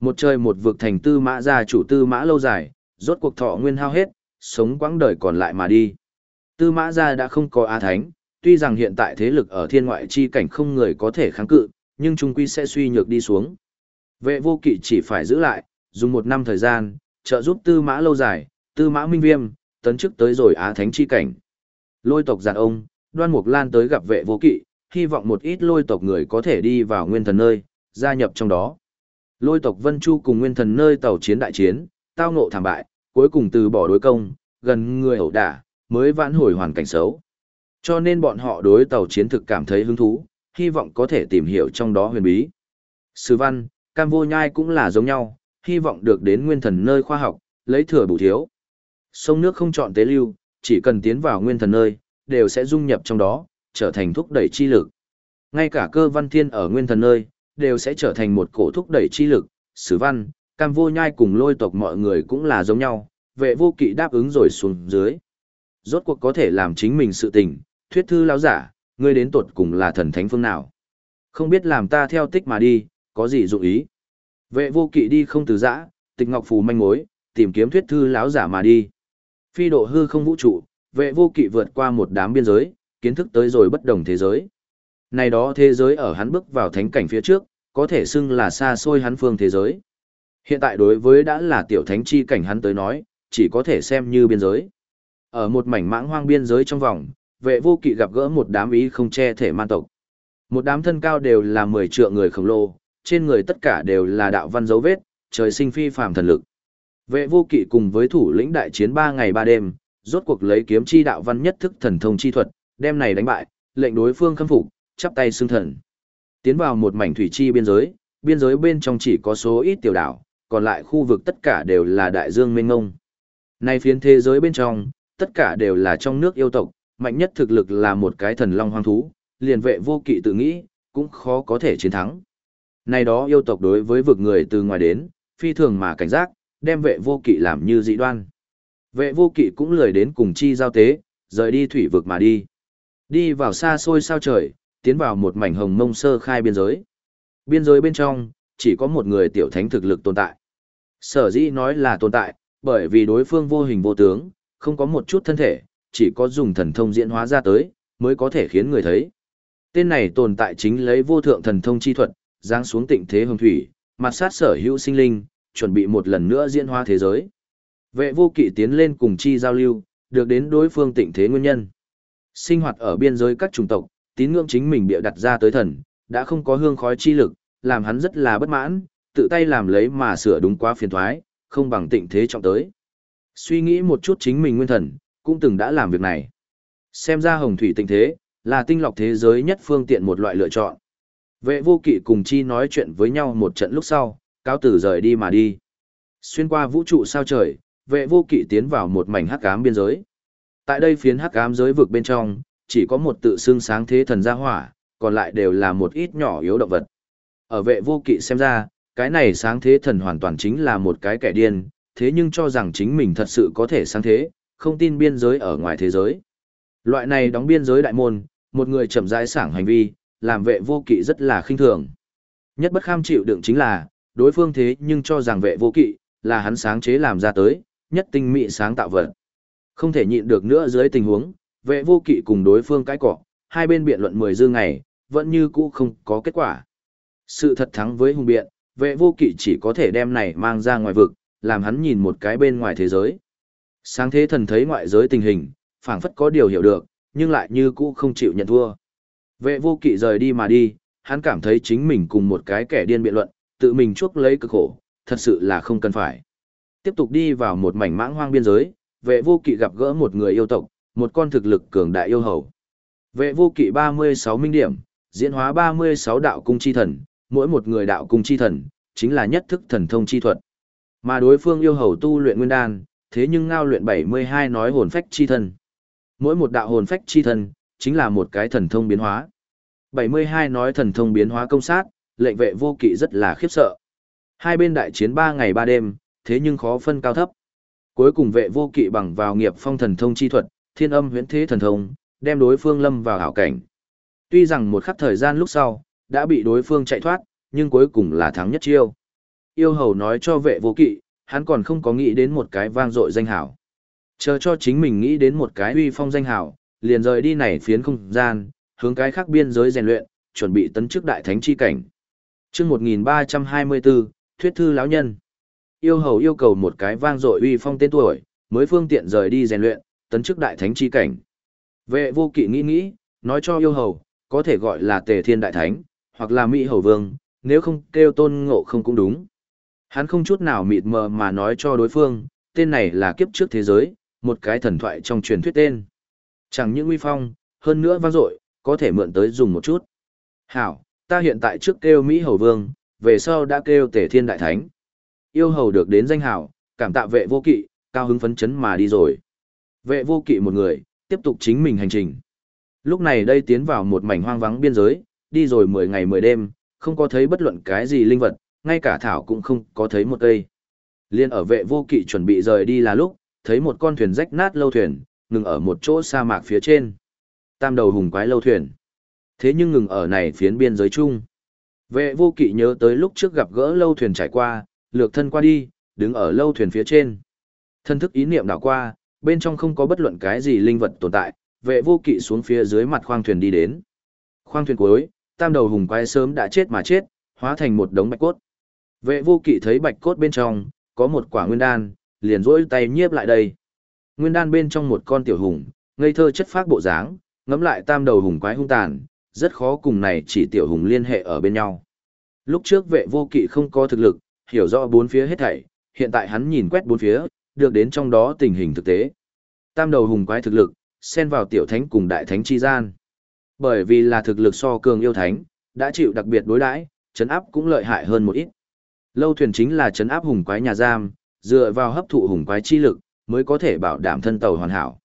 Một trời một vực thành tư mã gia chủ tư mã lâu dài, rốt cuộc thọ nguyên hao hết, sống quãng đời còn lại mà đi. Tư mã gia đã không có Á Thánh, tuy rằng hiện tại thế lực ở thiên ngoại chi cảnh không người có thể kháng cự, nhưng trung quy sẽ suy nhược đi xuống. Vệ vô kỵ chỉ phải giữ lại, dùng một năm thời gian, trợ giúp tư mã lâu dài, tư mã minh viêm, tấn chức tới rồi Á Thánh chi cảnh. Lôi tộc giàn ông, đoan mục lan tới gặp vệ vô kỵ, hy vọng một ít lôi tộc người có thể đi vào nguyên thần nơi, gia nhập trong đó. Lôi tộc Vân Chu cùng nguyên thần nơi tàu chiến đại chiến, tao ngộ thảm bại, cuối cùng từ bỏ đối công, gần người ẩu đả, mới vãn hồi hoàn cảnh xấu. Cho nên bọn họ đối tàu chiến thực cảm thấy hứng thú, hy vọng có thể tìm hiểu trong đó huyền bí. Sư văn, cam vô nhai cũng là giống nhau, hy vọng được đến nguyên thần nơi khoa học, lấy thừa bù thiếu. Sông nước không chọn tế lưu, chỉ cần tiến vào nguyên thần nơi, đều sẽ dung nhập trong đó, trở thành thúc đẩy chi lực. Ngay cả cơ văn thiên ở nguyên thần nơi, đều sẽ trở thành một cổ thúc đẩy chi lực, sử văn, cam vô nhai cùng lôi tộc mọi người cũng là giống nhau, vệ vô kỵ đáp ứng rồi xuống dưới. Rốt cuộc có thể làm chính mình sự tình, thuyết thư lão giả, ngươi đến tột cùng là thần thánh phương nào. Không biết làm ta theo tích mà đi, có gì dụng ý. Vệ vô kỵ đi không từ giã, tịch ngọc phù manh mối, tìm kiếm thuyết thư lão giả mà đi. Phi độ hư không vũ trụ, vệ vô kỵ vượt qua một đám biên giới, kiến thức tới rồi bất đồng thế giới. Này đó thế giới ở hắn bước vào thánh cảnh phía trước, có thể xưng là xa xôi hắn phương thế giới. Hiện tại đối với đã là tiểu thánh chi cảnh hắn tới nói, chỉ có thể xem như biên giới. Ở một mảnh mãng hoang biên giới trong vòng, vệ vô kỵ gặp gỡ một đám ý không che thể man tộc. Một đám thân cao đều là 10 triệu người khổng lồ, trên người tất cả đều là đạo văn dấu vết, trời sinh phi phàm thần lực. Vệ vô kỵ cùng với thủ lĩnh đại chiến 3 ngày 3 đêm, rốt cuộc lấy kiếm chi đạo văn nhất thức thần thông chi thuật, đem này đánh bại, lệnh đối phương khâm phục, chắp tay xưng thần. Tiến vào một mảnh thủy chi biên giới, biên giới bên trong chỉ có số ít tiểu đảo, còn lại khu vực tất cả đều là đại dương mênh mông Nay phiến thế giới bên trong, tất cả đều là trong nước yêu tộc, mạnh nhất thực lực là một cái thần long hoang thú, liền vệ vô kỵ tự nghĩ, cũng khó có thể chiến thắng. Này đó yêu tộc đối với vực người từ ngoài đến, phi thường mà cảnh giác, đem vệ vô kỵ làm như dị đoan. Vệ vô kỵ cũng lười đến cùng chi giao tế, rời đi thủy vực mà đi. Đi vào xa xôi sao trời, tiến vào một mảnh hồng mông sơ khai biên giới. Biên giới bên trong, chỉ có một người tiểu thánh thực lực tồn tại. Sở dĩ nói là tồn tại, bởi vì đối phương vô hình vô tướng, không có một chút thân thể, chỉ có dùng thần thông diễn hóa ra tới, mới có thể khiến người thấy. Tên này tồn tại chính lấy vô thượng thần thông chi thuật, giáng xuống tịnh thế hồng thủy, mặt sát sở hữu sinh linh, chuẩn bị một lần nữa diễn hóa thế giới. Vệ vô kỵ tiến lên cùng chi giao lưu, được đến đối phương tịnh thế nguyên nhân. Sinh hoạt ở biên giới các chủng tộc, tín ngưỡng chính mình bịa đặt ra tới thần, đã không có hương khói chi lực, làm hắn rất là bất mãn, tự tay làm lấy mà sửa đúng quá phiền thoái, không bằng tịnh thế trọng tới. Suy nghĩ một chút chính mình nguyên thần, cũng từng đã làm việc này. Xem ra hồng thủy tịnh thế, là tinh lọc thế giới nhất phương tiện một loại lựa chọn. Vệ vô kỵ cùng chi nói chuyện với nhau một trận lúc sau, cáo tử rời đi mà đi. Xuyên qua vũ trụ sao trời, vệ vô kỵ tiến vào một mảnh hắc ám biên giới. Tại đây phiến hắc ám giới vực bên trong, chỉ có một tự xưng sáng thế thần gia hỏa, còn lại đều là một ít nhỏ yếu động vật. Ở vệ vô kỵ xem ra, cái này sáng thế thần hoàn toàn chính là một cái kẻ điên, thế nhưng cho rằng chính mình thật sự có thể sáng thế, không tin biên giới ở ngoài thế giới. Loại này đóng biên giới đại môn, một người chậm rãi sảng hành vi, làm vệ vô kỵ rất là khinh thường. Nhất bất kham chịu đựng chính là, đối phương thế nhưng cho rằng vệ vô kỵ, là hắn sáng chế làm ra tới, nhất tinh mỹ sáng tạo vật. Không thể nhịn được nữa dưới tình huống, vệ vô kỵ cùng đối phương cãi cọ, hai bên biện luận 10 dư ngày, vẫn như cũ không có kết quả. Sự thật thắng với hùng biện, vệ vô kỵ chỉ có thể đem này mang ra ngoài vực, làm hắn nhìn một cái bên ngoài thế giới. Sáng thế thần thấy ngoại giới tình hình, phảng phất có điều hiểu được, nhưng lại như cũ không chịu nhận thua. Vệ vô kỵ rời đi mà đi, hắn cảm thấy chính mình cùng một cái kẻ điên biện luận, tự mình chuốc lấy cực khổ, thật sự là không cần phải. Tiếp tục đi vào một mảnh mãng hoang biên giới, vệ vô kỵ gặp gỡ một người yêu tộc, một con thực lực cường đại yêu hầu. Vệ vô kỵ 36 minh điểm, diễn hóa 36 đạo cung chi thần, mỗi một người đạo cung chi thần, chính là nhất thức thần thông chi thuật. Mà đối phương yêu hầu tu luyện nguyên đan, thế nhưng ngao luyện 72 nói hồn phách chi thần. Mỗi một đạo hồn phách chi thần, chính là một cái thần thông biến hóa. 72 nói thần thông biến hóa công sát, lệnh vệ vô kỵ rất là khiếp sợ. Hai bên đại chiến 3 ngày 3 đêm, thế nhưng khó phân cao thấp. Cuối cùng vệ vô kỵ bằng vào nghiệp phong thần thông chi thuật, thiên âm huyễn thế thần thông, đem đối phương lâm vào hảo cảnh. Tuy rằng một khắc thời gian lúc sau, đã bị đối phương chạy thoát, nhưng cuối cùng là thắng nhất chiêu. Yêu hầu nói cho vệ vô kỵ, hắn còn không có nghĩ đến một cái vang dội danh hảo. Chờ cho chính mình nghĩ đến một cái uy phong danh hảo, liền rời đi này phiến không gian, hướng cái khác biên giới rèn luyện, chuẩn bị tấn chức đại thánh chi cảnh. Chương 1324, Thuyết thư lão nhân. Yêu hầu yêu cầu một cái vang dội uy phong tên tuổi, mới phương tiện rời đi rèn luyện, tấn chức đại thánh chi cảnh. Vệ vô kỵ nghĩ nghĩ, nói cho yêu hầu, có thể gọi là tề thiên đại thánh, hoặc là mỹ hầu vương, nếu không kêu tôn ngộ không cũng đúng. Hắn không chút nào mịt mờ mà nói cho đối phương, tên này là kiếp trước thế giới, một cái thần thoại trong truyền thuyết tên. Chẳng những uy phong, hơn nữa vang dội, có thể mượn tới dùng một chút. Hảo, ta hiện tại trước kêu Mỹ Hầu Vương, về sau đã kêu Tề Thiên Đại Thánh. Yêu hầu được đến danh hảo, cảm tạ vệ vô kỵ, cao hứng phấn chấn mà đi rồi. Vệ vô kỵ một người, tiếp tục chính mình hành trình. Lúc này đây tiến vào một mảnh hoang vắng biên giới, đi rồi 10 ngày 10 đêm, không có thấy bất luận cái gì linh vật, ngay cả thảo cũng không có thấy một cây. Liên ở vệ vô kỵ chuẩn bị rời đi là lúc, thấy một con thuyền rách nát lâu thuyền, ngừng ở một chỗ sa mạc phía trên. Tam đầu hùng quái lâu thuyền. Thế nhưng ngừng ở này phiến biên giới chung. Vệ vô kỵ nhớ tới lúc trước gặp gỡ lâu thuyền trải qua, lược thân qua đi, đứng ở lâu thuyền phía trên. Thân thức ý niệm đảo qua, bên trong không có bất luận cái gì linh vật tồn tại, vệ vô kỵ xuống phía dưới mặt khoang thuyền đi đến. Khoang thuyền cuối, tam đầu hùng quái sớm đã chết mà chết, hóa thành một đống bạch cốt. Vệ vô kỵ thấy bạch cốt bên trong, có một quả nguyên đan, liền rỗi tay nhiếp lại đây. Nguyên đan bên trong một con tiểu hùng, ngây thơ chất phác bộ dáng, ngắm lại tam đầu hùng quái hung tàn, rất khó cùng này chỉ tiểu hùng liên hệ ở bên nhau. Lúc trước vệ vô kỵ không có thực lực, hiểu rõ bốn phía hết thảy, hiện tại hắn nhìn quét bốn phía, được đến trong đó tình hình thực tế. Tam đầu hùng quái thực lực, xen vào tiểu thánh cùng đại thánh chi gian. Bởi vì là thực lực so cường yêu thánh, đã chịu đặc biệt đối đãi, chấn áp cũng lợi hại hơn một ít. Lâu thuyền chính là chấn áp hùng quái nhà giam, dựa vào hấp thụ hùng quái chi lực, mới có thể bảo đảm thân tàu hoàn hảo.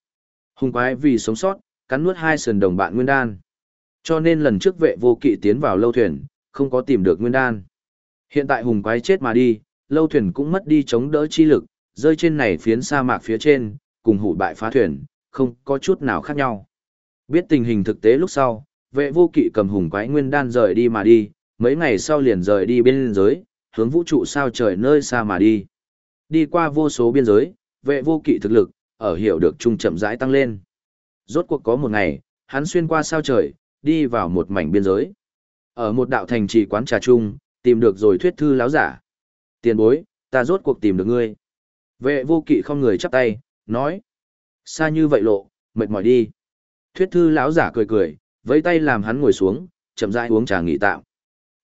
Hùng quái vì sống sót, cắn nuốt hai sườn đồng bạn nguyên đan. Cho nên lần trước vệ vô kỵ tiến vào lâu thuyền, không có tìm được nguyên đan. Hiện tại hùng quái chết mà đi, lâu thuyền cũng mất đi chống đỡ chi lực, rơi trên này phiến sa mạc phía trên, cùng hủ bại phá thuyền, không có chút nào khác nhau. Biết tình hình thực tế lúc sau, vệ vô kỵ cầm hùng quái nguyên đan rời đi mà đi, mấy ngày sau liền rời đi bên giới, hướng vũ trụ sao trời nơi xa mà đi. Đi qua vô số biên giới, vệ vô kỵ thực lực, ở hiểu được trung chậm rãi tăng lên. Rốt cuộc có một ngày, hắn xuyên qua sao trời, đi vào một mảnh biên giới. Ở một đạo thành trì quán trà trung, tìm được rồi thuyết thư láo giả. Tiền bối, ta rốt cuộc tìm được ngươi. Vệ vô kỵ không người chắp tay, nói. Xa như vậy lộ, mệt mỏi đi. Thuyết thư lão giả cười cười, với tay làm hắn ngồi xuống, chậm rãi uống trà nghỉ tạm.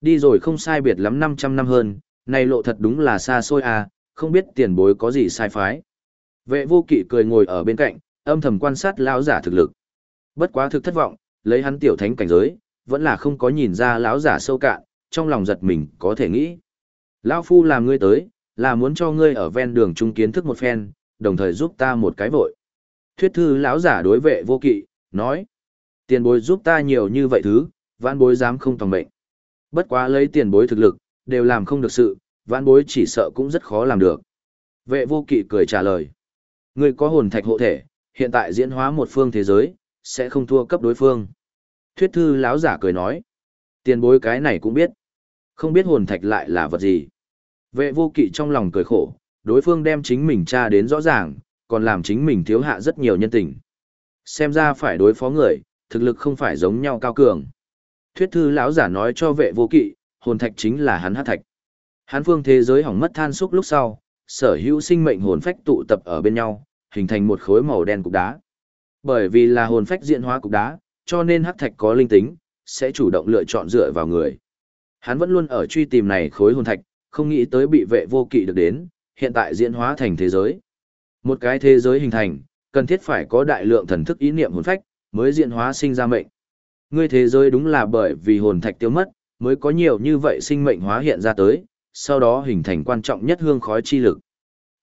Đi rồi không sai biệt lắm 500 năm hơn, này lộ thật đúng là xa xôi à, không biết tiền bối có gì sai phái. Vệ vô kỵ cười ngồi ở bên cạnh, âm thầm quan sát lão giả thực lực. Bất quá thực thất vọng, lấy hắn tiểu thánh cảnh giới, vẫn là không có nhìn ra lão giả sâu cạn, trong lòng giật mình có thể nghĩ. Lão phu làm ngươi tới, là muốn cho ngươi ở ven đường trung kiến thức một phen, đồng thời giúp ta một cái vội. Thuyết thư lão giả đối vệ vô kỵ, nói. Tiền bối giúp ta nhiều như vậy thứ, vãn bối dám không tòng mệnh. Bất quá lấy tiền bối thực lực, đều làm không được sự, vãn bối chỉ sợ cũng rất khó làm được. Vệ vô kỵ cười trả lời. ngươi có hồn thạch hộ thể, hiện tại diễn hóa một phương thế giới, sẽ không thua cấp đối phương. Thuyết thư lão giả cười nói. Tiền bối cái này cũng biết. Không biết hồn thạch lại là vật gì. Vệ vô kỵ trong lòng cười khổ, đối phương đem chính mình tra đến rõ ràng, còn làm chính mình thiếu hạ rất nhiều nhân tình. Xem ra phải đối phó người, thực lực không phải giống nhau cao cường. Thuyết thư lão giả nói cho vệ vô kỵ, hồn thạch chính là hắn hát thạch. Hắn phương thế giới hỏng mất than xúc lúc sau, sở hữu sinh mệnh hồn phách tụ tập ở bên nhau, hình thành một khối màu đen cục đá. Bởi vì là hồn phách diễn hóa cục đá, cho nên hắc thạch có linh tính, sẽ chủ động lựa chọn dựa vào người. Hắn vẫn luôn ở truy tìm này khối hồn thạch, không nghĩ tới bị vệ vô kỵ được đến, hiện tại diễn hóa thành thế giới. Một cái thế giới hình thành, cần thiết phải có đại lượng thần thức ý niệm hồn phách, mới diễn hóa sinh ra mệnh. Ngươi thế giới đúng là bởi vì hồn thạch tiêu mất, mới có nhiều như vậy sinh mệnh hóa hiện ra tới, sau đó hình thành quan trọng nhất hương khói chi lực.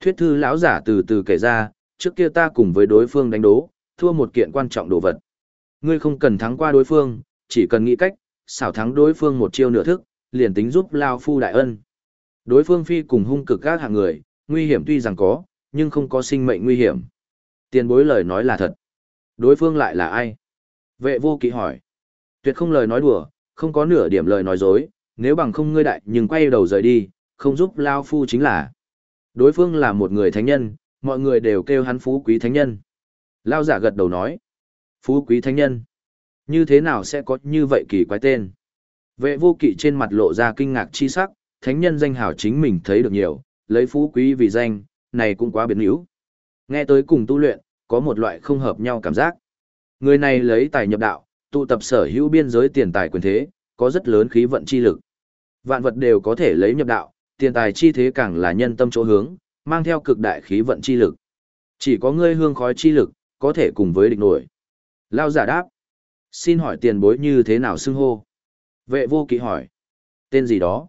Thuyết thư lão giả từ từ kể ra, trước kia ta cùng với đối phương đánh đố, thua một kiện quan trọng đồ vật. Ngươi không cần thắng qua đối phương, chỉ cần nghĩ cách, xảo thắng đối phương một chiêu nửa thức, liền tính giúp Lao Phu đại ân. Đối phương phi cùng hung cực các hạng người, nguy hiểm tuy rằng có, nhưng không có sinh mệnh nguy hiểm. Tiền bối lời nói là thật. Đối phương lại là ai? Vệ vô kỵ hỏi. Tuyệt không lời nói đùa, không có nửa điểm lời nói dối, nếu bằng không ngươi đại nhưng quay đầu rời đi, không giúp Lao Phu chính là. Đối phương là một người thánh nhân, mọi người đều kêu hắn phú quý thánh nhân. Lao giả gật đầu nói. Phú quý thánh nhân. Như thế nào sẽ có như vậy kỳ quái tên? Vệ vô kỵ trên mặt lộ ra kinh ngạc chi sắc, thánh nhân danh hảo chính mình thấy được nhiều, lấy phú quý vì danh, này cũng quá biến yếu. Nghe tới cùng tu luyện, có một loại không hợp nhau cảm giác. Người này lấy tài nhập đạo, tụ tập sở hữu biên giới tiền tài quyền thế, có rất lớn khí vận chi lực. Vạn vật đều có thể lấy nhập đạo, tiền tài chi thế càng là nhân tâm chỗ hướng, mang theo cực đại khí vận chi lực. Chỉ có ngươi hương khói chi lực, có thể cùng với địch nổi. Lao giả đáp. Xin hỏi tiền bối như thế nào xưng hô? Vệ vô kỵ hỏi. Tên gì đó?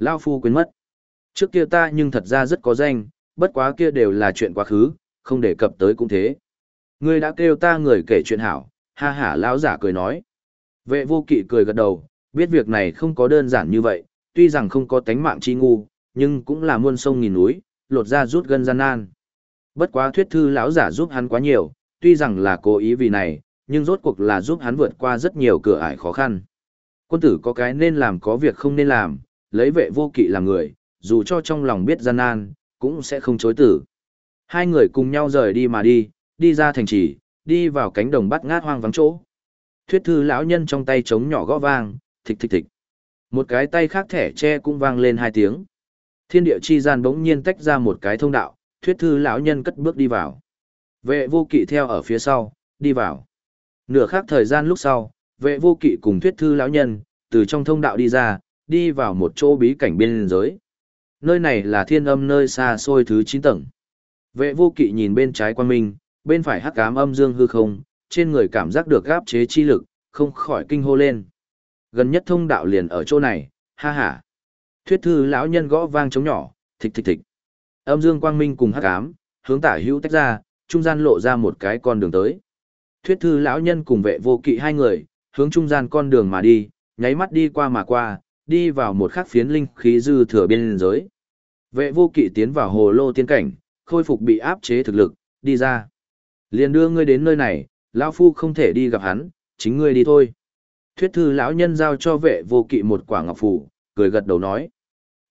Lao phu quên mất. Trước kia ta nhưng thật ra rất có danh, bất quá kia đều là chuyện quá khứ, không đề cập tới cũng thế. Ngươi đã kêu ta người kể chuyện hảo, ha ha lão giả cười nói. Vệ vô kỵ cười gật đầu, biết việc này không có đơn giản như vậy, tuy rằng không có tánh mạng chi ngu, nhưng cũng là muôn sông nghìn núi, lột ra rút gân gian nan. Bất quá thuyết thư lão giả giúp hắn quá nhiều, tuy rằng là cố ý vì này, nhưng rốt cuộc là giúp hắn vượt qua rất nhiều cửa ải khó khăn. Quân tử có cái nên làm có việc không nên làm, lấy vệ vô kỵ làm người, dù cho trong lòng biết gian nan, cũng sẽ không chối tử. Hai người cùng nhau rời đi mà đi, đi ra thành trì, đi vào cánh đồng bắt ngát hoang vắng chỗ. Thuyết thư lão nhân trong tay trống nhỏ gõ vang, thịch thịch thịch. Một cái tay khác thẻ tre cũng vang lên hai tiếng. Thiên địa chi gian bỗng nhiên tách ra một cái thông đạo, thuyết thư lão nhân cất bước đi vào. Vệ vô kỵ theo ở phía sau, đi vào. Nửa khác thời gian lúc sau, vệ vô kỵ cùng thuyết thư lão nhân, từ trong thông đạo đi ra, đi vào một chỗ bí cảnh biên giới. Nơi này là thiên âm nơi xa xôi thứ 9 tầng. Vệ vô kỵ nhìn bên trái quan minh, bên phải hắc ám âm dương hư không, trên người cảm giác được gáp chế chi lực, không khỏi kinh hô lên. Gần nhất thông đạo liền ở chỗ này, ha ha. Thuyết thư lão nhân gõ vang trống nhỏ, thịch thịch thịch. Âm dương quang minh cùng hắc ám, hướng tả hữu tách ra, trung gian lộ ra một cái con đường tới. Thuyết thư lão nhân cùng vệ vô kỵ hai người, hướng trung gian con đường mà đi, nháy mắt đi qua mà qua, đi vào một khắc phiến linh khí dư thừa biên giới. Vệ vô kỵ tiến vào hồ lô tiên cảnh, khôi phục bị áp chế thực lực, đi ra. Liền đưa ngươi đến nơi này, lão phu không thể đi gặp hắn, chính ngươi đi thôi. Thuyết thư lão nhân giao cho vệ vô kỵ một quả ngọc phủ, cười gật đầu nói.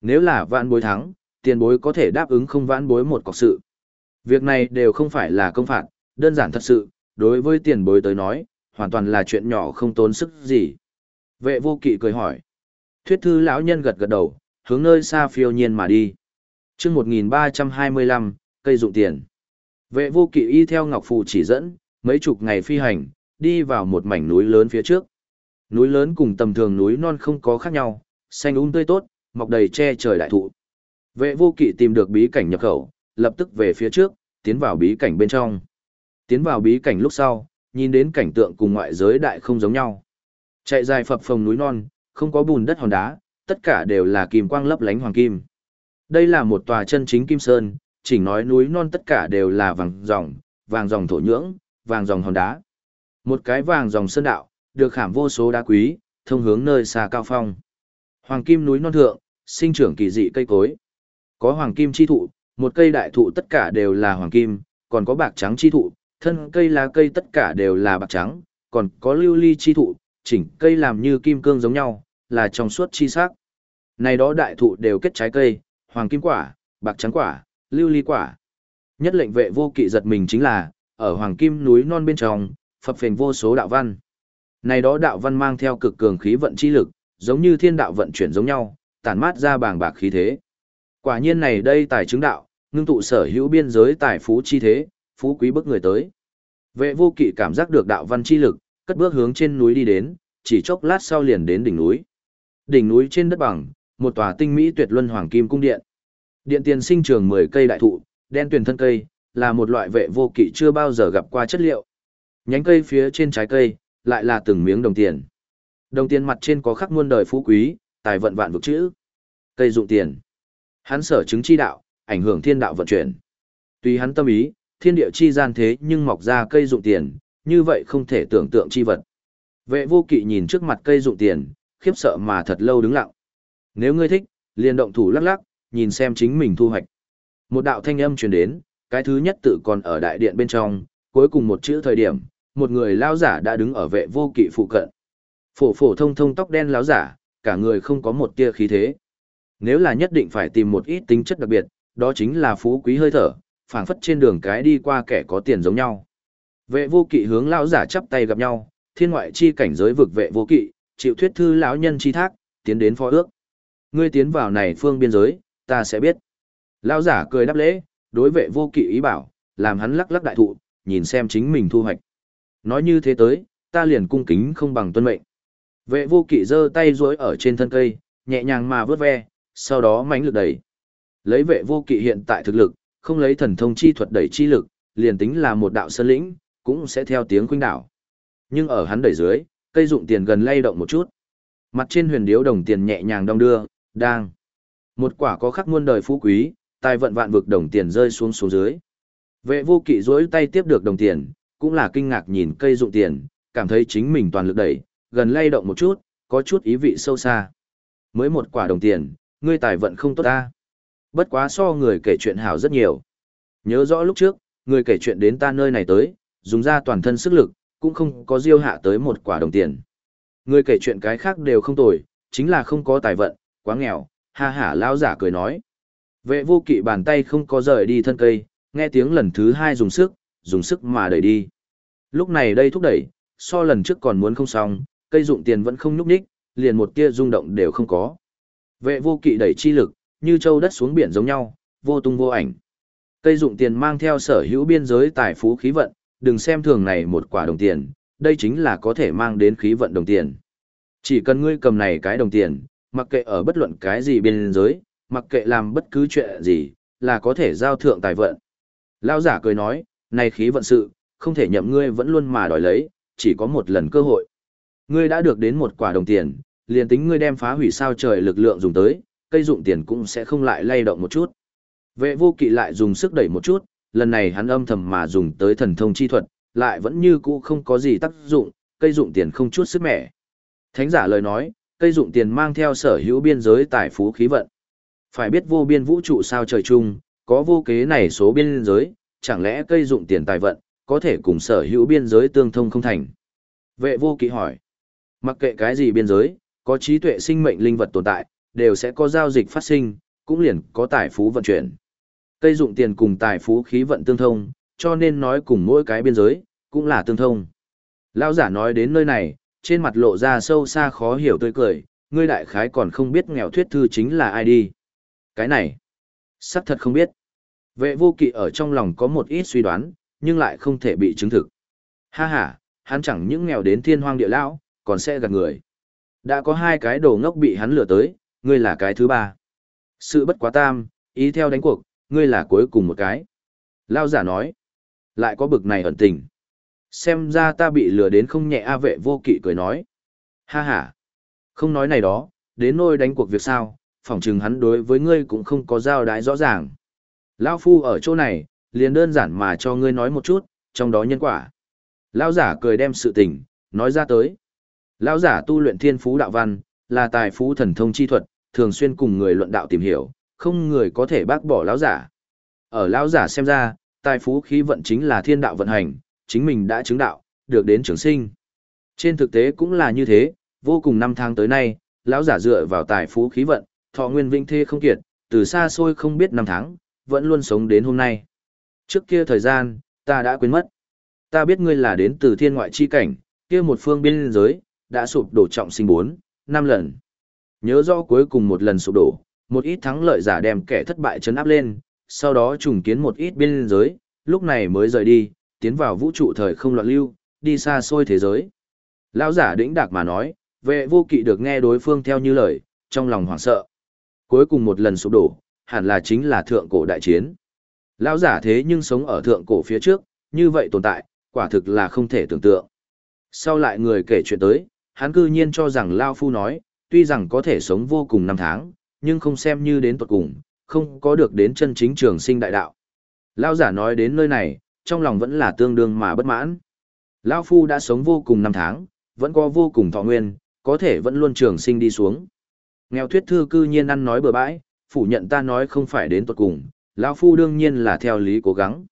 Nếu là vạn bối thắng, tiền bối có thể đáp ứng không vãn bối một cọc sự. Việc này đều không phải là công phạt, đơn giản thật sự, đối với tiền bối tới nói, hoàn toàn là chuyện nhỏ không tốn sức gì. Vệ vô kỵ cười hỏi. Thuyết thư lão nhân gật gật đầu, hướng nơi xa phiêu nhiên mà đi. chương 1325, cây dụng tiền. Vệ vô kỵ y theo Ngọc Phù chỉ dẫn, mấy chục ngày phi hành, đi vào một mảnh núi lớn phía trước. Núi lớn cùng tầm thường núi non không có khác nhau, xanh um tươi tốt, mọc đầy che trời đại thụ. Vệ vô kỵ tìm được bí cảnh nhập khẩu, lập tức về phía trước, tiến vào bí cảnh bên trong. Tiến vào bí cảnh lúc sau, nhìn đến cảnh tượng cùng ngoại giới đại không giống nhau. Chạy dài phập phồng núi non, không có bùn đất hòn đá, tất cả đều là kim quang lấp lánh hoàng kim. Đây là một tòa chân chính kim sơn, chỉnh nói núi non tất cả đều là vàng ròng, vàng ròng thổ nhưỡng, vàng ròng hòn đá. Một cái vàng ròng sơn đạo, được khảm vô số đá quý, thông hướng nơi xa cao phong. Hoàng kim núi non thượng, sinh trưởng kỳ dị cây cối. Có hoàng kim chi thụ, một cây đại thụ tất cả đều là hoàng kim, còn có bạc trắng chi thụ, thân cây lá cây tất cả đều là bạc trắng, còn có lưu ly chi thụ, chỉnh cây làm như kim cương giống nhau, là trong suốt chi sắc. Này đó đại thụ đều kết trái cây, hoàng kim quả, bạc trắng quả, lưu ly quả. Nhất lệnh vệ vô kỵ giật mình chính là, ở hoàng kim núi non bên trong, phập phền vô số đạo văn. Này đó đạo văn mang theo cực cường khí vận chi lực, giống như thiên đạo vận chuyển giống nhau, tản mát ra bàng bạc khí thế. Quả nhiên này đây tài chứng đạo, ngưng tụ sở hữu biên giới tài phú chi thế, phú quý bức người tới. Vệ vô kỵ cảm giác được đạo văn chi lực, cất bước hướng trên núi đi đến, chỉ chốc lát sau liền đến đỉnh núi. Đỉnh núi trên đất bằng, một tòa tinh mỹ tuyệt luân hoàng kim cung điện. Điện tiền sinh trường 10 cây đại thụ, đen tuyền thân cây, là một loại vệ vô kỵ chưa bao giờ gặp qua chất liệu. Nhánh cây phía trên trái cây, lại là từng miếng đồng tiền. Đồng tiền mặt trên có khắc muôn đời phú quý, tài vận vạn vực chữ. Cây dụng tiền. Hắn sở chứng chi đạo, ảnh hưởng thiên đạo vận chuyển. Tuy hắn tâm ý, thiên địa chi gian thế nhưng mọc ra cây dụng tiền, như vậy không thể tưởng tượng chi vật. Vệ vô kỵ nhìn trước mặt cây dụng tiền, khiếp sợ mà thật lâu đứng lặng. Nếu ngươi thích, liền động thủ lắc lắc, nhìn xem chính mình thu hoạch. Một đạo thanh âm truyền đến, cái thứ nhất tự còn ở đại điện bên trong, cuối cùng một chữ thời điểm, một người lao giả đã đứng ở vệ vô kỵ phụ cận. Phổ phổ thông thông tóc đen lão giả, cả người không có một tia khí thế. Nếu là nhất định phải tìm một ít tính chất đặc biệt, đó chính là phú quý hơi thở, phảng phất trên đường cái đi qua kẻ có tiền giống nhau. Vệ vô kỵ hướng lão giả chắp tay gặp nhau, thiên ngoại chi cảnh giới vực vệ vô kỵ, chịu thuyết thư lão nhân chi thác, tiến đến phó ước. Ngươi tiến vào này phương biên giới, ta sẽ biết. Lão giả cười đáp lễ, đối vệ vô kỵ ý bảo, làm hắn lắc lắc đại thụ, nhìn xem chính mình thu hoạch. Nói như thế tới, ta liền cung kính không bằng tuân mệnh. Vệ vô kỵ giơ tay duỗi ở trên thân cây, nhẹ nhàng mà vớt ve, sau đó mánh lực đẩy. Lấy vệ vô kỵ hiện tại thực lực, không lấy thần thông chi thuật đẩy chi lực, liền tính là một đạo sơn lĩnh, cũng sẽ theo tiếng khuynh đảo. Nhưng ở hắn đẩy dưới, cây dụng tiền gần lay động một chút. Mặt trên huyền điếu đồng tiền nhẹ nhàng đong đưa, đang. Một quả có khắc muôn đời phú quý, tài vận vạn vực đồng tiền rơi xuống xuống dưới. Vệ vô kỵ duỗi tay tiếp được đồng tiền, cũng là kinh ngạc nhìn cây dụng tiền, cảm thấy chính mình toàn lực đẩy, gần lay động một chút, có chút ý vị sâu xa. Mới một quả đồng tiền, ngươi tài vận không tốt ta. Bất quá so người kể chuyện hảo rất nhiều. Nhớ rõ lúc trước, người kể chuyện đến ta nơi này tới, dùng ra toàn thân sức lực, cũng không có diêu hạ tới một quả đồng tiền. Người kể chuyện cái khác đều không tồi, chính là không có tài vận, quá nghèo, ha hả lao giả cười nói. Vệ vô kỵ bàn tay không có rời đi thân cây, nghe tiếng lần thứ hai dùng sức, dùng sức mà đẩy đi. Lúc này đây thúc đẩy, so lần trước còn muốn không xong, cây dụng tiền vẫn không nhúc nhích, liền một tia rung động đều không có. Vệ vô kỵ đẩy chi lực, như châu đất xuống biển giống nhau, vô tung vô ảnh. Cây dụng tiền mang theo sở hữu biên giới tài phú khí vận, đừng xem thường này một quả đồng tiền, đây chính là có thể mang đến khí vận đồng tiền. Chỉ cần ngươi cầm này cái đồng tiền, mặc kệ ở bất luận cái gì biên giới, mặc kệ làm bất cứ chuyện gì, là có thể giao thượng tài vận. Lão giả cười nói, này khí vận sự, không thể nhậm ngươi vẫn luôn mà đòi lấy, chỉ có một lần cơ hội. Ngươi đã được đến một quả đồng tiền, liền tính ngươi đem phá hủy sao trời lực lượng dùng tới, cây dụng tiền cũng sẽ không lại lay động một chút. Vệ vô kỵ lại dùng sức đẩy một chút, lần này hắn âm thầm mà dùng tới thần thông chi thuật, lại vẫn như cũ không có gì tác dụng, cây dụng tiền không chút sức mẻ. Thánh giả lời nói, cây dụng tiền mang theo sở hữu biên giới tài phú khí vận. Phải biết vô biên vũ trụ sao trời chung, có vô kế này số biên giới, chẳng lẽ cây dụng tiền tài vận, có thể cùng sở hữu biên giới tương thông không thành. Vệ vô kỵ hỏi, mặc kệ cái gì biên giới, có trí tuệ sinh mệnh linh vật tồn tại, đều sẽ có giao dịch phát sinh, cũng liền có tài phú vận chuyển. Cây dụng tiền cùng tài phú khí vận tương thông, cho nên nói cùng mỗi cái biên giới, cũng là tương thông. Lão giả nói đến nơi này, trên mặt lộ ra sâu xa khó hiểu tươi cười, ngươi đại khái còn không biết nghèo thuyết thư chính là ai đi. Cái này, sắp thật không biết. Vệ vô kỵ ở trong lòng có một ít suy đoán, nhưng lại không thể bị chứng thực. Ha ha, hắn chẳng những nghèo đến thiên hoang địa lão, còn sẽ gạt người. Đã có hai cái đồ ngốc bị hắn lừa tới, ngươi là cái thứ ba. Sự bất quá tam, ý theo đánh cuộc, ngươi là cuối cùng một cái. Lao giả nói, lại có bực này ẩn tình. Xem ra ta bị lừa đến không nhẹ A vệ vô kỵ cười nói. Ha ha, không nói này đó, đến nôi đánh cuộc việc sao, phỏng chừng hắn đối với ngươi cũng không có giao đái rõ ràng. Lao phu ở chỗ này, liền đơn giản mà cho ngươi nói một chút, trong đó nhân quả. Lao giả cười đem sự tình, nói ra tới. Lão giả tu luyện thiên phú đạo văn, là tài phú thần thông chi thuật, thường xuyên cùng người luận đạo tìm hiểu, không người có thể bác bỏ lão giả. Ở lão giả xem ra, tài phú khí vận chính là thiên đạo vận hành, chính mình đã chứng đạo, được đến trường sinh. Trên thực tế cũng là như thế, vô cùng năm tháng tới nay, lão giả dựa vào tài phú khí vận, thọ nguyên vinh thê không kiệt, từ xa xôi không biết năm tháng, vẫn luôn sống đến hôm nay. Trước kia thời gian, ta đã quên mất. Ta biết ngươi là đến từ thiên ngoại chi cảnh, kia một phương biên giới, đã sụp đổ trọng sinh bốn, năm lần. Nhớ rõ cuối cùng một lần sụp đổ, một ít thắng lợi giả đem kẻ thất bại chấn áp lên, sau đó trùng kiến một ít biên giới, lúc này mới rời đi, tiến vào vũ trụ thời không loạn lưu, đi xa xôi thế giới. Lão giả đĩnh đạc mà nói, vệ vô kỵ được nghe đối phương theo như lời, trong lòng hoảng sợ. Cuối cùng một lần sụp đổ, hẳn là chính là thượng cổ đại chiến. Lão giả thế nhưng sống ở thượng cổ phía trước, như vậy tồn tại, quả thực là không thể tưởng tượng. Sau lại người kể chuyện tới, hắn cư nhiên cho rằng Lao Phu nói, tuy rằng có thể sống vô cùng năm tháng, nhưng không xem như đến tuật cùng, không có được đến chân chính trường sinh đại đạo. Lao giả nói đến nơi này, trong lòng vẫn là tương đương mà bất mãn. Lao Phu đã sống vô cùng năm tháng, vẫn có vô cùng thọ nguyên, có thể vẫn luôn trường sinh đi xuống. Nghèo thuyết thư cư nhiên ăn nói bừa bãi, phủ nhận ta nói không phải đến tuật cùng, lão phu đương nhiên là theo lý cố gắng.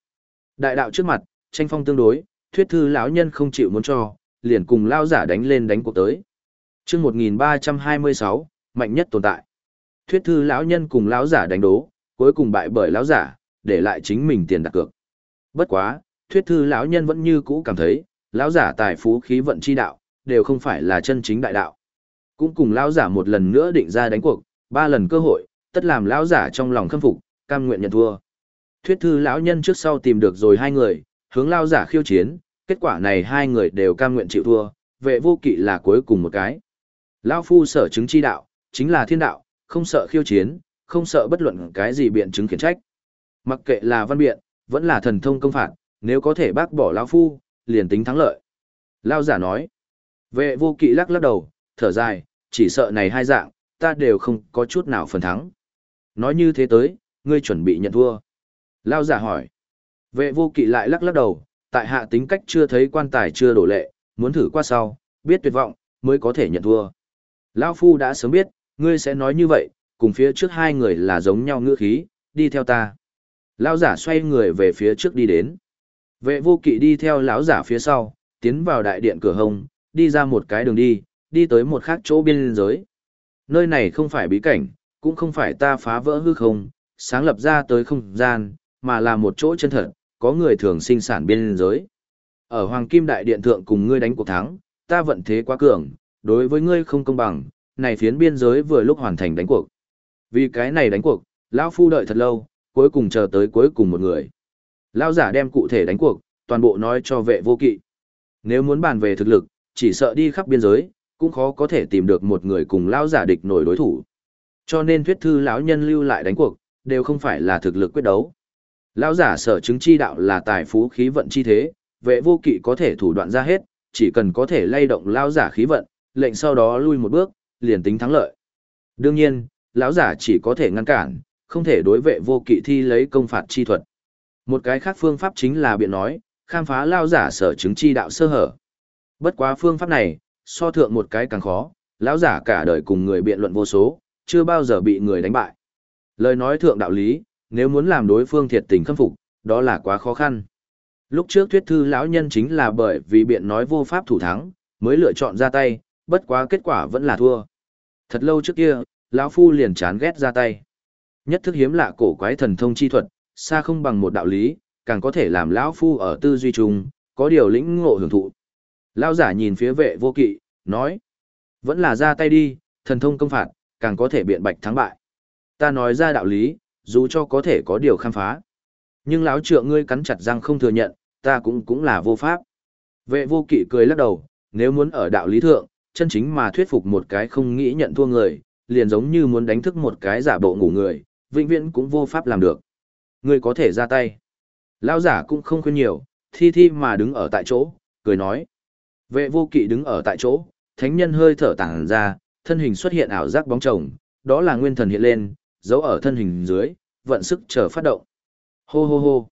Đại đạo trước mặt, tranh phong tương đối, thuyết thư lão nhân không chịu muốn cho, liền cùng lao giả đánh lên đánh cuộc tới. Chương 1326, mạnh nhất tồn tại. Thuyết thư lão nhân cùng lão giả đánh đố, cuối cùng bại bởi lão giả, để lại chính mình tiền đặt cược. Bất quá, thuyết thư lão nhân vẫn như cũ cảm thấy, lão giả tài phú khí vận chi đạo, đều không phải là chân chính đại đạo. Cũng cùng lão giả một lần nữa định ra đánh cuộc, ba lần cơ hội, tất làm lão giả trong lòng khâm phục, cam nguyện nhận thua. Thuyết thư lão nhân trước sau tìm được rồi hai người, hướng lão giả khiêu chiến, kết quả này hai người đều cam nguyện chịu thua, vệ vô kỵ là cuối cùng một cái. Lão phu sở chứng chi đạo, chính là thiên đạo, không sợ khiêu chiến, không sợ bất luận cái gì biện chứng khiển trách. Mặc kệ là văn biện, vẫn là thần thông công phạt, nếu có thể bác bỏ lão phu, liền tính thắng lợi. Lão giả nói. Vệ vô kỵ lắc lắc đầu, thở dài, chỉ sợ này hai dạng, ta đều không có chút nào phần thắng. Nói như thế tới, ngươi chuẩn bị nhận thua. Lao giả hỏi. Vệ vô kỵ lại lắc lắc đầu, tại hạ tính cách chưa thấy quan tài chưa đổ lệ, muốn thử qua sau, biết tuyệt vọng, mới có thể nhận thua. Lao phu đã sớm biết, ngươi sẽ nói như vậy, cùng phía trước hai người là giống nhau ngữ khí, đi theo ta. Lão giả xoay người về phía trước đi đến. Vệ vô kỵ đi theo lão giả phía sau, tiến vào đại điện cửa hông, đi ra một cái đường đi, đi tới một khác chỗ biên giới. Nơi này không phải bí cảnh, cũng không phải ta phá vỡ hư không, sáng lập ra tới không gian, mà là một chỗ chân thật, có người thường sinh sản biên giới. Ở Hoàng Kim Đại Điện Thượng cùng ngươi đánh cuộc thắng, ta vận thế quá cường, đối với ngươi không công bằng, này phiến biên giới vừa lúc hoàn thành đánh cuộc. Vì cái này đánh cuộc, lão Phu đợi thật lâu, cuối cùng chờ tới cuối cùng một người. Lão giả đem cụ thể đánh cuộc, toàn bộ nói cho vệ vô kỵ. Nếu muốn bàn về thực lực, chỉ sợ đi khắp biên giới, cũng khó có thể tìm được một người cùng lão giả địch nổi đối thủ. Cho nên thuyết thư lão nhân lưu lại đánh cuộc, đều không phải là thực lực quyết đấu. Lão giả sở chứng chi đạo là tài phú khí vận chi thế, vệ vô kỵ có thể thủ đoạn ra hết, chỉ cần có thể lay động lão giả khí vận, lệnh sau đó lui một bước, liền tính thắng lợi. Đương nhiên, lão giả chỉ có thể ngăn cản, không thể đối vệ vô kỵ thi lấy công phạt chi thuật. Một cái khác phương pháp chính là biện nói, khám phá lão giả sở chứng chi đạo sơ hở. Bất quá phương pháp này, so thượng một cái càng khó, lão giả cả đời cùng người biện luận vô số, chưa bao giờ bị người đánh bại. Lời nói thượng đạo lý, nếu muốn làm đối phương thiệt tình khâm phục, đó là quá khó khăn. Lúc trước thuyết thư lão nhân chính là bởi vì biện nói vô pháp thủ thắng, mới lựa chọn ra tay, bất quá kết quả vẫn là thua. Thật lâu trước kia, lão phu liền chán ghét ra tay. Nhất thức hiếm lạ cổ quái thần thông chi thuật, xa không bằng một đạo lý, càng có thể làm lão phu ở tư duy trùng, có điều lĩnh ngộ hưởng thụ. Lão giả nhìn phía vệ vô kỵ, nói: "Vẫn là ra tay đi, thần thông công phạt, càng có thể biện bạch thắng bại. Ta nói ra đạo lý, dù cho có thể có điều khám phá. Nhưng lão trượng ngươi cắn chặt răng không thừa nhận, ta cũng cũng là vô pháp. Vệ vô kỵ cười lắc đầu, nếu muốn ở đạo lý thượng, chân chính mà thuyết phục một cái không nghĩ nhận thua người, liền giống như muốn đánh thức một cái giả bộ ngủ người, vĩnh viễn cũng vô pháp làm được. Ngươi có thể ra tay. Lão giả cũng không khuyên nhiều, thi thi mà đứng ở tại chỗ, cười nói. Vệ vô kỵ đứng ở tại chỗ, thánh nhân hơi thở tàng ra, thân hình xuất hiện ảo giác bóng chồng, đó là nguyên thần hiện lên, giấu ở thân hình dưới, vận sức chờ phát động. Hô hô hô.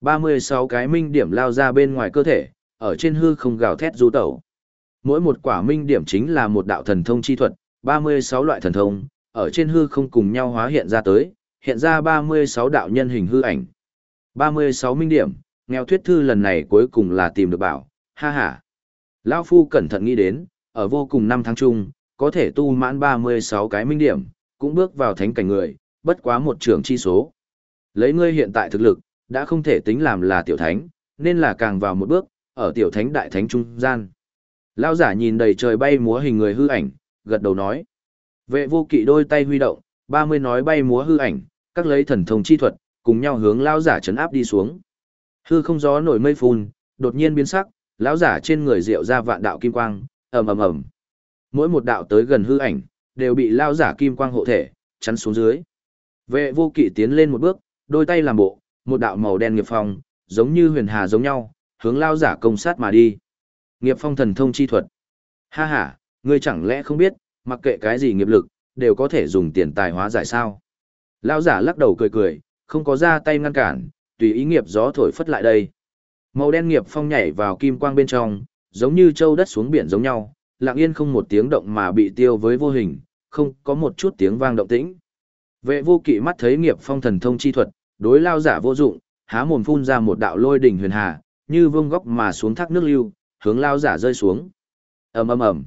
36 cái minh điểm lao ra bên ngoài cơ thể, ở trên hư không gào thét du tẩu. Mỗi một quả minh điểm chính là một đạo thần thông chi thuật, 36 loại thần thông, ở trên hư không cùng nhau hóa hiện ra tới, hiện ra 36 đạo nhân hình hư ảnh. 36 minh điểm, nghèo thuyết thư lần này cuối cùng là tìm được bảo, ha ha. Lão Phu cẩn thận nghĩ đến, ở vô cùng năm tháng chung, có thể tu mãn 36 cái minh điểm, cũng bước vào thánh cảnh người, bất quá một trường chi số. Lấy ngươi hiện tại thực lực, đã không thể tính làm là tiểu thánh, nên là càng vào một bước, ở tiểu thánh đại thánh trung gian. Lão giả nhìn đầy trời bay múa hình người hư ảnh, gật đầu nói. Vệ vô kỵ đôi tay huy động, 30 nói bay múa hư ảnh, các lấy thần thông chi thuật, cùng nhau hướng lão giả chấn áp đi xuống. Hư không gió nổi mây phun, đột nhiên biến sắc, lão giả trên người rượu ra vạn đạo kim quang, ầm ầm ầm. Mỗi một đạo tới gần hư ảnh, đều bị lão giả kim quang hộ thể, chắn xuống dưới. Vệ vô kỵ tiến lên một bước, đôi tay làm bộ, một đạo màu đen nghiệp phong, giống như huyền hà giống nhau, hướng lão giả công sát mà đi. Nghiệp phong thần thông chi thuật. Ha ha, ngươi chẳng lẽ không biết, mặc kệ cái gì nghiệp lực, đều có thể dùng tiền tài hóa giải sao? Lão giả lắc đầu cười cười, không có ra tay ngăn cản, tùy ý nghiệp gió thổi phất lại đây. Màu đen nghiệp phong nhảy vào kim quang bên trong, giống như châu đất xuống biển giống nhau, lặng yên không một tiếng động mà bị tiêu với vô hình, không có một chút tiếng vang động tĩnh. Vệ vô kỵ mắt thấy nghiệp phong thần thông chi thuật, đối lao giả vô dụng, há mồm phun ra một đạo lôi đỉnh huyền hà, như vương góc mà xuống thác nước lưu, hướng lao giả rơi xuống. ầm ầm ầm,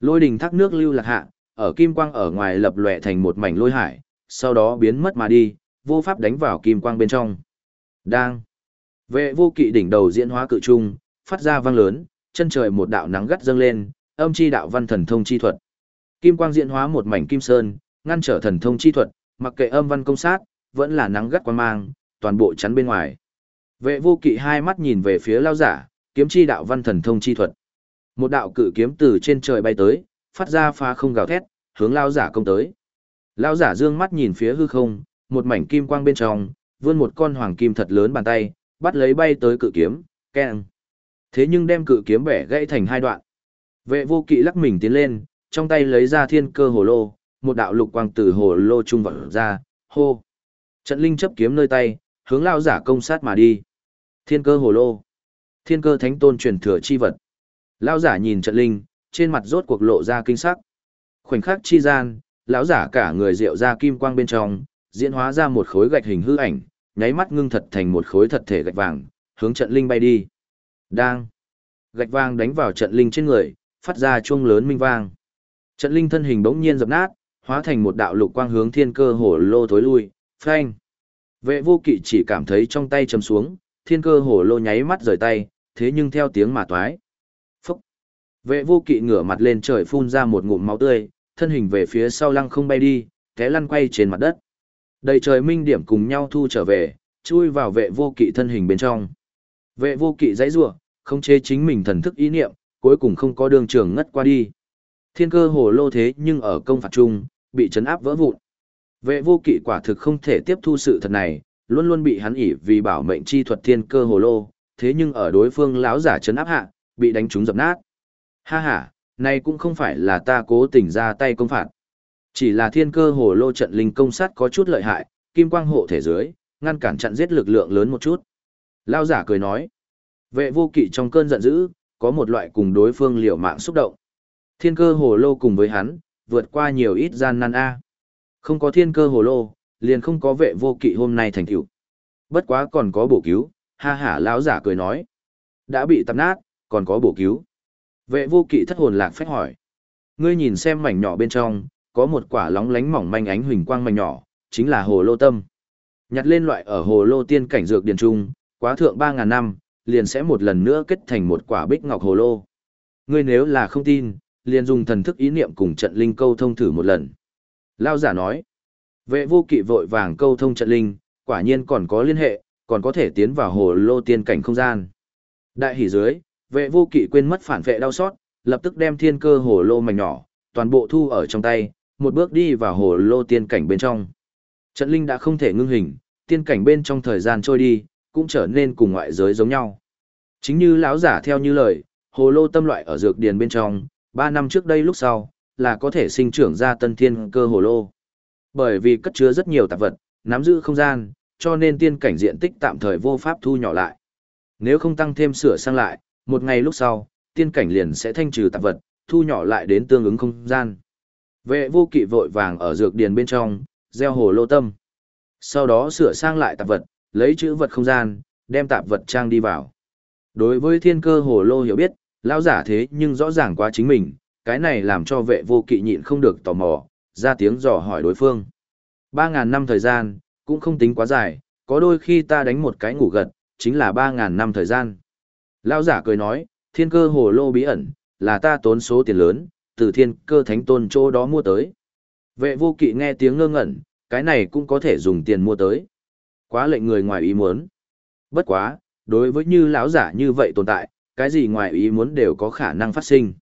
lôi đình thác nước lưu lạc hạ, ở kim quang ở ngoài lập lòe thành một mảnh lôi hải, sau đó biến mất mà đi, vô pháp đánh vào kim quang bên trong. Đang. Vệ vô kỵ đỉnh đầu diễn hóa cự trung, phát ra vang lớn, chân trời một đạo nắng gắt dâng lên, âm chi đạo văn thần thông chi thuật. Kim quang diễn hóa một mảnh kim sơn, ngăn trở thần thông chi thuật, mặc kệ âm văn công sát, vẫn là nắng gắt quang mang, toàn bộ chắn bên ngoài. Vệ vô kỵ hai mắt nhìn về phía lao giả, kiếm chi đạo văn thần thông chi thuật. Một đạo cự kiếm từ trên trời bay tới, phát ra pha không gào thét, hướng lao giả công tới. Lao giả dương mắt nhìn phía hư không, một mảnh kim quang bên trong, vươn một con hoàng kim thật lớn bàn tay, bắt lấy bay tới cự kiếm, keng. Thế nhưng đem cự kiếm bẻ gãy thành hai đoạn. Vệ vô kỵ lắc mình tiến lên, trong tay lấy ra thiên cơ hồ lô, một đạo lục quang từ hồ lô trung vật ra, hô. Trận linh chấp kiếm nơi tay, hướng lao giả công sát mà đi. Thiên cơ hồ lô. Thiên cơ thánh tôn truyền thừa chi vật. lão giả nhìn trận linh, trên mặt rốt cuộc lộ ra kinh sắc. Khoảnh khắc chi gian, lão giả cả người rượu ra kim quang bên trong, diễn hóa ra một khối gạch hình hư ảnh, nháy mắt ngưng thật thành một khối thật thể gạch vàng, hướng trận linh bay đi. Đang. Gạch vàng đánh vào trận linh trên người, phát ra chuông lớn minh vang. Trận linh thân hình bỗng nhiên dập nát, hóa thành một đạo lục quang hướng thiên cơ hổ lô thối lui, phanh. Vệ vô kỵ chỉ cảm thấy trong tay chầm xuống, thiên cơ hổ lô nháy mắt rời tay, thế nhưng theo tiếng mà toái. Phúc. Vệ vô kỵ ngửa mặt lên trời phun ra một ngụm máu tươi, thân hình về phía sau lăng không bay đi, té lăn quay trên mặt đất. Đầy trời minh điểm cùng nhau thu trở về, chui vào vệ vô kỵ thân hình bên trong. Vệ vô kỵ dãy rủa, không chế chính mình thần thức ý niệm, cuối cùng không có đường trường ngất qua đi. Thiên cơ hồ lô thế nhưng ở công phạt chung, bị chấn áp vỡ vụn. Vệ vô kỵ quả thực không thể tiếp thu sự thật này, luôn luôn bị hắn ỉ vì bảo mệnh chi thuật thiên cơ hồ lô, thế nhưng ở đối phương lão giả chấn áp hạ, bị đánh trúng dập nát. Ha ha, này cũng không phải là ta cố tình ra tay công phạt. Chỉ là thiên cơ hồ lô trận linh công sát có chút lợi hại, kim quang hộ thể dưới, ngăn cản chặn giết lực lượng lớn một chút. lão giả cười nói, vệ vô kỵ trong cơn giận dữ, có một loại cùng đối phương liều mạng xúc động. Thiên cơ hồ lô cùng với hắn, vượt qua nhiều ít gian nan a. Không có thiên cơ hồ lô, liền không có vệ vô kỵ hôm nay thành tựu. Bất quá còn có bổ cứu, ha hả lão giả cười nói. Đã bị tập nát, còn có bổ cứu. Vệ vô kỵ thất hồn lạc phách hỏi. Ngươi nhìn xem mảnh nhỏ bên trong, có một quả lóng lánh mỏng manh ánh huỳnh quang mảnh nhỏ, chính là hồ lô tâm. Nhặt lên loại ở hồ lô tiên cảnh dược điền trung, quá thượng 3.000 năm, liền sẽ một lần nữa kết thành một quả bích ngọc hồ lô. Ngươi nếu là không tin, liền dùng thần thức ý niệm cùng trận linh câu thông thử một lần. Lao giả nói, vệ vô kỵ vội vàng câu thông trận linh, quả nhiên còn có liên hệ, còn có thể tiến vào hồ lô tiên cảnh không gian. Đại hỉ dưới, vệ vô kỵ quên mất phản vệ đau xót, lập tức đem thiên cơ hồ lô mảnh nhỏ, toàn bộ thu ở trong tay, một bước đi vào hồ lô tiên cảnh bên trong. Trận linh đã không thể ngưng hình, tiên cảnh bên trong thời gian trôi đi, cũng trở nên cùng ngoại giới giống nhau. Chính như lão giả theo như lời, hồ lô tâm loại ở dược điền bên trong, 3 năm trước đây lúc sau, là có thể sinh trưởng ra tân thiên cơ hồ lô. Bởi vì cất chứa rất nhiều tạp vật, nắm giữ không gian, cho nên tiên cảnh diện tích tạm thời vô pháp thu nhỏ lại. Nếu không tăng thêm sửa sang lại, một ngày lúc sau, tiên cảnh liền sẽ thanh trừ tạp vật, thu nhỏ lại đến tương ứng không gian. Vệ vô kỵ vội vàng ở dược điền bên trong, gieo hồ lô tâm. Sau đó sửa sang lại tạp vật, lấy chữ vật không gian, đem tạp vật trang đi vào. Đối với thiên cơ hồ lô hiểu biết, lão giả thế nhưng rõ ràng quá chính mình, cái này làm cho vệ vô kỵ nhịn không được tò mò, ra tiếng dò hỏi đối phương. Ba ngàn năm thời gian, cũng không tính quá dài, có đôi khi ta đánh một cái ngủ gật, chính là ba ngàn năm thời gian. Lão giả cười nói, thiên cơ hồ lô bí ẩn, là ta tốn số tiền lớn, từ thiên cơ thánh tôn chỗ đó mua tới. Vệ vô kỵ nghe tiếng ngơ ngẩn, cái này cũng có thể dùng tiền mua tới. Quá lệnh người ngoài ý muốn. Bất quá, đối với như lão giả như vậy tồn tại, cái gì ngoài ý muốn đều có khả năng phát sinh.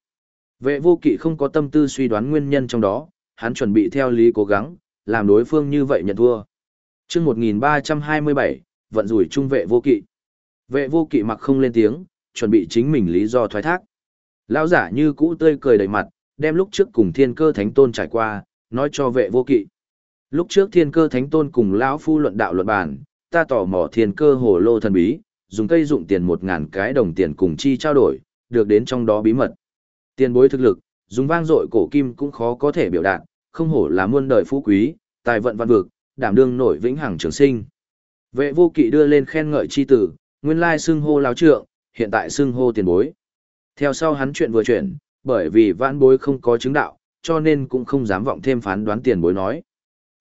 Vệ vô kỵ không có tâm tư suy đoán nguyên nhân trong đó, hắn chuẩn bị theo lý cố gắng, làm đối phương như vậy nhận thua chương 1327, vận rủi trung vệ vô kỵ. Vệ vô kỵ mặc không lên tiếng, chuẩn bị chính mình lý do thoái thác. Lão giả như cũ tươi cười đầy mặt, đem lúc trước cùng thiên cơ thánh tôn trải qua, nói cho vệ vô kỵ. Lúc trước thiên cơ thánh tôn cùng lão phu luận đạo luận bàn, ta tỏ mò thiên cơ hồ lô thần bí, dùng cây dụng tiền một ngàn cái đồng tiền cùng chi trao đổi, được đến trong đó bí mật. Tiền bối thực lực, dùng vang dội cổ kim cũng khó có thể biểu đạt, không hổ là muôn đời phú quý, tài vận văn vực, đảm đương nổi vĩnh hằng trường sinh. Vệ vô kỵ đưa lên khen ngợi chi tử, nguyên lai xưng hô láo trượng, hiện tại xưng hô tiền bối. Theo sau hắn chuyện vừa chuyển, bởi vì vãn bối không có chứng đạo, cho nên cũng không dám vọng thêm phán đoán tiền bối nói.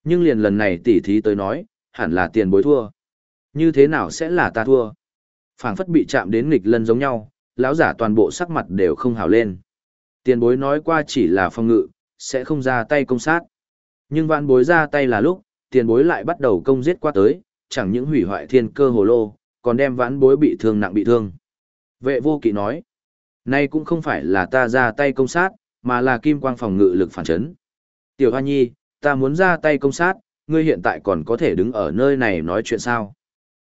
Nhưng liền lần này tỉ thí tới nói, hẳn là tiền bối thua. Như thế nào sẽ là ta thua? phảng phất bị chạm đến nghịch lân giống nhau, lão giả toàn bộ sắc mặt đều không hào lên. Tiền bối nói qua chỉ là phong ngự, sẽ không ra tay công sát. Nhưng vạn bối ra tay là lúc, tiền bối lại bắt đầu công giết qua tới, chẳng những hủy hoại thiên cơ hồ lô, còn đem vãn bối bị thương nặng bị thương. Vệ vô kỵ nói, nay cũng không phải là ta ra tay công sát, mà là kim quang phòng ngự lực phản chấn. Tiểu Hoa Nhi, ta muốn ra tay công sát, ngươi hiện tại còn có thể đứng ở nơi này nói chuyện sao?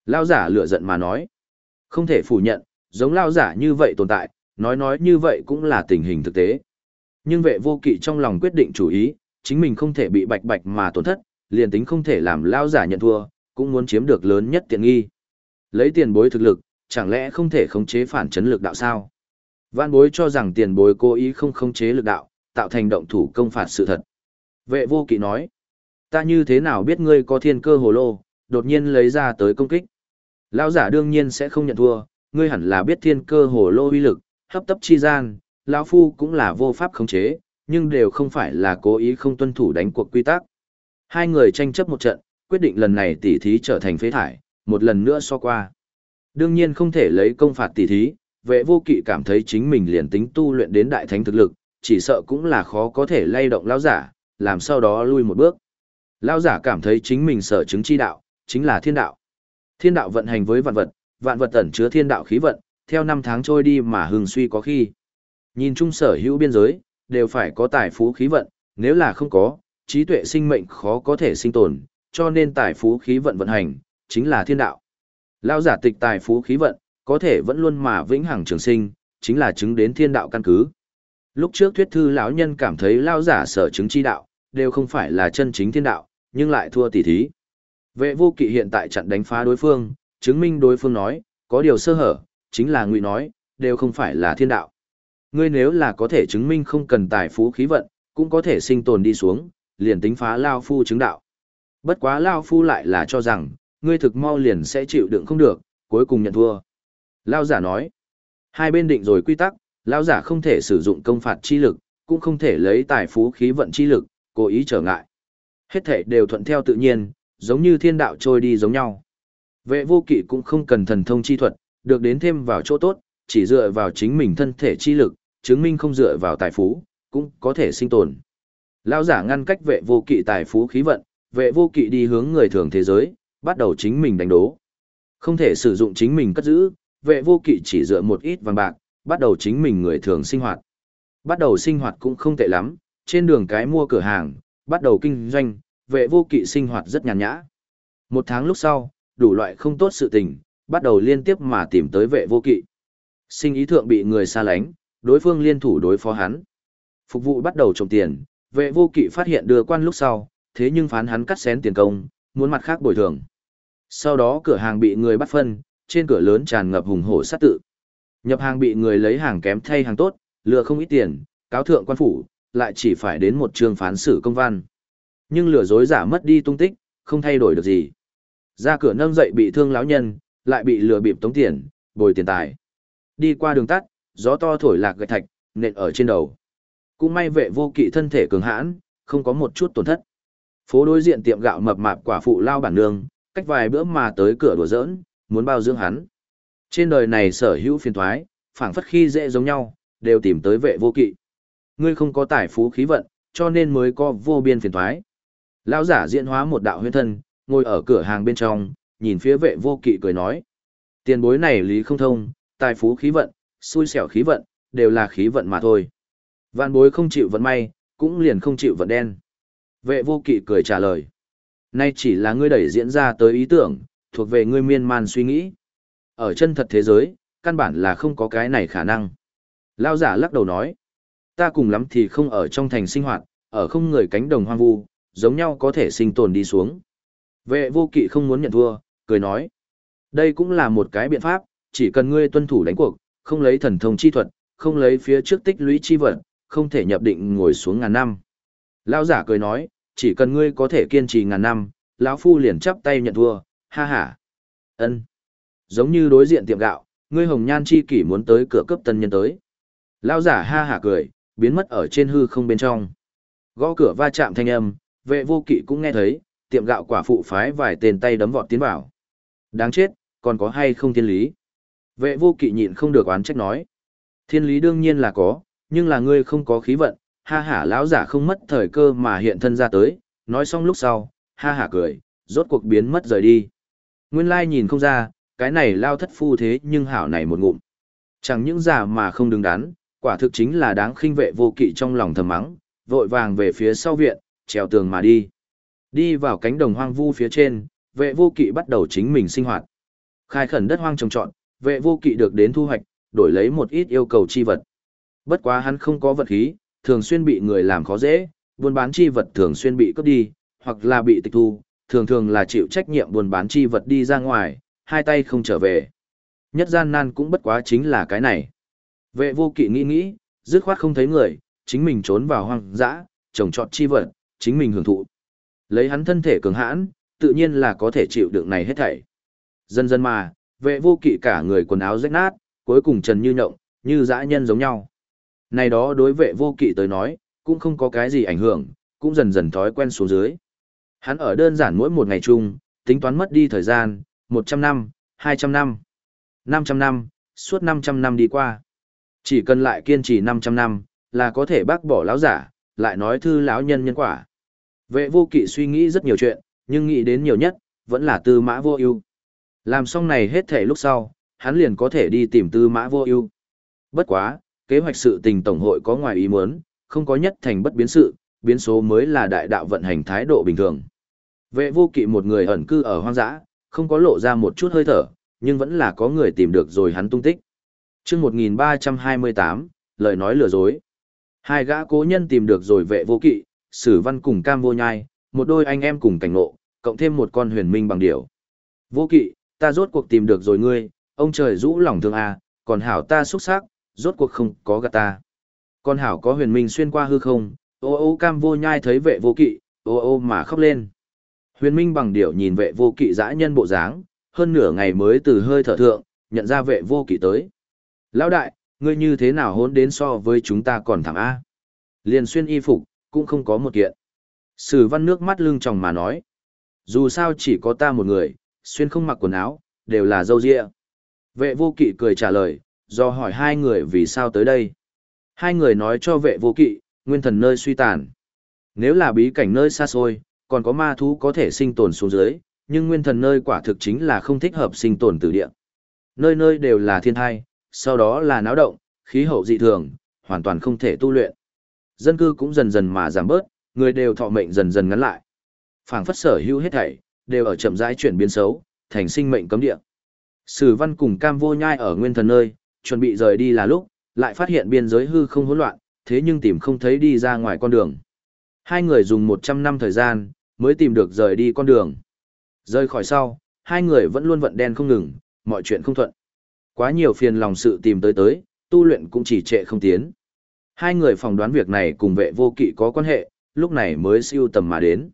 Lao giả lửa giận mà nói. Không thể phủ nhận, giống lao giả như vậy tồn tại, nói nói như vậy cũng là tình hình thực tế. Nhưng vệ vô kỵ trong lòng quyết định chủ ý, chính mình không thể bị bạch bạch mà tổn thất, liền tính không thể làm lao giả nhận thua, cũng muốn chiếm được lớn nhất tiện nghi. Lấy tiền bối thực lực, chẳng lẽ không thể khống chế phản chấn lực đạo sao? Vạn bối cho rằng tiền bối cố ý không khống chế lực đạo, tạo thành động thủ công phạt sự thật. Vệ vô kỵ nói, ta như thế nào biết ngươi có thiên cơ hồ lô, đột nhiên lấy ra tới công kích. Lão giả đương nhiên sẽ không nhận thua, ngươi hẳn là biết thiên cơ hồ lô uy lực, hấp tấp chi gian, lão phu cũng là vô pháp khống chế, nhưng đều không phải là cố ý không tuân thủ đánh cuộc quy tắc. Hai người tranh chấp một trận, quyết định lần này tỉ thí trở thành phế thải, một lần nữa so qua. Đương nhiên không thể lấy công phạt tỉ thí, vệ vô kỵ cảm thấy chính mình liền tính tu luyện đến đại thánh thực lực, chỉ sợ cũng là khó có thể lay động lão giả, làm sau đó lui một bước. Lão giả cảm thấy chính mình sở chứng chi đạo, chính là thiên đạo. Thiên đạo vận hành với vạn vật, vạn vật ẩn chứa thiên đạo khí vận, theo năm tháng trôi đi mà hừng suy có khi. Nhìn chung sở hữu biên giới, đều phải có tài phú khí vận, nếu là không có, trí tuệ sinh mệnh khó có thể sinh tồn, cho nên tài phú khí vận vận hành, chính là thiên đạo. Lao giả tịch tài phú khí vận, có thể vẫn luôn mà vĩnh hằng trường sinh, chính là chứng đến thiên đạo căn cứ. Lúc trước thuyết thư lão nhân cảm thấy lao giả sở chứng chi đạo, đều không phải là chân chính thiên đạo, nhưng lại thua tỷ thí. Vệ vô kỵ hiện tại chặn đánh phá đối phương, chứng minh đối phương nói, có điều sơ hở, chính là ngụy nói, đều không phải là thiên đạo. Ngươi nếu là có thể chứng minh không cần tài phú khí vận, cũng có thể sinh tồn đi xuống, liền tính phá Lao Phu chứng đạo. Bất quá Lao Phu lại là cho rằng, ngươi thực mau liền sẽ chịu đựng không được, cuối cùng nhận thua. Lao giả nói, hai bên định rồi quy tắc, Lao giả không thể sử dụng công phạt chi lực, cũng không thể lấy tài phú khí vận chi lực, cố ý trở ngại. Hết thể đều thuận theo tự nhiên, giống như thiên đạo trôi đi giống nhau. Vệ vô kỵ cũng không cần thần thông chi thuật, được đến thêm vào chỗ tốt, chỉ dựa vào chính mình thân thể chi lực, chứng minh không dựa vào tài phú, cũng có thể sinh tồn. Lão giả ngăn cách vệ vô kỵ tài phú khí vận, vệ vô kỵ đi hướng người thường thế giới, bắt đầu chính mình đánh đố. Không thể sử dụng chính mình cất giữ, vệ vô kỵ chỉ dựa một ít vàng bạc, bắt đầu chính mình người thường sinh hoạt. Bắt đầu sinh hoạt cũng không tệ lắm, trên đường cái mua cửa hàng, bắt đầu kinh doanh, vệ vô kỵ sinh hoạt rất nhàn nhã. Một tháng lúc sau, đủ loại không tốt sự tình, bắt đầu liên tiếp mà tìm tới vệ vô kỵ. Sinh ý thượng bị người xa lánh, đối phương liên thủ đối phó hắn. Phục vụ bắt đầu trồng tiền, vệ vô kỵ phát hiện đưa quan lúc sau, thế nhưng phán hắn cắt xén tiền công, muốn mặt khác bồi thường. Sau đó cửa hàng bị người bắt phân, trên cửa lớn tràn ngập hùng hổ sát tự. Nhập hàng bị người lấy hàng kém thay hàng tốt, lừa không ít tiền, cáo thượng quan phủ, lại chỉ phải đến một trường phán xử công văn. Nhưng lừa dối giả mất đi tung tích, không thay đổi được gì. Ra cửa nâng dậy bị thương lão nhân, lại bị lừa bịp tống tiền, bồi tiền tài. Đi qua đường tắt, gió to thổi lạc gạch thạch, nện ở trên đầu. Cũng may vệ vô kỵ thân thể cường hãn, không có một chút tổn thất. Phố đối diện tiệm gạo mập mạp quả phụ lao bản nương, cách vài bữa mà tới cửa đùa giỡn, muốn bao dưỡng hắn. Trên đời này sở hữu phiền thoái, phảng phất khi dễ giống nhau, đều tìm tới vệ vô kỵ. Ngươi không có tài phú khí vận, cho nên mới có vô biên phiền thoái. Lão giả diễn hóa một đạo huyên thân, ngồi ở cửa hàng bên trong, nhìn phía vệ vô kỵ cười nói. Tiền bối này lý không thông, tài phú khí vận, xui xẻo khí vận, đều là khí vận mà thôi. Vạn bối không chịu vận may, cũng liền không chịu vận đen. Vệ vô kỵ cười trả lời. Nay chỉ là ngươi đẩy diễn ra tới ý tưởng, thuộc về ngươi miên man suy nghĩ. Ở chân thật thế giới, căn bản là không có cái này khả năng. Lao giả lắc đầu nói. Ta cùng lắm thì không ở trong thành sinh hoạt, ở không người cánh đồng hoang vu, giống nhau có thể sinh tồn đi xuống. Vệ vô kỵ không muốn nhận thua, cười nói. Đây cũng là một cái biện pháp, chỉ cần ngươi tuân thủ đánh cuộc, không lấy thần thông chi thuật, không lấy phía trước tích lũy chi vật, không thể nhập định ngồi xuống ngàn năm. Lão giả cười nói, chỉ cần ngươi có thể kiên trì ngàn năm, lão phu liền chắp tay nhận thua, ha ha. Ân. Giống như đối diện tiệm gạo, ngươi hồng nhan chi kỷ muốn tới cửa cấp tân nhân tới. Lão giả ha hả cười, biến mất ở trên hư không bên trong. Gõ cửa va chạm thanh âm, vệ vô kỵ cũng nghe thấy, tiệm gạo quả phụ phái vài tên tay đấm vọt tiến vào. Đáng chết, còn có hay không thiên lý? Vệ vô kỵ nhịn không được oán trách nói. Thiên lý đương nhiên là có, nhưng là ngươi không có khí vận, ha hả lão giả không mất thời cơ mà hiện thân ra tới, nói xong lúc sau, ha hả cười, rốt cuộc biến mất rời đi. Nguyên lai nhìn không ra, cái này lao thất phu thế nhưng hảo này một ngụm. Chẳng những giả mà không đứng đắn, quả thực chính là đáng khinh vệ vô kỵ trong lòng thầm mắng, vội vàng về phía sau viện, trèo tường mà đi. Đi vào cánh đồng hoang vu phía trên, vệ vô kỵ bắt đầu chính mình sinh hoạt. Khai khẩn đất hoang trồng trọt, vệ vô kỵ được đến thu hoạch, đổi lấy một ít yêu cầu chi vật. Bất quá hắn không có vật khí, thường xuyên bị người làm khó dễ, buôn bán chi vật thường xuyên bị cướp đi, hoặc là bị tịch thu, thường thường là chịu trách nhiệm buôn bán chi vật đi ra ngoài, hai tay không trở về. Nhất gian nan cũng bất quá chính là cái này. Vệ vô kỵ nghĩ nghĩ, dứt khoát không thấy người, chính mình trốn vào hoang dã, trồng trọt chi vật, chính mình hưởng thụ. Lấy hắn thân thể cường hãn, tự nhiên là có thể chịu đựng này hết thảy. Dần dần mà, vệ vô kỵ cả người quần áo rách nát, cuối cùng trần như nhộng, như dã nhân giống nhau. Này đó đối vệ vô kỵ tới nói, cũng không có cái gì ảnh hưởng, cũng dần dần thói quen xuống dưới. Hắn ở đơn giản mỗi một ngày chung, tính toán mất đi thời gian, 100 năm, 200 năm, 500 năm, suốt 500 năm đi qua. Chỉ cần lại kiên trì 500 năm, là có thể bác bỏ lão giả, lại nói thư lão nhân nhân quả. Vệ vô kỵ suy nghĩ rất nhiều chuyện, nhưng nghĩ đến nhiều nhất, vẫn là tư mã vô ưu. Làm xong này hết thể lúc sau, hắn liền có thể đi tìm tư mã vô ưu. Bất quá, kế hoạch sự tình tổng hội có ngoài ý muốn, không có nhất thành bất biến sự, biến số mới là đại đạo vận hành thái độ bình thường. Vệ vô kỵ một người ẩn cư ở hoang dã, không có lộ ra một chút hơi thở, nhưng vẫn là có người tìm được rồi hắn tung tích. Trước 1328, lời nói lừa dối. Hai gã cố nhân tìm được rồi vệ vô kỵ, sử văn cùng cam vô nhai, một đôi anh em cùng cảnh ngộ, cộng thêm một con huyền minh bằng điểu. Vô kỵ, ta rốt cuộc tìm được rồi ngươi, ông trời rũ lòng thương à, còn hảo ta xuất sắc, rốt cuộc không có gạt ta. Con hảo có huyền minh xuyên qua hư không, ô ô cam vô nhai thấy vệ vô kỵ, ô ô mà khóc lên. Huyền minh bằng điểu nhìn vệ vô kỵ dã nhân bộ dáng, hơn nửa ngày mới từ hơi thở thượng, nhận ra vệ vô kỵ tới. Lão đại, ngươi như thế nào hôn đến so với chúng ta còn thẳng A. Liền xuyên y phục, cũng không có một kiện. Sử văn nước mắt lưng tròng mà nói. Dù sao chỉ có ta một người, xuyên không mặc quần áo, đều là dâu dịa. Vệ vô kỵ cười trả lời, do hỏi hai người vì sao tới đây. Hai người nói cho vệ vô kỵ, nguyên thần nơi suy tàn. Nếu là bí cảnh nơi xa xôi, còn có ma thú có thể sinh tồn xuống dưới, nhưng nguyên thần nơi quả thực chính là không thích hợp sinh tồn từ địa. Nơi nơi đều là thiên thai, sau đó là náo động, khí hậu dị thường, hoàn toàn không thể tu luyện. Dân cư cũng dần dần mà giảm bớt, người đều thọ mệnh dần dần ngắn lại. Phảng phất sở hữu hết thảy, đều ở chậm rãi chuyển biến xấu, thành sinh mệnh cấm địa. Sử Văn cùng Cam Vô Nhai ở nguyên thần nơi, chuẩn bị rời đi là lúc, lại phát hiện biên giới hư không hỗn loạn, thế nhưng tìm không thấy đi ra ngoài con đường. Hai người dùng 100 năm thời gian, mới tìm được rời đi con đường. Rời khỏi sau, hai người vẫn luôn vận đen không ngừng, mọi chuyện không thuận. Quá nhiều phiền lòng sự tìm tới tới, tu luyện cũng chỉ trệ không tiến. Hai người phỏng đoán việc này cùng vệ vô kỵ có quan hệ, lúc này mới siêu tầm mà đến.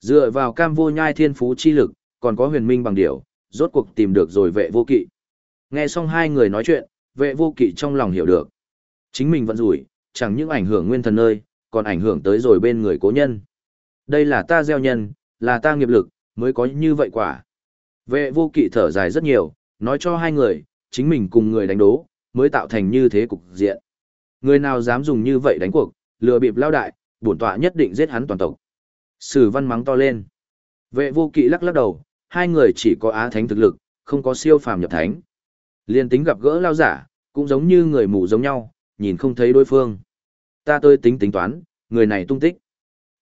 Dựa vào cam vô nhai thiên phú chi lực, còn có huyền minh bằng điểu, rốt cuộc tìm được rồi vệ vô kỵ. Nghe xong hai người nói chuyện, vệ vô kỵ trong lòng hiểu được. Chính mình vẫn rủi, chẳng những ảnh hưởng nguyên thần nơi, còn ảnh hưởng tới rồi bên người cố nhân. Đây là ta gieo nhân, là ta nghiệp lực, mới có như vậy quả. Vệ vô kỵ thở dài rất nhiều, nói cho hai người, chính mình cùng người đánh đố, mới tạo thành như thế cục diện. Người nào dám dùng như vậy đánh cuộc, lừa bịp lao đại, bổn tọa nhất định giết hắn toàn tộc. Sử văn mắng to lên. Vệ vô kỵ lắc lắc đầu, hai người chỉ có á thánh thực lực, không có siêu phàm nhập thánh. Liên tính gặp gỡ lao giả, cũng giống như người mù giống nhau, nhìn không thấy đối phương. Ta tôi tính tính toán, người này tung tích.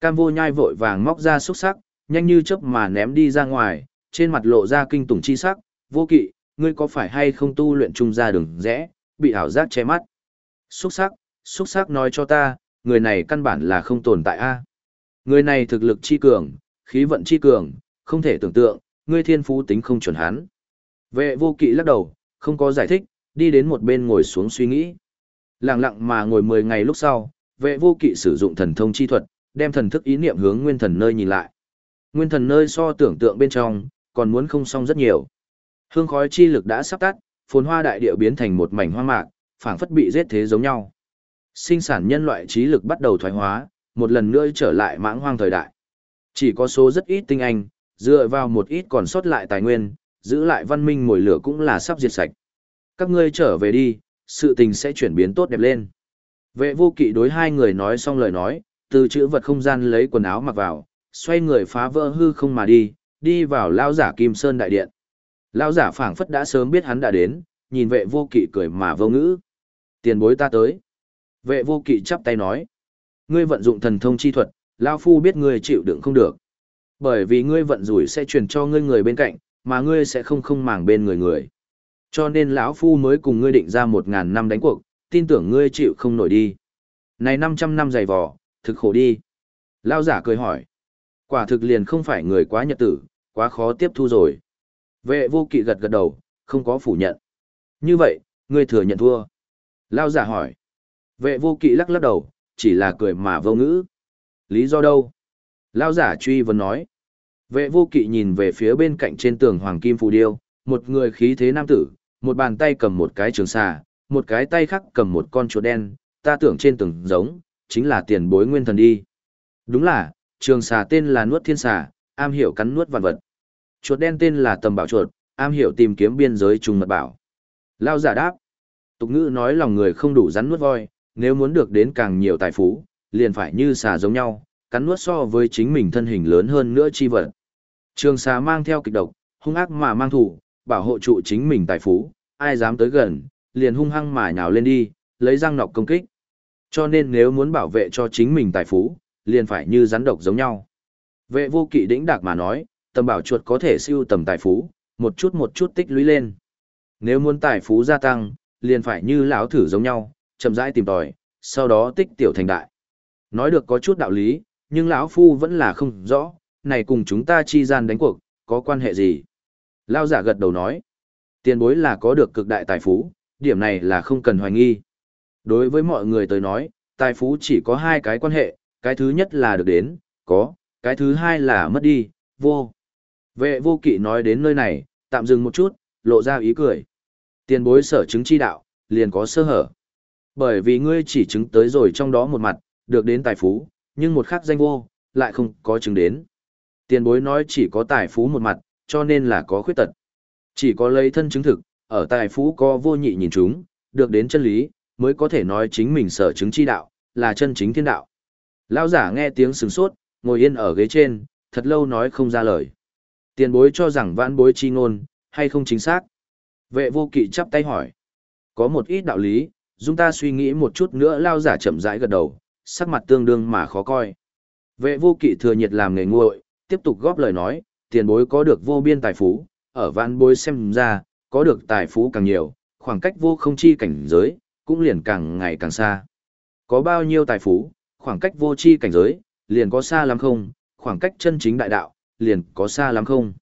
Cam vô nhai vội vàng móc ra xúc sắc, nhanh như chớp mà ném đi ra ngoài, trên mặt lộ ra kinh tủng chi sắc, vô kỵ, ngươi có phải hay không tu luyện trung ra đường rẽ, bị ảo giác che mắt. Xúc sắc, xúc sắc nói cho ta, người này căn bản là không tồn tại a. Người này thực lực chi cường, khí vận chi cường, không thể tưởng tượng, ngươi thiên phú tính không chuẩn hắn. Vệ vô kỵ lắc đầu, không có giải thích, đi đến một bên ngồi xuống suy nghĩ. Lặng lặng mà ngồi 10 ngày lúc sau, vệ vô kỵ sử dụng thần thông chi thuật, đem thần thức ý niệm hướng nguyên thần nơi nhìn lại. Nguyên thần nơi so tưởng tượng bên trong, còn muốn không xong rất nhiều. Hương khói chi lực đã sắp tắt, phồn hoa đại địa biến thành một mảnh hoang mạc, phảng phất bị giết thế giống nhau. Sinh sản nhân loại trí lực bắt đầu thoái hóa, một lần nữa trở lại mãng hoang thời đại. Chỉ có số rất ít tinh anh, dựa vào một ít còn sót lại tài nguyên, giữ lại văn minh mồi lửa cũng là sắp diệt sạch. Các ngươi trở về đi, sự tình sẽ chuyển biến tốt đẹp lên. Vệ vô kỵ đối hai người nói xong lời nói, từ chữ vật không gian lấy quần áo mặc vào, xoay người phá vỡ hư không mà đi, đi vào lao giả Kim Sơn Đại Điện. Lao giả phảng phất đã sớm biết hắn đã đến, nhìn vệ vô kỵ cười mà vô ngữ. Tiền bối ta tới. Vệ vô kỵ chắp tay nói. Ngươi vận dụng thần thông chi thuật, Lao Phu biết ngươi chịu đựng không được. Bởi vì ngươi vận rủi sẽ truyền cho ngươi người bên cạnh, mà ngươi sẽ không không màng bên người người. Cho nên lão Phu mới cùng ngươi định ra một ngàn năm đánh cuộc, tin tưởng ngươi chịu không nổi đi. Này năm trăm năm dày vò, thực khổ đi. Lao giả cười hỏi. Quả thực liền không phải người quá nhật tử, quá khó tiếp thu rồi. Vệ vô kỵ gật gật đầu, không có phủ nhận. Như vậy, ngươi thừa nhận thua. Lao giả hỏi. Vệ vô kỵ lắc lắc đầu, chỉ là cười mà vô ngữ. Lý do đâu? Lao giả truy vấn nói. Vệ vô kỵ nhìn về phía bên cạnh trên tường hoàng kim phù điêu, một người khí thế nam tử, một bàn tay cầm một cái trường xà, một cái tay khác cầm một con chuột đen, ta tưởng trên tường giống, chính là tiền bối nguyên thần đi. Đúng là, trường xà tên là nuốt thiên xà, am hiểu cắn nuốt vạn vật. Chuột đen tên là tầm bảo chuột, am hiểu tìm kiếm biên giới trùng mật bảo. Lao giả đáp. Tục ngữ nói lòng người không đủ rắn nuốt voi, nếu muốn được đến càng nhiều tài phú, liền phải như xà giống nhau, cắn nuốt so với chính mình thân hình lớn hơn nữa chi vật. Trường xà mang theo kịch độc, hung ác mà mang thủ, bảo hộ trụ chính mình tài phú, ai dám tới gần, liền hung hăng mà nhào lên đi, lấy răng nọc công kích. Cho nên nếu muốn bảo vệ cho chính mình tài phú, liền phải như rắn độc giống nhau. Vệ vô kỵ đĩnh đạc mà nói, tầm bảo chuột có thể siêu tầm tài phú, một chút một chút tích lũy lên. Nếu muốn tài phú gia tăng, liền phải như lão thử giống nhau, chậm rãi tìm tòi, sau đó tích tiểu thành đại. Nói được có chút đạo lý, nhưng lão phu vẫn là không rõ, này cùng chúng ta chi gian đánh cuộc, có quan hệ gì? Lao giả gật đầu nói, tiền bối là có được cực đại tài phú, điểm này là không cần hoài nghi. Đối với mọi người tới nói, tài phú chỉ có hai cái quan hệ, cái thứ nhất là được đến, có, cái thứ hai là mất đi, vô. Vệ vô kỵ nói đến nơi này, tạm dừng một chút, lộ ra ý cười. Tiền bối sở chứng chi đạo, liền có sơ hở. Bởi vì ngươi chỉ chứng tới rồi trong đó một mặt, được đến tài phú, nhưng một khắc danh vô, lại không có chứng đến. Tiền bối nói chỉ có tài phú một mặt, cho nên là có khuyết tật. Chỉ có lấy thân chứng thực, ở tài phú có vô nhị nhìn chúng, được đến chân lý, mới có thể nói chính mình sở chứng chi đạo, là chân chính thiên đạo. Lão giả nghe tiếng sừng sốt, ngồi yên ở ghế trên, thật lâu nói không ra lời. Tiền bối cho rằng vãn bối chi ngôn, hay không chính xác? Vệ vô kỵ chắp tay hỏi. Có một ít đạo lý, chúng ta suy nghĩ một chút nữa lao giả chậm rãi gật đầu, sắc mặt tương đương mà khó coi. Vệ vô kỵ thừa nhiệt làm nghề nguội, tiếp tục góp lời nói, tiền bối có được vô biên tài phú, ở vạn bối xem ra, có được tài phú càng nhiều, khoảng cách vô không chi cảnh giới, cũng liền càng ngày càng xa. Có bao nhiêu tài phú, khoảng cách vô chi cảnh giới, liền có xa lắm không, khoảng cách chân chính đại đạo, liền có xa lắm không.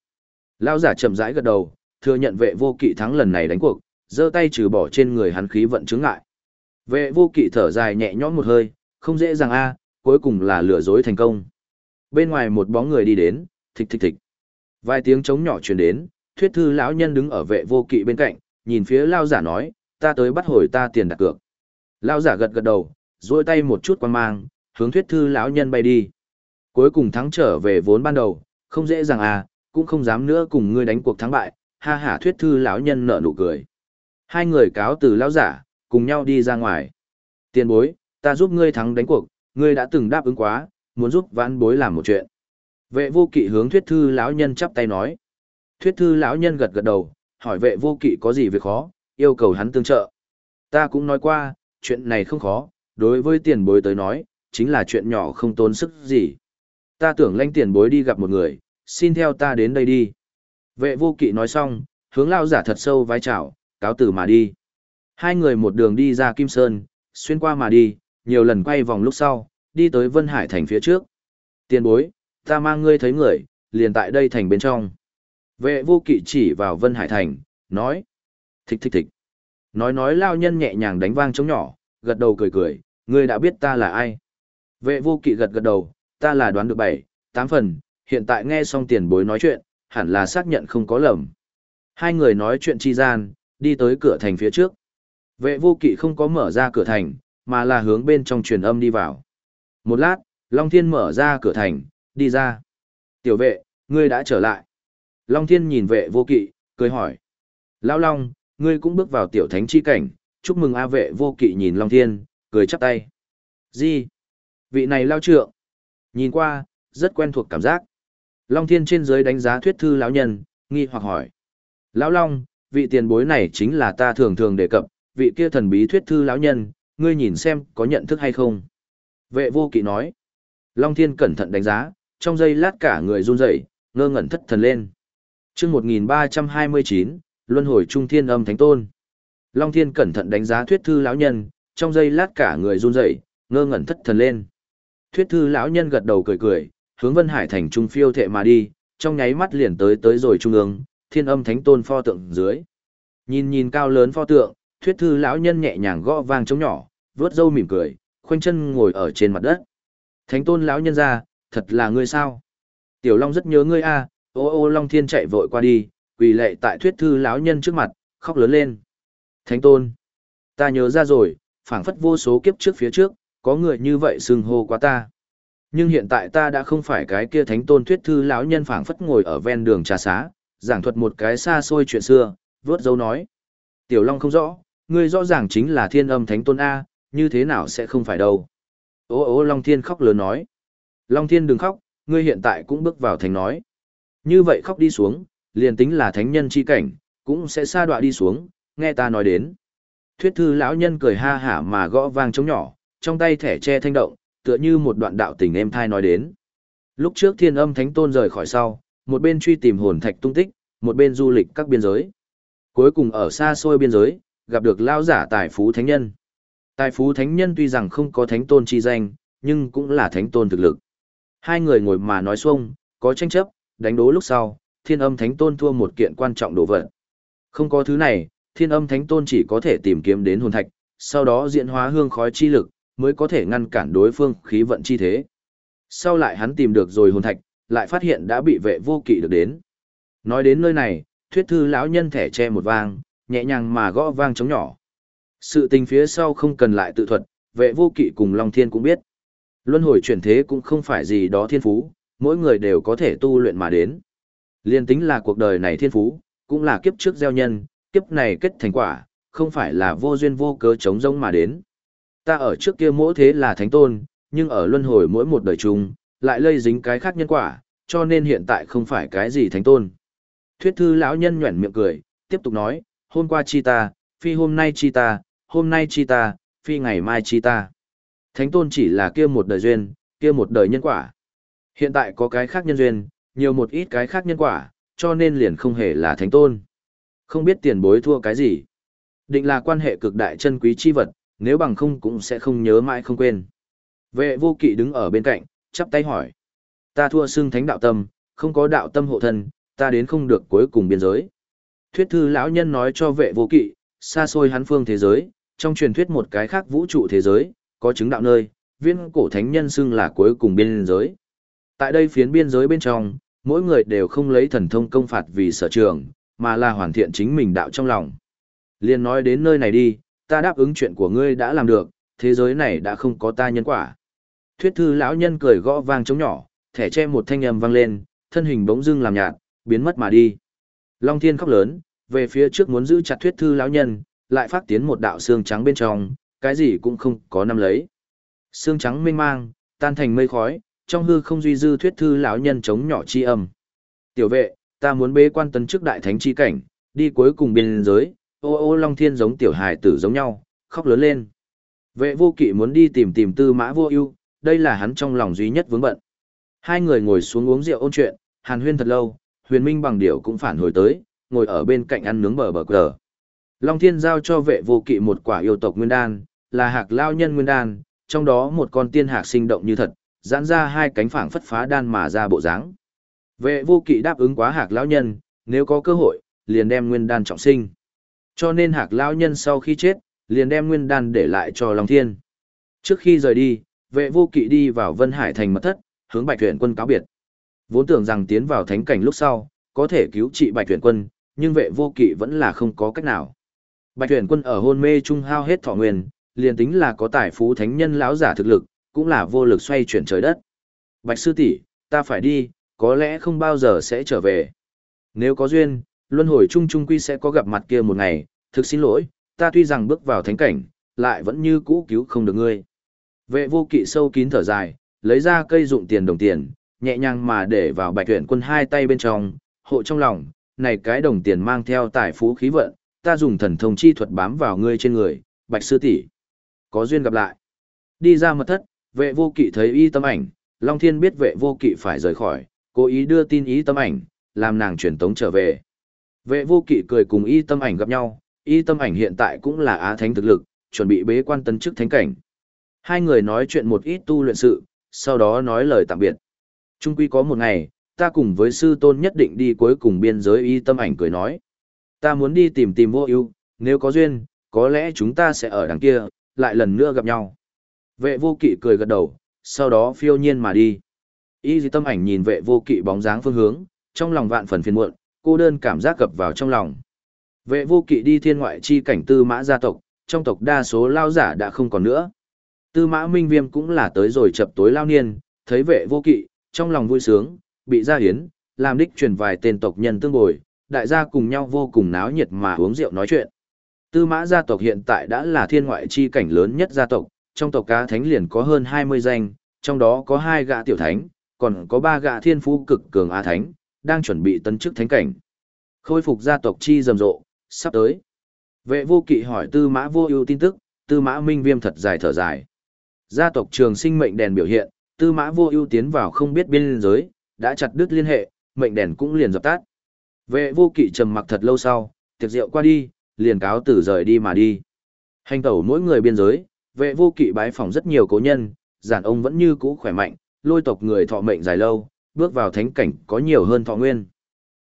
Lao giả chậm rãi gật đầu, thừa nhận vệ vô kỵ thắng lần này đánh cuộc, giơ tay trừ bỏ trên người hắn khí vận chứng ngại. Vệ vô kỵ thở dài nhẹ nhõm một hơi, không dễ dàng a, cuối cùng là lừa dối thành công. Bên ngoài một bóng người đi đến, thịch thịch thịch. Vài tiếng trống nhỏ truyền đến, thuyết thư lão nhân đứng ở vệ vô kỵ bên cạnh, nhìn phía lao giả nói, ta tới bắt hồi ta tiền đặt cược. Lao giả gật gật đầu, duỗi tay một chút quan mang, hướng thuyết thư lão nhân bay đi. Cuối cùng thắng trở về vốn ban đầu, không dễ dàng à, cũng không dám nữa cùng ngươi đánh cuộc thắng bại, ha hả thuyết thư lão nhân nở nụ cười. Hai người cáo từ lão giả, cùng nhau đi ra ngoài. Tiền bối, ta giúp ngươi thắng đánh cuộc, ngươi đã từng đáp ứng quá, muốn giúp vãn bối làm một chuyện. Vệ vô kỵ hướng thuyết thư lão nhân chắp tay nói. Thuyết thư lão nhân gật gật đầu, hỏi vệ vô kỵ có gì việc khó, yêu cầu hắn tương trợ. Ta cũng nói qua, chuyện này không khó, đối với tiền bối tới nói, chính là chuyện nhỏ không tốn sức gì. Ta tưởng lanh tiền bối đi gặp một người, xin theo ta đến đây đi. Vệ vô kỵ nói xong, hướng lao giả thật sâu vai chào, cáo tử mà đi. Hai người một đường đi ra Kim Sơn, xuyên qua mà đi, nhiều lần quay vòng lúc sau, đi tới Vân Hải thành phía trước. Tiền bối, ta mang ngươi thấy người, liền tại đây thành bên trong. Vệ vô kỵ chỉ vào Vân Hải thành, nói. Thích thích thích. Nói nói lao nhân nhẹ nhàng đánh vang trống nhỏ, gật đầu cười cười, ngươi đã biết ta là ai. Vệ vô kỵ gật gật đầu, ta là đoán được bảy, tám phần, hiện tại nghe xong tiền bối nói chuyện, hẳn là xác nhận không có lầm. Hai người nói chuyện chi gian, đi tới cửa thành phía trước. Vệ vô kỵ không có mở ra cửa thành, mà là hướng bên trong truyền âm đi vào. Một lát, Long Thiên mở ra cửa thành, đi ra. Tiểu vệ, ngươi đã trở lại. Long Thiên nhìn vệ vô kỵ, cười hỏi. Lão Long, ngươi cũng bước vào tiểu thánh chi cảnh, chúc mừng A vệ vô kỵ nhìn Long Thiên, cười chắp tay. Gì? Vị này lao trượng. Nhìn qua, rất quen thuộc cảm giác. Long Thiên trên dưới đánh giá thuyết thư lão nhân, nghi hoặc hỏi. Lão Long, vị tiền bối này chính là ta thường thường đề cập, vị kia thần bí thuyết thư lão nhân, ngươi nhìn xem có nhận thức hay không. Vệ vô kỵ nói. Long Thiên cẩn thận đánh giá, trong giây lát cả người run rẩy, ngơ ngẩn thất thần lên. mươi 1329, Luân hồi Trung Thiên âm Thánh Tôn. Long Thiên cẩn thận đánh giá thuyết thư lão nhân, trong giây lát cả người run rẩy, ngơ ngẩn thất thần lên. Thuyết thư lão nhân gật đầu cười cười, hướng Vân Hải thành trung phiêu thệ mà đi, trong nháy mắt liền tới tới rồi trung ương, Thiên Âm Thánh Tôn pho tượng dưới. Nhìn nhìn cao lớn pho tượng, thuyết thư lão nhân nhẹ nhàng gõ vang trống nhỏ, vớt râu mỉm cười, khoanh chân ngồi ở trên mặt đất. Thánh Tôn lão nhân ra, thật là ngươi sao? Tiểu Long rất nhớ ngươi a, ô ô Long Thiên chạy vội qua đi, quỳ lệ tại thuyết thư lão nhân trước mặt, khóc lớn lên. Thánh Tôn, ta nhớ ra rồi, phảng phất vô số kiếp trước phía trước, có người như vậy xưng hô quá ta. Nhưng hiện tại ta đã không phải cái kia thánh tôn thuyết thư lão nhân phảng phất ngồi ở ven đường trà xá, giảng thuật một cái xa xôi chuyện xưa, vớt dấu nói. Tiểu Long không rõ, ngươi rõ ràng chính là thiên âm thánh tôn A, như thế nào sẽ không phải đâu. Ô ô Long Thiên khóc lớn nói. Long Thiên đừng khóc, ngươi hiện tại cũng bước vào thành nói. Như vậy khóc đi xuống, liền tính là thánh nhân chi cảnh, cũng sẽ xa đọa đi xuống, nghe ta nói đến. Thuyết thư lão nhân cười ha hả mà gõ vang trống nhỏ, trong tay thẻ che thanh động, tựa như một đoạn đạo tình em thai nói đến. Lúc trước thiên âm thánh tôn rời khỏi sau, một bên truy tìm hồn thạch tung tích, một bên du lịch các biên giới. Cuối cùng ở xa xôi biên giới, gặp được lao giả tài phú thánh nhân. Tài phú thánh nhân tuy rằng không có thánh tôn chi danh, nhưng cũng là thánh tôn thực lực. Hai người ngồi mà nói xuông, có tranh chấp, đánh đố lúc sau, thiên âm thánh tôn thua một kiện quan trọng đồ vật. Không có thứ này, thiên âm thánh tôn chỉ có thể tìm kiếm đến hồn thạch, sau đó diễn hóa hương khói chi lực, mới có thể ngăn cản đối phương khí vận chi thế. Sau lại hắn tìm được rồi hồn thạch, lại phát hiện đã bị vệ vô kỵ được đến. Nói đến nơi này, thuyết thư lão nhân thẻ che một vang, nhẹ nhàng mà gõ vang trống nhỏ. Sự tình phía sau không cần lại tự thuật, vệ vô kỵ cùng Long Thiên cũng biết. Luân hồi chuyển thế cũng không phải gì đó thiên phú, mỗi người đều có thể tu luyện mà đến. Liên tính là cuộc đời này thiên phú, cũng là kiếp trước gieo nhân, kiếp này kết thành quả, không phải là vô duyên vô cớ chống rông mà đến. Ta ở trước kia mỗi thế là thánh tôn, nhưng ở luân hồi mỗi một đời chung, lại lây dính cái khác nhân quả, cho nên hiện tại không phải cái gì thánh tôn. Thuyết thư lão nhân nhuẩn miệng cười, tiếp tục nói, hôm qua chi ta, phi hôm nay chi ta, hôm nay chi ta, phi ngày mai chi ta. Thánh tôn chỉ là kia một đời duyên, kia một đời nhân quả. Hiện tại có cái khác nhân duyên, nhiều một ít cái khác nhân quả, cho nên liền không hề là thánh tôn. Không biết tiền bối thua cái gì. Định là quan hệ cực đại chân quý chi vật, nếu bằng không cũng sẽ không nhớ mãi không quên. Vệ vô kỵ đứng ở bên cạnh, chắp tay hỏi. Ta thua xưng thánh đạo tâm, không có đạo tâm hộ thân, ta đến không được cuối cùng biên giới. Thuyết thư lão nhân nói cho vệ vô kỵ, xa xôi hắn phương thế giới, trong truyền thuyết một cái khác vũ trụ thế giới, có chứng đạo nơi, viên cổ thánh nhân xưng là cuối cùng biên giới. Tại đây phiến biên giới bên trong, mỗi người đều không lấy thần thông công phạt vì sở trường, mà là hoàn thiện chính mình đạo trong lòng. Liên nói đến nơi này đi, ta đáp ứng chuyện của ngươi đã làm được, thế giới này đã không có ta nhân quả. Thuyết thư lão nhân cười gõ vang trống nhỏ, thẻ che một thanh âm vang lên, thân hình bỗng dưng làm nhạt, biến mất mà đi. Long Thiên khóc lớn, về phía trước muốn giữ chặt thuyết thư lão nhân, lại phát tiến một đạo xương trắng bên trong, cái gì cũng không có nắm lấy. Xương trắng mênh mang, tan thành mây khói, trong hư không duy dư thuyết thư lão nhân chống nhỏ chi âm. Tiểu vệ, ta muốn bế quan tấn trước đại thánh chi cảnh, đi cuối cùng biên giới, ô ô long thiên giống tiểu hài tử giống nhau, khóc lớn lên. Vệ vô kỵ muốn đi tìm tìm tư mã vô ưu, đây là hắn trong lòng duy nhất vướng bận. Hai người ngồi xuống uống rượu ôn chuyện, hàn huyên thật lâu, huyền minh bằng điệu cũng phản hồi tới, ngồi ở bên cạnh ăn nướng bờ bờ cờ. Long thiên giao cho vệ vô kỵ một quả yêu tộc nguyên đan, là hạc lao nhân nguyên đan, trong đó một con tiên hạc sinh động như thật, giãn ra hai cánh phảng phất phá đan mà ra bộ dáng. Vệ vô kỵ đáp ứng quá hạc lão nhân, nếu có cơ hội, liền đem nguyên đan trọng sinh. Cho nên hạc lão nhân sau khi chết, liền đem nguyên đan để lại cho Long Thiên. Trước khi rời đi, vệ vô kỵ đi vào Vân Hải thành mật thất, hướng Bạch Tuyển quân cáo biệt. Vốn tưởng rằng tiến vào thánh cảnh lúc sau, có thể cứu trị Bạch Tuyển quân, nhưng vệ vô kỵ vẫn là không có cách nào. Bạch Huyền quân ở hôn mê trung hao hết thọ nguyên, liền tính là có tài phú thánh nhân lão giả thực lực, cũng là vô lực xoay chuyển trời đất. Bạch sư tỷ, ta phải đi, có lẽ không bao giờ sẽ trở về. Nếu có duyên, luân hồi chung chung quy sẽ có gặp mặt kia một ngày, thực xin lỗi, ta tuy rằng bước vào thánh cảnh, lại vẫn như cũ cứu không được ngươi. Vệ vô kỵ sâu kín thở dài, lấy ra cây dụng tiền đồng tiền, nhẹ nhàng mà để vào bạch tuyển quân hai tay bên trong, hộ trong lòng, này cái đồng tiền mang theo tài phú khí vận, ta dùng thần thông chi thuật bám vào ngươi trên người, bạch sư tỷ Có duyên gặp lại. Đi ra mật thất, vệ vô kỵ thấy y tâm ảnh, Long Thiên biết vệ vô kỵ phải rời khỏi, cố ý đưa tin y tâm ảnh, làm nàng truyền tống trở về. Vệ vô kỵ cười cùng y tâm ảnh gặp nhau, y tâm ảnh hiện tại cũng là á thánh thực lực, chuẩn bị bế quan tấn chức thánh cảnh. Hai người nói chuyện một ít tu luyện sự, sau đó nói lời tạm biệt. Trung quy có một ngày, ta cùng với sư tôn nhất định đi cuối cùng biên giới y tâm ảnh cười nói. Ta muốn đi tìm tìm vô ưu, nếu có duyên, có lẽ chúng ta sẽ ở đằng kia, lại lần nữa gặp nhau. Vệ vô kỵ cười gật đầu, sau đó phiêu nhiên mà đi. Y dì tâm ảnh nhìn vệ vô kỵ bóng dáng phương hướng, trong lòng vạn phần phiền muộn, cô đơn cảm giác cập vào trong lòng. Vệ vô kỵ đi thiên ngoại chi cảnh tư mã gia tộc, trong tộc đa số lao giả đã không còn nữa. Tư mã minh viêm cũng là tới rồi chập tối lao niên, thấy vệ vô kỵ, trong lòng vui sướng, bị gia hiến, làm đích truyền vài tên tộc nhân tương bồi, đại gia cùng nhau vô cùng náo nhiệt mà uống rượu nói chuyện. Tư mã gia tộc hiện tại đã là thiên ngoại chi cảnh lớn nhất gia tộc, trong tộc cá thánh liền có hơn 20 danh, trong đó có hai gã tiểu thánh, còn có ba gã thiên phú cực cường á thánh, đang chuẩn bị tấn chức thánh cảnh. Khôi phục gia tộc chi rầm rộ, sắp tới. Vệ vô kỵ hỏi tư mã vô ưu tin tức, tư mã minh viêm thật dài thở dài. Gia tộc trường sinh mệnh đèn biểu hiện, tư mã vô ưu tiến vào không biết biên giới, đã chặt đứt liên hệ, mệnh đèn cũng liền dập tắt. Vệ vô kỵ trầm mặc thật lâu sau, tiệc rượu qua đi, liền cáo tử rời đi mà đi. Hành tẩu mỗi người biên giới, vệ vô kỵ bái phỏng rất nhiều cố nhân, giản ông vẫn như cũ khỏe mạnh, lôi tộc người thọ mệnh dài lâu, bước vào thánh cảnh có nhiều hơn thọ nguyên.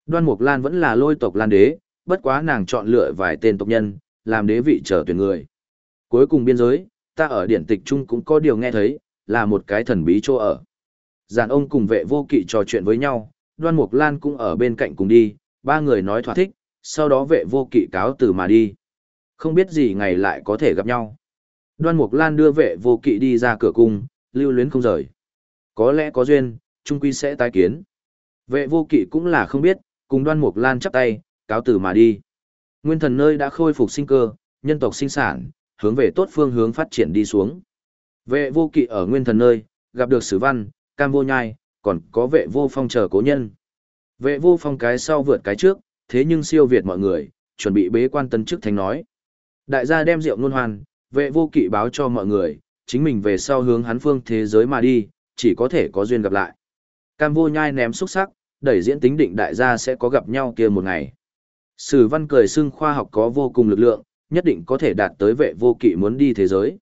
Đoan Mục Lan vẫn là lôi tộc Lan đế, bất quá nàng chọn lựa vài tên tộc nhân, làm đế vị trở tuyển người. Cuối cùng biên giới, ta ở điển tịch chung cũng có điều nghe thấy, là một cái thần bí chỗ ở. Giản ông cùng vệ vô kỵ trò chuyện với nhau, Đoan Mục Lan cũng ở bên cạnh cùng đi, ba người nói thỏa thích, sau đó vệ vô kỵ cáo từ mà đi. Không biết gì ngày lại có thể gặp nhau. Đoan Mục Lan đưa vệ vô kỵ đi ra cửa cung, lưu luyến không rời. Có lẽ có duyên, trung quy sẽ tái kiến. Vệ vô kỵ cũng là không biết, cùng Đoan Mục Lan chắp tay, cáo từ mà đi. Nguyên thần nơi đã khôi phục sinh cơ, nhân tộc sinh sản, hướng về tốt phương hướng phát triển đi xuống. Vệ vô kỵ ở nguyên thần nơi, gặp được sử văn, cam vô nhai, còn có vệ vô phong chờ cố nhân. Vệ vô phong cái sau vượt cái trước, thế nhưng siêu việt mọi người, chuẩn bị bế quan tân chức thánh nói. Đại gia đem rượu nôn hoan, vệ vô kỵ báo cho mọi người, chính mình về sau hướng hắn phương thế giới mà đi, chỉ có thể có duyên gặp lại. Cam vô nhai ném xúc sắc, đẩy diễn tính định đại gia sẽ có gặp nhau kia một ngày. Sử văn cười xưng khoa học có vô cùng lực lượng, nhất định có thể đạt tới vệ vô kỵ muốn đi thế giới.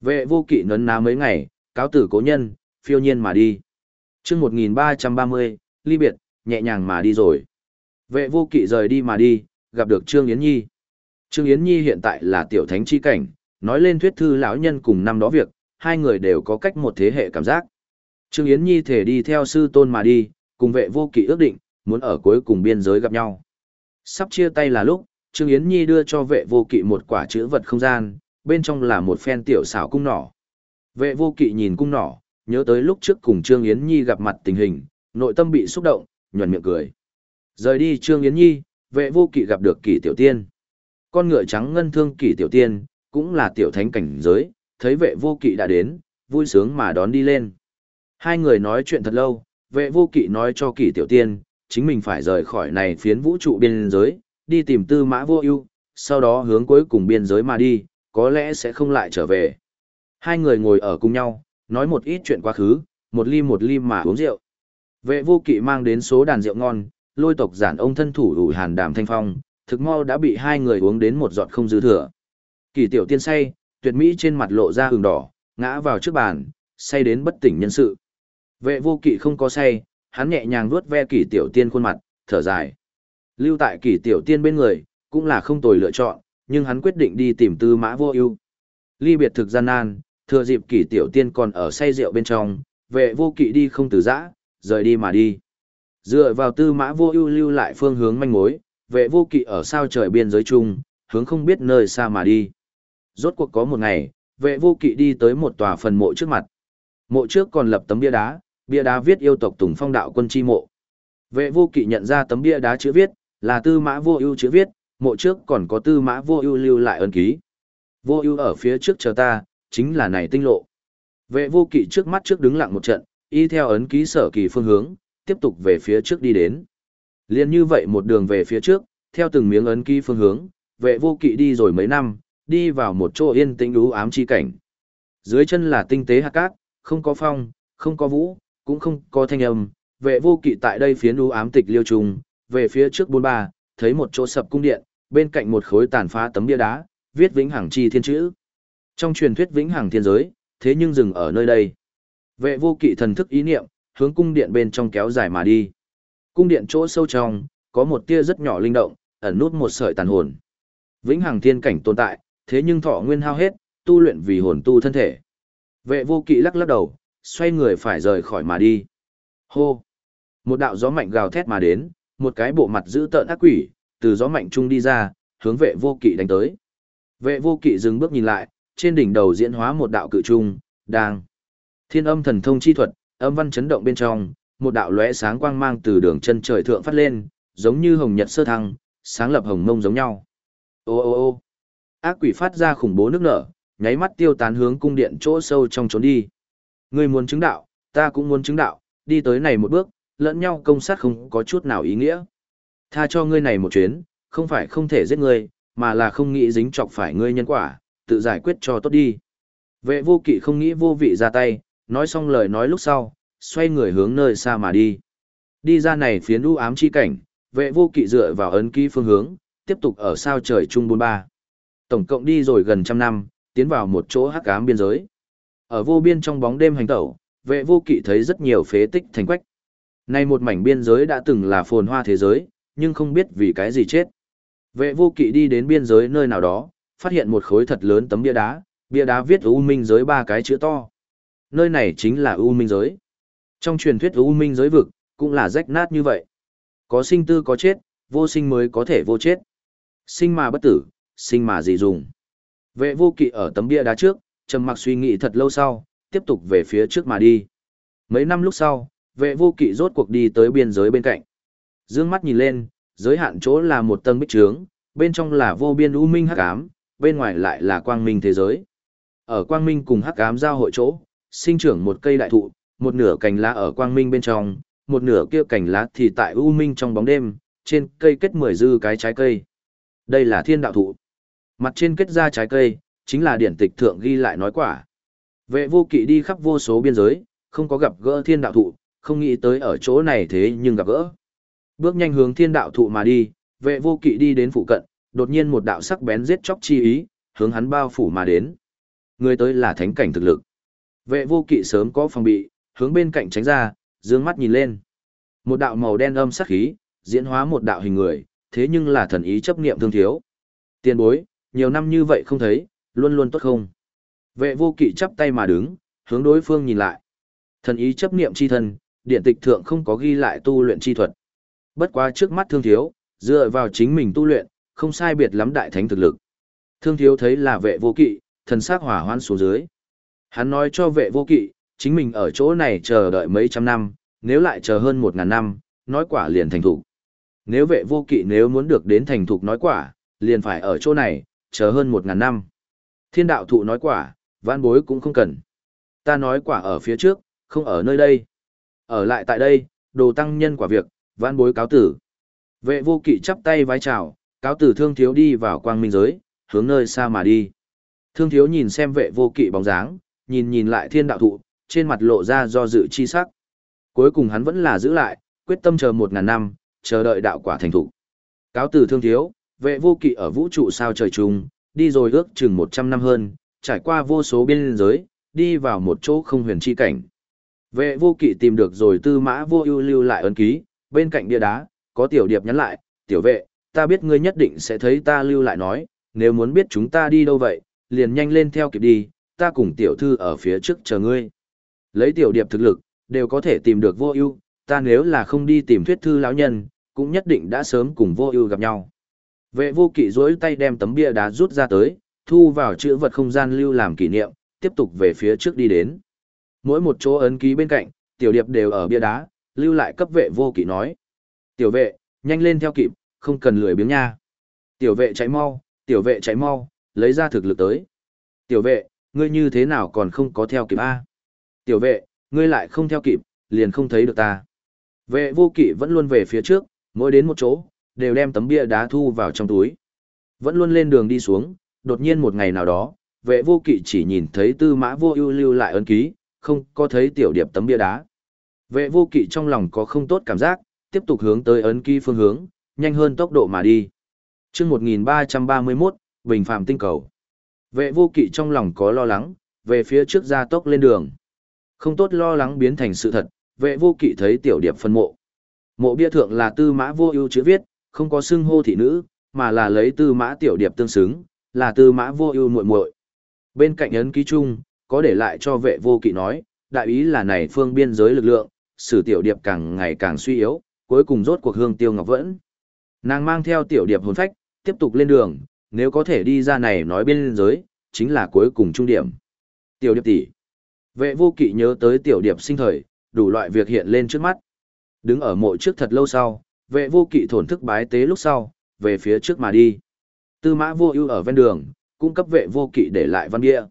Vệ vô kỵ nấn ná mấy ngày, cáo tử cố nhân, phiêu nhiên mà đi. chương 1330, ly biệt, nhẹ nhàng mà đi rồi. Vệ vô kỵ rời đi mà đi, gặp được Trương Yến Nhi. Trương Yến Nhi hiện tại là tiểu thánh chi cảnh, nói lên thuyết thư lão nhân cùng năm đó việc, hai người đều có cách một thế hệ cảm giác. Trương Yến Nhi thể đi theo sư tôn mà đi, cùng vệ vô kỵ ước định, muốn ở cuối cùng biên giới gặp nhau. Sắp chia tay là lúc, Trương Yến Nhi đưa cho vệ vô kỵ một quả chữ vật không gian, bên trong là một phen tiểu xảo cung nỏ. Vệ vô kỵ nhìn cung nỏ, nhớ tới lúc trước cùng Trương Yến Nhi gặp mặt tình hình, nội tâm bị xúc động, nhuận miệng cười. Rời đi Trương Yến Nhi, vệ vô kỵ gặp được kỷ tiểu tiên. Con ngựa trắng ngân thương kỷ tiểu tiên, cũng là tiểu thánh cảnh giới, thấy vệ vô kỵ đã đến, vui sướng mà đón đi lên. Hai người nói chuyện thật lâu, vệ vô kỵ nói cho kỷ tiểu tiên, chính mình phải rời khỏi này phiến vũ trụ biên giới, đi tìm tư mã vô ưu, sau đó hướng cuối cùng biên giới mà đi, có lẽ sẽ không lại trở về. Hai người ngồi ở cùng nhau, nói một ít chuyện quá khứ, một ly một ly mà uống rượu. Vệ vô kỵ mang đến số đàn rượu ngon, lôi tộc giản ông thân thủ đủ hàn đàm thanh phong, thực mau đã bị hai người uống đến một giọt không dư thừa. Kỳ tiểu tiên say, tuyệt mỹ trên mặt lộ ra hừng đỏ, ngã vào trước bàn, say đến bất tỉnh nhân sự. Vệ vô kỵ không có say, hắn nhẹ nhàng vuốt ve kỳ tiểu tiên khuôn mặt, thở dài. Lưu tại kỳ tiểu tiên bên người, cũng là không tồi lựa chọn, nhưng hắn quyết định đi tìm tư mã vô ưu. Ly biệt thực gian nan, thừa dịp kỳ tiểu tiên còn ở say rượu bên trong, vệ vô kỵ đi không từ giã, rời đi mà đi. Dựa vào tư mã vô ưu lưu lại phương hướng manh mối, vệ vô kỵ ở sao trời biên giới chung, hướng không biết nơi xa mà đi. Rốt cuộc có một ngày, vệ vô kỵ đi tới một tòa phần mộ trước mặt. Mộ trước còn lập tấm bia đá, bia đá viết yêu tộc Tùng Phong đạo quân chi mộ. Vệ vô kỵ nhận ra tấm bia đá chữ viết, là tư mã vô ưu chữ viết, mộ trước còn có tư mã vô ưu lưu lại ân ký. Vô ưu ở phía trước chờ ta, chính là này tinh lộ. Vệ vô kỵ trước mắt trước đứng lặng một trận, y theo ấn ký sở kỳ phương hướng, tiếp tục về phía trước đi đến. Liên như vậy một đường về phía trước, theo từng miếng ấn ký phương hướng, vệ vô kỵ đi rồi mấy năm, đi vào một chỗ yên tĩnh đú ám chi cảnh. Dưới chân là tinh tế hạt cát, không có phong, không có vũ, cũng không có thanh âm, vệ vô kỵ tại đây phía đú ám tịch liêu trùng, về phía trước bốn ba, thấy một chỗ sập cung điện, bên cạnh một khối tàn phá tấm bia đá, viết vĩnh hằng chi thiên chữ. Trong truyền thuyết vĩnh hằng thiên giới, thế nhưng dừng ở nơi đây. Vệ vô kỵ thần thức ý niệm, hướng cung điện bên trong kéo dài mà đi. Cung điện chỗ sâu trong, có một tia rất nhỏ linh động, ẩn nút một sợi tàn hồn. Vĩnh hằng thiên cảnh tồn tại, thế nhưng thọ nguyên hao hết, tu luyện vì hồn tu thân thể. Vệ vô kỵ lắc lắc đầu, xoay người phải rời khỏi mà đi. Hô! Một đạo gió mạnh gào thét mà đến, một cái bộ mặt giữ tợn ác quỷ, từ gió mạnh trung đi ra, hướng vệ vô kỵ đánh tới. Vệ vô kỵ dừng bước nhìn lại, trên đỉnh đầu diễn hóa một đạo cự trung, đang. Thiên âm thần thông chi thuật, âm văn chấn động bên trong, một đạo lóe sáng quang mang từ đường chân trời thượng phát lên, giống như hồng nhật sơ thăng, sáng lập hồng mông giống nhau. Ô ô ô ác quỷ phát ra khủng bố nước nở, nháy mắt tiêu tán hướng cung điện chỗ sâu trong trốn đi. Ngươi muốn chứng đạo, ta cũng muốn chứng đạo, đi tới này một bước, lẫn nhau công sát không có chút nào ý nghĩa. Tha cho ngươi này một chuyến, không phải không thể giết ngươi, mà là không nghĩ dính chọc phải ngươi nhân quả, tự giải quyết cho tốt đi. Vệ vô kỵ không nghĩ vô vị ra tay, nói xong lời nói lúc sau, xoay người hướng nơi xa mà đi. Đi ra này phiến u ám chi cảnh, vệ vô kỵ dựa vào ấn ký phương hướng, tiếp tục ở sao trời trung bốn ba. Tổng cộng đi rồi gần trăm năm, tiến vào một chỗ hắc ám biên giới. Ở vô biên trong bóng đêm hành tẩu, vệ vô kỵ thấy rất nhiều phế tích thành quách. Nay một mảnh biên giới đã từng là phồn hoa thế giới, nhưng không biết vì cái gì chết. Vệ vô kỵ đi đến biên giới nơi nào đó, phát hiện một khối thật lớn tấm bia đá, bia đá viết U Minh giới ba cái chữ to. Nơi này chính là U Minh giới. Trong truyền thuyết U Minh giới vực, cũng là rách nát như vậy. Có sinh tư có chết, vô sinh mới có thể vô chết. Sinh mà bất tử, sinh mà gì dùng. Vệ vô kỵ ở tấm bia đá trước, trầm mặc suy nghĩ thật lâu sau, tiếp tục về phía trước mà đi. Mấy năm lúc sau, vệ vô kỵ rốt cuộc đi tới biên giới bên cạnh. Dương mắt nhìn lên, giới hạn chỗ là một tầng bích trướng, bên trong là vô biên u minh hắc ám, bên ngoài lại là quang minh thế giới. Ở quang minh cùng hắc ám giao hội chỗ, sinh trưởng một cây đại thụ, một nửa cành lá ở quang minh bên trong, một nửa kia cành lá thì tại u minh trong bóng đêm, trên cây kết mười dư cái trái cây. Đây là thiên đạo thụ. Mặt trên kết ra trái cây, chính là điển tịch thượng ghi lại nói quả. Vệ vô kỵ đi khắp vô số biên giới, không có gặp gỡ thiên đạo thụ, không nghĩ tới ở chỗ này thế nhưng gặp gỡ. Bước nhanh hướng thiên đạo thụ mà đi, vệ vô kỵ đi đến phụ cận, đột nhiên một đạo sắc bén giết chóc chi ý, hướng hắn bao phủ mà đến. Người tới là thánh cảnh thực lực. Vệ vô kỵ sớm có phòng bị, hướng bên cạnh tránh ra, dương mắt nhìn lên. Một đạo màu đen âm sắc khí, diễn hóa một đạo hình người, thế nhưng là thần ý chấp niệm thương thiếu. Tiền bối, nhiều năm như vậy không thấy, luôn luôn tốt không. Vệ vô kỵ chắp tay mà đứng, hướng đối phương nhìn lại. Thần ý chấp niệm chi thân, điện tịch thượng không có ghi lại tu luyện chi thuật. Bất quá trước mắt thương thiếu, dựa vào chính mình tu luyện, không sai biệt lắm đại thánh thực lực. Thương thiếu thấy là vệ vô kỵ, thần sắc hỏa hoan xuống dưới. Hắn nói cho vệ vô kỵ, chính mình ở chỗ này chờ đợi mấy trăm năm, nếu lại chờ hơn một ngàn năm, nói quả liền thành thục. Nếu vệ vô kỵ nếu muốn được đến thành thục nói quả, liền phải ở chỗ này, chờ hơn một ngàn năm. Thiên đạo thụ nói quả, vãn bối cũng không cần. Ta nói quả ở phía trước, không ở nơi đây. Ở lại tại đây, đồ tăng nhân quả việc, vãn bối cáo tử. Vệ vô kỵ chắp tay vái chào, cáo tử thương thiếu đi vào quang minh giới, hướng nơi xa mà đi. Thương thiếu nhìn xem vệ vô kỵ bóng dáng, nhìn nhìn lại thiên đạo thụ, trên mặt lộ ra do dự chi sắc. Cuối cùng hắn vẫn là giữ lại, quyết tâm chờ một ngàn năm, chờ đợi đạo quả thành thụ. Cáo tử thương thiếu, vệ vô kỵ ở vũ trụ sao trời trùng, đi rồi ước chừng một trăm năm hơn, trải qua vô số biên giới, đi vào một chỗ không huyền chi cảnh. Vệ vô kỵ tìm được rồi tư mã vô ưu lưu lại ấn ký, bên cạnh bia đá, có tiểu điệp nhắn lại, tiểu vệ, ta biết ngươi nhất định sẽ thấy ta lưu lại nói, nếu muốn biết chúng ta đi đâu vậy, liền nhanh lên theo kịp đi, ta cùng tiểu thư ở phía trước chờ ngươi. Lấy tiểu điệp thực lực, đều có thể tìm được vô ưu, ta nếu là không đi tìm thuyết thư lão nhân, cũng nhất định đã sớm cùng vô ưu gặp nhau. Vệ vô kỵ duỗi tay đem tấm bia đá rút ra tới, thu vào chữ vật không gian lưu làm kỷ niệm, tiếp tục về phía trước đi đến. Mỗi một chỗ ấn ký bên cạnh, tiểu điệp đều ở bia đá, lưu lại cấp vệ vô kỵ nói. Tiểu vệ, nhanh lên theo kịp, không cần lười biếng nha. Tiểu vệ chạy mau, tiểu vệ chạy mau, lấy ra thực lực tới. Tiểu vệ, ngươi như thế nào còn không có theo kịp A? Tiểu vệ, ngươi lại không theo kịp, liền không thấy được ta. Vệ vô kỵ vẫn luôn về phía trước, mỗi đến một chỗ, đều đem tấm bia đá thu vào trong túi. Vẫn luôn lên đường đi xuống, đột nhiên một ngày nào đó, vệ vô kỵ chỉ nhìn thấy tư mã vô ưu lưu lại ấn ký, không có thấy tiểu điệp tấm bia đá. Vệ vô kỵ trong lòng có không tốt cảm giác, tiếp tục hướng tới ấn ký phương hướng, nhanh hơn tốc độ mà đi. chương 1331, Bình Phạm Tinh Cầu. Vệ vô kỵ trong lòng có lo lắng, về phía trước ra tốc lên đường. Không tốt lo lắng biến thành sự thật, vệ vô kỵ thấy tiểu điệp phân mộ. Mộ bia thượng là tư mã vô ưu chữ viết, không có xưng hô thị nữ, mà là lấy tư mã tiểu điệp tương xứng, là tư mã vô ưu muội muội. Bên cạnh ấn ký chung, có để lại cho vệ vô kỵ nói, đại ý là này phương biên giới lực lượng, sử tiểu điệp càng ngày càng suy yếu, cuối cùng rốt cuộc hương tiêu ngọc vẫn. Nàng mang theo tiểu điệp hồn phách, tiếp tục lên đường, nếu có thể đi ra này nói biên giới, chính là cuối cùng trung điểm. Tiểu điệp tỷ. Vệ vô kỵ nhớ tới tiểu điệp sinh thời, đủ loại việc hiện lên trước mắt. Đứng ở mộ trước thật lâu sau, vệ vô kỵ thổn thức bái tế lúc sau, về phía trước mà đi. Tư mã vô ưu ở ven đường, cung cấp vệ vô kỵ để lại văn bia.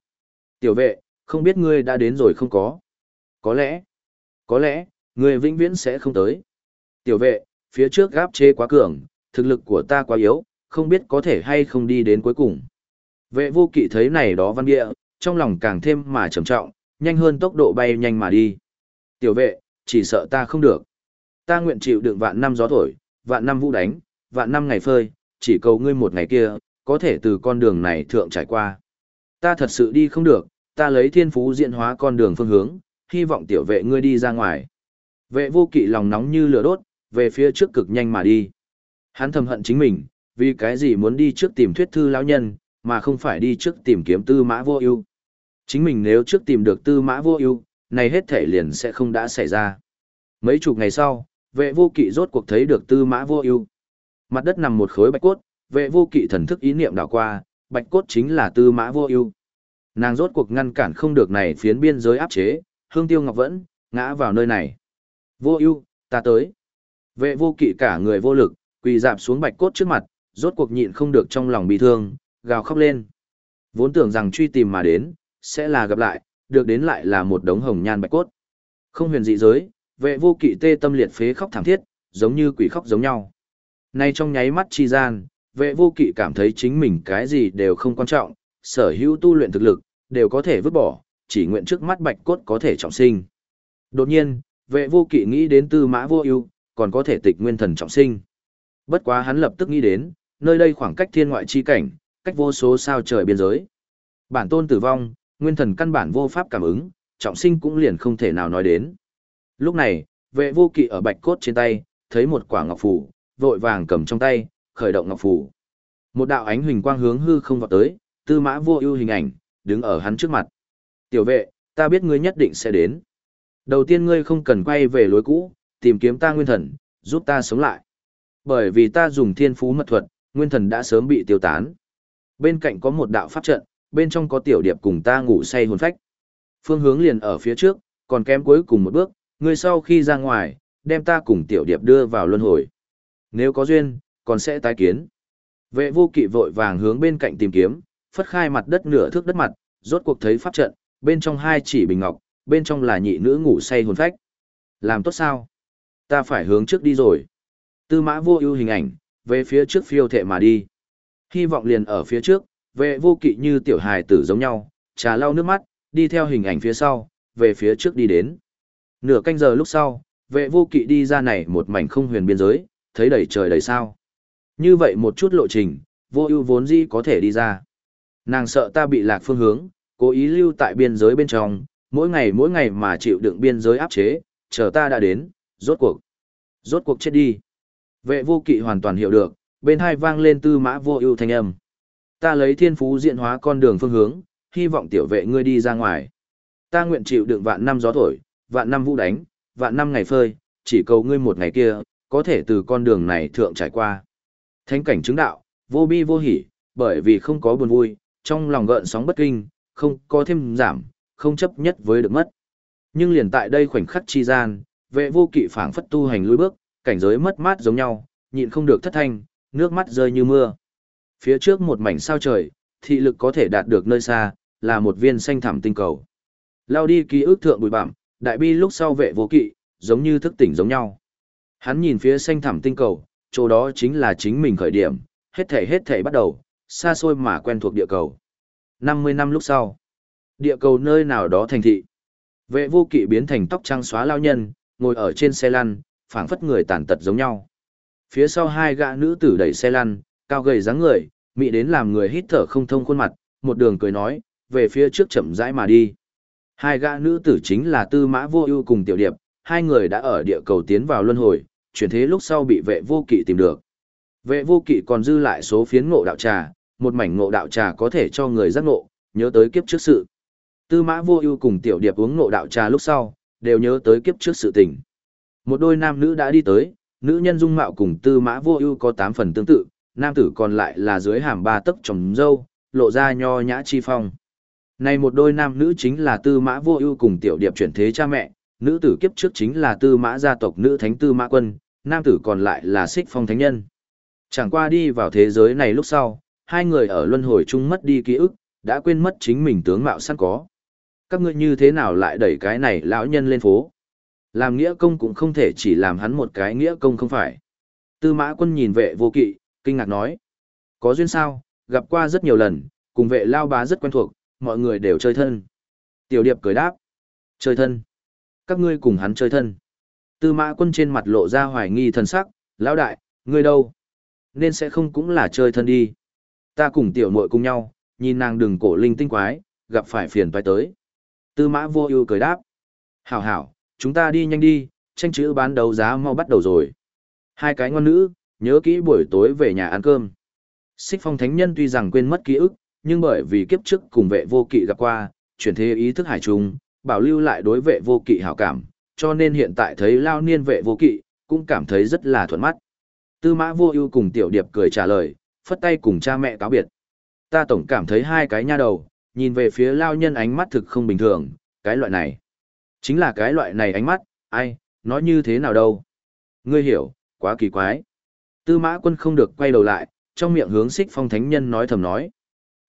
Tiểu vệ, không biết ngươi đã đến rồi không có. Có lẽ, có lẽ, ngươi vĩnh viễn sẽ không tới. Tiểu vệ, phía trước gáp chế quá cường, thực lực của ta quá yếu, không biết có thể hay không đi đến cuối cùng. Vệ vô kỵ thấy này đó văn địa, trong lòng càng thêm mà trầm trọng, nhanh hơn tốc độ bay nhanh mà đi. Tiểu vệ, chỉ sợ ta không được. Ta nguyện chịu đựng vạn năm gió thổi, vạn năm vũ đánh, vạn năm ngày phơi, chỉ cầu ngươi một ngày kia, có thể từ con đường này thượng trải qua. Ta thật sự đi không được, ta lấy thiên phú diễn hóa con đường phương hướng, hy vọng tiểu vệ ngươi đi ra ngoài. Vệ vô kỵ lòng nóng như lửa đốt, về phía trước cực nhanh mà đi. Hắn thầm hận chính mình, vì cái gì muốn đi trước tìm thuyết thư lão nhân, mà không phải đi trước tìm kiếm tư mã vô ưu. Chính mình nếu trước tìm được tư mã vô ưu, này hết thể liền sẽ không đã xảy ra. Mấy chục ngày sau, vệ vô kỵ rốt cuộc thấy được tư mã vô ưu. Mặt đất nằm một khối bạch cốt, vệ vô kỵ thần thức ý niệm đảo qua, bạch cốt chính là tư mã vô ưu. Nàng rốt cuộc ngăn cản không được này phiến biên giới áp chế, hương tiêu ngọc vẫn, ngã vào nơi này. Vô ưu, ta tới. Vệ vô kỵ cả người vô lực, quỳ dạp xuống bạch cốt trước mặt, rốt cuộc nhịn không được trong lòng bị thương, gào khóc lên. Vốn tưởng rằng truy tìm mà đến, sẽ là gặp lại, được đến lại là một đống hồng nhan bạch cốt. Không huyền dị giới, vệ vô kỵ tê tâm liệt phế khóc thảm thiết, giống như quỷ khóc giống nhau. Nay trong nháy mắt chi gian, vệ vô kỵ cảm thấy chính mình cái gì đều không quan trọng, sở hữu tu luyện thực lực, đều có thể vứt bỏ, chỉ nguyện trước mắt bạch cốt có thể trọng sinh. Đột nhiên, vệ vô kỵ nghĩ đến tư mã vô ưu, còn có thể tịch nguyên thần trọng sinh. Bất quá hắn lập tức nghĩ đến, nơi đây khoảng cách thiên ngoại chi cảnh, cách vô số sao trời biên giới. Bản tôn tử vong, nguyên thần căn bản vô pháp cảm ứng, trọng sinh cũng liền không thể nào nói đến. Lúc này, vệ vô kỵ ở bạch cốt trên tay, thấy một quả ngọc phủ, vội vàng cầm trong tay, khởi động ngọc phủ. Một đạo ánh huỳnh quang hướng hư không vọt tới, tư mã vô ưu hình ảnh, đứng ở hắn trước mặt. Tiểu vệ, ta biết ngươi nhất định sẽ đến. Đầu tiên ngươi không cần quay về lối cũ, tìm kiếm ta nguyên thần, giúp ta sống lại. Bởi vì ta dùng thiên phú mật thuật, nguyên thần đã sớm bị tiêu tán. Bên cạnh có một đạo pháp trận, bên trong có tiểu điệp cùng ta ngủ say hồn phách. Phương hướng liền ở phía trước, còn kém cuối cùng một bước, Người sau khi ra ngoài, đem ta cùng tiểu điệp đưa vào luân hồi. Nếu có duyên, còn sẽ tái kiến. Vệ vô kỵ vội vàng hướng bên cạnh tìm kiếm, phất khai mặt đất nửa thước đất mặt, rốt cuộc thấy pháp trận, bên trong hai chỉ bình ngọc, bên trong là nhị nữ ngủ say hồn phách. Làm tốt sao? Ta phải hướng trước đi rồi. Tư mã vô ưu hình ảnh, về phía trước phiêu thệ mà đi. Hy vọng liền ở phía trước, vệ vô kỵ như tiểu hài tử giống nhau, trà lau nước mắt, đi theo hình ảnh phía sau, về phía trước đi đến. Nửa canh giờ lúc sau, vệ vô kỵ đi ra này một mảnh không huyền biên giới, thấy đầy trời đầy sao. Như vậy một chút lộ trình, vô ưu vốn dĩ có thể đi ra. Nàng sợ ta bị lạc phương hướng, cố ý lưu tại biên giới bên trong, mỗi ngày mỗi ngày mà chịu đựng biên giới áp chế, chờ ta đã đến, rốt cuộc. Rốt cuộc chết đi. Vệ vô kỵ hoàn toàn hiểu được, bên hai vang lên tư mã vô ưu thanh âm. Ta lấy thiên phú diện hóa con đường phương hướng, hy vọng tiểu vệ ngươi đi ra ngoài. Ta nguyện chịu đựng vạn năm gió thổi, vạn năm vũ đánh, vạn năm ngày phơi, chỉ cầu ngươi một ngày kia, có thể từ con đường này thượng trải qua. Thánh cảnh chứng đạo, vô bi vô hỉ, bởi vì không có buồn vui, trong lòng gợn sóng bất kinh, không có thêm giảm, không chấp nhất với được mất. Nhưng liền tại đây khoảnh khắc chi gian, vệ vô kỵ phảng phất tu hành lối bước, cảnh giới mất mát giống nhau, nhịn không được thất thanh, nước mắt rơi như mưa. Phía trước một mảnh sao trời, thị lực có thể đạt được nơi xa, là một viên xanh thẳm tinh cầu. Lao đi ký ức thượng bụi bặm, đại bi lúc sau vệ vô kỵ, giống như thức tỉnh giống nhau. Hắn nhìn phía xanh thẳm tinh cầu, chỗ đó chính là chính mình khởi điểm, hết thể hết thể bắt đầu, xa xôi mà quen thuộc địa cầu. 50 năm lúc sau, địa cầu nơi nào đó thành thị. Vệ vô kỵ biến thành tóc trắng xóa lao nhân, ngồi ở trên xe lăn, phảng phất người tàn tật giống nhau. Phía sau hai gã nữ tử đẩy xe lăn, cao gầy dáng người, mị đến làm người hít thở không thông khuôn mặt, một đường cười nói, về phía trước chậm rãi mà đi. Hai gã nữ tử chính là Tư Mã Vô Ưu cùng Tiểu Điệp, hai người đã ở địa cầu tiến vào luân hồi, chuyển thế lúc sau bị vệ vô kỵ tìm được. Vệ vô kỵ còn dư lại số phiến ngộ đạo trà, một mảnh ngộ đạo trà có thể cho người giác ngộ, nhớ tới kiếp trước sự. Tư Mã Vô Ưu cùng Tiểu Điệp uống ngộ đạo trà lúc sau, đều nhớ tới kiếp trước sự tình. Một đôi nam nữ đã đi tới, nữ nhân dung mạo cùng Tư Mã Vô Ưu có 8 phần tương tự, nam tử còn lại là dưới hàm ba tấc trồng râu, lộ ra nho nhã chi phong. Này một đôi nam nữ chính là Tư Mã Vô Ưu cùng Tiểu Điệp chuyển thế cha mẹ, nữ tử kiếp trước chính là Tư Mã gia tộc nữ thánh Tư Mã Quân, nam tử còn lại là Xích Phong thánh nhân. Chẳng qua đi vào thế giới này lúc sau, hai người ở luân hồi chung mất đi ký ức, đã quên mất chính mình tướng mạo sẵn có. Các ngươi như thế nào lại đẩy cái này lão nhân lên phố? Làm nghĩa công cũng không thể chỉ làm hắn một cái nghĩa công không phải. Tư mã quân nhìn vệ vô kỵ, kinh ngạc nói. Có duyên sao, gặp qua rất nhiều lần, cùng vệ lao bá rất quen thuộc, mọi người đều chơi thân. Tiểu điệp cười đáp. Chơi thân. Các ngươi cùng hắn chơi thân. Tư mã quân trên mặt lộ ra hoài nghi thần sắc, lão đại, ngươi đâu? Nên sẽ không cũng là chơi thân đi. Ta cùng tiểu muội cùng nhau, nhìn nàng đừng cổ linh tinh quái, gặp phải phiền toái tới. Tư mã vô ưu cười đáp. Hảo hảo, chúng ta đi nhanh đi, tranh chữ bán đấu giá mau bắt đầu rồi. Hai cái ngon nữ, nhớ kỹ buổi tối về nhà ăn cơm. Xích phong thánh nhân tuy rằng quên mất ký ức, nhưng bởi vì kiếp trước cùng vệ vô kỵ gặp qua, chuyển thế ý thức hải trùng, bảo lưu lại đối vệ vô kỵ hảo cảm, cho nên hiện tại thấy lao niên vệ vô kỵ, cũng cảm thấy rất là thuận mắt. Tư mã vô ưu cùng tiểu điệp cười trả lời, phất tay cùng cha mẹ cáo biệt. Ta tổng cảm thấy hai cái nha đầu, nhìn về phía lao nhân ánh mắt thực không bình thường, cái loại này. Chính là cái loại này ánh mắt, ai, nói như thế nào đâu. Ngươi hiểu, quá kỳ quái. Tư mã quân không được quay đầu lại, trong miệng hướng xích phong thánh nhân nói thầm nói.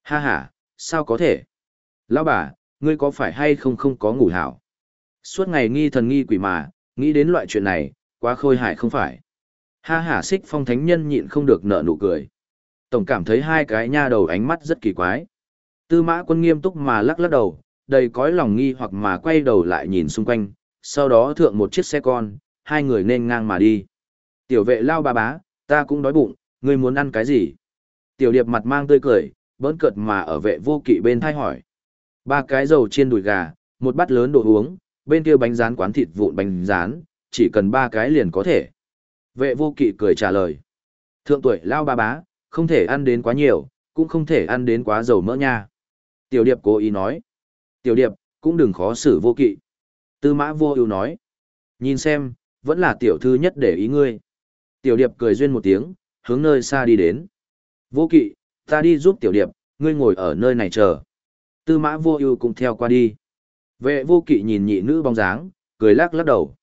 Ha ha, sao có thể? Lão bà, ngươi có phải hay không không có ngủ hảo? Suốt ngày nghi thần nghi quỷ mà, nghĩ đến loại chuyện này, quá khôi hài không phải. Ha ha xích phong thánh nhân nhịn không được nở nụ cười. Tổng cảm thấy hai cái nha đầu ánh mắt rất kỳ quái. Tư mã quân nghiêm túc mà lắc lắc đầu, đầy cõi lòng nghi hoặc mà quay đầu lại nhìn xung quanh, sau đó thượng một chiếc xe con, hai người nên ngang mà đi. Tiểu vệ lao bà bá, ta cũng đói bụng, ngươi muốn ăn cái gì? Tiểu điệp mặt mang tươi cười, bỡn cợt mà ở vệ vô kỵ bên thay hỏi. Ba cái dầu chiên đùi gà, một bát lớn đồ uống, bên kia bánh rán quán thịt vụn bánh rán, chỉ cần ba cái liền có thể. Vệ vô kỵ cười trả lời. Thượng tuổi lao bà bá, Không thể ăn đến quá nhiều, cũng không thể ăn đến quá dầu mỡ nha. Tiểu điệp cố ý nói. Tiểu điệp, cũng đừng khó xử vô kỵ. Tư mã vô ưu nói. Nhìn xem, vẫn là tiểu thư nhất để ý ngươi. Tiểu điệp cười duyên một tiếng, hướng nơi xa đi đến. Vô kỵ, ta đi giúp tiểu điệp, ngươi ngồi ở nơi này chờ. Tư mã vô ưu cũng theo qua đi. Vệ vô kỵ nhìn nhị nữ bóng dáng, cười lắc lắc đầu.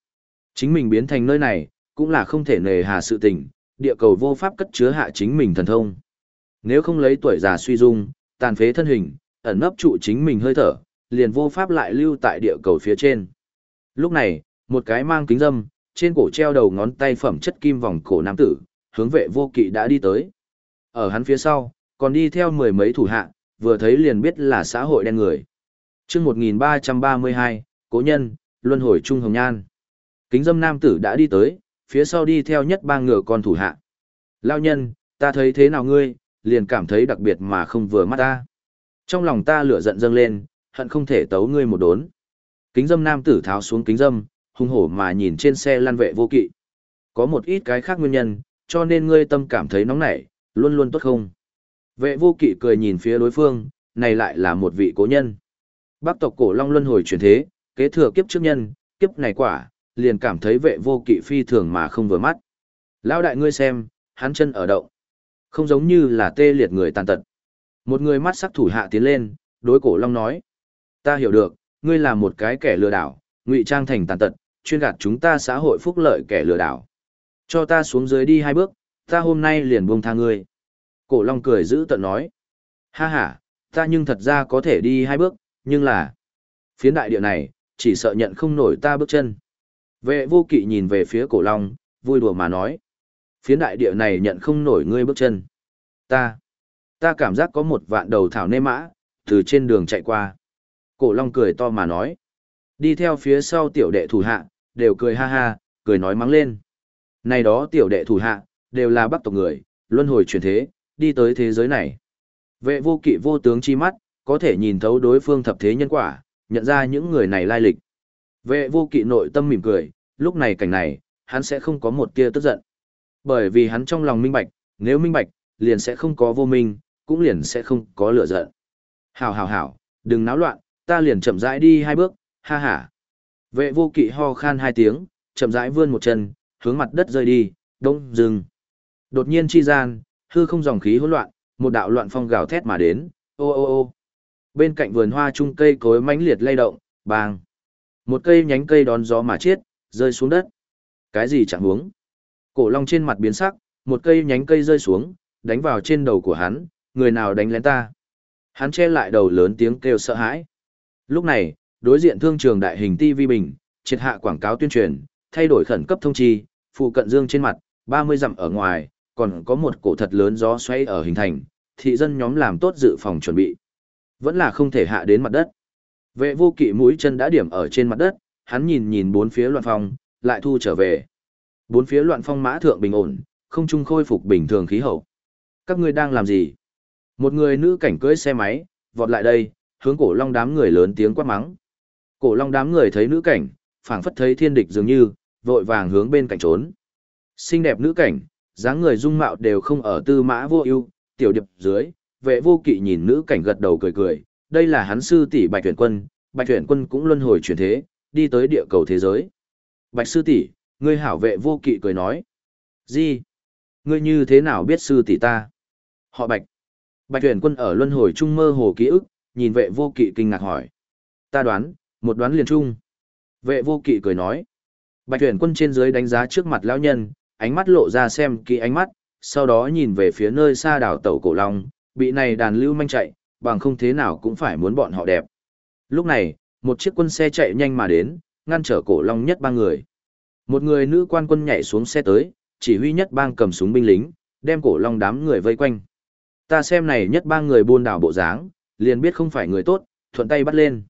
Chính mình biến thành nơi này, cũng là không thể nề hà sự tình, địa cầu vô pháp cất chứa hạ chính mình thần thông. Nếu không lấy tuổi già suy dung, tàn phế thân hình, ẩn nấp trụ chính mình hơi thở, liền vô pháp lại lưu tại địa cầu phía trên. Lúc này, một cái mang kính dâm, trên cổ treo đầu ngón tay phẩm chất kim vòng cổ nam tử, hướng vệ vô kỵ đã đi tới. Ở hắn phía sau, còn đi theo mười mấy thủ hạ, vừa thấy liền biết là xã hội đen người. chương 1332, Cố Nhân, Luân Hồi Trung Hồng Nhan. Kính dâm nam tử đã đi tới, phía sau đi theo nhất ba ngựa con thủ hạ. Lao nhân, ta thấy thế nào ngươi, liền cảm thấy đặc biệt mà không vừa mắt ta. Trong lòng ta lửa giận dâng lên, hận không thể tấu ngươi một đốn. Kính dâm nam tử tháo xuống kính dâm, hung hổ mà nhìn trên xe lăn vệ vô kỵ. Có một ít cái khác nguyên nhân, cho nên ngươi tâm cảm thấy nóng nảy, luôn luôn tốt không. Vệ vô kỵ cười nhìn phía đối phương, này lại là một vị cố nhân. Bác tộc cổ long luân hồi chuyển thế, kế thừa kiếp trước nhân, kiếp này quả, liền cảm thấy vệ vô kỵ phi thường mà không vừa mắt. Lão đại ngươi xem, hắn chân ở động. Không giống như là tê liệt người tàn tật. Một người mắt sắc thủ hạ tiến lên, đối cổ long nói. Ta hiểu được, ngươi là một cái kẻ lừa đảo, ngụy trang thành tàn tật, chuyên gạt chúng ta xã hội phúc lợi kẻ lừa đảo. Cho ta xuống dưới đi hai bước, ta hôm nay liền buông tha ngươi. Cổ long cười giữ tận nói. Ha ha, ta nhưng thật ra có thể đi hai bước, nhưng là... Phiến đại địa này, chỉ sợ nhận không nổi ta bước chân. Vệ vô kỵ nhìn về phía cổ long, vui đùa mà nói. Phiến đại địa này nhận không nổi ngươi bước chân. Ta, ta cảm giác có một vạn đầu thảo nê mã, từ trên đường chạy qua. Cổ long cười to mà nói. Đi theo phía sau tiểu đệ thủ hạ, đều cười ha ha, cười nói mắng lên. Này đó tiểu đệ thủ hạ, đều là bắc tộc người, luân hồi chuyển thế, đi tới thế giới này. Vệ vô kỵ vô tướng chi mắt, có thể nhìn thấu đối phương thập thế nhân quả, nhận ra những người này lai lịch. Vệ vô kỵ nội tâm mỉm cười, lúc này cảnh này, hắn sẽ không có một tia tức giận. Bởi vì hắn trong lòng minh bạch, nếu minh bạch, liền sẽ không có vô minh, cũng liền sẽ không có lửa giận. Hảo hảo hảo, đừng náo loạn, ta liền chậm rãi đi hai bước, ha ha. Vệ vô kỵ ho khan hai tiếng, chậm rãi vươn một chân, hướng mặt đất rơi đi, đông dừng. Đột nhiên chi gian, hư không dòng khí hỗn loạn, một đạo loạn phong gào thét mà đến, ô ô ô. Bên cạnh vườn hoa trung cây cối mãnh liệt lay động, bang. Một cây nhánh cây đón gió mà chết, rơi xuống đất. Cái gì chẳng huống? Cổ long trên mặt biến sắc, một cây nhánh cây rơi xuống, đánh vào trên đầu của hắn, người nào đánh lén ta? Hắn che lại đầu lớn tiếng kêu sợ hãi. Lúc này, đối diện thương trường đại hình TV bình, triệt hạ quảng cáo tuyên truyền, thay đổi khẩn cấp thông chi, phụ cận dương trên mặt, 30 dặm ở ngoài, còn có một cổ thật lớn gió xoay ở hình thành, thị dân nhóm làm tốt dự phòng chuẩn bị. Vẫn là không thể hạ đến mặt đất. Vệ vô kỵ mũi chân đã điểm ở trên mặt đất, hắn nhìn nhìn bốn phía loạn phong, lại thu trở về. Bốn phía loạn phong mã thượng bình ổn, không trung khôi phục bình thường khí hậu. Các ngươi đang làm gì? Một người nữ cảnh cưỡi xe máy, vọt lại đây, hướng cổ long đám người lớn tiếng quát mắng. Cổ long đám người thấy nữ cảnh, phảng phất thấy thiên địch dường như, vội vàng hướng bên cạnh trốn. Xinh đẹp nữ cảnh, dáng người dung mạo đều không ở tư mã vô ưu, tiểu điệp dưới, vệ vô kỵ nhìn nữ cảnh gật đầu cười cười, đây là hắn sư tỷ Bạch Tuyển Quân, Bạch Tuyển Quân cũng luân hồi chuyển thế, đi tới địa cầu thế giới. Bạch sư tỷ, ngươi hảo vệ vô kỵ cười nói. Gì? Ngươi như thế nào biết sư tỷ ta? Họ Bạch. Bạch Tuyển Quân ở luân hồi trung mơ hồ ký ức, nhìn vệ vô kỵ kinh ngạc hỏi. Ta đoán, một đoán liền chung. Vệ vô kỵ cười nói. Bạch Tuyển Quân trên dưới đánh giá trước mặt lão nhân, ánh mắt lộ ra xem kỹ ánh mắt, sau đó nhìn về phía nơi xa đảo tẩu cổ long, bị này đàn lưu manh chạy, bằng không thế nào cũng phải muốn bọn họ đẹp. Lúc này, một chiếc quân xe chạy nhanh mà đến, ngăn trở cổ long nhất ba người. Một người nữ quan quân nhảy xuống xe tới, chỉ huy nhất bang cầm súng binh lính, đem cổ long đám người vây quanh. Ta xem này nhất ba người buôn đảo bộ dáng, liền biết không phải người tốt, thuận tay bắt lên.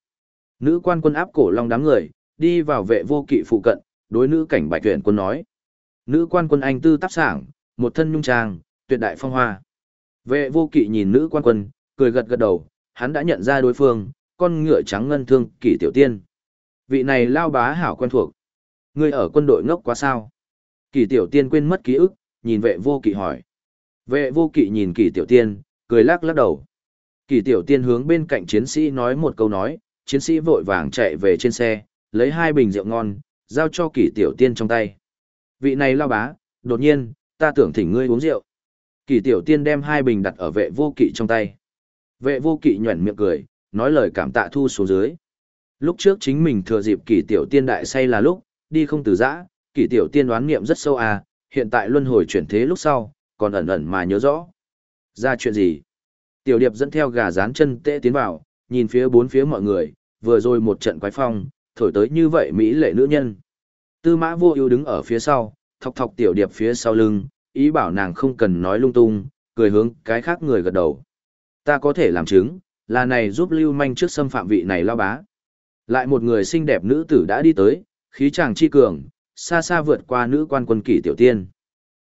Nữ quan quân áp cổ long đám người, đi vào vệ vô kỵ phụ cận, đối nữ cảnh bạch tuyển quân nói. Nữ quan quân anh tư tác sảng, một thân nhung trang, tuyệt đại phong hoa. Vệ vô kỵ nhìn nữ quan quân, cười gật gật đầu, hắn đã nhận ra đối phương, con ngựa trắng ngân thương kỷ tiểu tiên. Vị này lao bá hảo quen thuộc. Người ở quân đội ngốc quá sao? Kỷ tiểu tiên quên mất ký ức, nhìn vệ vô kỵ hỏi. Vệ vô kỵ nhìn kỳ tiểu tiên, cười lắc lắc đầu. Kỳ tiểu tiên hướng bên cạnh chiến sĩ nói một câu nói, chiến sĩ vội vàng chạy về trên xe, lấy hai bình rượu ngon, giao cho kỳ tiểu tiên trong tay. Vị này lao bá, đột nhiên, ta tưởng thỉnh ngươi uống rượu. Kỳ tiểu tiên đem hai bình đặt ở vệ vô kỵ trong tay. Vệ vô kỵ nhuẩn miệng cười, nói lời cảm tạ thu xuống dưới. Lúc trước chính mình thừa dịp kỳ tiểu tiên đại say là lúc, đi không từ giã, kỳ tiểu tiên đoán nghiệm rất sâu à, hiện tại luân hồi chuyển thế lúc sau, còn ẩn ẩn mà nhớ rõ. Ra chuyện gì? Tiểu điệp dẫn theo gà rán chân tệ tiến vào, nhìn phía bốn phía mọi người, vừa rồi một trận quái phong, thổi tới như vậy Mỹ lệ nữ nhân. Tư mã vô ưu đứng ở phía sau, thọc thọc tiểu điệp phía sau lưng, ý bảo nàng không cần nói lung tung, cười hướng cái khác người gật đầu. Ta có thể làm chứng, là này giúp lưu manh trước xâm phạm vị này lao bá. Lại một người xinh đẹp nữ tử đã đi tới, khí chàng chi cường, xa xa vượt qua nữ quan quân kỷ tiểu tiên.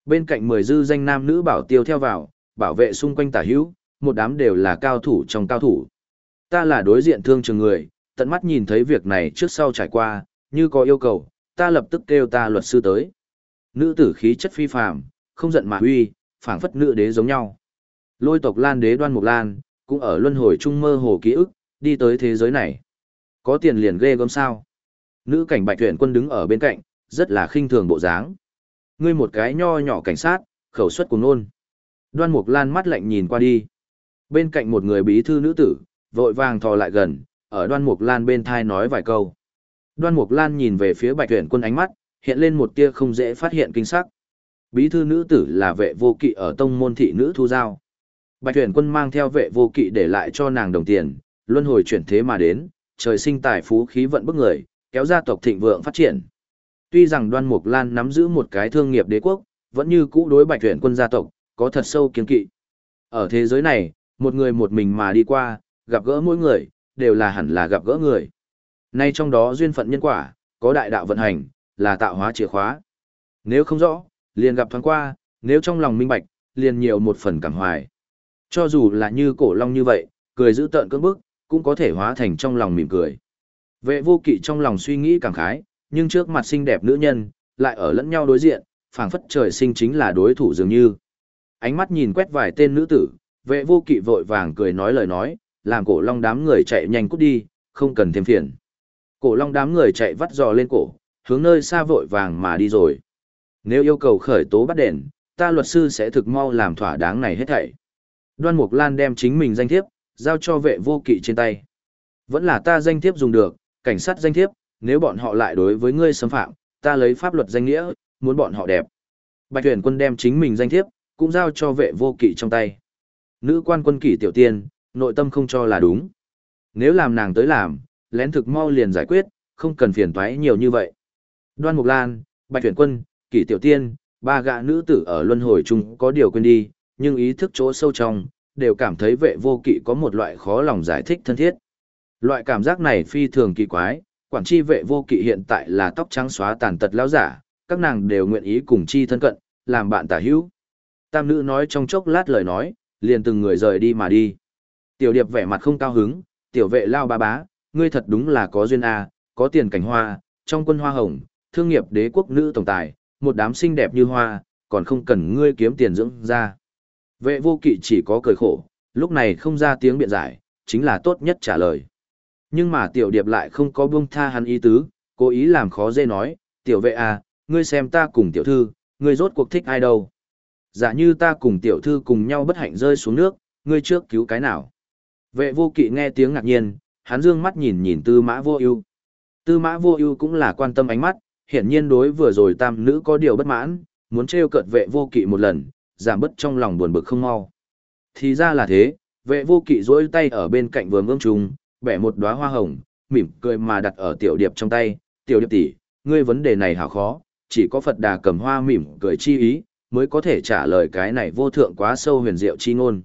Bên cạnh mười dư danh nam nữ bảo tiêu theo vào, bảo vệ xung quanh tả hữu, một đám đều là cao thủ trong cao thủ. Ta là đối diện thương trường người, tận mắt nhìn thấy việc này trước sau trải qua, như có yêu cầu, ta lập tức kêu ta luật sư tới. Nữ tử khí chất phi phàm, không giận mà huy, phảng phất nữ đế giống nhau. Lôi tộc Lan đế Đoan Mục Lan, cũng ở luân hồi trung mơ hồ ký ức, đi tới thế giới này. Có tiền liền ghê gớm sao? Nữ cảnh Bạch Tuyển Quân đứng ở bên cạnh, rất là khinh thường bộ dáng. Ngươi một cái nho nhỏ cảnh sát, khẩu suất cùng nôn. Đoan Mục Lan mắt lạnh nhìn qua đi. Bên cạnh một người bí thư nữ tử, vội vàng thò lại gần, ở Đoan Mục Lan bên thai nói vài câu. Đoan Mục Lan nhìn về phía Bạch Tuyển Quân ánh mắt, hiện lên một tia không dễ phát hiện kinh sắc. Bí thư nữ tử là vệ vô kỵ ở tông môn thị nữ thu giao. Bạch Tuyển Quân mang theo vệ vô kỵ để lại cho nàng đồng tiền, luân hồi chuyển thế mà đến, trời sinh tài phú khí vận bức người, kéo gia tộc thịnh vượng phát triển. Tuy rằng Đoan Mục Lan nắm giữ một cái thương nghiệp đế quốc, vẫn như cũ đối Bạch Tuyển Quân gia tộc có thật sâu kiến kỵ. Ở thế giới này, một người một mình mà đi qua, gặp gỡ mỗi người, đều là hẳn là gặp gỡ người. Nay trong đó duyên phận nhân quả, có đại đạo vận hành, là tạo hóa chìa khóa. Nếu không rõ, liền gặp thoáng qua, nếu trong lòng minh bạch, liền nhiều một phần cảm hoài. Cho dù là như cổ long như vậy, cười giữ tợn cưỡng bức, cũng có thể hóa thành trong lòng mỉm cười. Vệ vô kỵ trong lòng suy nghĩ cảm khái, nhưng trước mặt xinh đẹp nữ nhân, lại ở lẫn nhau đối diện, phảng phất trời sinh chính là đối thủ dường như. Ánh mắt nhìn quét vài tên nữ tử, vệ vô kỵ vội vàng cười nói lời nói, làm cổ long đám người chạy nhanh cút đi, không cần thêm phiền. Cổ long đám người chạy vắt giò lên cổ, hướng nơi xa vội vàng mà đi rồi. Nếu yêu cầu khởi tố bắt đền, ta luật sư sẽ thực mau làm thỏa đáng này hết thảy. Đoan Mục Lan đem chính mình danh thiếp, giao cho vệ vô kỵ trên tay. Vẫn là ta danh thiếp dùng được, cảnh sát danh thiếp, nếu bọn họ lại đối với ngươi xâm phạm, ta lấy pháp luật danh nghĩa, muốn bọn họ đẹp. Bạch tuyển quân đem chính mình danh thiếp, cũng giao cho vệ vô kỵ trong tay. Nữ quan quân kỷ tiểu tiên, nội tâm không cho là đúng. Nếu làm nàng tới làm, lén thực mau liền giải quyết, không cần phiền toái nhiều như vậy. Đoan Mục Lan, Bạch tuyển quân, kỷ tiểu tiên, ba gã nữ tử ở luân hồi chung có điều quên đi, nhưng ý thức chỗ sâu trong, đều cảm thấy vệ vô kỵ có một loại khó lòng giải thích thân thiết. Loại cảm giác này phi thường kỳ quái, quản chi vệ vô kỵ hiện tại là tóc trắng xóa tàn tật lão giả, các nàng đều nguyện ý cùng chi thân cận, làm bạn tả hữu. Tam nữ nói trong chốc lát lời nói, liền từng người rời đi mà đi. Tiểu điệp vẻ mặt không cao hứng, tiểu vệ lao ba bá, ngươi thật đúng là có duyên a, có tiền cảnh hoa, trong quân hoa hồng, thương nghiệp đế quốc nữ tổng tài, một đám xinh đẹp như hoa, còn không cần ngươi kiếm tiền dưỡng ra. Vệ vô kỵ chỉ có cười khổ, lúc này không ra tiếng biện giải, chính là tốt nhất trả lời. Nhưng mà tiểu điệp lại không có buông tha hắn ý tứ, cố ý làm khó dễ nói, tiểu vệ à, ngươi xem ta cùng tiểu thư, ngươi rốt cuộc thích ai đâu. Giả như ta cùng tiểu thư cùng nhau bất hạnh rơi xuống nước, ngươi trước cứu cái nào. Vệ vô kỵ nghe tiếng ngạc nhiên, hắn dương mắt nhìn nhìn tư mã vô ưu Tư mã vô ưu cũng là quan tâm ánh mắt, hiển nhiên đối vừa rồi tam nữ có điều bất mãn, muốn trêu cợt vệ vô kỵ một lần, giảm bớt trong lòng buồn bực không mau. Thì ra là thế, vệ vô kỵ duỗi tay ở bên cạnh vườn ương trùng, bẻ một đóa hoa hồng, mỉm cười mà đặt ở tiểu điệp trong tay, tiểu điệp tỷ, ngươi vấn đề này hảo khó, chỉ có Phật đà cầm hoa mỉm cười chi ý, mới có thể trả lời cái này vô thượng quá sâu huyền diệu chi ngôn.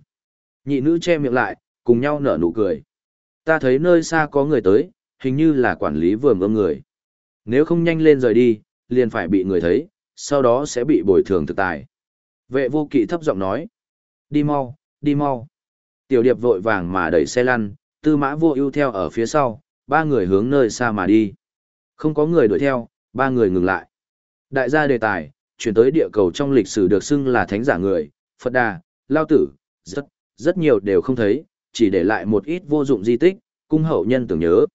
Nhị nữ che miệng lại, cùng nhau nở nụ cười. Ta thấy nơi xa có người tới, hình như là quản lý vườn ươm người. Nếu không nhanh lên rời đi, liền phải bị người thấy, sau đó sẽ bị bồi thường thực tài. Vệ vô kỵ thấp giọng nói. Đi mau, đi mau. Tiểu điệp vội vàng mà đẩy xe lăn, tư mã vô ưu theo ở phía sau, ba người hướng nơi xa mà đi. Không có người đuổi theo, ba người ngừng lại. Đại gia đề tài, chuyển tới địa cầu trong lịch sử được xưng là thánh giả người, Phật Đà, Lao Tử, rất, rất nhiều đều không thấy, chỉ để lại một ít vô dụng di tích, cung hậu nhân tưởng nhớ.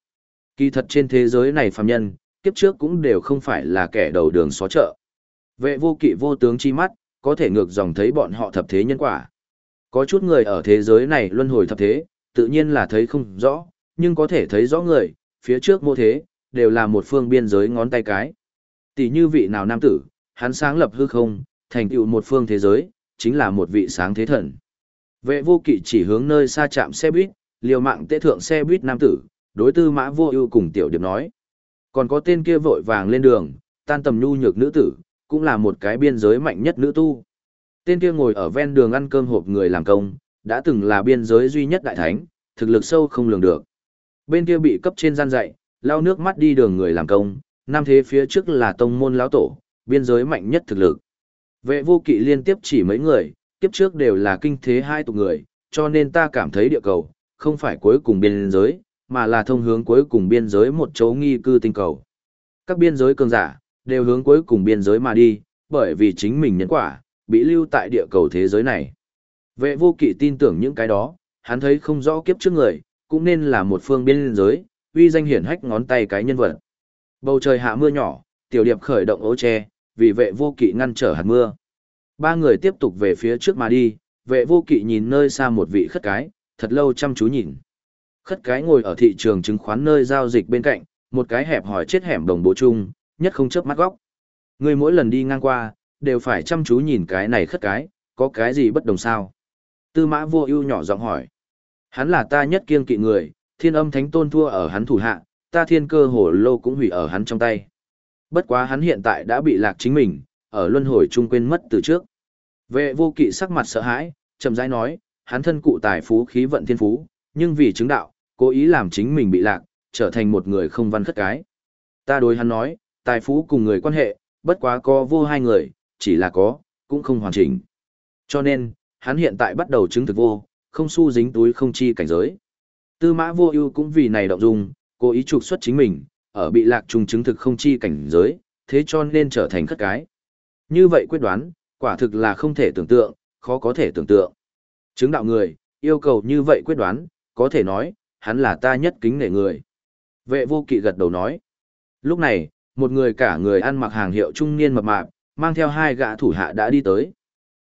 Kỳ thật trên thế giới này phàm nhân, kiếp trước cũng đều không phải là kẻ đầu đường xó chợ. Vệ vô kỵ vô tướng chi mắt, có thể ngược dòng thấy bọn họ thập thế nhân quả. Có chút người ở thế giới này luân hồi thập thế, tự nhiên là thấy không rõ, nhưng có thể thấy rõ người, phía trước mô thế, đều là một phương biên giới ngón tay cái. Tỷ như vị nào nam tử, hắn sáng lập hư không, thành tựu một phương thế giới, chính là một vị sáng thế thần. Vệ vô kỵ chỉ hướng nơi xa chạm xe buýt, liều mạng tế thượng xe buýt nam tử, đối tư mã vô ưu cùng tiểu điệp nói. Còn có tên kia vội vàng lên đường, tan tầm nhu nhược nữ tử, cũng là một cái biên giới mạnh nhất nữ tu. Tên kia ngồi ở ven đường ăn cơm hộp người làm công, đã từng là biên giới duy nhất đại thánh, thực lực sâu không lường được. Bên kia bị cấp trên gian dạy, lau nước mắt đi đường người làm công, nam thế phía trước là tông môn lão tổ, biên giới mạnh nhất thực lực. Vệ vô kỵ liên tiếp chỉ mấy người, kiếp trước đều là kinh thế hai tộc người, cho nên ta cảm thấy địa cầu, không phải cuối cùng biên giới, mà là thông hướng cuối cùng biên giới một chỗ nghi cư tinh cầu. Các biên giới cường giả, đều hướng cuối cùng biên giới mà đi, bởi vì chính mình nhân quả, bị lưu tại địa cầu thế giới này. Vệ vô kỵ tin tưởng những cái đó, hắn thấy không rõ kiếp trước người, cũng nên là một phương biên giới, uy danh hiển hách ngón tay cái nhân vật. Bầu trời hạ mưa nhỏ, tiểu điệp khởi động ố tre, vì vệ vô kỵ ngăn trở hạt mưa. Ba người tiếp tục về phía trước mà đi, vệ vô kỵ nhìn nơi xa một vị khất cái, thật lâu chăm chú nhìn. Khất cái ngồi ở thị trường chứng khoán nơi giao dịch bên cạnh, một cái hẹp hỏi chết hẻm đồng bộ chung, nhất không chớp mắt góc. Người mỗi lần đi ngang qua, đều phải chăm chú nhìn cái này khất cái, có cái gì bất đồng sao? Tư mã vô ưu nhỏ giọng hỏi. Hắn là ta nhất kiên kỵ người, thiên âm thánh tôn thua ở hắn thủ hạ, ta thiên cơ hổ lô cũng hủy ở hắn trong tay. Bất quá hắn hiện tại đã bị lạc chính mình, ở luân hồi chung quên mất từ trước. Vệ vô kỵ sắc mặt sợ hãi, chậm rãi nói, hắn thân cụ tài phú khí vận thiên phú, nhưng vì chứng đạo, cố ý làm chính mình bị lạc, trở thành một người không văn khất cái. Ta đối hắn nói, tài phú cùng người quan hệ, bất quá có vô hai người, chỉ là có, cũng không hoàn chỉnh. Cho nên, hắn hiện tại bắt đầu chứng thực vô, không su dính túi không chi cảnh giới. Tư mã vô ưu cũng vì này động dung, cố ý trục xuất chính mình, ở bị lạc trùng chứng thực không chi cảnh giới, thế cho nên trở thành khất cái. Như vậy quyết đoán, quả thực là không thể tưởng tượng, khó có thể tưởng tượng. Chứng đạo người, yêu cầu như vậy quyết đoán, có thể nói, hắn là ta nhất kính nể người. Vệ vô kỵ gật đầu nói. Lúc này, một người cả người ăn mặc hàng hiệu trung niên mập mạp, mang theo hai gã thủ hạ đã đi tới.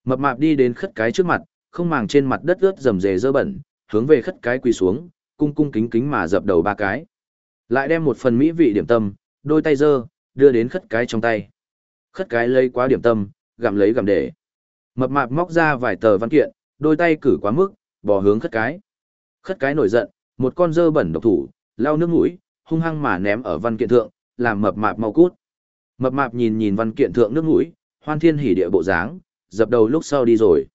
Mập mạp đi đến khất cái trước mặt, không màng trên mặt đất ướt rầm rề dơ bẩn, hướng về khất cái quỳ xuống, cung cung kính kính mà dập đầu ba cái. Lại đem một phần mỹ vị điểm tâm, đôi tay dơ, đưa đến khất cái trong tay. Khất cái lấy quá điểm tâm, gặm lấy gặm để. Mập mạp móc ra vài tờ văn kiện, đôi tay cử quá mức, bỏ hướng khất cái. Khất cái nổi giận, một con dơ bẩn độc thủ, lau nước mũi, hung hăng mà ném ở văn kiện thượng, làm mập mạp mau cút. Mập mạp nhìn nhìn văn kiện thượng nước mũi, hoan thiên hỉ địa bộ dáng, dập đầu lúc sau đi rồi.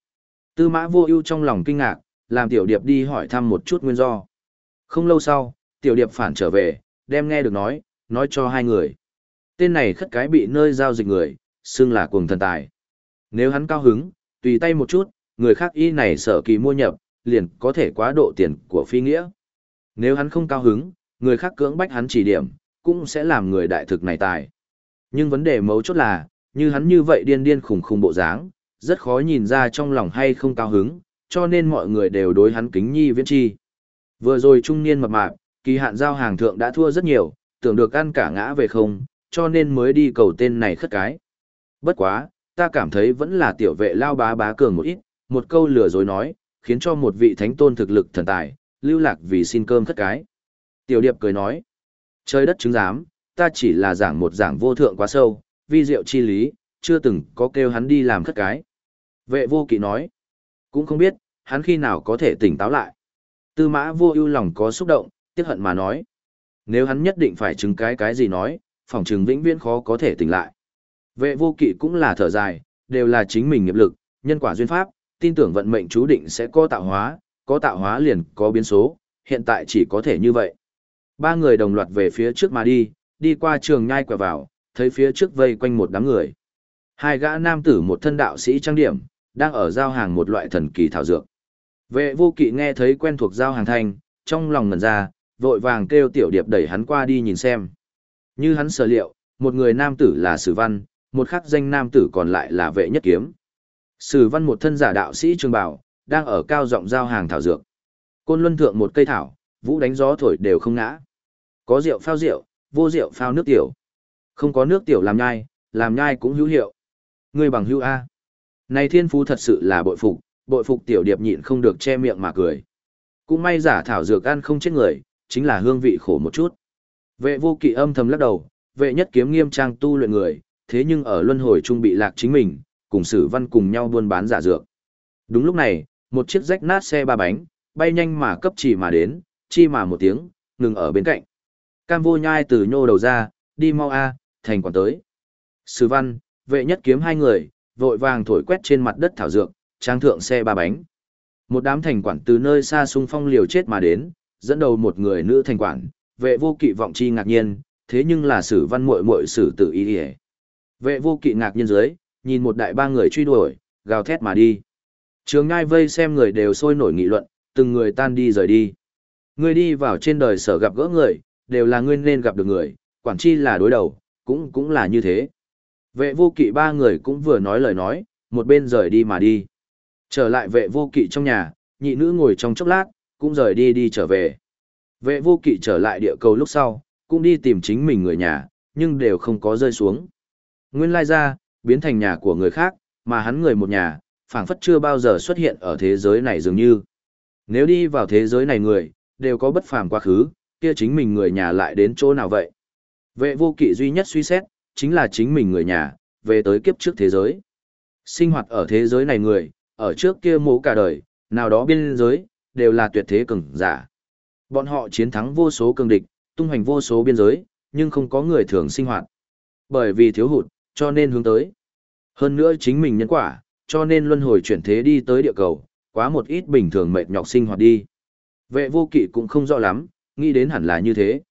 Tư mã vô ưu trong lòng kinh ngạc, làm tiểu điệp đi hỏi thăm một chút nguyên do. Không lâu sau, tiểu điệp phản trở về, đem nghe được nói, nói cho hai người. Tên này khất cái bị nơi giao dịch người, xưng là cuồng thần tài. Nếu hắn cao hứng, tùy tay một chút, người khác y này sở kỳ mua nhập, liền có thể quá độ tiền của phi nghĩa. Nếu hắn không cao hứng, người khác cưỡng bách hắn chỉ điểm, cũng sẽ làm người đại thực này tài. Nhưng vấn đề mấu chốt là, như hắn như vậy điên điên khủng khủng bộ dáng, rất khó nhìn ra trong lòng hay không cao hứng, cho nên mọi người đều đối hắn kính nhi viễn chi. Vừa rồi trung niên mập mạp, kỳ hạn giao hàng thượng đã thua rất nhiều, tưởng được ăn cả ngã về không, cho nên mới đi cầu tên này khất cái. Bất quá, ta cảm thấy vẫn là tiểu vệ lao bá bá cường một ít, một câu lừa dối nói, khiến cho một vị thánh tôn thực lực thần tài, lưu lạc vì xin cơm khất cái. Tiểu điệp cười nói, trời đất chứng giám, ta chỉ là giảng một giảng vô thượng quá sâu, vi diệu chi lý, chưa từng có kêu hắn đi làm khất cái. Vệ vô kỵ nói, cũng không biết, hắn khi nào có thể tỉnh táo lại. Tư mã vô ưu lòng có xúc động, tiếc hận mà nói. Nếu hắn nhất định phải chứng cái cái gì nói, phòng trừng vĩnh viễn khó có thể tỉnh lại. Vệ vô kỵ cũng là thở dài, đều là chính mình nghiệp lực, nhân quả duyên pháp, tin tưởng vận mệnh chú định sẽ có tạo hóa, có tạo hóa liền có biến số, hiện tại chỉ có thể như vậy. Ba người đồng loạt về phía trước mà đi, đi qua trường nhai quẹo vào, thấy phía trước vây quanh một đám người. Hai gã nam tử một thân đạo sĩ trang điểm, đang ở giao hàng một loại thần kỳ thảo dược. Vệ vô kỵ nghe thấy quen thuộc giao hàng thanh, trong lòng ngẩn ra, vội vàng kêu tiểu điệp đẩy hắn qua đi nhìn xem. Như hắn sở liệu, một người nam tử là sử văn, một khắc danh nam tử còn lại là vệ nhất kiếm. Sử văn một thân giả đạo sĩ trường bảo, đang ở cao giọng giao hàng thảo dược. Côn luân thượng một cây thảo, vũ đánh gió thổi đều không ngã. Có rượu phao rượu, vô rượu phao nước tiểu. Không có nước tiểu làm nhai, làm nhai cũng hữu hiệu. Ngươi bằng hữu A. Này thiên phú thật sự là bội phục, bội phục tiểu điệp nhịn không được che miệng mà cười. Cũng may giả thảo dược ăn không chết người, chính là hương vị khổ một chút. Vệ vô kỵ âm thầm lắc đầu, vệ nhất kiếm nghiêm trang tu luyện người, thế nhưng ở luân hồi trung bị lạc chính mình, cùng sử văn cùng nhau buôn bán giả dược. Đúng lúc này, một chiếc rách nát xe ba bánh, bay nhanh mà cấp chỉ mà đến, chi mà một tiếng, ngừng ở bên cạnh. Cam vô nhai từ nhô đầu ra, đi mau a, thành quản tới. Sử văn, vệ nhất kiếm hai người, vội vàng thổi quét trên mặt đất thảo dược, trang thượng xe ba bánh. Một đám thành quản từ nơi xa xung phong liều chết mà đến, dẫn đầu một người nữ thành quản, vệ vô kỵ vọng chi ngạc nhiên, thế nhưng là sử văn muội muội sử tự ý hề. Vệ vô kỵ ngạc nhiên dưới, nhìn một đại ba người truy đuổi, gào thét mà đi. Trường ngai vây xem người đều sôi nổi nghị luận, từng người tan đi rời đi. Người đi vào trên đời sở gặp gỡ người, đều là ngươi nên gặp được người, quản chi là đối đầu, cũng cũng là như thế. Vệ vô kỵ ba người cũng vừa nói lời nói, một bên rời đi mà đi. Trở lại vệ vô kỵ trong nhà, nhị nữ ngồi trong chốc lát, cũng rời đi đi trở về. Vệ vô kỵ trở lại địa cầu lúc sau, cũng đi tìm chính mình người nhà, nhưng đều không có rơi xuống. Nguyên lai ra, biến thành nhà của người khác, mà hắn người một nhà, phảng phất chưa bao giờ xuất hiện ở thế giới này dường như. Nếu đi vào thế giới này người, đều có bất phàm quá khứ, kia chính mình người nhà lại đến chỗ nào vậy? Vệ vô kỵ duy nhất suy xét, chính là chính mình người nhà, về tới kiếp trước thế giới. Sinh hoạt ở thế giới này người, ở trước kia mố cả đời, nào đó biên giới, đều là tuyệt thế cường giả. Bọn họ chiến thắng vô số cường địch, tung hoành vô số biên giới, nhưng không có người thường sinh hoạt. Bởi vì thiếu hụt, cho nên hướng tới. Hơn nữa chính mình nhân quả, cho nên luân hồi chuyển thế đi tới địa cầu, quá một ít bình thường mệt nhọc sinh hoạt đi. Vệ vô kỵ cũng không rõ lắm, nghĩ đến hẳn là như thế.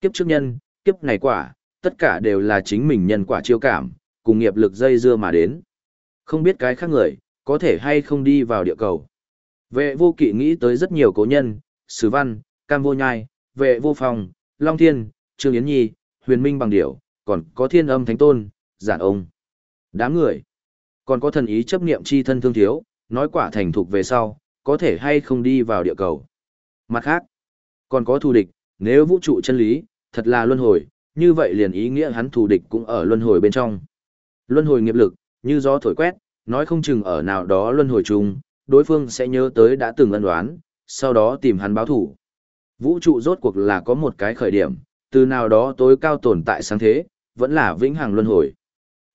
Kiếp trước nhân, kiếp này quả, tất cả đều là chính mình nhân quả chiêu cảm, cùng nghiệp lực dây dưa mà đến. Không biết cái khác người, có thể hay không đi vào địa cầu. Vệ vô kỵ nghĩ tới rất nhiều cố nhân, Sử Văn, Cam Vô Nhai, Vệ Vô Phong, Long Thiên, Trương Yến Nhi, Huyền Minh Bằng Điểu, còn có Thiên Âm Thánh Tôn, Giản Ông. Đám người. Còn có thần ý chấp niệm chi thân thương thiếu, nói quả thành thục về sau, có thể hay không đi vào địa cầu. Mặt khác, còn có thù địch, nếu vũ trụ chân lý, thật là luân hồi, như vậy liền ý nghĩa hắn thù địch cũng ở luân hồi bên trong. Luân hồi nghiệp lực, như gió thổi quét, nói không chừng ở nào đó luân hồi chung, đối phương sẽ nhớ tới đã từng ân đoán, sau đó tìm hắn báo thủ. Vũ trụ rốt cuộc là có một cái khởi điểm, từ nào đó tối cao tồn tại sáng thế, vẫn là vĩnh hằng luân hồi.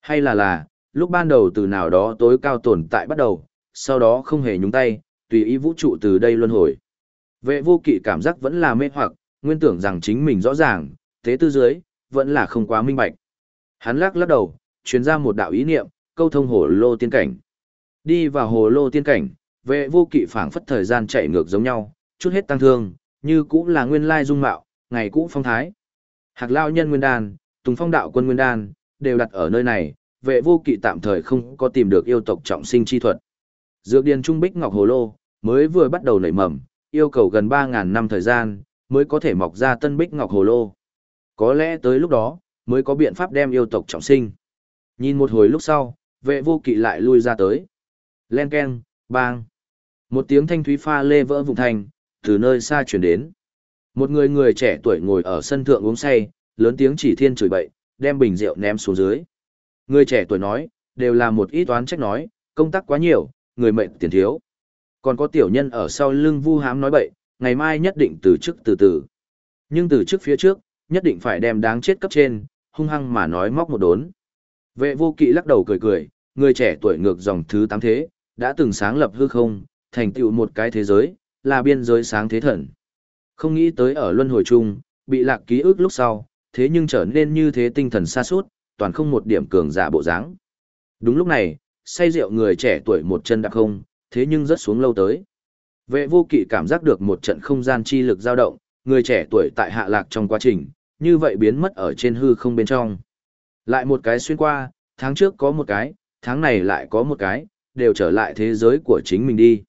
Hay là là, lúc ban đầu từ nào đó tối cao tồn tại bắt đầu, sau đó không hề nhúng tay, tùy ý vũ trụ từ đây luân hồi. Vệ vô kỵ cảm giác vẫn là mê hoặc, nguyên tưởng rằng chính mình rõ ràng, thế tư dưới, vẫn là không quá minh bạch. Hắn lắc lắc đầu, truyền ra một đạo ý niệm, câu thông hồ lô tiên cảnh. Đi vào hồ lô tiên cảnh, vệ vô kỵ phảng phất thời gian chạy ngược giống nhau, chút hết tăng thương, như cũng là nguyên lai dung mạo, ngày cũ phong thái. Hạc lao nhân nguyên đan, tùng phong đạo quân nguyên đan, đều đặt ở nơi này, vệ vô kỵ tạm thời không có tìm được yêu tộc trọng sinh chi thuật. Dược điền trung bích ngọc hồ lô, mới vừa bắt đầu nảy mầm, yêu cầu gần 3.000 năm thời gian, mới có thể mọc ra tân bích ngọc hồ lô. Có lẽ tới lúc đó, mới có biện pháp đem yêu tộc trọng sinh. Nhìn một hồi lúc sau, vệ vô kỵ lại lui ra tới. Len keng, bang. Một tiếng thanh thúy pha lê vỡ vùng thành, từ nơi xa chuyển đến. Một người người trẻ tuổi ngồi ở sân thượng uống say, lớn tiếng chỉ thiên chửi bậy, đem bình rượu ném xuống dưới. Người trẻ tuổi nói, đều là một ít toán trách nói, công tác quá nhiều, người mệnh tiền thiếu. Còn có tiểu nhân ở sau lưng vu hám nói bậy, ngày mai nhất định từ chức từ từ. Nhưng từ chức phía trước, nhất định phải đem đáng chết cấp trên, hung hăng mà nói móc một đốn. Vệ vô kỵ lắc đầu cười cười, người trẻ tuổi ngược dòng thứ tám thế, đã từng sáng lập hư không, thành tựu một cái thế giới, là biên giới sáng thế thần. Không nghĩ tới ở luân hồi chung, bị lạc ký ức lúc sau, thế nhưng trở nên như thế tinh thần xa suốt, toàn không một điểm cường giả bộ dáng. Đúng lúc này, say rượu người trẻ tuổi một chân đạp không, thế nhưng rất xuống lâu tới. Vệ vô kỵ cảm giác được một trận không gian chi lực dao động, người trẻ tuổi tại hạ lạc trong quá trình, như vậy biến mất ở trên hư không bên trong. Lại một cái xuyên qua, tháng trước có một cái, tháng này lại có một cái, đều trở lại thế giới của chính mình đi.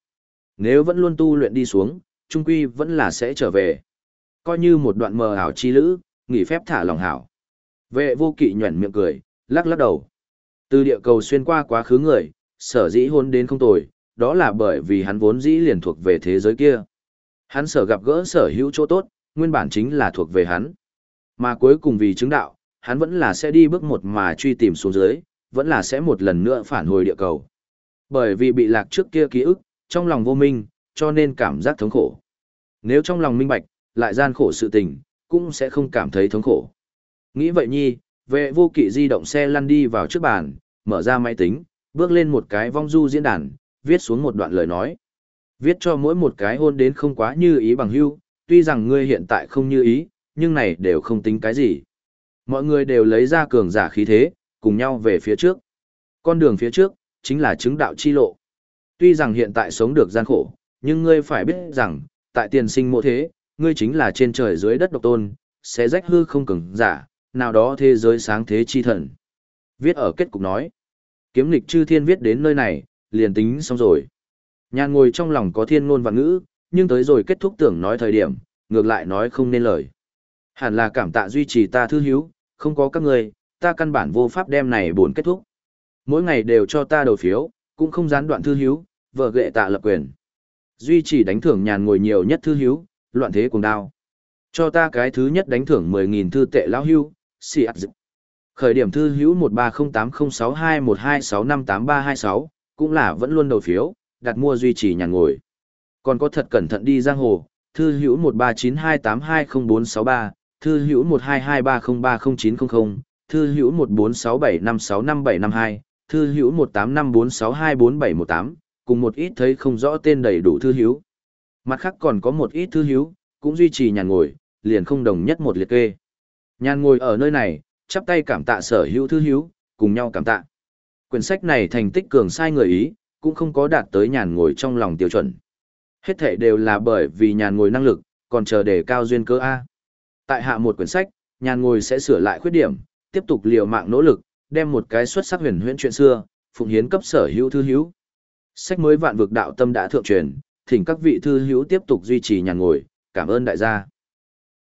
Nếu vẫn luôn tu luyện đi xuống, trung quy vẫn là sẽ trở về. Coi như một đoạn mờ ảo chi lữ, nghỉ phép thả lòng hảo. Vệ vô kỵ nhuẩn miệng cười, lắc lắc đầu. Từ địa cầu xuyên qua quá khứ người, sở dĩ hôn đến không tồi, đó là bởi vì hắn vốn dĩ liền thuộc về thế giới kia. Hắn sở gặp gỡ sở hữu chỗ tốt, nguyên bản chính là thuộc về hắn. Mà cuối cùng vì chứng đạo, hắn vẫn là sẽ đi bước một mà truy tìm xuống dưới, vẫn là sẽ một lần nữa phản hồi địa cầu. Bởi vì bị lạc trước kia ký ức, trong lòng vô minh, cho nên cảm giác thống khổ. Nếu trong lòng minh bạch, lại gian khổ sự tình, cũng sẽ không cảm thấy thống khổ. Nghĩ vậy nhi, vệ vô kỵ di động xe lăn đi vào trước bàn, mở ra máy tính, bước lên một cái vong du diễn đàn, viết xuống một đoạn lời nói. Viết cho mỗi một cái hôn đến không quá như ý bằng hưu, tuy rằng ngươi hiện tại không như ý, nhưng này đều không tính cái gì. Mọi người đều lấy ra cường giả khí thế, cùng nhau về phía trước. Con đường phía trước, chính là chứng đạo chi lộ. Tuy rằng hiện tại sống được gian khổ, nhưng ngươi phải biết rằng, tại tiền sinh mộ thế, ngươi chính là trên trời dưới đất độc tôn, sẽ rách hư không cường giả, nào đó thế giới sáng thế chi thần. Viết ở kết cục nói, kiếm lịch chư thiên viết đến nơi này, liền tính xong rồi. Nhàn ngồi trong lòng có thiên ngôn và ngữ, nhưng tới rồi kết thúc tưởng nói thời điểm, ngược lại nói không nên lời. Hẳn là cảm tạ duy trì ta thư hiếu, không có các người, ta căn bản vô pháp đem này buồn kết thúc. Mỗi ngày đều cho ta đầu phiếu, cũng không gián đoạn thư hiếu, vợ ghệ tạ lập quyền. Duy trì đánh thưởng nhàn ngồi nhiều nhất thư hiếu, loạn thế cùng đao. Cho ta cái thứ nhất đánh thưởng 10.000 thư tệ lão hưu, xì ạt dực. Khởi điểm thư hữu 13080621265326, cũng là vẫn luôn đầu phiếu, đặt mua duy trì nhàn ngồi. Còn có thật cẩn thận đi giang hồ, thư hữu 1392820463, thư hữu 1223030900, thư hữu 1467565752, thư hữu 1854624718, cùng một ít thấy không rõ tên đầy đủ thư hữu. Mặt khác còn có một ít thư hữu, cũng duy trì nhàn ngồi, liền không đồng nhất một liệt kê. Nhàn ngồi ở nơi này, chắp tay cảm tạ sở hữu thư hữu, cùng nhau cảm tạ. Quyển sách này thành tích cường sai người ý, cũng không có đạt tới nhàn ngồi trong lòng tiêu chuẩn. Hết thể đều là bởi vì nhàn ngồi năng lực, còn chờ đề cao duyên cơ A. Tại hạ một quyển sách, nhàn ngồi sẽ sửa lại khuyết điểm, tiếp tục liều mạng nỗ lực, đem một cái xuất sắc huyền huyễn chuyện xưa, phụng hiến cấp sở hữu thư hữu. Sách mới vạn vực đạo tâm đã thượng truyền, thỉnh các vị thư hữu tiếp tục duy trì nhàn ngồi, cảm ơn đại gia.